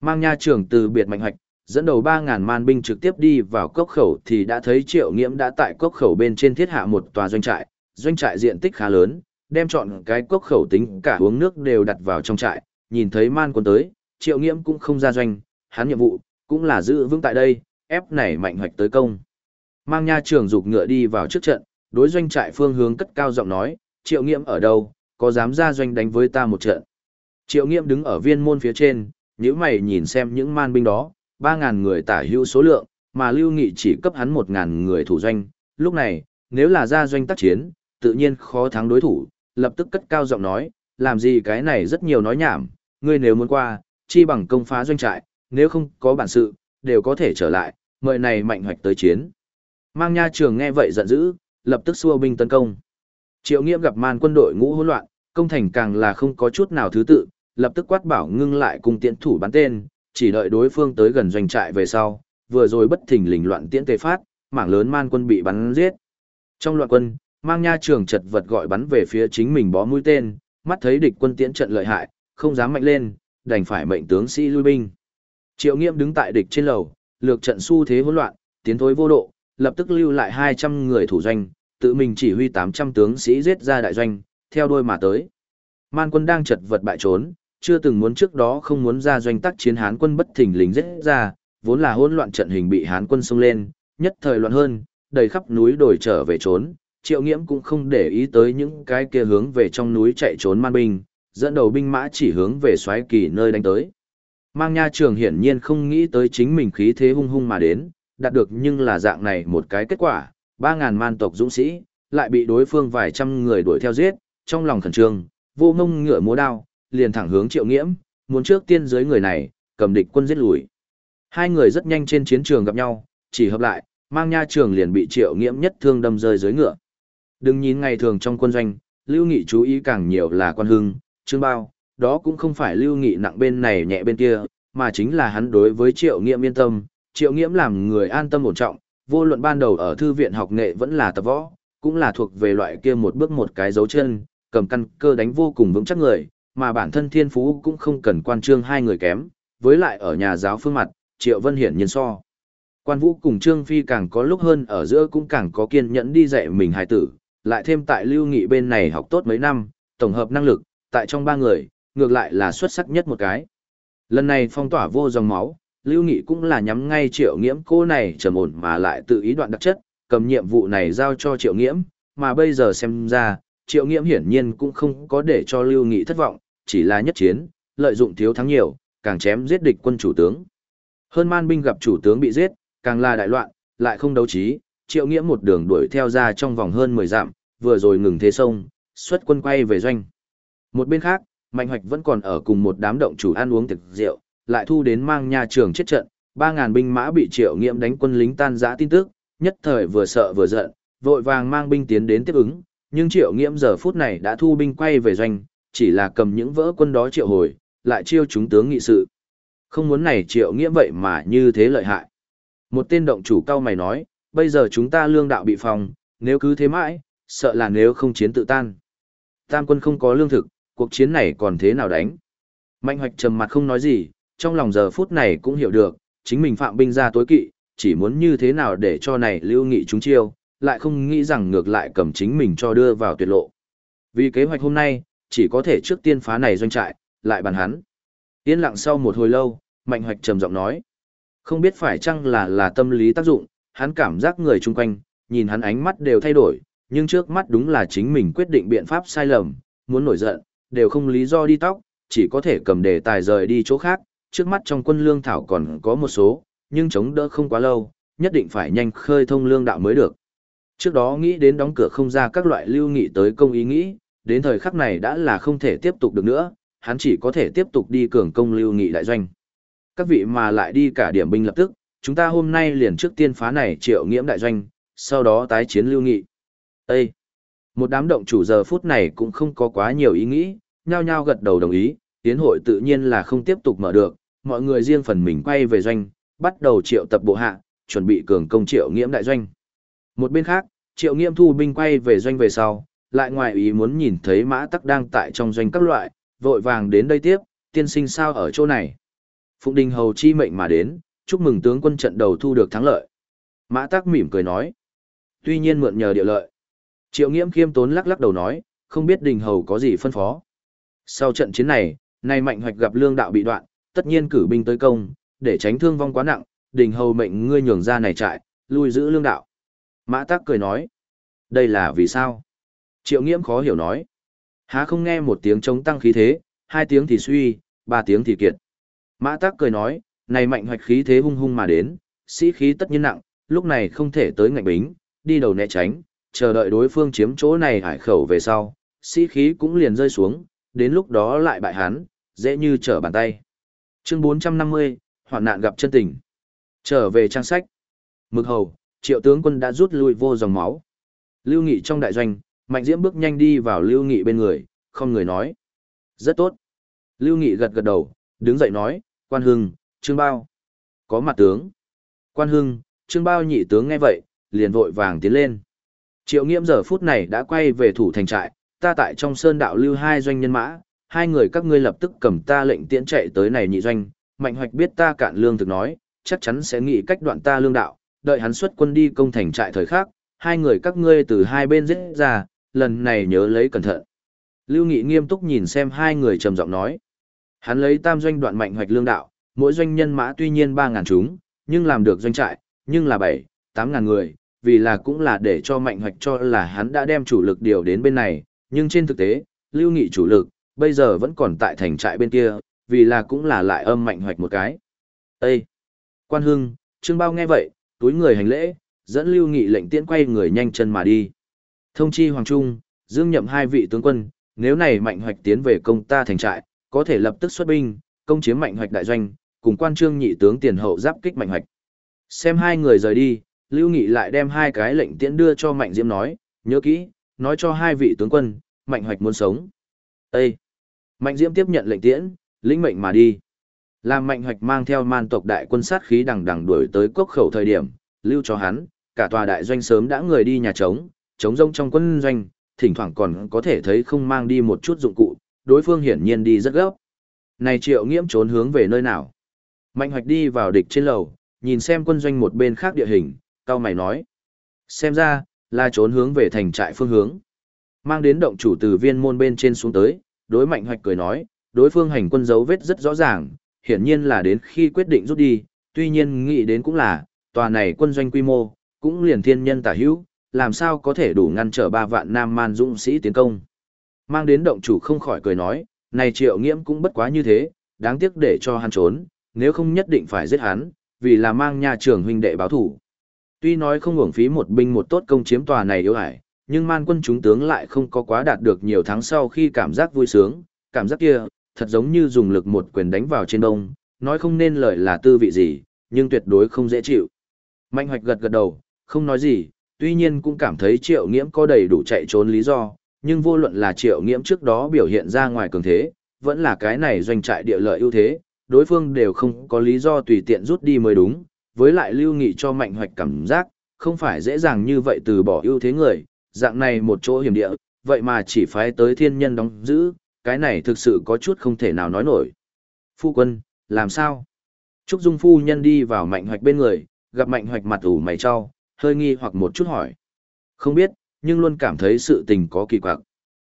Speaker 1: Mang nha trường từ biệt mạnh hoạch, dẫn đầu 3.000 man binh trực tiếp đi vào cốc khẩu thì đã thấy triệu nghiễm đã tại cốc khẩu bên trên thiết hạ một tòa doanh trại, doanh trại diện tích khá lớn, đem chọn cái cốc khẩu tính cả uống nước đều đặt vào trong trại, nhìn thấy man quân tới, triệu nghiễm cũng không ra doanh, hắn nhiệm vụ, cũng là giữ vững tại đây, ép này mạnh hoạch tới công. Mang nha trường dục ngựa đi vào trước trận, đối doanh trại phương hướng cất cao giọng nói, triệu nghiệm ở đâu, có dám ra doanh đánh với ta một trận. Triệu nghiệm đứng ở viên môn phía trên, nếu mày nhìn xem những man binh đó, 3000 người tả hữu số lượng, mà Lưu Nghị chỉ cấp hắn 1000 người thủ doanh, lúc này, nếu là ra doanh tác chiến, tự nhiên khó thắng đối thủ, lập tức cất cao giọng nói, làm gì cái này rất nhiều nói nhảm, ngươi nếu muốn qua, chi bằng công phá doanh trại, nếu không có bản sự, đều có thể trở lại, mời này mạnh hoạch tới chiến. Mang nha trường nghe vậy giận dữ, lập tức xua binh tấn công. Triệu Nghiễm gặp man quân đội ngũ hỗn loạn, công thành càng là không có chút nào thứ tự, lập tức quát bảo ngưng lại cùng tiễn thủ bắn tên, chỉ đợi đối phương tới gần doanh trại về sau, vừa rồi bất thình lình loạn tiễn tề phát, mảng lớn man quân bị bắn giết. Trong loạn quân, mang nha trường chật vật gọi bắn về phía chính mình bó mũi tên, mắt thấy địch quân tiễn trận lợi hại, không dám mạnh lên, đành phải mệnh tướng sĩ lui binh. Triệu Nghiêm đứng tại địch trên lầu, lược trận xu thế hỗn loạn, tiến thối vô độ, lập tức lưu lại 200 người thủ doanh, tự mình chỉ huy 800 tướng sĩ giết ra đại doanh, theo đuôi mà tới. Man quân đang chật vật bại trốn, chưa từng muốn trước đó không muốn ra doanh tác chiến Hán quân bất thình lình giết ra, vốn là hỗn loạn trận hình bị Hán quân xông lên, nhất thời loạn hơn, đầy khắp núi đồi trở về trốn, Triệu Nghiễm cũng không để ý tới những cái kia hướng về trong núi chạy trốn man binh, dẫn đầu binh mã chỉ hướng về xoáy kỳ nơi đánh tới. Mang Nha Trường hiển nhiên không nghĩ tới chính mình khí thế hung hung mà đến, đạt được nhưng là dạng này một cái kết quả, 3.000 man tộc dũng sĩ, lại bị đối phương vài trăm người đuổi theo giết, trong lòng khẩn trương, vô mông ngựa múa đao, liền thẳng hướng triệu nghiễm, muốn trước tiên dưới người này, cầm địch quân giết lùi. Hai người rất nhanh trên chiến trường gặp nhau, chỉ hợp lại, mang nha trường liền bị triệu nghiễm nhất thương đâm rơi dưới ngựa. Đừng nhìn ngày thường trong quân doanh, lưu nghị chú ý càng nhiều là quan hưng, trương bao, đó cũng không phải lưu nghị nặng bên này nhẹ bên kia, mà chính là hắn đối với triệu nghiễm yên tâm, triệu nghiễm làm người an tâm ổn trọng, vô luận ban đầu ở thư viện học nghệ vẫn là tập võ, cũng là thuộc về loại kia một bước một cái dấu chân, cầm căn cơ đánh vô cùng vững chắc người, mà bản thân thiên phú cũng không cần quan trương hai người kém, với lại ở nhà giáo phương mặt, triệu vân hiển nhiên so. Quan vũ cùng trương phi càng có lúc hơn ở giữa cũng càng có kiên nhẫn đi dạy mình hài tử, lại thêm tại lưu nghị bên này học tốt mấy năm, tổng hợp năng lực, tại trong ba người, ngược lại là xuất sắc nhất một cái. Lần này phong tỏa vô dòng máu, Lưu Nghị cũng là nhắm ngay triệu nghiễm cô này trầm ổn mà lại tự ý đoạn đặc chất, cầm nhiệm vụ này giao cho triệu nghiễm, mà bây giờ xem ra, triệu nghiễm hiển nhiên cũng không có để cho Lưu Nghị thất vọng, chỉ là nhất chiến, lợi dụng thiếu thắng nhiều, càng chém giết địch quân chủ tướng. Hơn man binh gặp chủ tướng bị giết, càng là đại loạn, lại không đấu trí, triệu nghiễm một đường đuổi theo ra trong vòng hơn 10 dặm, vừa rồi ngừng thế sông, xuất quân quay về doanh. Một bên khác, Mạnh Hoạch vẫn còn ở cùng một đám động chủ ăn uống thực rượu, lại thu đến mang nha trường chết trận, Ba ngàn binh mã bị triệu Nghiễm đánh quân lính tan giã tin tức, nhất thời vừa sợ vừa giận, vội vàng mang binh tiến đến tiếp ứng, nhưng triệu nghiễm giờ phút này đã thu binh quay về doanh, chỉ là cầm những vỡ quân đó triệu hồi, lại chiêu chúng tướng nghị sự. Không muốn này triệu nghiễm vậy mà như thế lợi hại. Một tên động chủ cao mày nói, bây giờ chúng ta lương đạo bị phòng, nếu cứ thế mãi, sợ là nếu không chiến tự tan. Tam quân không có lương thực, cuộc chiến này còn thế nào đánh? Mạnh hoạch trầm mặt không nói gì, trong lòng giờ phút này cũng hiểu được, chính mình phạm binh ra tối kỵ, chỉ muốn như thế nào để cho này lưu nghị chúng chiêu, lại không nghĩ rằng ngược lại cầm chính mình cho đưa vào tuyệt lộ. Vì kế hoạch hôm nay, chỉ có thể trước tiên phá này doanh trại, lại bàn hắn. Yên lặng sau một hồi lâu, mạnh hoạch trầm giọng nói. Không biết phải chăng là là tâm lý tác dụng, hắn cảm giác người chung quanh, nhìn hắn ánh mắt đều thay đổi, nhưng trước mắt đúng là chính mình quyết định biện pháp sai lầm, muốn nổi giận, đều không lý do đi tóc, chỉ có thể cầm đề tài rời đi chỗ khác, trước mắt trong quân lương thảo còn có một số, nhưng chống đỡ không quá lâu, nhất định phải nhanh khơi thông lương đạo mới được. Trước đó nghĩ đến đóng cửa không ra các loại lưu nghị tới công ý nghĩ, đến thời khắc này đã là không thể tiếp tục được nữa, hắn chỉ có thể tiếp tục đi cường công lưu nghị đại doanh. Các vị mà lại đi cả điểm binh lập tức, chúng ta hôm nay liền trước tiên phá này triệu nghiễm đại doanh, sau đó tái chiến lưu nghị. Ê! Một đám động chủ giờ phút này cũng không có quá nhiều ý nghĩ, nhao nhao gật đầu đồng ý, tiến hội tự nhiên là không tiếp tục mở được, mọi người riêng phần mình quay về doanh, bắt đầu triệu tập bộ hạ, chuẩn bị cường công triệu nghiễm đại doanh. Một bên khác, triệu nghiễm thu binh quay về doanh về sau, lại ngoài ý muốn nhìn thấy mã tắc đang tại trong doanh các loại, vội vàng đến đây tiếp, tiên sinh sao ở chỗ này. Phụng Đình Hầu chi mệnh mà đến, chúc mừng tướng quân trận đầu thu được thắng lợi. Mã tắc mỉm cười nói. Tuy nhiên mượn nhờ địa lợi. Triệu nghiễm khiêm tốn lắc lắc đầu nói, không biết Đình Hầu có gì phân phó. Sau trận chiến này, nay mạnh hoạch gặp lương đạo bị đoạn, tất nhiên cử binh tới công, để tránh thương vong quá nặng, đình hầu mệnh ngươi nhường ra này trại, lui giữ lương đạo. Mã tắc cười nói, đây là vì sao? Triệu nghiễm khó hiểu nói, há không nghe một tiếng chống tăng khí thế, hai tiếng thì suy, ba tiếng thì kiệt. Mã tắc cười nói, này mạnh hoạch khí thế hung hung mà đến, sĩ khí tất nhiên nặng, lúc này không thể tới ngạnh bính, đi đầu né tránh, chờ đợi đối phương chiếm chỗ này hải khẩu về sau, sĩ khí cũng liền rơi xuống, đến lúc đó lại bại hắn, dễ như trở bàn tay. Chương 450, hoạn nạn gặp chân tình. Trở về trang sách. Mực hầu, triệu tướng quân đã rút lui vô dòng máu. Lưu Nghị trong đại doanh, Mạnh Diễm bước nhanh đi vào Lưu Nghị bên người, không người nói. Rất tốt. Lưu Nghị gật gật đầu, đứng dậy nói, quan hưng, trương bao. Có mặt tướng. Quan hưng, trương bao nhị tướng nghe vậy, liền vội vàng tiến lên. Triệu nghiễm giờ phút này đã quay về thủ thành trại, ta tại trong sơn đạo lưu hai doanh nhân mã, hai người các ngươi lập tức cầm ta lệnh tiễn chạy tới này nhị doanh, mạnh hoạch biết ta cạn lương thực nói, chắc chắn sẽ nghĩ cách đoạn ta lương đạo, đợi hắn xuất quân đi công thành trại thời khác, hai người các ngươi từ hai bên giết ra, lần này nhớ lấy cẩn thận. Lưu Nghị nghiêm túc nhìn xem hai người trầm giọng nói. Hắn lấy tam doanh đoạn mạnh hoạch lương đạo, mỗi doanh nhân mã tuy nhiên 3.000 chúng, nhưng làm được doanh trại, nhưng là 7, 8.000 người, vì là cũng là để cho mạnh hoạch cho là hắn đã đem chủ lực điều đến bên này, nhưng trên thực tế, Lưu Nghị chủ lực, bây giờ vẫn còn tại thành trại bên kia, vì là cũng là lại âm mạnh hoạch một cái. Ê! Quan Hưng, Trương Bao nghe vậy, túi người hành lễ, dẫn Lưu Nghị lệnh tiễn quay người nhanh chân mà đi. Thông chi Hoàng Trung, dương nhậm hai vị tướng quân, nếu này mạnh hoạch tiến về công ta thành trại, có thể lập tức xuất binh, công chiếm mạnh hoạch đại doanh, cùng quan trương nhị tướng tiền hậu giáp kích mạnh hoạch. Xem hai người rời đi, Lưu Nghị lại đem hai cái lệnh tiễn đưa cho Mạnh Diễm nói, nhớ kỹ, nói cho hai vị tướng quân, Mạnh hoạch muốn sống. Ê! Mạnh Diễm tiếp nhận lệnh tiễn, lĩnh mệnh mà đi. Làm Mạnh hoạch mang theo man tộc đại quân sát khí đằng đằng đuổi tới cốc khẩu thời điểm, lưu cho hắn, cả tòa đại doanh sớm đã người đi nhà trống, trống rông trong quân doanh, thỉnh thoảng còn có thể thấy không mang đi một chút dụng cụ, đối phương hiển nhiên đi rất gấp. Này triệu nghiễm trốn hướng về nơi nào? Mạnh hoạch đi vào địch trên lầu, nhìn xem quân doanh một bên khác địa hình, cao mày nói. Xem ra, là trốn hướng về thành trại phương hướng. Mang đến động chủ từ viên môn bên trên xuống tới, đối mạnh hoạch cười nói, đối phương hành quân dấu vết rất rõ ràng, hiển nhiên là đến khi quyết định rút đi, tuy nhiên nghĩ đến cũng là, tòa này quân doanh quy mô, cũng liền thiên nhân tả hữu, làm sao có thể đủ ngăn trở ba vạn nam man dũng sĩ tiến công. Mang đến động chủ không khỏi cười nói, này triệu nghiễm cũng bất quá như thế, đáng tiếc để cho hắn trốn, nếu không nhất định phải giết hắn, vì là mang nhà trưởng huynh đệ báo thủ. Tuy nói không hưởng phí một binh một tốt công chiếm tòa này yếu ải, nhưng man quân chúng tướng lại không có quá đạt được nhiều tháng sau khi cảm giác vui sướng, cảm giác kia, thật giống như dùng lực một quyền đánh vào trên đông, nói không nên lời là tư vị gì, nhưng tuyệt đối không dễ chịu. Mạnh hoạch gật gật đầu, không nói gì, tuy nhiên cũng cảm thấy triệu nghiễm có đầy đủ chạy trốn lý do, nhưng vô luận là triệu nghiễm trước đó biểu hiện ra ngoài cường thế, vẫn là cái này doanh trại địa lợi ưu thế, đối phương đều không có lý do tùy tiện rút đi mới đúng, với lại lưu nghị cho mạnh hoạch cảm giác, không phải dễ dàng như vậy từ bỏ ưu thế người, dạng này một chỗ hiểm địa, vậy mà chỉ phái tới thiên nhân đóng giữ, cái này thực sự có chút không thể nào nói nổi. Phu quân, làm sao? Trúc Dung phu nhân đi vào mạnh hoạch bên người, gặp mạnh hoạch mặt ủ mày cho, hơi nghi hoặc một chút hỏi. Không biết, nhưng luôn cảm thấy sự tình có kỳ quặc.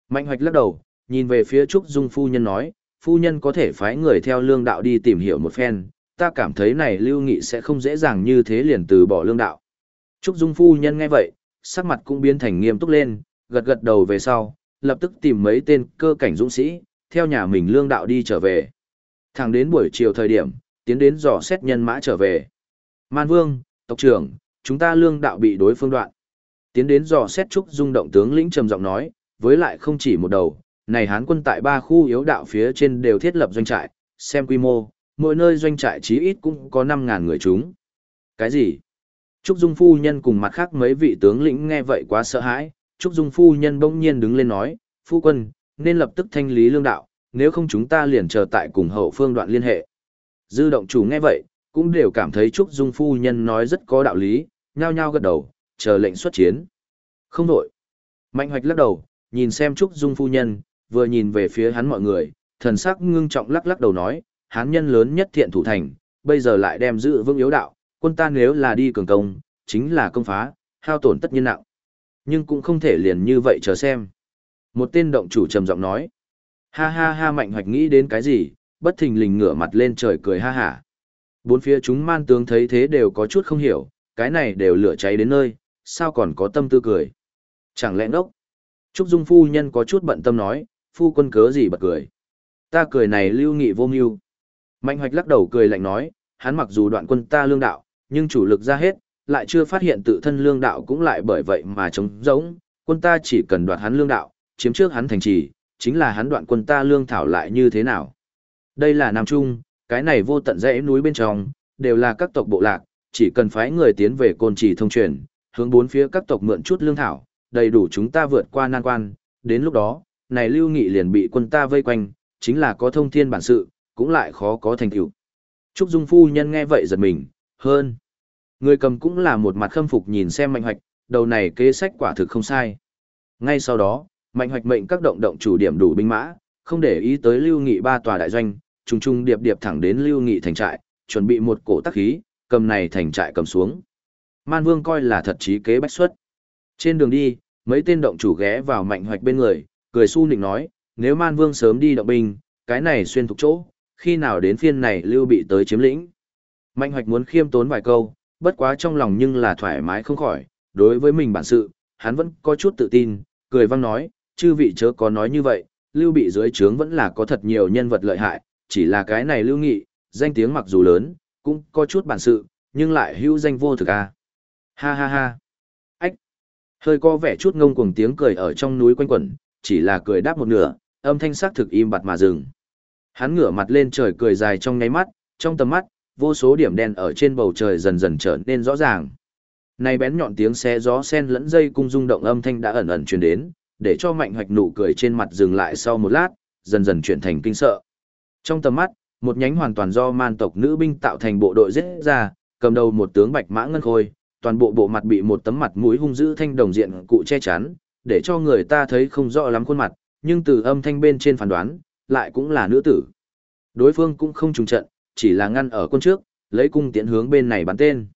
Speaker 1: Mạnh hoạch lắc đầu, nhìn về phía Trúc Dung phu nhân nói, phu nhân có thể phái người theo lương đạo đi tìm hiểu một phen, ta cảm thấy này lưu nghị sẽ không dễ dàng như thế liền từ bỏ lương đạo. Trúc Dung phu nhân nghe vậy, sắc mặt cũng biến thành nghiêm túc lên, gật gật đầu về sau, lập tức tìm mấy tên cơ cảnh dũng sĩ, theo nhà mình lương đạo đi trở về. Thẳng đến buổi chiều thời điểm, tiến đến dò xét nhân mã trở về. Man Vương, tộc trưởng, chúng ta lương đạo bị đối phương đoạn. Tiến đến dò xét trúc dung động tướng lĩnh trầm giọng nói, với lại không chỉ một đầu, này hán quân tại ba khu yếu đạo phía trên đều thiết lập doanh trại, xem quy mô, mỗi nơi doanh trại chí ít cũng có 5.000 người chúng. Cái gì? Trúc Dung phu nhân cùng mặt khác mấy vị tướng lĩnh nghe vậy quá sợ hãi, Trúc Dung phu nhân bỗng nhiên đứng lên nói, phu quân, nên lập tức thanh lý lương đạo, nếu không chúng ta liền chờ tại cùng hậu phương đoạn liên hệ. Dư động chủ nghe vậy, cũng đều cảm thấy Trúc Dung phu nhân nói rất có đạo lý, nhao nhao gật đầu, chờ lệnh xuất chiến. Không đổi. Mạnh hoạch lắc đầu, nhìn xem Trúc Dung phu nhân, vừa nhìn về phía hắn mọi người, thần sắc ngưng trọng lắc lắc đầu nói, hán nhân lớn nhất thiện thủ thành, bây giờ lại đem giữ vững yếu đạo, quân ta nếu là đi cường công, chính là công phá, hao tổn tất nhiên nặng. Nhưng cũng không thể liền như vậy chờ xem. Một tên động chủ trầm giọng nói, ha ha ha mạnh hoạch nghĩ đến cái gì, bất thình lình ngửa mặt lên trời cười ha hả. Bốn phía chúng man tướng thấy thế đều có chút không hiểu, cái này đều lửa cháy đến nơi, sao còn có tâm tư cười. Chẳng lẽ ngốc? Trúc Dung phu nhân có chút bận tâm nói, phu quân cớ gì bật cười. Ta cười này lưu nghị vô mưu. Mạnh hoạch lắc đầu cười lạnh nói, hắn mặc dù đoạn quân ta lương đạo, nhưng chủ lực ra hết, lại chưa phát hiện tự thân lương đạo cũng lại bởi vậy mà chống giống, quân ta chỉ cần đoạt hắn lương đạo, chiếm trước hắn thành trì, chính là hắn đoạn quân ta lương thảo lại như thế nào. Đây là Nam Trung, cái này vô tận dãy núi bên trong, đều là các tộc bộ lạc, chỉ cần phái người tiến về côn trì thông truyền, hướng bốn phía các tộc mượn chút lương thảo, đầy đủ chúng ta vượt qua nan quan, đến lúc đó, này lưu nghị liền bị quân ta vây quanh, chính là có thông thiên bản sự, cũng lại khó có thành tựu. Trúc Dung phu nhân nghe vậy giật mình, hơn. Người cầm cũng là một mặt khâm phục nhìn xem mạnh hoạch, đầu này kế sách quả thực không sai. Ngay sau đó, mạnh hoạch mệnh các động động chủ điểm đủ binh mã, không để ý tới lưu nghị ba tòa đại doanh, trùng trùng điệp điệp thẳng đến lưu nghị thành trại, chuẩn bị một cổ tác khí, cầm này thành trại cầm xuống. Man Vương coi là thật trí kế bách xuất. Trên đường đi, mấy tên động chủ ghé vào mạnh hoạch bên người, cười su nịnh nói, nếu Man Vương sớm đi động binh, cái này xuyên thuộc chỗ, khi nào đến phiên này lưu bị tới chiếm lĩnh. Mạnh hoạch muốn khiêm tốn vài câu, bất quá trong lòng nhưng là thoải mái không khỏi, đối với mình bản sự, hắn vẫn có chút tự tin, cười văng nói, chư vị chớ có nói như vậy, lưu bị dưới trướng vẫn là có thật nhiều nhân vật lợi hại, chỉ là cái này lưu nghị, danh tiếng mặc dù lớn, cũng có chút bản sự, nhưng lại hữu danh vô thực a. Ha ha ha. Ách. Hơi có vẻ chút ngông cuồng tiếng cười ở trong núi quanh quẩn, chỉ là cười đáp một nửa, âm thanh sắc thực im bặt mà dừng. Hắn ngửa mặt lên trời cười dài trong nháy mắt, trong tầm mắt, vô số điểm đen ở trên bầu trời dần dần trở nên rõ ràng. Này bén nhọn tiếng xé gió sen lẫn dây cung rung động âm thanh đã ẩn ẩn truyền đến, để cho mạnh hoạch nụ cười trên mặt dừng lại sau một lát, dần dần chuyển thành kinh sợ. Trong tầm mắt, một nhánh hoàn toàn do man tộc nữ binh tạo thành bộ đội giết ra, cầm đầu một tướng bạch mã ngân khôi, toàn bộ bộ mặt bị một tấm mặt mũi hung dữ thanh đồng diện cụ che chắn, để cho người ta thấy không rõ lắm khuôn mặt, nhưng từ âm thanh bên trên phán đoán, lại cũng là nữ tử. Đối phương cũng không trùng trận, chỉ là ngăn ở quân trước, lấy cung tiễn hướng bên này bắn tên.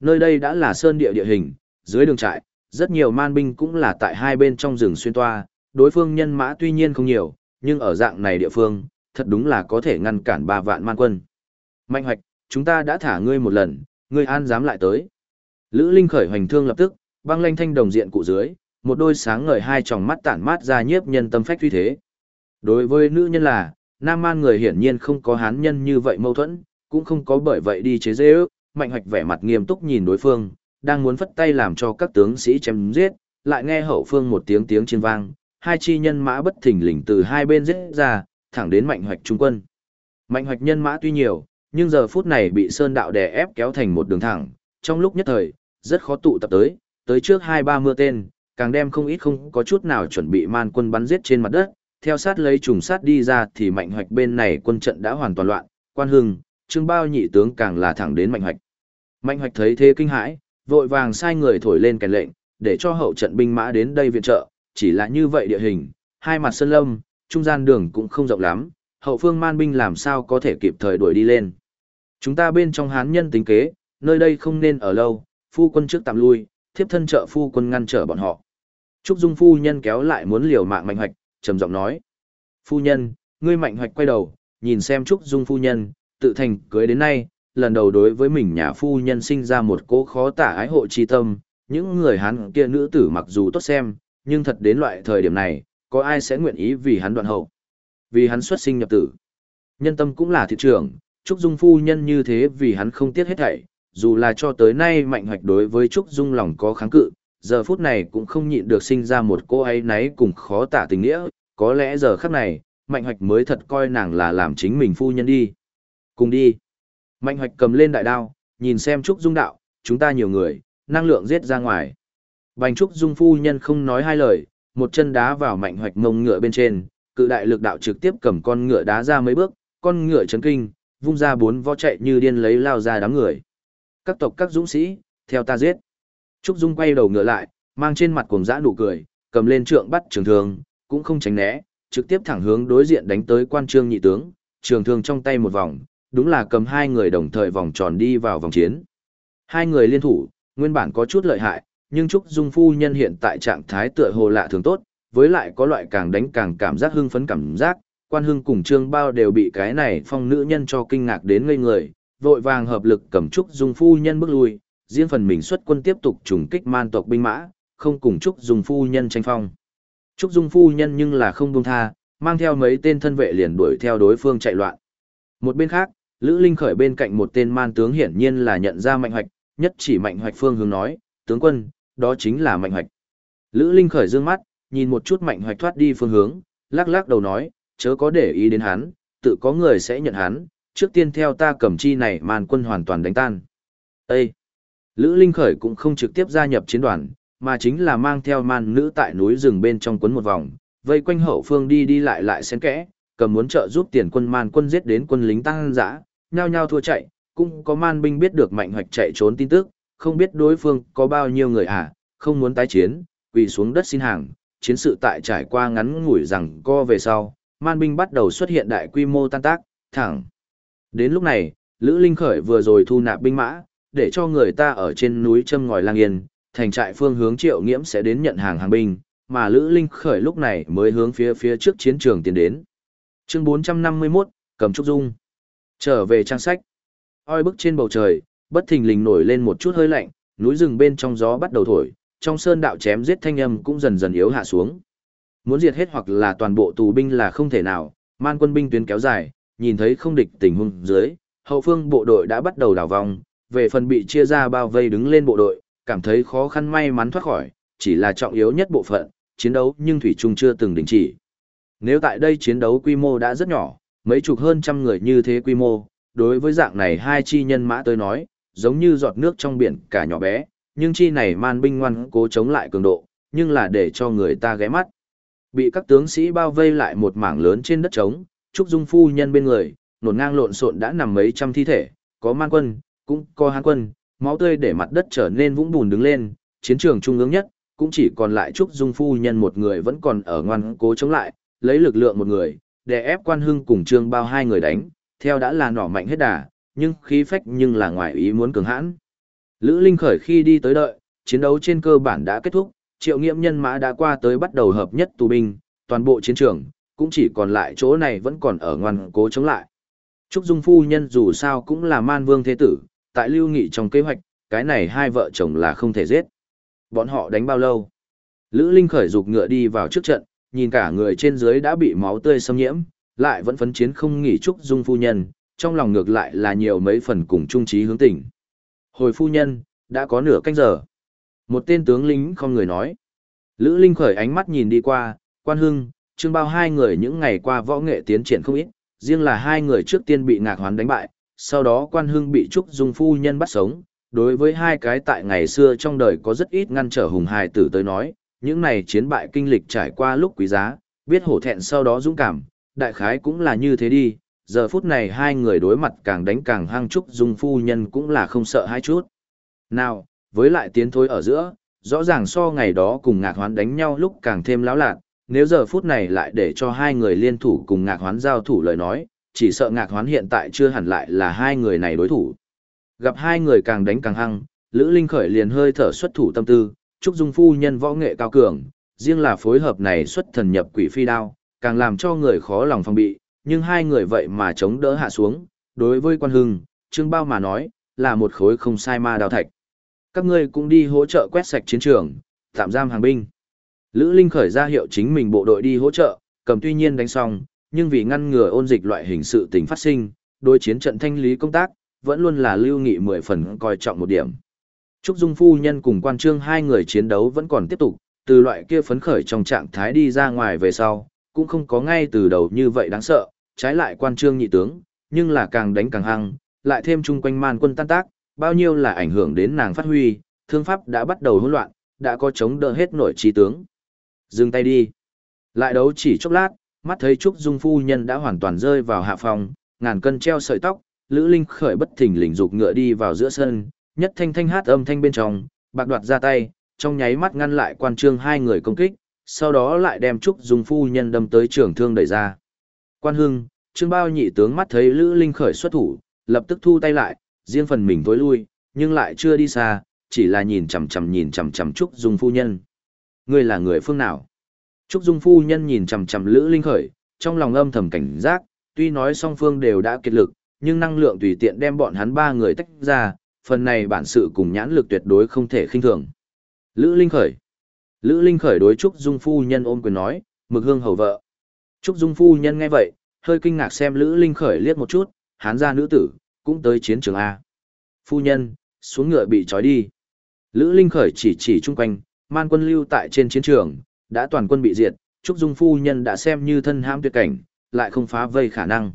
Speaker 1: Nơi đây đã là sơn địa địa hình, dưới đường trại, rất nhiều man binh cũng là tại hai bên trong rừng xuyên toa, đối phương nhân mã tuy nhiên không nhiều, nhưng ở dạng này địa phương, thật đúng là có thể ngăn cản ba vạn man quân. Mạnh hoạch, chúng ta đã thả ngươi một lần, ngươi an dám lại tới. Lữ Linh khởi hoành thương lập tức, băng lanh thanh đồng diện cụ dưới, một đôi sáng ngời hai tròng mắt tản mát ra nhiếp nhân tâm phách uy thế. Đối với nữ nhân là, nam man người hiển nhiên không có hán nhân như vậy mâu thuẫn, cũng không có bởi vậy đi chế dễ ước, mạnh hoạch vẻ mặt nghiêm túc nhìn đối phương, đang muốn phất tay làm cho các tướng sĩ chém giết, lại nghe hậu phương một tiếng tiếng chiên vang, hai chi nhân mã bất thình lình từ hai bên giết ra, thẳng đến mạnh hoạch trung quân. Mạnh hoạch nhân mã tuy nhiều, nhưng giờ phút này bị sơn đạo đè ép kéo thành một đường thẳng, trong lúc nhất thời, rất khó tụ tập tới, tới trước hai ba mưa tên, càng đem không ít không có chút nào chuẩn bị man quân bắn giết trên mặt đất, theo sát lấy trùng sát đi ra thì mạnh hoạch bên này quân trận đã hoàn toàn loạn, quan hưng, trương bao nhị tướng càng là thẳng đến mạnh hoạch. Mạnh hoạch thấy thế kinh hãi, vội vàng sai người thổi lên kèn lệnh, để cho hậu trận binh mã đến đây viện trợ, chỉ là như vậy địa hình, hai mặt sơn lâm, trung gian đường cũng không rộng lắm, hậu phương man binh làm sao có thể kịp thời đuổi đi lên. Chúng ta bên trong hán nhân tính kế, nơi đây không nên ở lâu, phu quân trước tạm lui, thiếp thân trợ phu quân ngăn trở bọn họ. Trúc Dung phu nhân kéo lại muốn liều mạng mạnh hoạch, trầm giọng nói. Phu nhân, ngươi mạnh hoạch quay đầu, nhìn xem Trúc Dung phu nhân, tự thành cưới đến nay, lần đầu đối với mình nhà phu nhân sinh ra một cố khó tả ái hộ chi tâm, những người hắn kia nữ tử mặc dù tốt xem, nhưng thật đến loại thời điểm này, có ai sẽ nguyện ý vì hắn đoạn hậu. Vì hắn xuất sinh nhập tử. Nhân tâm cũng là thị trường, Trúc Dung phu nhân như thế vì hắn không tiếc hết thảy, dù là cho tới nay mạnh hoạch đối với Trúc Dung lòng có kháng cự, giờ phút này cũng không nhịn được sinh ra một cô ấy náy cùng khó tả tình nghĩa, có lẽ giờ khắc này, mạnh hoạch mới thật coi nàng là làm chính mình phu nhân đi. Cùng đi. Mạnh hoạch cầm lên đại đao, nhìn xem Trúc Dung đạo, chúng ta nhiều người, năng lượng giết ra ngoài. Bành Trúc Dung phu nhân không nói hai lời, một chân đá vào mạnh hoạch mông ngựa bên trên, cự đại lực đạo trực tiếp cầm con ngựa đá ra mấy bước, con ngựa chấn kinh, vung ra bốn vó chạy như điên lấy lao ra đám người. Các tộc các dũng sĩ, theo ta giết. Trúc Dung quay đầu ngựa lại, mang trên mặt cuồng dã nụ cười, cầm lên trượng bắt trường thương, cũng không tránh né, trực tiếp thẳng hướng đối diện đánh tới quan trương nhị tướng, trường thương trong tay một vòng, đúng là cầm hai người đồng thời vòng tròn đi vào vòng chiến. Hai người liên thủ, nguyên bản có chút lợi hại, nhưng Trúc Dung phu nhân hiện tại trạng thái tựa hồ lạ thường tốt, với lại có loại càng đánh càng cảm giác hưng phấn cảm giác, quan hưng cùng trương bao đều bị cái này phong nữ nhân cho kinh ngạc đến ngây người, vội vàng hợp lực cầm Trúc Dung phu nhân bước lui, riêng phần mình xuất quân tiếp tục trùng kích man tộc binh mã, không cùng Trúc Dung phu nhân tranh phong. Trúc Dung phu nhân nhưng là không buông tha, mang theo mấy tên thân vệ liền đuổi theo đối phương chạy loạn. Một bên khác, Lữ Linh khởi bên cạnh một tên man tướng hiển nhiên là nhận ra mạnh hoạch, nhất chỉ mạnh hoạch phương hướng nói, tướng quân, đó chính là mạnh hoạch. Lữ Linh khởi dương mắt, nhìn một chút mạnh hoạch thoát đi phương hướng, lắc lắc đầu nói, chớ có để ý đến hắn, tự có người sẽ nhận hắn, trước tiên theo ta cầm chi này man quân hoàn toàn đánh tan. Ê! Lữ Linh khởi cũng không trực tiếp gia nhập chiến đoàn, mà chính là mang theo man nữ tại núi rừng bên trong quấn một vòng, vây quanh hậu phương đi đi lại lại xen kẽ, cầm muốn trợ giúp tiền quân man quân giết đến quân lính tăng dã, nhao nhao thua chạy, cũng có man binh biết được mạnh hoạch chạy trốn tin tức, không biết đối phương có bao nhiêu người à, không muốn tái chiến, quỳ xuống đất xin hàng, chiến sự tại trải qua ngắn ngủi rằng co về sau, man binh bắt đầu xuất hiện đại quy mô tan tác, thẳng. Đến lúc này, Lữ Linh Khởi vừa rồi thu nạp binh mã, để cho người ta ở trên núi châm ngòi lang yên, thành trại phương hướng triệu nghiễm sẽ đến nhận hàng hàng binh, mà Lữ Linh khởi lúc này mới hướng phía phía trước chiến trường tiến đến. Chương 451, cầm trúc dung. Trở về trang sách. oi bức trên bầu trời, bất thình lình nổi lên một chút hơi lạnh, núi rừng bên trong gió bắt đầu thổi, trong sơn đạo chém giết thanh âm cũng dần dần yếu hạ xuống. Muốn diệt hết hoặc là toàn bộ tù binh là không thể nào, man quân binh tuyến kéo dài, nhìn thấy không địch tình huống dưới, hậu phương bộ đội đã bắt đầu đảo vòng, về phần bị chia ra bao vây đứng lên bộ đội, cảm thấy khó khăn may mắn thoát khỏi, chỉ là trọng yếu nhất bộ phận, chiến đấu nhưng Thủy Trung chưa từng đình chỉ. Nếu tại đây chiến đấu quy mô đã rất nhỏ, mấy chục hơn trăm người như thế quy mô, đối với dạng này hai chi nhân mã tới nói, giống như giọt nước trong biển cả nhỏ bé, nhưng chi này man binh ngoan cố chống lại cường độ, nhưng là để cho người ta ghé mắt. Bị các tướng sĩ bao vây lại một mảng lớn trên đất trống, Trúc Dung phu nhân bên người, nổn ngang lộn xộn đã nằm mấy trăm thi thể, có man quân, cũng có hán quân, máu tươi để mặt đất trở nên vũng bùn đứng lên, chiến trường trung ương nhất, cũng chỉ còn lại Trúc Dung phu nhân một người vẫn còn ở ngoan cố chống lại, lấy lực lượng một người, để ép quan hưng cùng trương bao hai người đánh, theo đã là nỏ mạnh hết đà, nhưng khí phách nhưng là ngoài ý muốn cường hãn. Lữ Linh khởi khi đi tới đợi, chiến đấu trên cơ bản đã kết thúc, triệu nghiệm nhân mã đã qua tới bắt đầu hợp nhất tù binh, toàn bộ chiến trường, cũng chỉ còn lại chỗ này vẫn còn ở ngoan cố chống lại. Trúc Dung phu nhân dù sao cũng là man vương thế tử, tại lưu nghị trong kế hoạch, cái này hai vợ chồng là không thể giết. Bọn họ đánh bao lâu? Lữ Linh khởi dục ngựa đi vào trước trận, nhìn cả người trên dưới đã bị máu tươi xâm nhiễm, lại vẫn phấn chiến không nghỉ chúc Dung phu nhân, trong lòng ngược lại là nhiều mấy phần cùng trung trí hướng tỉnh Hồi phu nhân, đã có nửa canh giờ. Một tên tướng lính không người nói. Lữ Linh khởi ánh mắt nhìn đi qua, quan hưng, trương bao hai người những ngày qua võ nghệ tiến triển không ít, riêng là hai người trước tiên bị ngạc hoán đánh bại, sau đó quan hưng bị Trúc Dung phu nhân bắt sống. Đối với hai cái tại ngày xưa trong đời có rất ít ngăn trở hùng hài tử tới nói, những này chiến bại kinh lịch trải qua lúc quý giá, biết hổ thẹn sau đó dũng cảm, đại khái cũng là như thế đi, giờ phút này hai người đối mặt càng đánh càng hăng trúc dung phu nhân cũng là không sợ hai chút. Nào, với lại tiến thối ở giữa, rõ ràng so ngày đó cùng ngạc hoán đánh nhau lúc càng thêm láo lạc, nếu giờ phút này lại để cho hai người liên thủ cùng ngạc hoán giao thủ lời nói, chỉ sợ ngạc hoán hiện tại chưa hẳn lại là hai người này đối thủ. Gặp hai người càng đánh càng hăng, Lữ Linh Khởi liền hơi thở xuất thủ tâm tư, Trúc Dung phu nhân võ nghệ cao cường, riêng là phối hợp này xuất thần nhập quỷ phi đao, càng làm cho người khó lòng phòng bị, nhưng hai người vậy mà chống đỡ hạ xuống, đối với quan hưng, Trương Bao mà nói, là một khối không sai ma đào thạch. Các ngươi cũng đi hỗ trợ quét sạch chiến trường, tạm giam hàng binh. Lữ Linh khởi ra hiệu chính mình bộ đội đi hỗ trợ, cầm tuy nhiên đánh xong, nhưng vì ngăn ngừa ôn dịch loại hình sự tình phát sinh, đối chiến trận thanh lý công tác, vẫn luôn là lưu nghị mười phần coi trọng một điểm. Trúc Dung Phu Nhân cùng quan trương hai người chiến đấu vẫn còn tiếp tục, từ loại kia phấn khởi trong trạng thái đi ra ngoài về sau, cũng không có ngay từ đầu như vậy đáng sợ, trái lại quan trương nhị tướng, nhưng là càng đánh càng hăng, lại thêm chung quanh man quân tan tác, bao nhiêu là ảnh hưởng đến nàng phát huy, thương pháp đã bắt đầu hỗn loạn, đã có chống đỡ hết nổi trí tướng. Dừng tay đi. Lại đấu chỉ chốc lát, mắt thấy Trúc Dung phu nhân đã hoàn toàn rơi vào hạ phòng, ngàn cân treo sợi tóc, Lữ Linh khởi bất thình lình dục ngựa đi vào giữa sân, nhất thanh thanh hát âm thanh bên trong, bạc đoạt ra tay, trong nháy mắt ngăn lại quan trương hai người công kích, sau đó lại đem Trúc Dung phu nhân đâm tới trường thương đẩy ra. Quan Hưng, Trương Bao nhị tướng mắt thấy Lữ Linh khởi xuất thủ, lập tức thu tay lại, riêng phần mình tối lui, nhưng lại chưa đi xa, chỉ là nhìn chằm chằm nhìn chằm chằm Trúc Dung phu nhân. Ngươi là người phương nào? Trúc Dung phu nhân nhìn chằm chằm Lữ Linh khởi, trong lòng âm thầm cảnh giác, tuy nói song phương đều đã kiệt lực, nhưng năng lượng tùy tiện đem bọn hắn ba người tách ra, phần này bản sự cùng nhãn lực tuyệt đối không thể khinh thường. Lữ Linh khởi. Lữ Linh khởi đối Trúc Dung phu nhân ôm quyền nói, mực hương hầu vợ. Trúc Dung phu nhân nghe vậy, hơi kinh ngạc xem Lữ Linh khởi liếc một chút, hán gia nữ tử, cũng tới chiến trường A. Phu nhân, xuống ngựa bị trói đi. Lữ Linh khởi chỉ chỉ chung quanh, man quân lưu tại trên chiến trường, đã toàn quân bị diệt, Trúc Dung phu nhân đã xem như thân hãm tuyệt cảnh, lại không phá vây khả năng.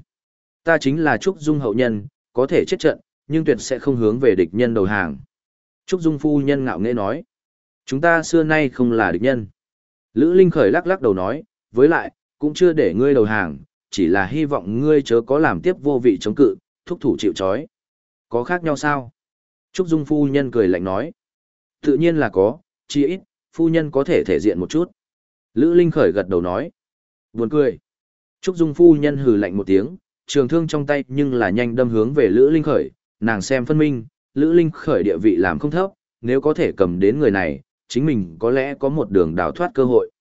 Speaker 1: Ta chính là Trúc Dung hậu nhân, có thể chết trận, nhưng tuyệt sẽ không hướng về địch nhân đầu hàng. Trúc Dung phu nhân ngạo nghễ nói, chúng ta xưa nay không là địch nhân. Lữ Linh khởi lắc lắc đầu nói, với lại, cũng chưa để ngươi đầu hàng, chỉ là hy vọng ngươi chớ có làm tiếp vô vị chống cự, thúc thủ chịu trói. Có khác nhau sao? Trúc Dung phu nhân cười lạnh nói. Tự nhiên là có, chỉ ít, phu nhân có thể thể diện một chút. Lữ Linh khởi gật đầu nói. Buồn cười. Trúc Dung phu nhân hừ lạnh một tiếng, trường thương trong tay nhưng là nhanh đâm hướng về Lữ Linh khởi, nàng xem phân minh, Lữ Linh khởi địa vị làm không thấp, nếu có thể cầm đến người này, chính mình có lẽ có một đường đào thoát cơ hội.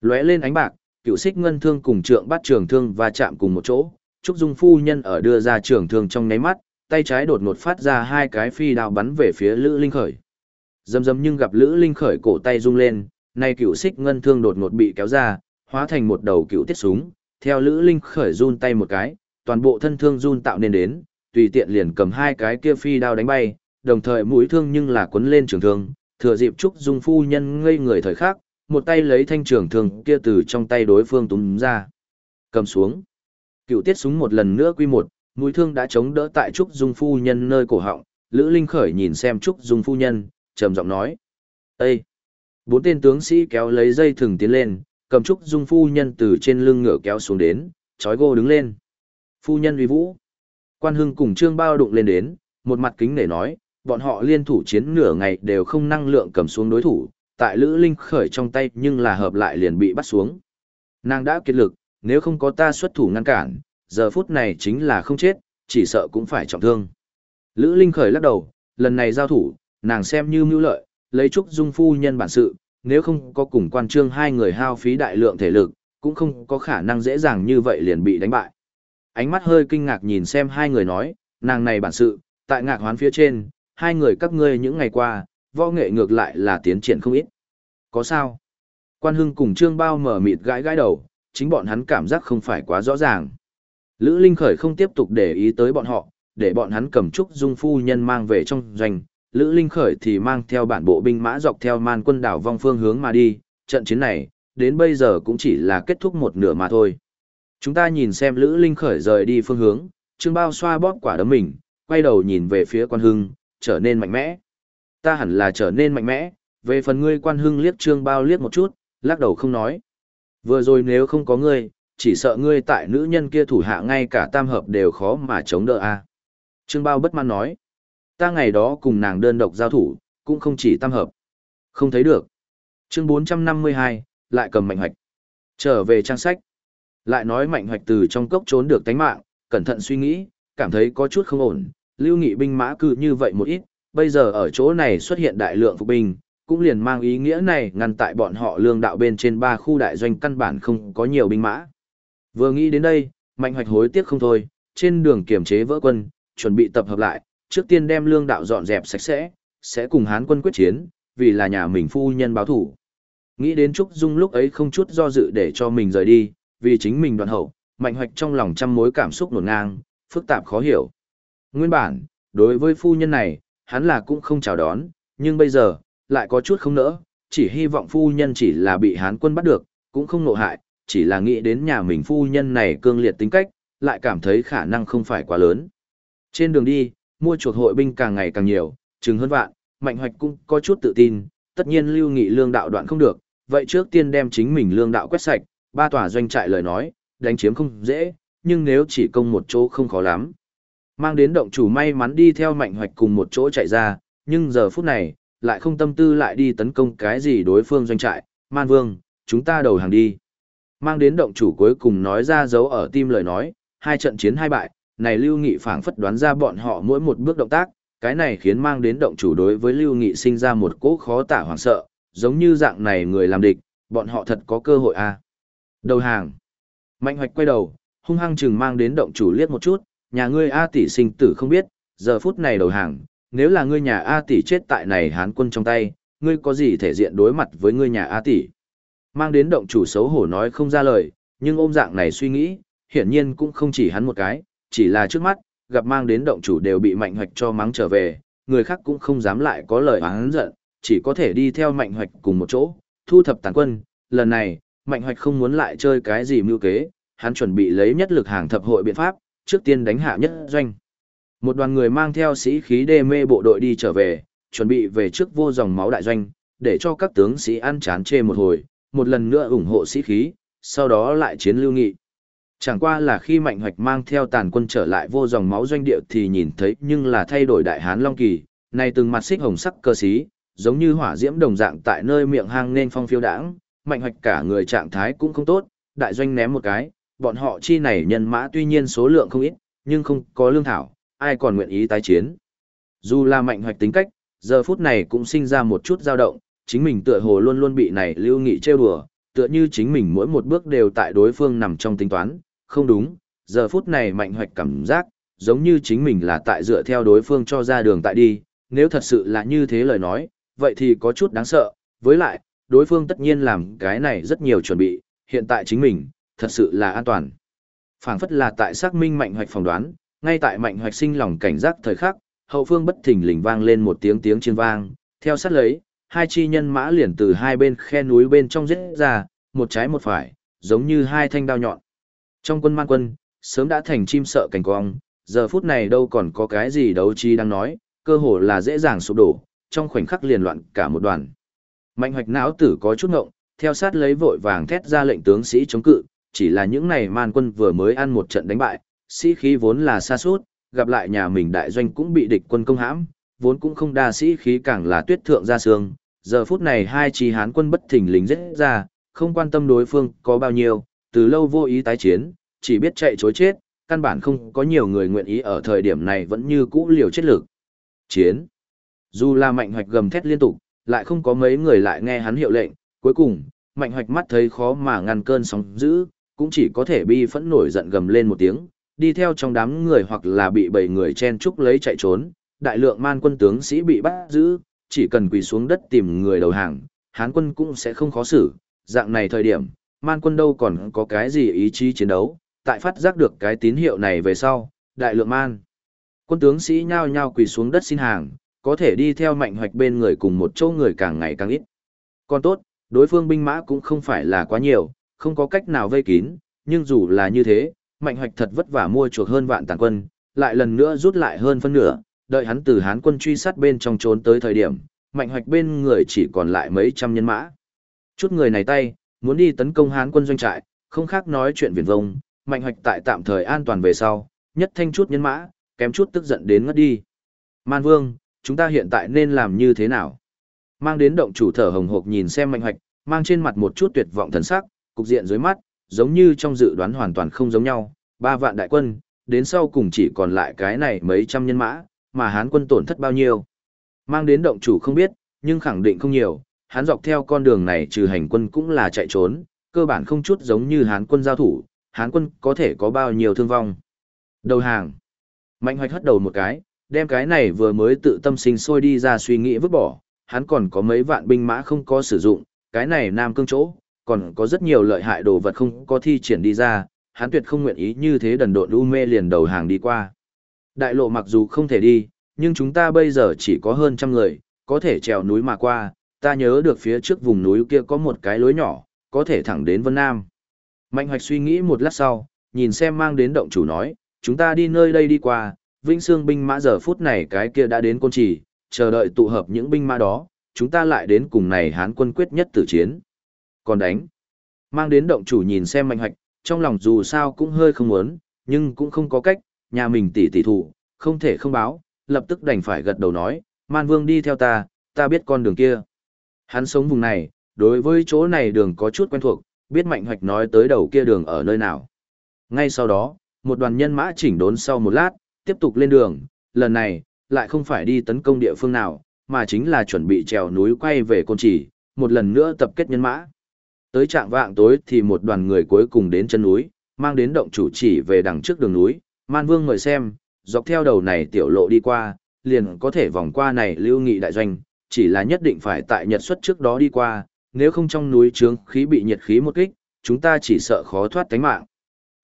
Speaker 1: Lóe lên ánh bạc, cựu xích ngân thương cùng trượng bắt trường thương và chạm cùng một chỗ, Trúc Dung phu nhân ở đưa ra trường thương trong nháy mắt, tay trái đột ngột phát ra hai cái phi đao bắn về phía Lữ Linh khởi. Dầm dầm nhưng gặp Lữ Linh khởi cổ tay rung lên, nay cựu xích ngân thương đột ngột bị kéo ra, hóa thành một đầu cựu tiết súng, theo Lữ Linh khởi run tay một cái, toàn bộ thân thương run tạo nên đến, tùy tiện liền cầm hai cái kia phi đao đánh bay, đồng thời mũi thương nhưng là quấn lên trường thương, thừa dịp Trúc Dung phu nhân ngây người thời khắc, một tay lấy thanh trường thương kia từ trong tay đối phương túm ra. Cầm xuống. Cựu tiết súng một lần nữa quy một, mũi thương đã chống đỡ tại Trúc Dung phu nhân nơi cổ họng, Lữ Linh khởi nhìn xem Trúc Dung phu nhân, trầm giọng nói. Ê! Bốn tên tướng sĩ kéo lấy dây thừng tiến lên, cầm Trúc Dung phu nhân từ trên lưng ngựa kéo xuống đến, chói gô đứng lên. Phu nhân uy vũ. Quan Hưng cùng Trương Bao đụng lên đến, một mặt kính để nói, bọn họ liên thủ chiến nửa ngày đều không năng lượng cầm xuống đối thủ, tại Lữ Linh khởi trong tay nhưng là hợp lại liền bị bắt xuống. Nàng đã kiệt lực, nếu không có ta xuất thủ ngăn cản, giờ phút này chính là không chết, chỉ sợ cũng phải trọng thương. Lữ Linh khởi lắc đầu, lần này giao thủ, nàng xem như mưu lợi, lấy trúc dung phu nhân bản sự, nếu không có cùng quan trương hai người hao phí đại lượng thể lực, cũng không có khả năng dễ dàng như vậy liền bị đánh bại. Ánh mắt hơi kinh ngạc nhìn xem hai người nói, nàng này bản sự, tại ngạc hoán phía trên, hai người các ngươi những ngày qua, võ nghệ ngược lại là tiến triển không ít. Có sao? Quan Hưng cùng Trương Bao mở mịt gãi gãi đầu, chính bọn hắn cảm giác không phải quá rõ ràng. Lữ Linh Khởi không tiếp tục để ý tới bọn họ, để bọn hắn cầm trúc dung phu nhân mang về trong doanh. Lữ Linh Khởi thì mang theo bản bộ binh mã dọc theo man quân đảo vong phương hướng mà đi, trận chiến này, đến bây giờ cũng chỉ là kết thúc một nửa mà thôi. Chúng ta nhìn xem Lữ Linh Khởi rời đi phương hướng, Trương Bao xoa bóp quả đấm mình, quay đầu nhìn về phía quan hưng, trở nên mạnh mẽ. Ta hẳn là trở nên mạnh mẽ, về phần ngươi quan hưng liếc Trương Bao liếc một chút, lắc đầu không nói. Vừa rồi nếu không có ngươi, chỉ sợ ngươi tại nữ nhân kia thủ hạ ngay cả tam hợp đều khó mà chống đỡ a. Trương Bao bất mãn nói. Ta ngày đó cùng nàng đơn độc giao thủ, cũng không chỉ tam hợp. Không thấy được. Chương 452, lại cầm mạnh hoạch. Trở về trang sách. Lại nói mạnh hoạch từ trong cốc trốn được tánh mạng, cẩn thận suy nghĩ, cảm thấy có chút không ổn, lưu nghị binh mã cư như vậy một ít, bây giờ ở chỗ này xuất hiện đại lượng phục binh, cũng liền mang ý nghĩa này ngăn tại bọn họ lương đạo bên trên ba khu đại doanh căn bản không có nhiều binh mã. Vừa nghĩ đến đây, mạnh hoạch hối tiếc không thôi, trên đường kiểm chế vỡ quân, chuẩn bị tập hợp lại, trước tiên đem lương đạo dọn dẹp sạch sẽ, sẽ cùng hán quân quyết chiến, vì là nhà mình phu nhân báo thủ. Nghĩ đến Trúc Dung lúc ấy không chút do dự để cho mình rời đi, vì chính mình đoạn hậu, mạnh hoạch trong lòng trăm mối cảm xúc nổn ngang, phức tạp khó hiểu. Nguyên bản, đối với phu nhân này, hắn là cũng không chào đón, nhưng bây giờ, lại có chút không nỡ, chỉ hy vọng phu nhân chỉ là bị hán quân bắt được, cũng không nộ hại, chỉ là nghĩ đến nhà mình phu nhân này cương liệt tính cách, lại cảm thấy khả năng không phải quá lớn. Trên đường đi, mua chuộc hội binh càng ngày càng nhiều, chừng hơn vạn, mạnh hoạch cũng có chút tự tin, tất nhiên lưu nghị lương đạo đoạn không được, vậy trước tiên đem chính mình lương đạo quét sạch, ba tòa doanh trại lời nói, đánh chiếm không dễ, nhưng nếu chỉ công một chỗ không khó lắm. Mang đến động chủ may mắn đi theo mạnh hoạch cùng một chỗ chạy ra, nhưng giờ phút này, lại không tâm tư lại đi tấn công cái gì đối phương doanh trại, man vương, chúng ta đầu hàng đi. Mang đến động chủ cuối cùng nói ra dấu ở tim lời nói, hai trận chiến hai bại, này Lưu Nghị phảng phất đoán ra bọn họ mỗi một bước động tác, cái này khiến mang đến động chủ đối với Lưu Nghị sinh ra một cỗ khó tả hoảng sợ, giống như dạng này người làm địch, bọn họ thật có cơ hội à. Đầu hàng. Mạnh hoạch quay đầu, hung hăng chừng mang đến động chủ liếc một chút, nhà ngươi A tỷ sinh tử không biết, giờ phút này đầu hàng, nếu là ngươi nhà A tỷ chết tại này hán quân trong tay, ngươi có gì thể diện đối mặt với ngươi nhà A tỷ. Mang đến động chủ xấu hổ nói không ra lời, nhưng ôm dạng này suy nghĩ, hiển nhiên cũng không chỉ hắn một cái, chỉ là trước mắt, gặp mang đến động chủ đều bị mạnh hoạch cho mắng trở về, người khác cũng không dám lại có lời oán giận, chỉ có thể đi theo mạnh hoạch cùng một chỗ, thu thập tàn quân, lần này, mạnh hoạch không muốn lại chơi cái gì mưu kế, hắn chuẩn bị lấy nhất lực hàng thập hội biện pháp, trước tiên đánh hạ nhất doanh. Một đoàn người mang theo sĩ khí đê mê bộ đội đi trở về, chuẩn bị về trước vô dòng máu đại doanh, để cho các tướng sĩ ăn chán chê một hồi, một lần nữa ủng hộ sĩ khí, sau đó lại chiến lưu nghị. Chẳng qua là khi Mạnh Hoạch mang theo tàn quân trở lại vô dòng máu doanh địa thì nhìn thấy nhưng là thay đổi đại hán Long Kỳ, này từng mặt xích hồng sắc cơ sĩ, giống như hỏa diễm đồng dạng tại nơi miệng hang nên phong phiêu đãng, Mạnh Hoạch cả người trạng thái cũng không tốt, đại doanh ném một cái, bọn họ chi này nhân mã tuy nhiên số lượng không ít, nhưng không có lương thảo, ai còn nguyện ý tái chiến. Dù là mạnh hoạch tính cách, giờ phút này cũng sinh ra một chút dao động, chính mình tựa hồ luôn luôn bị này lưu nghị trêu đùa, tựa như chính mình mỗi một bước đều tại đối phương nằm trong tính toán, không đúng, giờ phút này mạnh hoạch cảm giác, giống như chính mình là tại dựa theo đối phương cho ra đường tại đi, nếu thật sự là như thế lời nói, vậy thì có chút đáng sợ, với lại, đối phương tất nhiên làm cái này rất nhiều chuẩn bị, hiện tại chính mình, thật sự là an toàn. phảng phất là tại xác minh mạnh hoạch phỏng đoán, ngay tại mạnh hoạch sinh lòng cảnh giác thời khắc, hậu phương bất thình lình vang lên một tiếng tiếng chiên vang, theo sát lấy, hai chi nhân mã liền từ hai bên khe núi bên trong giết ra, một trái một phải, giống như hai thanh đao nhọn. Trong quân man quân, sớm đã thành chim sợ cảnh cong, giờ phút này đâu còn có cái gì đấu trí đang nói, cơ hồ là dễ dàng sụp đổ, trong khoảnh khắc liền loạn cả một đoàn. Mạnh hoạch não tử có chút ngộng, theo sát lấy vội vàng thét ra lệnh tướng sĩ chống cự, chỉ là những này man quân vừa mới ăn một trận đánh bại, sĩ khí vốn là xa suốt, gặp lại nhà mình đại doanh cũng bị địch quân công hãm, vốn cũng không đa sĩ khí càng là tuyết thượng ra sương. Giờ phút này hai chi hán quân bất thình lình giết ra, không quan tâm đối phương có bao nhiêu, từ lâu vô ý tái chiến, chỉ biết chạy chối chết, căn bản không có nhiều người nguyện ý ở thời điểm này vẫn như cũ liều chết lực. Chiến. Dù là mạnh hoạch gầm thét liên tục, lại không có mấy người lại nghe hắn hiệu lệnh, cuối cùng, mạnh hoạch mắt thấy khó mà ngăn cơn sóng dữ, cũng chỉ có thể bi phẫn nổi giận gầm lên một tiếng, đi theo trong đám người hoặc là bị bảy người chen trúc lấy chạy trốn, đại lượng man quân tướng sĩ bị bắt giữ, chỉ cần quỳ xuống đất tìm người đầu hàng, hán quân cũng sẽ không khó xử, dạng này thời điểm, man quân đâu còn có cái gì ý chí chiến đấu, tại phát giác được cái tín hiệu này về sau, đại lượng man. Quân tướng sĩ nhao nhao quỳ xuống đất xin hàng, có thể đi theo mạnh hoạch bên người cùng một chỗ người càng ngày càng ít. Còn tốt, đối phương binh mã cũng không phải là quá nhiều, không có cách nào vây kín, nhưng dù là như thế, mạnh hoạch thật vất vả mua chuộc hơn vạn tàn quân, lại lần nữa rút lại hơn phân nửa, đợi hắn từ hán quân truy sát bên trong trốn tới thời điểm, mạnh hoạch bên người chỉ còn lại mấy trăm nhân mã. Chút người này tay, muốn đi tấn công hán quân doanh trại, không khác nói chuyện viển vông, mạnh hoạch tại tạm thời an toàn về sau, nhất thanh chút nhân mã, kém chút tức giận đến ngất đi. Man Vương, chúng ta hiện tại nên làm như thế nào? Mang đến động chủ thở hồng hộc nhìn xem mạnh hoạch, mang trên mặt một chút tuyệt vọng thần sắc, cục diện dưới mắt, giống như trong dự đoán hoàn toàn không giống nhau, ba vạn đại quân, đến sau cùng chỉ còn lại cái này mấy trăm nhân mã, mà hán quân tổn thất bao nhiêu. Mang đến động chủ không biết, nhưng khẳng định không nhiều, hán dọc theo con đường này trừ hành quân cũng là chạy trốn, cơ bản không chút giống như hán quân giao thủ, hán quân có thể có bao nhiêu thương vong. Đầu hàng. Mạnh hoạch hất đầu một cái, đem cái này vừa mới tự tâm sinh sôi đi ra suy nghĩ vứt bỏ, hắn còn có mấy vạn binh mã không có sử dụng, cái này nam cương chỗ, còn có rất nhiều lợi hại đồ vật không có thi triển đi ra, hắn tuyệt không nguyện ý như thế đần độn u mê liền đầu hàng đi qua. Đại lộ mặc dù không thể đi, nhưng chúng ta bây giờ chỉ có hơn trăm người, có thể trèo núi mà qua, ta nhớ được phía trước vùng núi kia có một cái lối nhỏ, có thể thẳng đến Vân Nam. Mạnh hoạch suy nghĩ một lát sau, nhìn xem mang đến động chủ nói, chúng ta đi nơi đây đi qua, Vĩnh Sương binh mã giờ phút này cái kia đã đến côn trì, chờ đợi tụ hợp những binh mã đó, chúng ta lại đến cùng này hán quân quyết nhất tử chiến. Còn đánh. Mang đến động chủ nhìn xem mạnh hoạch, trong lòng dù sao cũng hơi không muốn, nhưng cũng không có cách, nhà mình tỷ tỷ thủ, không thể không báo, lập tức đành phải gật đầu nói, man vương đi theo ta, ta biết con đường kia. Hắn sống vùng này, đối với chỗ này đường có chút quen thuộc, biết mạnh hoạch nói tới đầu kia đường ở nơi nào. Ngay sau đó, một đoàn nhân mã chỉnh đốn sau một lát, tiếp tục lên đường, lần này, lại không phải đi tấn công địa phương nào, mà chính là chuẩn bị trèo núi quay về côn chỉ. một lần nữa tập kết nhân mã. Tới trạng vạng tối thì một đoàn người cuối cùng đến chân núi, mang đến động chủ chỉ về đằng trước đường núi, Man Vương mời xem, dọc theo đầu này tiểu lộ đi qua, liền có thể vòng qua này lưu nghị đại doanh, chỉ là nhất định phải tại nhật xuất trước đó đi qua, nếu không trong núi trướng khí bị nhiệt khí một kích, chúng ta chỉ sợ khó thoát tánh mạng.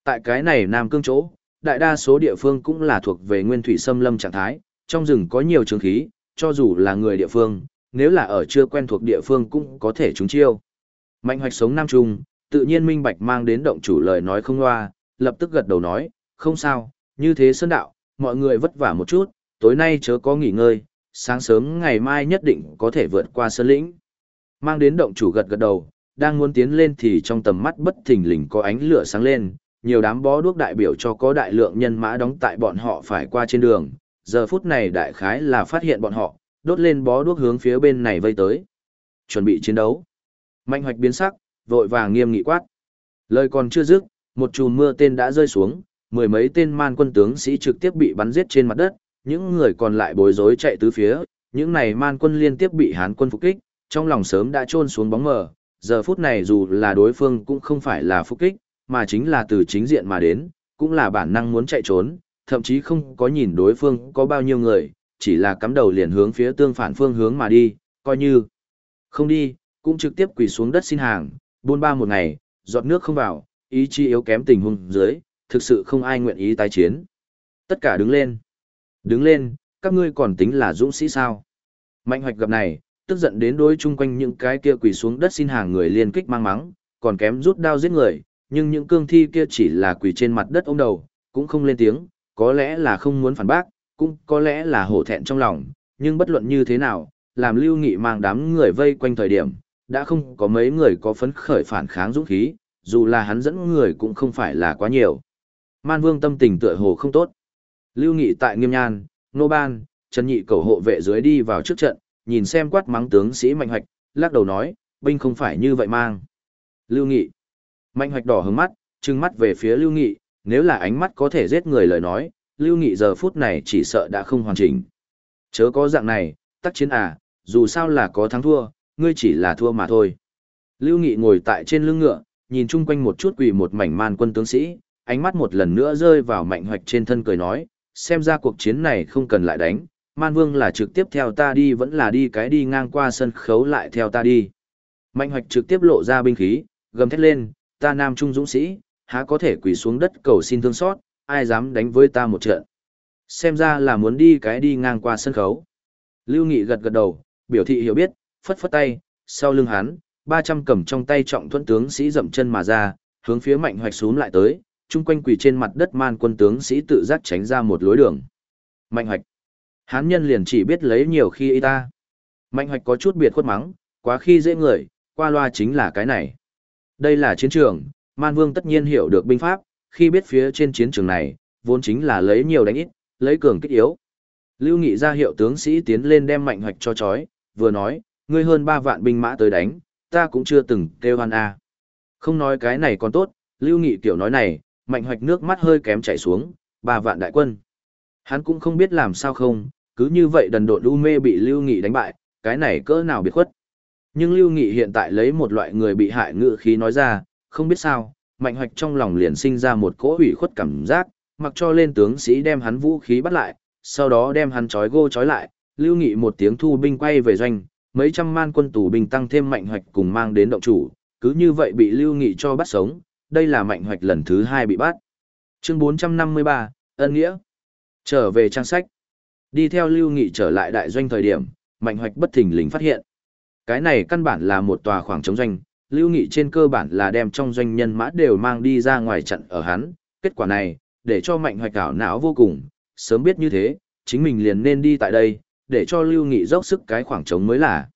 Speaker 1: Tại cái này Nam Cương chỗ, đại đa số địa phương cũng là thuộc về nguyên thủy xâm lâm trạng thái, trong rừng có nhiều trướng khí, cho dù là người địa phương, nếu là ở chưa quen thuộc địa phương cũng có thể trúng chiêu. Mạnh hoạch sống Nam Trung, tự nhiên minh bạch mang đến động chủ lời nói không loa, lập tức gật đầu nói, không sao, như thế sơn đạo, mọi người vất vả một chút, tối nay chớ có nghỉ ngơi, sáng sớm ngày mai nhất định có thể vượt qua sơn lĩnh. Mang đến động chủ gật gật đầu, đang muốn tiến lên thì trong tầm mắt bất thình lình có ánh lửa sáng lên, nhiều đám bó đuốc đại biểu cho có đại lượng nhân mã đóng tại bọn họ phải qua trên đường, giờ phút này đại khái là phát hiện bọn họ, đốt lên bó đuốc hướng phía bên này vây tới. Chuẩn bị chiến đấu. Mạnh hoạch biến sắc, vội vàng nghiêm nghị quát. Lời còn chưa dứt, một chùm mưa tên đã rơi xuống, mười mấy tên man quân tướng sĩ trực tiếp bị bắn giết trên mặt đất, những người còn lại bối rối chạy tứ phía, những này man quân liên tiếp bị hán quân phục kích, trong lòng sớm đã trôn xuống bóng mờ, giờ phút này dù là đối phương cũng không phải là phục kích, mà chính là từ chính diện mà đến, cũng là bản năng muốn chạy trốn, thậm chí không có nhìn đối phương có bao nhiêu người, chỉ là cắm đầu liền hướng phía tương phản phương hướng mà đi, coi như không đi, cũng trực tiếp quỳ xuống đất xin hàng, buôn ba một ngày, giọt nước không vào, ý chí yếu kém tình huống dưới, thực sự không ai nguyện ý tái chiến. Tất cả đứng lên. Đứng lên, các ngươi còn tính là dũng sĩ sao? Mạnh hoạch gặp này, tức giận đến đối chung quanh những cái kia quỳ xuống đất xin hàng người liên kích mang mắng, còn kém rút đao giết người, nhưng những cương thi kia chỉ là quỳ trên mặt đất ôm đầu, cũng không lên tiếng, có lẽ là không muốn phản bác, cũng có lẽ là hổ thẹn trong lòng, nhưng bất luận như thế nào, làm lưu nghị mang đám người vây quanh thời điểm, đã không có mấy người có phấn khởi phản kháng dũng khí, dù là hắn dẫn người cũng không phải là quá nhiều. Man vương tâm tình tựa hồ không tốt. Lưu nghị tại nghiêm nhan, nô ban, trần nhị cầu hộ vệ dưới đi vào trước trận, nhìn xem quát mắng tướng sĩ mạnh hoạch, lắc đầu nói, binh không phải như vậy mang. Lưu nghị. Mạnh hoạch đỏ hướng mắt, trừng mắt về phía lưu nghị, nếu là ánh mắt có thể giết người lời nói, lưu nghị giờ phút này chỉ sợ đã không hoàn chỉnh. Chớ có dạng này, tắc chiến à, dù sao là có thắng thua, ngươi chỉ là thua mà thôi. Lưu Nghị ngồi tại trên lưng ngựa, nhìn chung quanh một chút quỳ một mảnh man quân tướng sĩ, ánh mắt một lần nữa rơi vào mạnh hoạch trên thân cười nói, xem ra cuộc chiến này không cần lại đánh, man vương là trực tiếp theo ta đi vẫn là đi cái đi ngang qua sân khấu lại theo ta đi. Mạnh hoạch trực tiếp lộ ra binh khí, gầm thét lên, ta nam trung dũng sĩ, há có thể quỳ xuống đất cầu xin thương xót, ai dám đánh với ta một trận. Xem ra là muốn đi cái đi ngang qua sân khấu. Lưu Nghị gật gật đầu, biểu thị hiểu biết, phất phất tay, sau lưng hắn, 300 cầm trong tay trọng thuẫn tướng sĩ dậm chân mà ra, hướng phía mạnh hoạch xuống lại tới, chung quanh quỳ trên mặt đất man quân tướng sĩ tự giác tránh ra một lối đường. Mạnh hoạch. Hán nhân liền chỉ biết lấy nhiều khi y ta. Mạnh hoạch có chút biệt khuất mắng, quá khi dễ người, qua loa chính là cái này. Đây là chiến trường, man vương tất nhiên hiểu được binh pháp, khi biết phía trên chiến trường này, vốn chính là lấy nhiều đánh ít, lấy cường kích yếu. Lưu Nghị ra hiệu tướng sĩ tiến lên đem mạnh hoạch cho chói, vừa nói, ngươi hơn ba vạn binh mã tới đánh, ta cũng chưa từng kêu hoan a. Không nói cái này còn tốt, Lưu Nghị tiểu nói này, mạnh hoạch nước mắt hơi kém chảy xuống, ba vạn đại quân. Hắn cũng không biết làm sao không, cứ như vậy đần độn u mê bị Lưu Nghị đánh bại, cái này cỡ nào biệt khuất. Nhưng Lưu Nghị hiện tại lấy một loại người bị hại ngự khí nói ra, không biết sao, mạnh hoạch trong lòng liền sinh ra một cỗ ủy khuất cảm giác, mặc cho lên tướng sĩ đem hắn vũ khí bắt lại, sau đó đem hắn trói gô trói lại, Lưu Nghị một tiếng thu binh quay về doanh, mấy trăm man quân tù binh tăng thêm mạnh hoạch cùng mang đến động chủ, cứ như vậy bị Lưu Nghị cho bắt sống, đây là mạnh hoạch lần thứ hai bị bắt. Chương 453, ân nghĩa. Trở về trang sách. Đi theo Lưu Nghị trở lại đại doanh thời điểm, mạnh hoạch bất thình lình phát hiện. Cái này căn bản là một tòa khoảng trống doanh, Lưu Nghị trên cơ bản là đem trong doanh nhân mã đều mang đi ra ngoài trận ở hắn, kết quả này, để cho mạnh hoạch ảo não vô cùng, sớm biết như thế, chính mình liền nên đi tại đây, để cho Lưu Nghị dốc sức cái khoảng trống mới là.